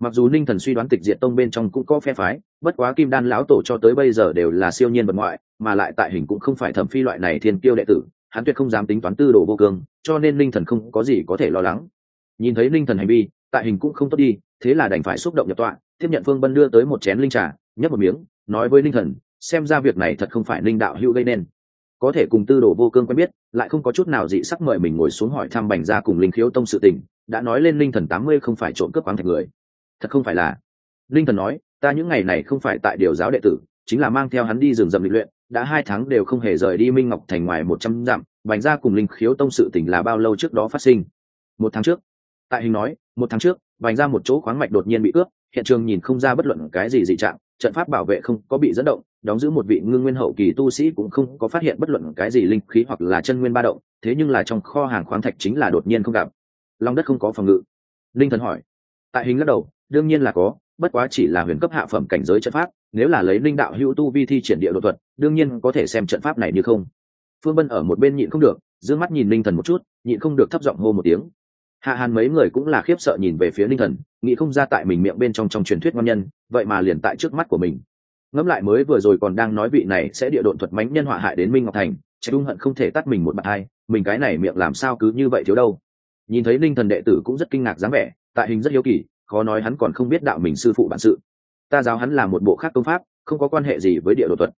Mặc dù linh thần suy đoán tịch diệt tông bên trong cũng có phe phái, bất quá kim đan lão tổ cho tới bây giờ đều là siêu nhiên vật ngoại, mà lại tại hình cũng không phải thẩm phi loại này thiên kiêu đệ tử, hắn tuyệt không dám tính toán tư đồ vô cương, cho nên linh thần không có gì có thể lo lắng. Nhìn thấy linh thần hành vi, tại hình cũng không tốt đi, thế là đành phải xúc động nhập tọa, tiếp nhận phương bân đưa tới một chén linh trà, nhấp một miếng, nói với linh thần, xem ra việc này thật không phải linh đạo hữu gây nên có thể cùng tư đồ vô cương quen biết, lại không có chút nào dị sắc mời mình ngồi xuống hỏi thăm bành ra cùng linh khiếu tông sự tình, đã nói lên linh thần tám mươi không phải trộm cướp khoáng thạch người. Thật không phải là. Linh thần nói, ta những ngày này không phải tại điều giáo đệ tử, chính là mang theo hắn đi rừng rậm lịch luyện, đã hai tháng đều không hề rời đi minh ngọc thành ngoài một trăm dặm, bành ra cùng linh khiếu tông sự tình là bao lâu trước đó phát sinh? Một tháng trước. Tại hình nói, một tháng trước, bành ra một chỗ khoáng mạch đột nhiên bị ướp, hiện trường nhìn không ra bất luận cái gì dị trạng, trận pháp bảo vệ không có bị dẫn động đóng giữ một vị ngưng nguyên hậu kỳ tu sĩ cũng không có phát hiện bất luận cái gì linh khí hoặc là chân nguyên ba động, thế nhưng là trong kho hàng khoáng thạch chính là đột nhiên không gặp. Lòng đất không có phòng ngự. Linh thần hỏi. Tại hình lắc đầu, đương nhiên là có, bất quá chỉ là huyền cấp hạ phẩm cảnh giới trận pháp, nếu là lấy linh đạo hữu tu vi thi triển địa đột thuật, đương nhiên có thể xem trận pháp này như không. Phương bân ở một bên nhịn không được giữ mắt nhìn linh thần một chút, nhịn không được thấp giọng hô một tiếng. Hạ hàn mấy người cũng là khiếp sợ nhìn về phía linh thần, nghĩ không ra tại mình miệng bên trong trong truyền thuyết ngon nhân, vậy mà liền tại trước mắt của mình ngẫm lại mới vừa rồi còn đang nói vị này sẽ địa độn thuật mánh nhân họa hại đến minh ngọc thành trách ung hận không thể tắt mình một mặt hai mình cái này miệng làm sao cứ như vậy thiếu đâu. Nhìn thấy linh thần đệ tử cũng rất kinh ngạc dáng vẻ, tại hình rất hiếu kỳ, khó nói hắn còn không biết đạo mình sư phụ bản sự. Ta giáo hắn là một bộ khác công pháp, không có quan hệ gì với địa độ thuật.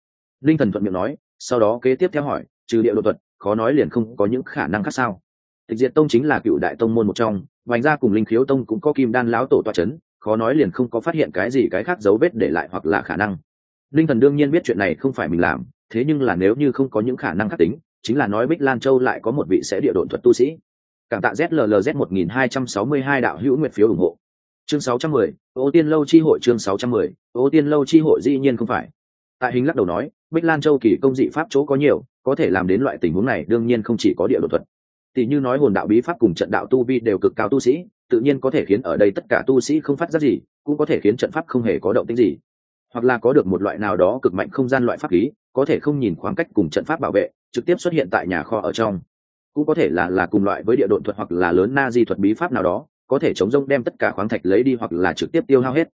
Linh thần thuận miệng nói, sau đó kế tiếp theo hỏi, trừ địa độ thuật, khó nói liền không có những khả năng khác sao? Tịch diệt tông chính là cựu đại tông môn một trong ngoài ra cùng linh khiếu tông cũng có kim đan lão tổ toa c h ấ n khó nói liền không có phát hiện cái gì cái khác dấu vết để lại hoặc là khả năng linh thần đương nhiên biết chuyện này không phải mình làm, thế nhưng là nếu như không có những khả năng khác tính, chính là nói bích lan châu lại có một vị sẽ địa độn thuật tu sĩ. Cảm tạ zllz một nghìn hai trăm sáu mươi hai đạo hữu nguyện phiếu ủng hộ. Chương sáu trăm mười, ô tiên lâu chi hội chương sáu trăm mười, ô tiên lâu chi hội dĩ nhiên không phải. Tại hình lắc đầu nói, bích lan châu kỳ công dị pháp chỗ có nhiều, có thể làm đến loại tình huống này đương nhiên không chỉ có địa đột thuật. Tỷ như nói hồn đạo bí pháp cùng trận đạo tu vi đều cực cao tu sĩ, tự nhiên có thể khiến ở đây tất cả tu sĩ không phát giác gì, cũng có thể khiến trận pháp không hề có động tĩnh gì hoặc là có được một loại nào đó cực mạnh không gian loại pháp khí, có thể không nhìn khoảng cách cùng trận pháp bảo vệ, trực tiếp xuất hiện tại nhà kho ở trong. Cũng có thể là là cùng loại với địa độn thuật hoặc là lớn na di thuật bí pháp nào đó, có thể chống rông đem tất cả khoáng thạch lấy đi hoặc là trực tiếp tiêu hao hết.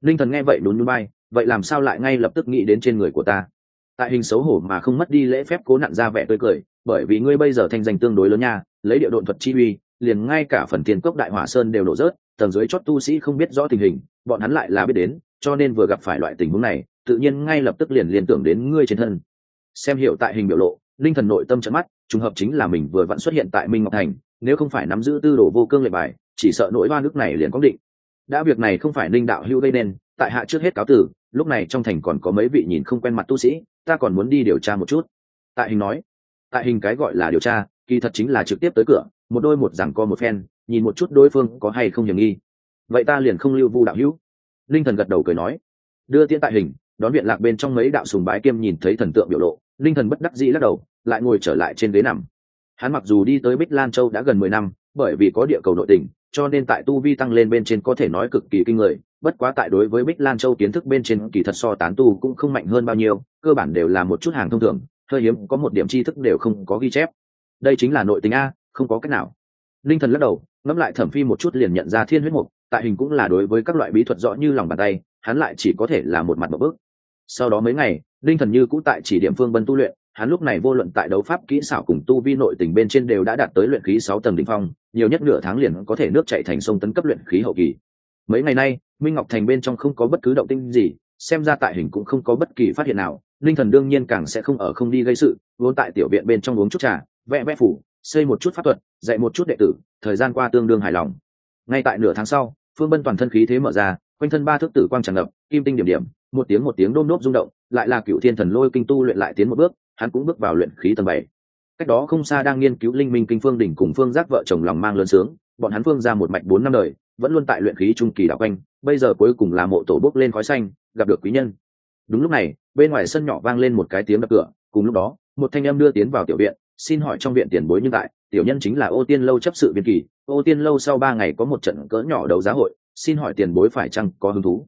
Linh thần nghe vậy đốn núi bay vậy làm sao lại ngay lập tức nghĩ đến trên người của ta? Tại hình xấu hổ mà không mất đi lễ phép cố nặn ra vẻ tươi cười, bởi vì ngươi bây giờ thanh danh tương đối lớn nha, lấy địa độn thuật chi uy, liền ngay cả phần tiền cốc đại hỏa sơn đều nổ rớt, tầng dưới chót tu sĩ không biết rõ tình hình, bọn hắn lại là biết đến cho nên vừa gặp phải loại tình huống này, tự nhiên ngay lập tức liền liên tưởng đến ngươi trên thân. Xem hiểu tại hình biểu lộ, linh thần nội tâm trận mắt, trùng hợp chính là mình vừa vẫn xuất hiện tại minh ngọc thành, nếu không phải nắm giữ tư đồ vô cương lệ bài, chỉ sợ nỗi ba nước này liền có định. Đã việc này không phải linh đạo hữu gây nên, tại hạ trước hết cáo tử, lúc này trong thành còn có mấy vị nhìn không quen mặt tu sĩ, ta còn muốn đi điều tra một chút. Tại hình nói, tại hình cái gọi là điều tra, kỳ thật chính là trực tiếp tới cửa, một đôi một rằng co một phen, nhìn một chút đối phương có hay không hiểm nghi. Vậy ta liền không lưu vu đạo hữu linh thần gật đầu cười nói, đưa tiễn tại hình, đón viện lạc bên trong mấy đạo sùng bái kiêm nhìn thấy thần tượng biểu lộ, linh thần bất đắc dĩ lắc đầu, lại ngồi trở lại trên ghế nằm. Hắn mặc dù đi tới bích lan châu đã gần mười năm, bởi vì có địa cầu nội tỉnh cho nên tại tu vi tăng lên bên trên có thể nói cực kỳ kinh người, bất quá tại đối với bích lan châu kiến thức bên trên kỳ thật so tán tu cũng không mạnh hơn bao nhiêu, cơ bản đều là một chút hàng thông thường, hơi hiếm, có một điểm tri thức đều không có ghi chép. Đây chính là nội tình a, không có cách nào. Linh thần lắc đầu, ngẫm lại thẩm phi một chút liền nhận ra thiên huyết mục tại hình cũng là đối với các loại bí thuật rõ như lòng bàn tay, hắn lại chỉ có thể là một mặt một bước. Sau đó mấy ngày, linh thần như cũ tại chỉ điểm phương bân tu luyện, hắn lúc này vô luận tại đấu pháp kỹ xảo cùng tu vi nội tình bên trên đều đã đạt tới luyện khí sáu tầng đ ỉ n h phong, nhiều nhất nửa tháng liền có thể nước chạy thành sông tấn cấp luyện khí hậu kỳ. Mấy ngày nay, minh ngọc thành bên trong không có bất cứ động tinh gì, xem ra tại hình cũng không có bất kỳ phát hiện nào, linh thần đương nhiên càng sẽ không ở không đi gây sự, vốn tại tiểu viện bên trong uống chút trà, vẽ vẽ phủ, xây một chút pháp thuật, dạy một chút đệ tử, thời gian qua tương đương hài lòng. Ngay tại nửa tháng sau phương bân toàn thân khí thế mở ra, quanh thân ba thước tử quang tràn ngập, kim tinh điểm điểm, một tiếng một tiếng đôm nốt rung động, lại là cựu thiên thần lôi kinh tu luyện lại tiến một bước, hắn cũng bước vào luyện khí tầng bảy. Cách đó không xa đang nghiên cứu linh minh kinh phương đỉnh cùng phương giác vợ chồng lòng mang lớn sướng, bọn hắn phương ra một mạch bốn năm đời, vẫn luôn tại luyện khí trung kỳ đạo quanh, bây giờ cuối cùng là mộ tổ bốc lên khói xanh, gặp được quý nhân. Đúng lúc này, bên ngoài sân nhỏ vang lên một cái tiếng đập cửa, cùng lúc đó, một thanh âm đưa tiến vào tiểu viện xin hỏi trong viện tiền bối như tại tiểu nhân chính là ô tiên lâu chấp sự viên kỳ. Ô tiên lâu sau ba ngày có một trận cỡ nhỏ đấu giá hội, xin hỏi tiền bối phải chăng có hứng thú?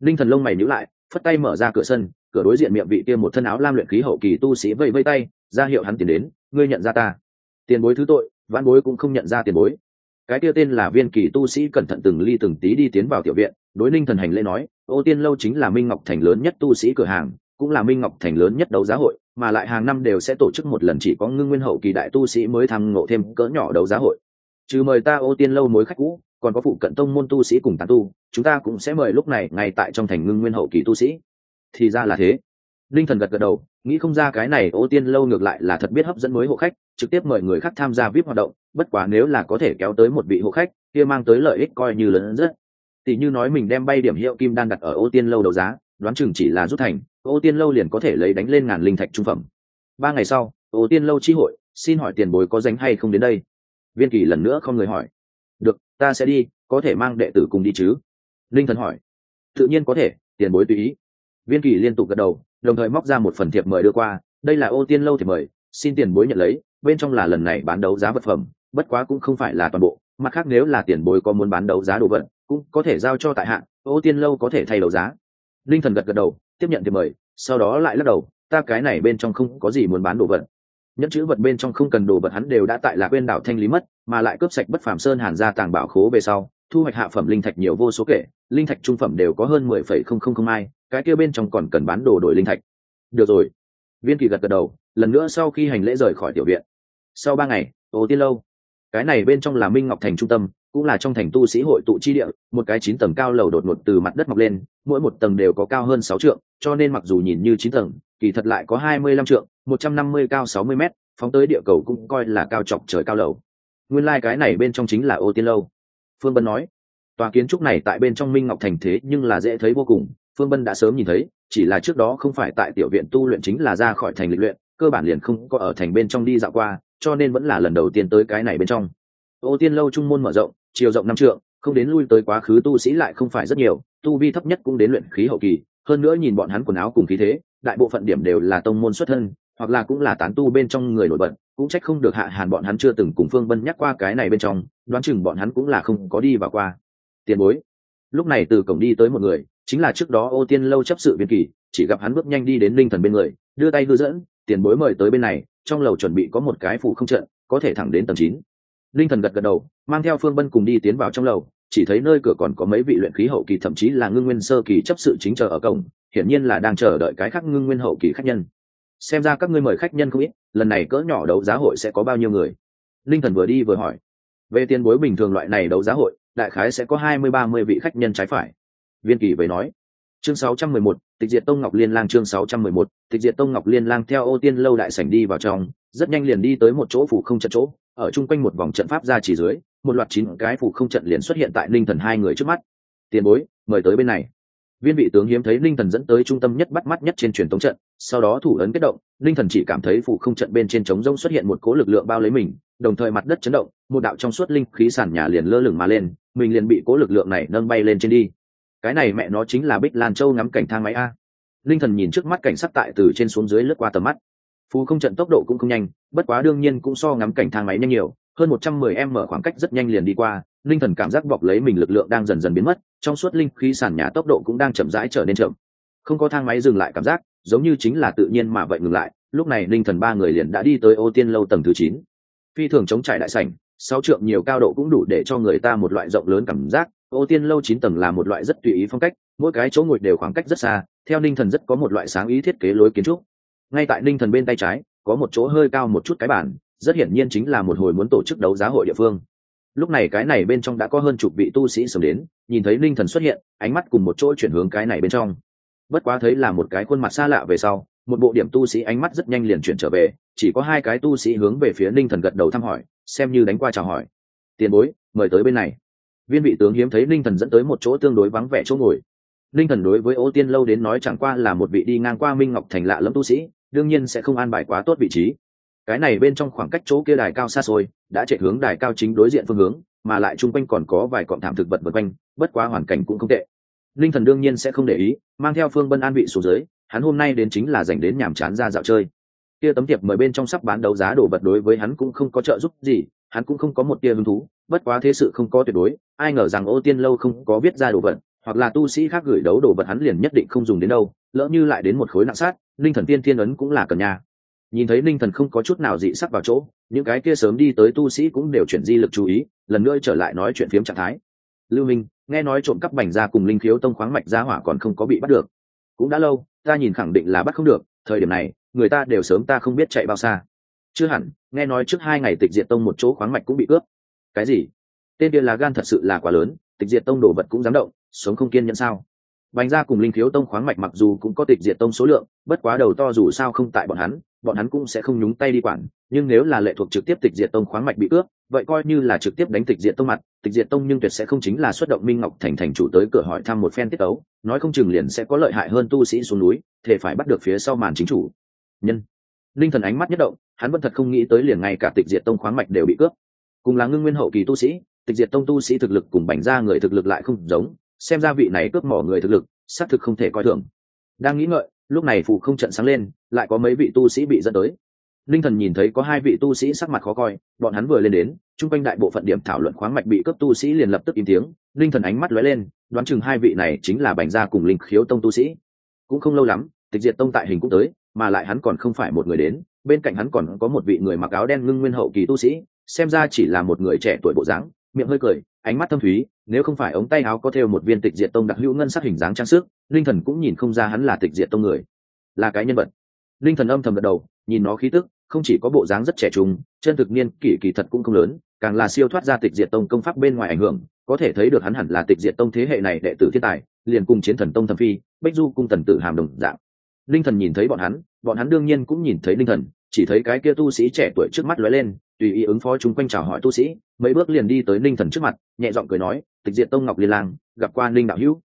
Linh thần lông mày nhữ lại, phất tay mở ra cửa sân, cửa đối diện miệng vị kia một thân áo lam luyện khí hậu kỳ tu sĩ vây vây tay, ra hiệu hắn tiền đến, ngươi nhận ra ta. Tiền bối thứ tội văn bối cũng không nhận ra tiền bối. Cái kia tên là viên kỳ tu sĩ cẩn thận từng ly từng tí đi tiến vào tiểu viện, đối ninh thần hành lễ nói, ô tiên lâu chính là minh ngọc thành lớn nhất tu sĩ cửa hàng cũng là minh ngọc thành lớn nhất đấu giá hội, mà lại hàng năm đều sẽ tổ chức một lần chỉ có ngưng nguyên hậu kỳ đại tu sĩ mới tham ngộ thêm cỡ nhỏ đấu giá hội. Trừ mời ta ô tiên lâu mối khách cũ, còn có phụ cận tông môn tu sĩ cùng tán tu, chúng ta cũng sẽ mời lúc này ngay tại trong thành ngưng nguyên hậu kỳ tu sĩ. Thì ra là thế. Linh thần gật gật đầu, nghĩ không ra cái này ô tiên lâu ngược lại là thật biết hấp dẫn mới hộ khách, trực tiếp mời người khác tham gia vip hoạt động, bất quá nếu là có thể kéo tới một vị hộ khách, kia mang tới lợi ích coi như lớn rất. Tỷ như nói mình đem bay điểm hiệu kim đan đặt ở ô tiên lâu đấu giá, đoán chừng chỉ là rút thành ô tiên lâu liền có thể lấy đánh lên ngàn linh thạch trung phẩm. Ba ngày sau, ô tiên lâu chi hội, xin hỏi tiền bối có danh hay không đến đây? Viên kỳ lần nữa không người hỏi. Được, ta sẽ đi, có thể mang đệ tử cùng đi chứ? Linh thần hỏi. Tự nhiên có thể, tiền bối tùy ý. Viên kỳ liên tục gật đầu, đồng thời móc ra một phần thiệp mời đưa qua. Đây là ô tiên lâu thiệp mời, xin tiền bối nhận lấy, bên trong là lần này bán đấu giá vật phẩm, bất quá cũng không phải là toàn bộ. Mặt khác nếu là tiền bối có muốn bán đấu giá đồ vật, cũng có thể giao cho tại hạn ô tiên lâu có thể thay đấu giá. Linh thần gật gật đầu tiếp nhận thì mời, sau đó lại lắc đầu, ta cái này bên trong không có gì muốn bán đồ vật. Nhẫn chữ vật bên trong không cần đồ vật hắn đều đã tại lạc bên đảo thanh lý mất, mà lại cướp sạch bất phàm sơn hàn ra tàng bảo khố về sau, thu hoạch hạ phẩm linh thạch nhiều vô số kể, linh thạch trung phẩm đều có hơn mười phẩy không không không ai, cái kia bên trong còn cần bán đồ đổi linh thạch. Được rồi. Viên kỳ gật gật đầu, lần nữa sau khi hành lễ rời khỏi tiểu viện. Sau ba ngày ô tiên lâu, cái này bên trong là minh ngọc thành trung tâm cũng là trong thành tu sĩ hội tụ chi địa, một cái chín tầng cao lầu đột ngột từ mặt đất mọc lên, mỗi một tầng đều có cao hơn sáu trượng, cho nên mặc dù nhìn như chín tầng, kỳ thật lại có hai mươi lăm trượng, một trăm năm mươi cao sáu mươi mét, phóng tới địa cầu cũng coi là cao chọc trời cao lầu. Nguyên lai、like、cái này bên trong chính là ô tiên lâu. Phương bân nói, tòa kiến trúc này tại bên trong minh ngọc thành thế nhưng là dễ thấy vô cùng, phương bân đã sớm nhìn thấy, chỉ là trước đó không phải tại tiểu viện tu luyện chính là ra khỏi thành lịch luyện, cơ bản liền không có ở thành bên trong đi dạo qua, cho nên vẫn là lần đầu tiên tới cái này bên trong. Ô tiên lâu trung môn mở rộng chiều rộng năm trượng, không đến lui tới quá khứ tu sĩ lại không phải rất nhiều, tu vi thấp nhất cũng đến luyện khí hậu kỳ, hơn nữa nhìn bọn hắn quần áo cùng khí thế, đại bộ phận điểm đều là tông môn xuất thân, hoặc là cũng là tán tu bên trong người nổi bật, cũng trách không được hạ hàn bọn hắn chưa từng cùng phương bân nhắc qua cái này bên trong, đoán chừng bọn hắn cũng là không có đi vào qua. Tiền bối. Lúc này từ cổng đi tới một người, chính là trước đó ô tiên lâu chấp sự biên kỳ, chỉ gặp hắn bước nhanh đi đến linh thần bên người, đưa tay hư dẫn, tiền bối mời tới bên này, trong lầu chuẩn bị có một cái phủ không trận, có thể thẳng đến tầng chín linh thần gật gật đầu, mang theo phương bân cùng đi tiến vào trong lầu. Chỉ thấy nơi cửa còn có mấy vị luyện khí hậu kỳ, thậm chí là ngưng nguyên sơ kỳ chấp sự chính chờ ở cổng, hiển nhiên là đang chờ đợi cái khác ngưng nguyên hậu kỳ khách nhân. Xem ra các ngươi mời khách nhân không ít, lần này cỡ nhỏ đấu giá hội sẽ có bao nhiêu người? Linh thần vừa đi vừa hỏi. Về tiền bối bình thường loại này đấu giá hội, đại khái sẽ có hai mươi, ba mươi vị khách nhân trái phải. Viên kỳ về nói. Chương sáu trăm mười một, tịch diệt tông ngọc liên lang chương sáu trăm mười một, tịch diệt tông ngọc liên lang theo ô tiên lâu đại sảnh đi vào trong rất nhanh liền đi tới một chỗ phủ không trận chỗ, ở chung quanh một vòng trận pháp ra chỉ dưới, một loạt chín cái phủ không trận liền xuất hiện tại ninh thần hai người trước mắt. Tiền bối, mời tới bên này. Viên vị tướng hiếm thấy ninh thần dẫn tới trung tâm nhất bắt mắt nhất trên truyền thống trận, sau đó thủ ấn kết động ninh thần chỉ cảm thấy phủ không trận bên trên trống rông xuất hiện một cố lực lượng bao lấy mình, đồng thời mặt đất chấn động, một đạo trong suốt linh khí sàn nhà liền lơ lửng mà lên, mình liền bị cố lực lượng này nâng bay lên trên đi. Cái này mẹ nó chính là bích lan châu ngắm cảnh thang máy a. Linh thần nhìn trước mắt cảnh sắc tại từ trên xuống dưới lướt qua tầm mắt phù không trận tốc độ cũng không nhanh, bất quá đương nhiên cũng so ngắm cảnh thang máy nhanh nhiều, hơn một trăm mười em mở khoảng cách rất nhanh liền đi qua, linh thần cảm giác bọc lấy mình lực lượng đang dần dần biến mất, trong suốt linh khí sàn nhà tốc độ cũng đang chậm rãi trở nên chậm. Không có thang máy dừng lại cảm giác, giống như chính là tự nhiên mà vậy ngừng lại, lúc này linh thần ba người liền đã đi tới ô tiên lâu tầng thứ chín. Phi thường chống trải đại sảnh, sáu trượng nhiều cao độ cũng đủ để cho người ta một loại rộng lớn cảm giác, ô tiên lâu chín tầng là một loại rất tùy ý phong cách, mỗi cái chỗ ngồi đều khoảng cách rất xa, theo ninh thần rất có một loại sáng ý thiết kế lối kiến trúc ngay tại ninh thần bên tay trái, có một chỗ hơi cao một chút cái bản rất hiển nhiên chính là một hồi muốn tổ chức đấu giá hội địa phương. Lúc này cái này bên trong đã có hơn chục vị tu sĩ sớm đến, nhìn thấy ninh thần xuất hiện, ánh mắt cùng một chỗ chuyển hướng cái này bên trong. Bất quá thấy là một cái khuôn mặt xa lạ về sau, một bộ điểm tu sĩ ánh mắt rất nhanh liền chuyển trở về, chỉ có hai cái tu sĩ hướng về phía ninh thần gật đầu thăm hỏi, xem như đánh qua chào hỏi. Tiền bối, mời tới bên này. Viên vị tướng hiếm thấy ninh thần dẫn tới một chỗ tương đối vắng vẻ chỗ ngồi. Ninh thần đối với ô tiên lâu đến nói chẳng qua là một vị đi ngang qua minh ngọc thành lạ lẫm tu sĩ đương nhiên sẽ không an bài quá tốt vị trí. Cái này bên trong khoảng cách chỗ kia đài cao xa xôi, đã chạy hướng đài cao chính đối diện phương hướng, mà lại chung quanh còn có vài cọng thảm thực vật vật quanh, bất quá hoàn cảnh cũng không tệ. Linh thần đương nhiên sẽ không để ý, mang theo phương bân an vị xuống dưới, hắn hôm nay đến chính là dành đến nhàm chán ra dạo chơi. Kia tấm thiệp mời bên trong sắp bán đấu giá đồ vật đối với hắn cũng không có trợ giúp gì, hắn cũng không có một tia hứng thú, bất quá thế sự không có tuyệt đối, ai ngờ rằng ô tiên lâu không có viết ra đồ vật, hoặc là tu sĩ khác gửi đấu đồ vật hắn liền nhất định không dùng đến đâu lỡ như lại đến một khối nặng sát, linh thần tiên thiên ấn cũng là cần nhà nhìn thấy linh thần không có chút nào dị sắc vào chỗ, những cái kia sớm đi tới tu sĩ cũng đều chuyển di lực chú ý, lần nữa trở lại nói chuyện phiếm trạng thái. Lưu minh, nghe nói trộm cắp bành ra cùng linh khiếu tông khoáng mạch ra hỏa còn không có bị bắt được. Cũng đã lâu, ta nhìn khẳng định là bắt không được, thời điểm này, người ta đều sớm ta không biết chạy bao xa. Chưa hẳn, nghe nói trước hai ngày tịch diệt tông một chỗ khoáng mạch cũng bị cướp. Cái gì? Tên kia là gan thật sự là quá lớn, tịch diệt tông đồ vật cũng dám động, sống không kiên nhẫn sao? Bành gia cùng linh khiếu tông khoáng mạch mặc dù cũng có tịch diệt tông số lượng, bất quá đầu to dù sao không tại bọn hắn bọn hắn cũng sẽ không nhúng tay đi quản. Nhưng nếu là lệ thuộc trực tiếp tịch diệt tông khoáng mạch bị cướp vậy coi như là trực tiếp đánh tịch diệt tông mặt, tịch diệt tông nhưng tuyệt sẽ không chính là xuất động minh ngọc thành thành chủ tới cửa hỏi thăm một phen tiết tấu, nói không chừng liền sẽ có lợi hại hơn tu sĩ xuống núi thể phải bắt được phía sau màn chính chủ. Nhân, linh thần ánh mắt nhất động, hắn vẫn thật không nghĩ tới liền ngay cả tịch diệt tông khoáng mạch đều bị cướp. Cùng là ngưng nguyên hậu kỳ tu sĩ, tịch diệt tông tu sĩ thực lực cùng bành gia người thực lực lại không giống xem ra vị này cướp mỏ người thực lực, xác thực không thể coi thường. Đang nghĩ ngợi, lúc này phù không trận sáng lên, lại có mấy vị tu sĩ bị dẫn tới. Linh thần nhìn thấy có hai vị tu sĩ sắc mặt khó coi, bọn hắn vừa lên đến, chung quanh đại bộ phận điểm thảo luận khoáng mạch bị cướp tu sĩ liền lập tức im tiếng, linh thần ánh mắt lóe lên, đoán chừng hai vị này chính là bành gia cùng linh khiếu tông tu sĩ. Cũng không lâu lắm, tịch diệt tông tại hình cũng tới, mà lại hắn còn không phải một người đến, bên cạnh hắn còn có một vị người mặc áo đen ngưng nguyên hậu kỳ tu sĩ, xem ra chỉ là một người trẻ tuổi bộ dáng, miệng hơi cười ánh mắt thâm thúy, nếu không phải ống tay áo có thêu một viên tịch diệt tông đặc hữu ngân sắc hình dáng trang sức, linh thần cũng nhìn không ra hắn là tịch diệt tông người, là cái nhân vật. Linh thần âm thầm gật đầu, nhìn nó khí tức, không chỉ có bộ dáng rất trẻ trung, chân thực niên kỷ kỳ thật cũng không lớn, càng là siêu thoát ra tịch diệt tông công pháp bên ngoài ảnh hưởng, có thể thấy được hắn hẳn là tịch diệt tông thế hệ này đệ tử thiên tài, liền cùng chiến thần tông thẩm phi, bách du cung thần tử hàm đồng dạng linh thần nhìn thấy bọn hắn bọn hắn đương nhiên cũng nhìn thấy linh thần, chỉ thấy cái kia tu sĩ trẻ tuổi trước mắt lóe lên, tùy ý ứng phó chúng quanh chào hỏi tu sĩ, mấy bước liền đi tới linh thần trước mặt, nhẹ giọng cười nói, tịch diệt tông ngọc liên lang, gặp qua linh đạo hữu.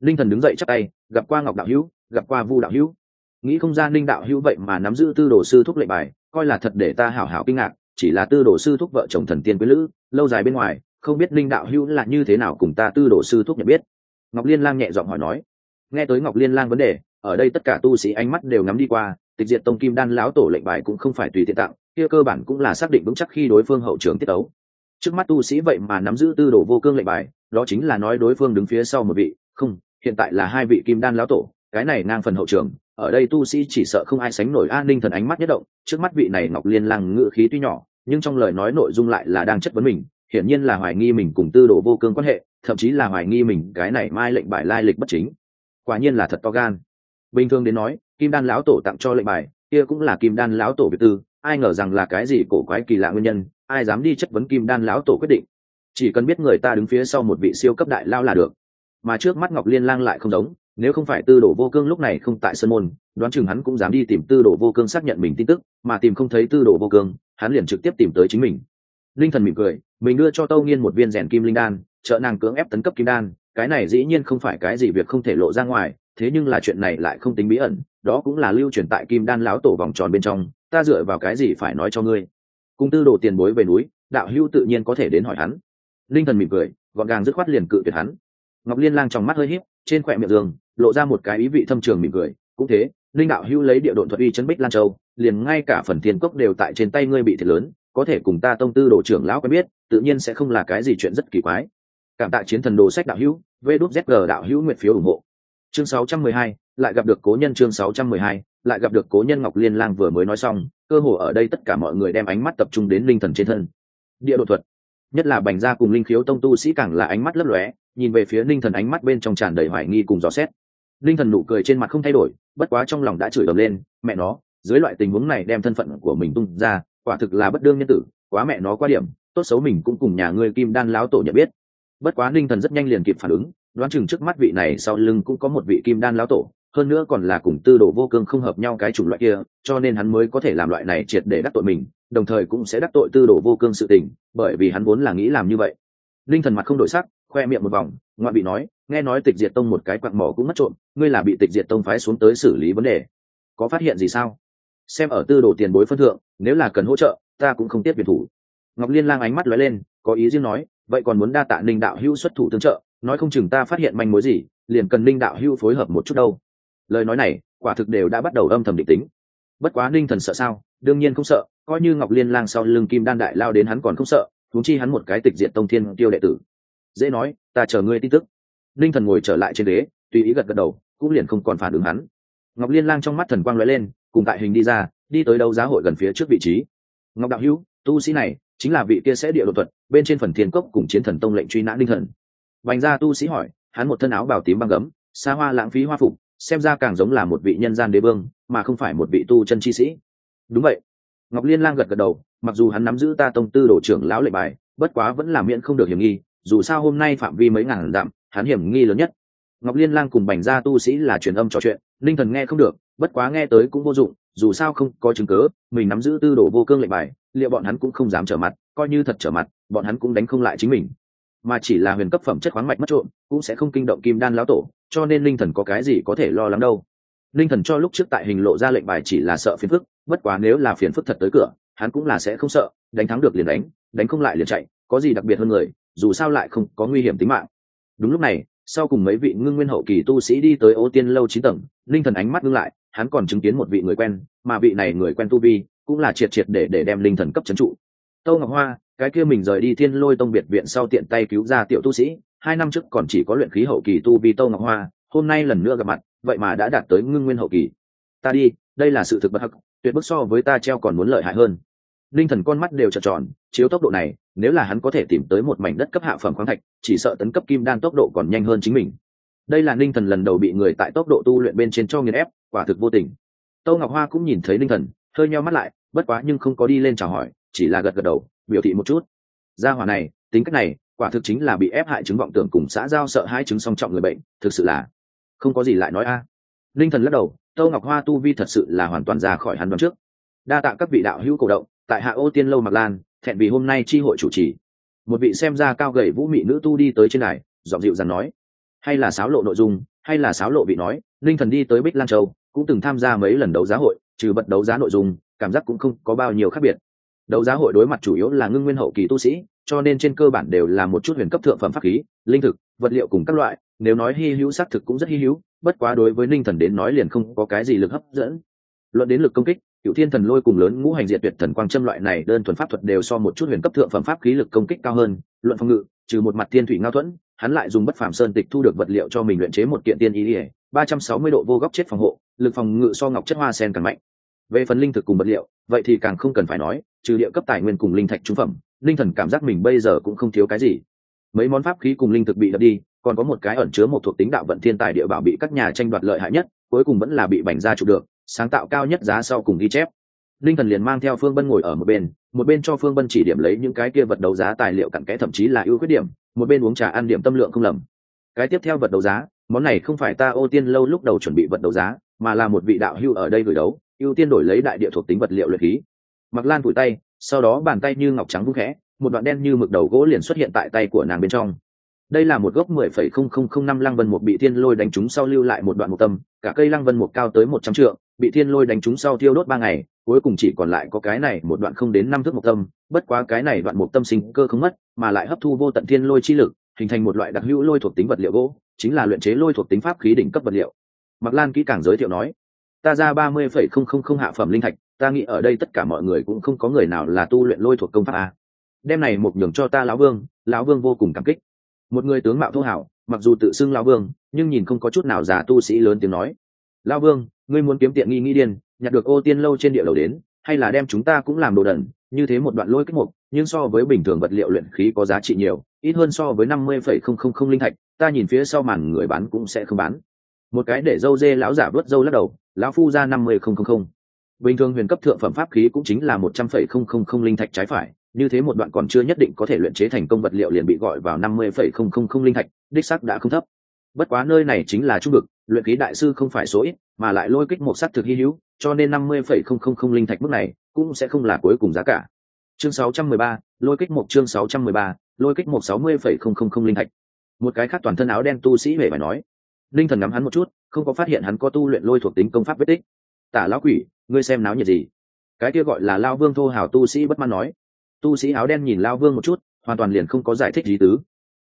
Linh thần đứng dậy chắc tay, gặp qua ngọc đạo hữu, gặp qua vu đạo hữu. Nghĩ không ra linh đạo hữu vậy mà nắm giữ tư đồ sư thúc lệnh bài, coi là thật để ta hảo hảo kinh ngạc, chỉ là tư đồ sư thúc vợ chồng thần tiên quý lữ, lâu dài bên ngoài, không biết linh đạo hữu là như thế nào cùng ta tư đồ sư thúc nhận biết. Ngọc liên lang nhẹ giọng hỏi nói. Nghe tới ngọc liên lang vấn đề ở đây tất cả tu sĩ ánh mắt đều ngắm đi qua, tịch diệt tông kim đan lão tổ lệnh bài cũng không phải tùy tiện tặng, kia cơ bản cũng là xác định vững chắc khi đối phương hậu trưởng tiết ấu trước mắt tu sĩ vậy mà nắm giữ tư đồ vô cương lệnh bài, đó chính là nói đối phương đứng phía sau một vị, không, hiện tại là hai vị kim đan lão tổ, cái này ngang phần hậu trường. ở đây tu sĩ chỉ sợ không ai sánh nổi an ninh thần ánh mắt nhất động, trước mắt vị này ngọc liên lăng ngự khí tuy nhỏ, nhưng trong lời nói nội dung lại là đang chất vấn mình, hiển nhiên là hoài nghi mình cùng tư đồ vô cương quan hệ, thậm chí là hoài nghi mình cái này mai lệnh bài lai lịch bất chính quả nhiên là thật to gan bình thường đến nói, kim đan lão tổ tặng cho lệnh bài, kia cũng là kim đan lão tổ việt tư, ai ngờ rằng là cái gì cổ quái kỳ lạ nguyên nhân, ai dám đi chất vấn kim đan lão tổ quyết định. Chỉ cần biết người ta đứng phía sau một vị siêu cấp đại lao là được. Mà trước mắt ngọc liên lang lại không giống, nếu không phải tư đồ vô cương lúc này không tại sân môn, đoán chừng hắn cũng dám đi tìm tư đồ vô cương xác nhận mình tin tức, mà tìm không thấy tư đồ vô cương, hắn liền trực tiếp tìm tới chính mình. Linh thần mỉm cười, mình đưa cho tâu nghiên một viên rèn kim linh đan, trợ nàng cưỡng ép tấn cấp kim đan, cái này dĩ nhiên không phải cái gì việc không thể lộ ra ngoài thế nhưng là chuyện này lại không tính bí ẩn, đó cũng là lưu truyền tại kim đan Lão tổ vòng tròn bên trong, ta dựa vào cái gì phải nói cho ngươi? Cung tư đồ tiền bối về núi, đạo hưu tự nhiên có thể đến hỏi hắn. Linh thần mỉm cười, gọn gàng dứt khoát liền cự tuyệt hắn. Ngọc liên lang trong mắt hơi híp, trên khỏe miệng giường, lộ ra một cái ý vị thâm trường mỉm cười. Cũng thế, linh đạo hưu lấy địa độn thuật uy chấn bích lan châu, liền ngay cả phần tiền cốc đều tại trên tay ngươi bị thiệt lớn, có thể cùng ta tông tư đồ trưởng lão quen biết, tự nhiên sẽ không là cái gì chuyện rất kỳ quái. Cảm tạ chiến thần đồ sách đạo hữu, vê đúp zg đạo hữu nguyện phiếu ủng hộ chương 612, lại gặp được cố nhân chương 612, lại gặp được cố nhân ngọc liên lang vừa mới nói xong cơ hồ ở đây tất cả mọi người đem ánh mắt tập trung đến linh thần trên thân. Địa độ thuật. Nhất là bành gia cùng linh khiếu tông tu sĩ càng là ánh mắt lấp lóe nhìn về phía linh thần ánh mắt bên trong tràn đầy hoài nghi cùng dò xét. Linh thần nụ cười trên mặt không thay đổi bất quá trong lòng đã chửi ầm lên mẹ nó dưới loại tình huống này đem thân phận của mình tung ra quả thực là bất đương nhân tử quá mẹ nó quá điểm tốt xấu mình cũng cùng nhà ngươi kim đan láo tổ nhận biết. Bất quá linh thần rất nhanh liền kịp phản ứng đoán chừng trước mắt vị này sau lưng cũng có một vị kim đan lão tổ, hơn nữa còn là cùng tư đồ vô cương không hợp nhau cái chủng loại kia, cho nên hắn mới có thể làm loại này triệt để đắc tội mình, đồng thời cũng sẽ đắc tội tư đồ vô cương sự tình, bởi vì hắn vốn là nghĩ làm như vậy. Linh thần mặt không đổi sắc, khoe miệng một vòng ngoại bị nói, nghe nói tịch diệt tông một cái quặng mỏ cũng mất trộm, ngươi là bị tịch diệt tông phái xuống tới xử lý vấn đề. Có phát hiện gì sao? Xem ở tư đồ tiền bối phân thượng, nếu là cần hỗ trợ, ta cũng không tiếp biệt thủ. Ngọc liên lang ánh mắt lóe lên, có ý riêng nói, vậy còn muốn đa tạ ninh đạo hữu xuất thủ tương trợ nói không chừng ta phát hiện manh mối gì, liền cần ninh đạo hưu phối hợp một chút đâu. Lời nói này, quả thực đều đã bắt đầu âm thầm định tính. Bất quá ninh thần sợ sao? Đương nhiên không sợ, coi như ngọc liên lang sau lưng kim đan đại lao đến hắn còn không sợ thúng chi hắn một cái tịch diện tông thiên tiêu đệ tử. Dễ nói, ta chờ ngươi tin tức. Ninh thần ngồi trở lại trên ghế, tùy ý gật gật đầu, cũng liền không còn phản ứng hắn. Ngọc liên lang trong mắt thần quang lóe lên, cùng tại hình đi ra, đi tới đấu giá hội gần phía trước vị trí. Ngọc đạo hữu, tu sĩ này, chính là vị kia sẽ địa đột thuật, bên trên phần thiên cốc cùng chiến thần tông lệnh truy nã ninh thần vành ra tu sĩ hỏi, hắn một thân áo bào tím băng gấm, xa hoa lãng phí hoa phục, xem ra càng giống là một vị nhân gian đế vương, mà không phải một vị tu chân chi sĩ. Đúng vậy. Ngọc liên lang gật gật đầu, mặc dù hắn nắm giữ ta tông tư đồ trưởng lão lệnh bài, bất quá vẫn là miễn không được hiểm nghi, dù sao hôm nay phạm vi mấy ngàn dặm, hắn hiểm nghi lớn nhất. Ngọc liên lang cùng bành gia tu sĩ là truyền âm trò chuyện, linh thần nghe không được, bất quá nghe tới cũng vô dụng, dù sao không có chứng cớ mình nắm giữ tư đồ vô cương lệnh bài, liệu bọn hắn cũng không dám trở mặt, coi như thật trở mặt, bọn hắn cũng đánh không lại chính mình mà chỉ là huyền cấp phẩm chất khoáng mạch mất trộm, cũng sẽ không kinh động kim đan lão tổ, cho nên linh thần có cái gì có thể lo lắng đâu. Linh thần cho lúc trước tại hình lộ ra lệnh bài chỉ là sợ phiền phức, bất quá nếu là phiền phức thật tới cửa, hắn cũng là sẽ không sợ, đánh thắng được liền đánh đánh không lại liền chạy, có gì đặc biệt hơn người, dù sao lại không có nguy hiểm tính mạng. Đúng lúc này, sau cùng mấy vị ngưng nguyên hậu kỳ tu sĩ đi tới ô tiên lâu chín tầng, linh thần ánh mắt ngưng lại, hắn còn chứng kiến một vị người quen, mà vị này người quen tu vi, cũng là triệt triệt để để đem linh thần cấp trấn trụ. Tâu ngọc hoa cái kia mình rời đi thiên lôi tông biệt viện sau tiện tay cứu ra tiểu tu sĩ, hai năm trước còn chỉ có luyện khí hậu kỳ tu vi tô ngọc hoa, hôm nay lần nữa gặp mặt, vậy mà đã đạt tới ngưng nguyên hậu kỳ. Ta đi, đây là sự thực bất hắc, tuyệt bức so với ta treo còn muốn lợi hại hơn. Linh thần con mắt đều trợn tròn, chiếu tốc độ này, nếu là hắn có thể tìm tới một mảnh đất cấp hạ phẩm khoáng thạch, chỉ sợ tấn cấp kim đan tốc độ còn nhanh hơn chính mình. Đây là ninh thần lần đầu bị người tại tốc độ tu luyện bên trên cho nghiền ép, quả thực vô tình. Tô ngọc hoa cũng nhìn thấy ninh thần, hơi nheo mắt lại, bất quá nhưng không có đi lên chào hỏi chỉ là gật gật đầu, biểu thị một chút. Gia hỏa này, tính cách này, quả thực chính là bị ép hại chứng vọng tưởng cùng xã giao sợ hai chứng song trọng người bệnh, thực sự là không có gì lại nói a. À. ninh thần lắc đầu, tâu ngọc hoa tu vi thật sự là hoàn toàn ra khỏi hắn đoạn trước. Đa tạ các vị đạo hữu cổ động, tại hạ ô tiên lâu mặc lan, thẹn vì hôm nay tri hội chủ trì. Một vị xem ra cao gầy vũ mị nữ tu đi tới trên này giọng dịu dằn nói, hay là sáo lộ nội dung, hay là sáo lộ vị nói, linh thần đi tới bích lan châu, cũng từng tham gia mấy lần đấu giá hội, trừ bật đấu giá nội dung, cảm giác cũng không có bao nhiêu khác biệt đấu giá hội đối mặt chủ yếu là ngưng nguyên hậu kỳ tu sĩ, cho nên trên cơ bản đều là một chút huyền cấp thượng phẩm pháp khí, linh thực, vật liệu cùng các loại, nếu nói hy hữu xác thực cũng rất hy hữu, bất quá đối với ninh thần đến nói liền không có cái gì lực hấp dẫn. Luận đến lực công kích, cựu thiên thần lôi cùng lớn ngũ hành diệt tuyệt thần quang châm loại này đơn thuần pháp thuật đều so một chút huyền cấp thượng phẩm pháp khí lực công kích cao hơn, luận phòng ngự, trừ một mặt thiên thủy ngao thuẫn, hắn lại dùng bất phàm sơn tịch thu được vật liệu cho mình luyện chế một kiện tiên ý ỉa ba trăm sáu mươi độ vô góc chết phòng hộ, lực phòng ngự so ngọc chất hoa sen càng mạnh. Về phần linh thực cùng vật liệu vậy thì càng không cần phải nói, trừ địa cấp tài nguyên cùng linh thạch trung phẩm, linh thần cảm giác mình bây giờ cũng không thiếu cái gì. Mấy món pháp khí cùng linh thực bị đập đi, còn có một cái ẩn chứa một thuộc tính đạo vận thiên tài địa bảo bị các nhà tranh đoạt lợi hại nhất, cuối cùng vẫn là bị bành ra chụp được, sáng tạo cao nhất giá sau cùng ghi chép. Linh thần liền mang theo phương bân ngồi ở một bên một bên cho phương bân chỉ điểm lấy những cái kia vật đấu giá tài liệu cặn kẽ thậm chí là ưu khuyết điểm, một bên uống trà ăn điểm tâm lượng không lầm. Cái tiếp theo vật đấu giá, món này không phải ta ô tiên lâu lúc đầu chuẩn bị vật đấu giá, mà là một vị đạo hưu ở đây gửi đấu ưu tiên đổi lấy đại địa thuộc tính vật liệu luyện khí. Mặc lan vùi tay, sau đó bàn tay như ngọc trắng vung khẽ, một đoạn đen như mực đầu gỗ liền xuất hiện tại tay của nàng bên trong. Đây là một gốc mười phẩy không không không năm lăng vân một bị thiên lôi đánh trúng sau lưu lại một đoạn một tâm, cả cây lăng vân một cao tới một trăm trượng, bị thiên lôi đánh trúng sau thiêu đốt ba ngày, cuối cùng chỉ còn lại có cái này một đoạn không đến năm thước một tâm, bất quá cái này đoạn một tâm sinh cơ không mất, mà lại hấp thu vô tận thiên lôi chi lực, hình thành một loại đặc hữu lôi thuộc tính vật liệu gỗ, chính là luyện chế lôi thuộc tính pháp khí đỉnh cấp vật liệu. Mặc lan kỹ càng giới thiệu nói ta ra ba mươi phẩy không không không hạ phẩm linh thạch, ta nghĩ ở đây tất cả mọi người cũng không có người nào là tu luyện lôi thuộc công pháp a. Đem này một nhường cho ta lão vương lão vương vô cùng cảm kích. Một người tướng mạo thô hảo, mặc dù tự xưng lão vương, nhưng nhìn không có chút nào giả tu sĩ lớn tiếng nói. Lão vương, ngươi muốn kiếm tiện nghi nghĩ điên, nhặt được ô tiên lâu trên địa lầu đến, hay là đem chúng ta cũng làm đồ đần, như thế một đoạn lôi kích mục, nhưng so với bình thường vật liệu luyện khí có giá trị nhiều, ít hơn so với năm mươi phẩy không không không linh thạch, ta nhìn phía sau màn người bán cũng sẽ không bán. Một cái để dâu dê lão giả vớt dâu lắc đầu lão phu ra năm mươi không không không. Bình thường huyền cấp thượng phẩm pháp khí cũng chính là một trăm phẩy không không không linh thạch trái phải, như thế một đoạn còn chưa nhất định có thể luyện chế thành công vật liệu liền bị gọi vào năm mươi phẩy không không không linh thạch, đích sắc đã không thấp. Bất quá nơi này chính là trung vực, luyện khí đại sư không phải số ít, mà lại lôi kích một sắc thực hy hữu, cho nên năm mươi phẩy không không không linh thạch mức này cũng sẽ không là cuối cùng giá cả. Chương sáu trăm mười ba, lôi kích một chương sáu trăm mười ba, lôi kích một sáu mươi phẩy không không không linh thạch. Một cái khác toàn thân áo đen tu sĩ vẻ phải nói, linh thần ngắm hắn một chút không có phát hiện hắn có tu luyện lôi thuộc tính công pháp vết tích. Tả lão quỷ, ngươi xem náo nhiệt gì? Cái kia gọi là lao vương thô hào tu sĩ bất mãn nói. Tu sĩ áo đen nhìn lao vương một chút, hoàn toàn liền không có giải thích gì tứ.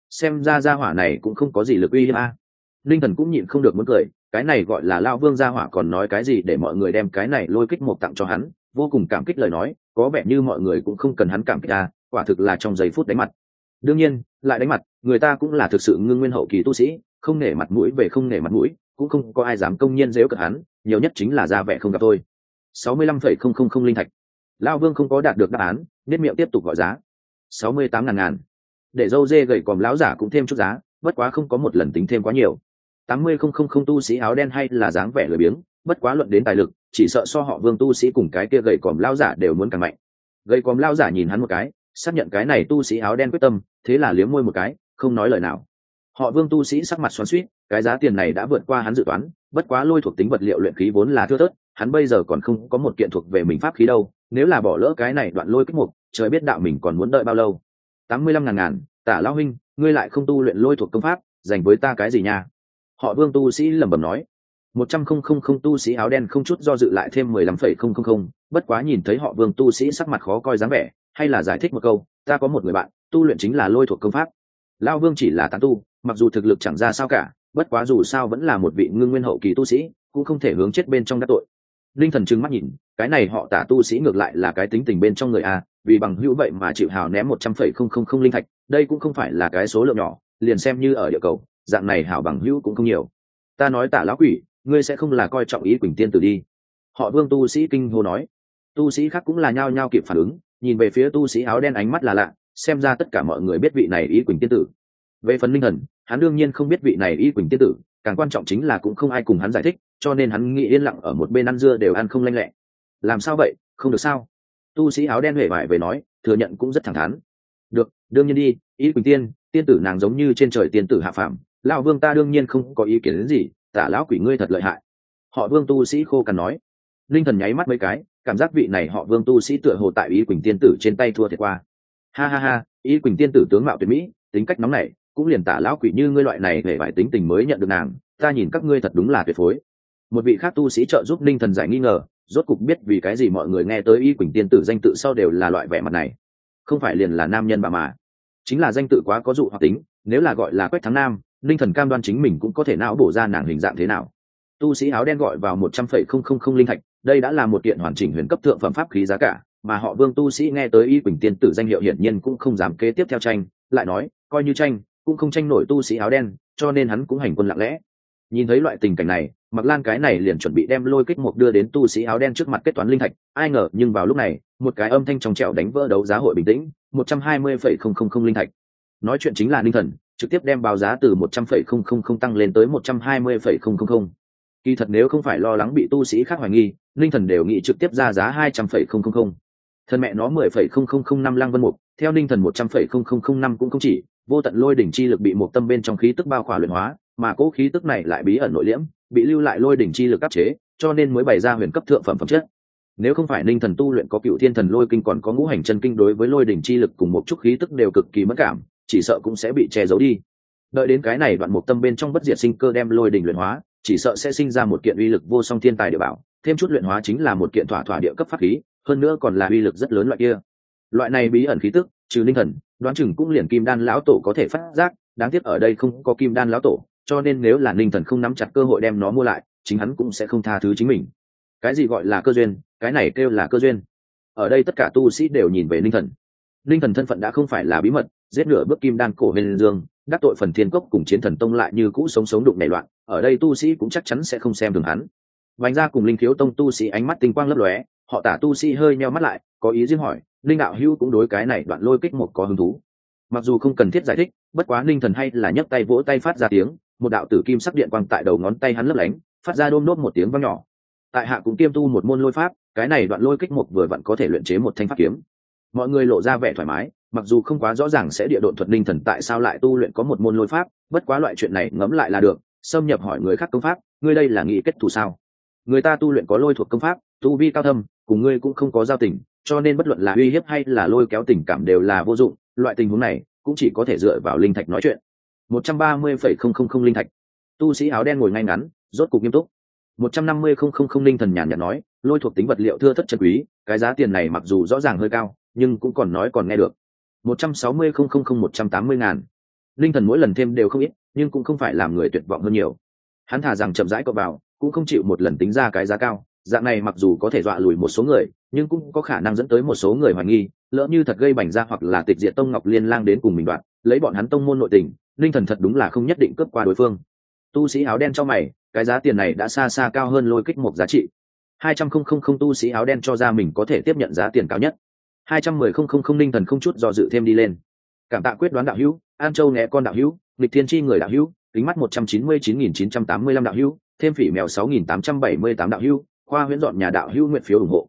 Xem ra gia hỏa này cũng không có gì lực uy hiếp a. À. Linh thần cũng nhịn không được muốn cười, cái này gọi là lao vương gia hỏa còn nói cái gì để mọi người đem cái này lôi kích một tặng cho hắn, vô cùng cảm kích lời nói, có vẻ như mọi người cũng không cần hắn cảm kích a, quả thực là trong giây phút đánh mặt. Đương nhiên, lại đánh mặt, người ta cũng là thực sự ngưng nguyên hậu kỳ tu sĩ, không nể mặt mũi về không nể mặt mũi cũng không có ai dám công nhiên dếu cận hắn, nhiều nhất chính là ra vẻ không gặp thôi. Sáu mươi lăm phẩy không không không linh thạch. Lao vương không có đạt được đáp án, nết miệng tiếp tục gọi giá. Sáu mươi tám ngàn ngàn. Để dâu dê gầy còm lão giả cũng thêm chút giá, bất quá không có một lần tính thêm quá nhiều. Tám mươi không không không tu sĩ áo đen hay là dáng vẻ lười biếng, bất quá luận đến tài lực, chỉ sợ so họ vương tu sĩ cùng cái kia gầy còm lao giả đều muốn càng mạnh. Gầy còm lao giả nhìn hắn một cái, xác nhận cái này tu sĩ áo đen quyết tâm, thế là liếm môi một cái, không nói lời nào. Họ vương tu sĩ sắc mặt xoắn suýt cái giá tiền này đã vượt qua hắn dự toán, bất quá lôi thuộc tính vật liệu luyện khí vốn là thưa thớt, hắn bây giờ còn không có một kiện thuộc về mình pháp khí đâu, nếu là bỏ lỡ cái này đoạn lôi kích mục, trời biết đạo mình còn muốn đợi bao lâu. Tám mươi lăm ngàn ngàn, tả lao huynh, ngươi lại không tu luyện lôi thuộc công pháp, dành với ta cái gì nha? Họ vương tu sĩ lẩm bẩm nói. Một trăm không không không tu sĩ áo đen không chút do dự lại thêm mười lăm phẩy không không không, bất quá nhìn thấy họ vương tu sĩ sắc mặt khó coi dáng vẻ, hay là giải thích một câu, ta có một người bạn, tu luyện chính là lôi thuộc công pháp. Lao vương chỉ là tán tu, mặc dù thực lực chẳng ra sao cả bất quá dù sao vẫn là một vị ngưng nguyên hậu kỳ tu sĩ, cũng không thể hướng chết bên trong các tội. Linh thần trừng mắt nhìn, cái này họ tả tu sĩ ngược lại là cái tính tình bên trong người a, vì bằng hữu vậy mà chịu hào ném một trăm phẩy không không không linh thạch, đây cũng không phải là cái số lượng nhỏ, liền xem như ở địa cầu, dạng này hảo bằng hữu cũng không nhiều. Ta nói tả lão quỷ, ngươi sẽ không là coi trọng ý quỳnh tiên tử đi. Họ vương tu sĩ kinh hô nói. Tu sĩ khác cũng là nhao nhao kịp phản ứng, nhìn về phía tu sĩ áo đen ánh mắt là lạ, xem ra tất cả mọi người biết vị này ý quỳnh tiên tử về phần linh thần, hắn đương nhiên không biết vị này y quỳnh tiên tử, càng quan trọng chính là cũng không ai cùng hắn giải thích, cho nên hắn nghĩ yên lặng ở một bên ăn dưa đều ăn không lanh lẹ. Làm sao vậy? Không được sao? Tu sĩ áo đen huệ vải về nói, thừa nhận cũng rất thẳng thắn. Được, đương nhiên đi, y quỳnh tiên tiên tử nàng giống như trên trời tiên tử hạ phạm lão vương ta đương nhiên không có ý kiến đến gì, tả lão quỷ ngươi thật lợi hại. Họ vương tu sĩ khô cằn nói. Linh thần nháy mắt mấy cái, cảm giác vị này họ vương tu sĩ tựa hồ tại ý quỳnh tiên tử trên tay thua thiệt qua. Ha ha ha ý quỳnh tiên tử tướng mạo tuyệt mỹ, tính cách nóng nảy cũng liền tả lão quỷ như ngươi loại này để phải tính tình mới nhận được nàng, ta nhìn các ngươi thật đúng là tuyệt phối. Một vị khác tu sĩ trợ giúp linh thần giải nghi ngờ, rốt cục biết vì cái gì mọi người nghe tới y quỳnh tiên tử danh tự sau đều là loại vẻ mặt này. Không phải liền là nam nhân bà mà. Chính là danh tự quá có dụ hoặc tính, nếu là gọi là quách thắng nam linh thần cam đoan chính mình cũng có thể não bổ ra nàng hình dạng thế nào. Tu sĩ áo đen gọi vào một trăm phẩy không không không linh thạch, đây đã là một kiện hoàn chỉnh huyền cấp thượng phẩm pháp khí giá cả, mà họ vương tu sĩ nghe tới y quỳnh tiên tử danh hiệu hiển nhiên cũng không dám kế tiếp theo tranh, lại nói, coi như tranh cũng không tranh nổi tu sĩ áo đen cho nên hắn cũng hành quân lặng lẽ nhìn thấy loại tình cảnh này mặc lan cái này liền chuẩn bị đem lôi kích mục đưa đến tu sĩ áo đen trước mặt kết toán linh thạch ai ngờ nhưng vào lúc này một cái âm thanh trong trẻo đánh vỡ đấu giá hội bình tĩnh một trăm hai mươi phẩy không không không linh thạch nói chuyện chính là ninh thần trực tiếp đem báo giá từ một trăm phẩy không không không tăng lên tới một trăm hai mươi phẩy không không không kỳ thật nếu không phải lo lắng bị tu sĩ khác hoài nghi ninh thần đều nghĩ trực tiếp ra giá hai trăm phẩy không không không thân mẹ nó mười phẩy không không không năm lăng vân mục theo ninh thần một trăm phẩy không không không năm cũng không chỉ vô tận lôi đỉnh chi lực bị một tâm bên trong khí tức bao khỏa luyện hóa, mà cỗ khí tức này lại bí ẩn nội liễm, bị lưu lại lôi đỉnh chi lực áp chế, cho nên mới bày ra huyền cấp thượng phẩm phẩm chất. Nếu không phải ninh thần tu luyện có cựu thiên thần lôi kinh còn có ngũ hành chân kinh đối với lôi đỉnh chi lực cùng một chút khí tức đều cực kỳ mất cảm, chỉ sợ cũng sẽ bị che giấu đi. Đợi đến cái này đoạn một tâm bên trong bất diệt sinh cơ đem lôi đỉnh luyện hóa, chỉ sợ sẽ sinh ra một kiện uy lực vô song thiên tài địa bảo, thêm chút luyện hóa chính là một kiện thỏa thỏa địa cấp pháp khí, hơn nữa còn là uy lực rất lớn loại kia. Loại này bí ẩn khí tức trừ linh thần, đoán chừng cũng liền kim đan lão tổ có thể phát giác, đáng tiếc ở đây không có kim đan lão tổ, cho nên nếu là linh thần không nắm chặt cơ hội đem nó mua lại, chính hắn cũng sẽ không tha thứ chính mình. Cái gì gọi là cơ duyên? Cái này kêu là cơ duyên. Ở đây tất cả tu sĩ đều nhìn về linh thần. Linh thần thân phận đã không phải là bí mật, giết nửa bước kim đan cổ huyền dương, đắc tội phần thiên cốc cùng chiến thần tông lại như cũ sống sống đụng nảy loạn, ở đây tu sĩ cũng chắc chắn sẽ không xem thường hắn. Vành ra cùng linh khiếu tông tu sĩ ánh mắt tinh quang lấp lóe, họ tả tu sĩ hơi meo mắt lại, có ý riêng hỏi linh đạo hữu cũng đối cái này đoạn lôi kích một có hứng thú. Mặc dù không cần thiết giải thích, bất quá ninh thần hay là nhấc tay vỗ tay phát ra tiếng, một đạo tử kim sắc điện quang tại đầu ngón tay hắn lấp lánh, phát ra đôm đốt một tiếng vang nhỏ. Tại hạ cũng kiêm tu một môn lôi pháp, cái này đoạn lôi kích một vừa vặn có thể luyện chế một thanh pháp kiếm. Mọi người lộ ra vẻ thoải mái, mặc dù không quá rõ ràng sẽ địa độn thuật linh thần tại sao lại tu luyện có một môn lôi pháp, bất quá loại chuyện này ngẫm lại là được, xâm nhập hỏi người khác công pháp, ngươi đây là nghĩ kết thù sao? Người ta tu luyện có lôi thuộc công pháp, tu vi cao thâm, cùng ngươi cũng không có giao tình cho nên bất luận là uy hiếp hay là lôi kéo tình cảm đều là vô dụng, loại tình huống này cũng chỉ có thể dựa vào linh thạch nói chuyện. một trăm ba mươi phẩy không không không linh thạch. Tu sĩ áo đen ngồi ngay ngắn, rốt cục nghiêm túc. một trăm năm mươi không không không linh thần nhàn nhạt nói, lôi thuộc tính vật liệu thưa thất chân quý, cái giá tiền này mặc dù rõ ràng hơi cao, nhưng cũng còn nói còn nghe được. một trăm sáu mươi không không không một trăm tám mươi ngàn. Linh thần mỗi lần thêm đều không ít, nhưng cũng không phải làm người tuyệt vọng hơn nhiều. Hắn thả rằng chậm rãi cọ vào, cũng không chịu một lần tính ra cái giá cao, dạng này mặc dù có thể dọa lùi một số người nhưng cũng có khả năng dẫn tới một số người hoài nghi, lỡ như thật gây bành ra hoặc là tịch diệt tông ngọc liên lang đến cùng mình đoạn, lấy bọn hắn tông môn nội tình, linh thần thật đúng là không nhất định cướp qua đối phương. Tu sĩ áo đen cho mày, cái giá tiền này đã xa xa cao hơn lôi kích một giá trị. Hai trăm không không không tu sĩ áo đen cho ra mình có thể tiếp nhận giá tiền cao nhất. Hai trăm mười không không không linh thần không chút do dự thêm đi lên. Cảm tạ quyết đoán đạo hữu, an châu nghe con đạo hữu, lịch thiên tri người đạo hữu, kính mắt một trăm chín mươi chín nghìn chín trăm tám mươi lăm đạo hữu, thêm phỉ mèo sáu nghìn tám trăm bảy mươi tám đạo hữu, khoa huyễn dọn nhà đạo hữu nguyện phiếu ủng hộ.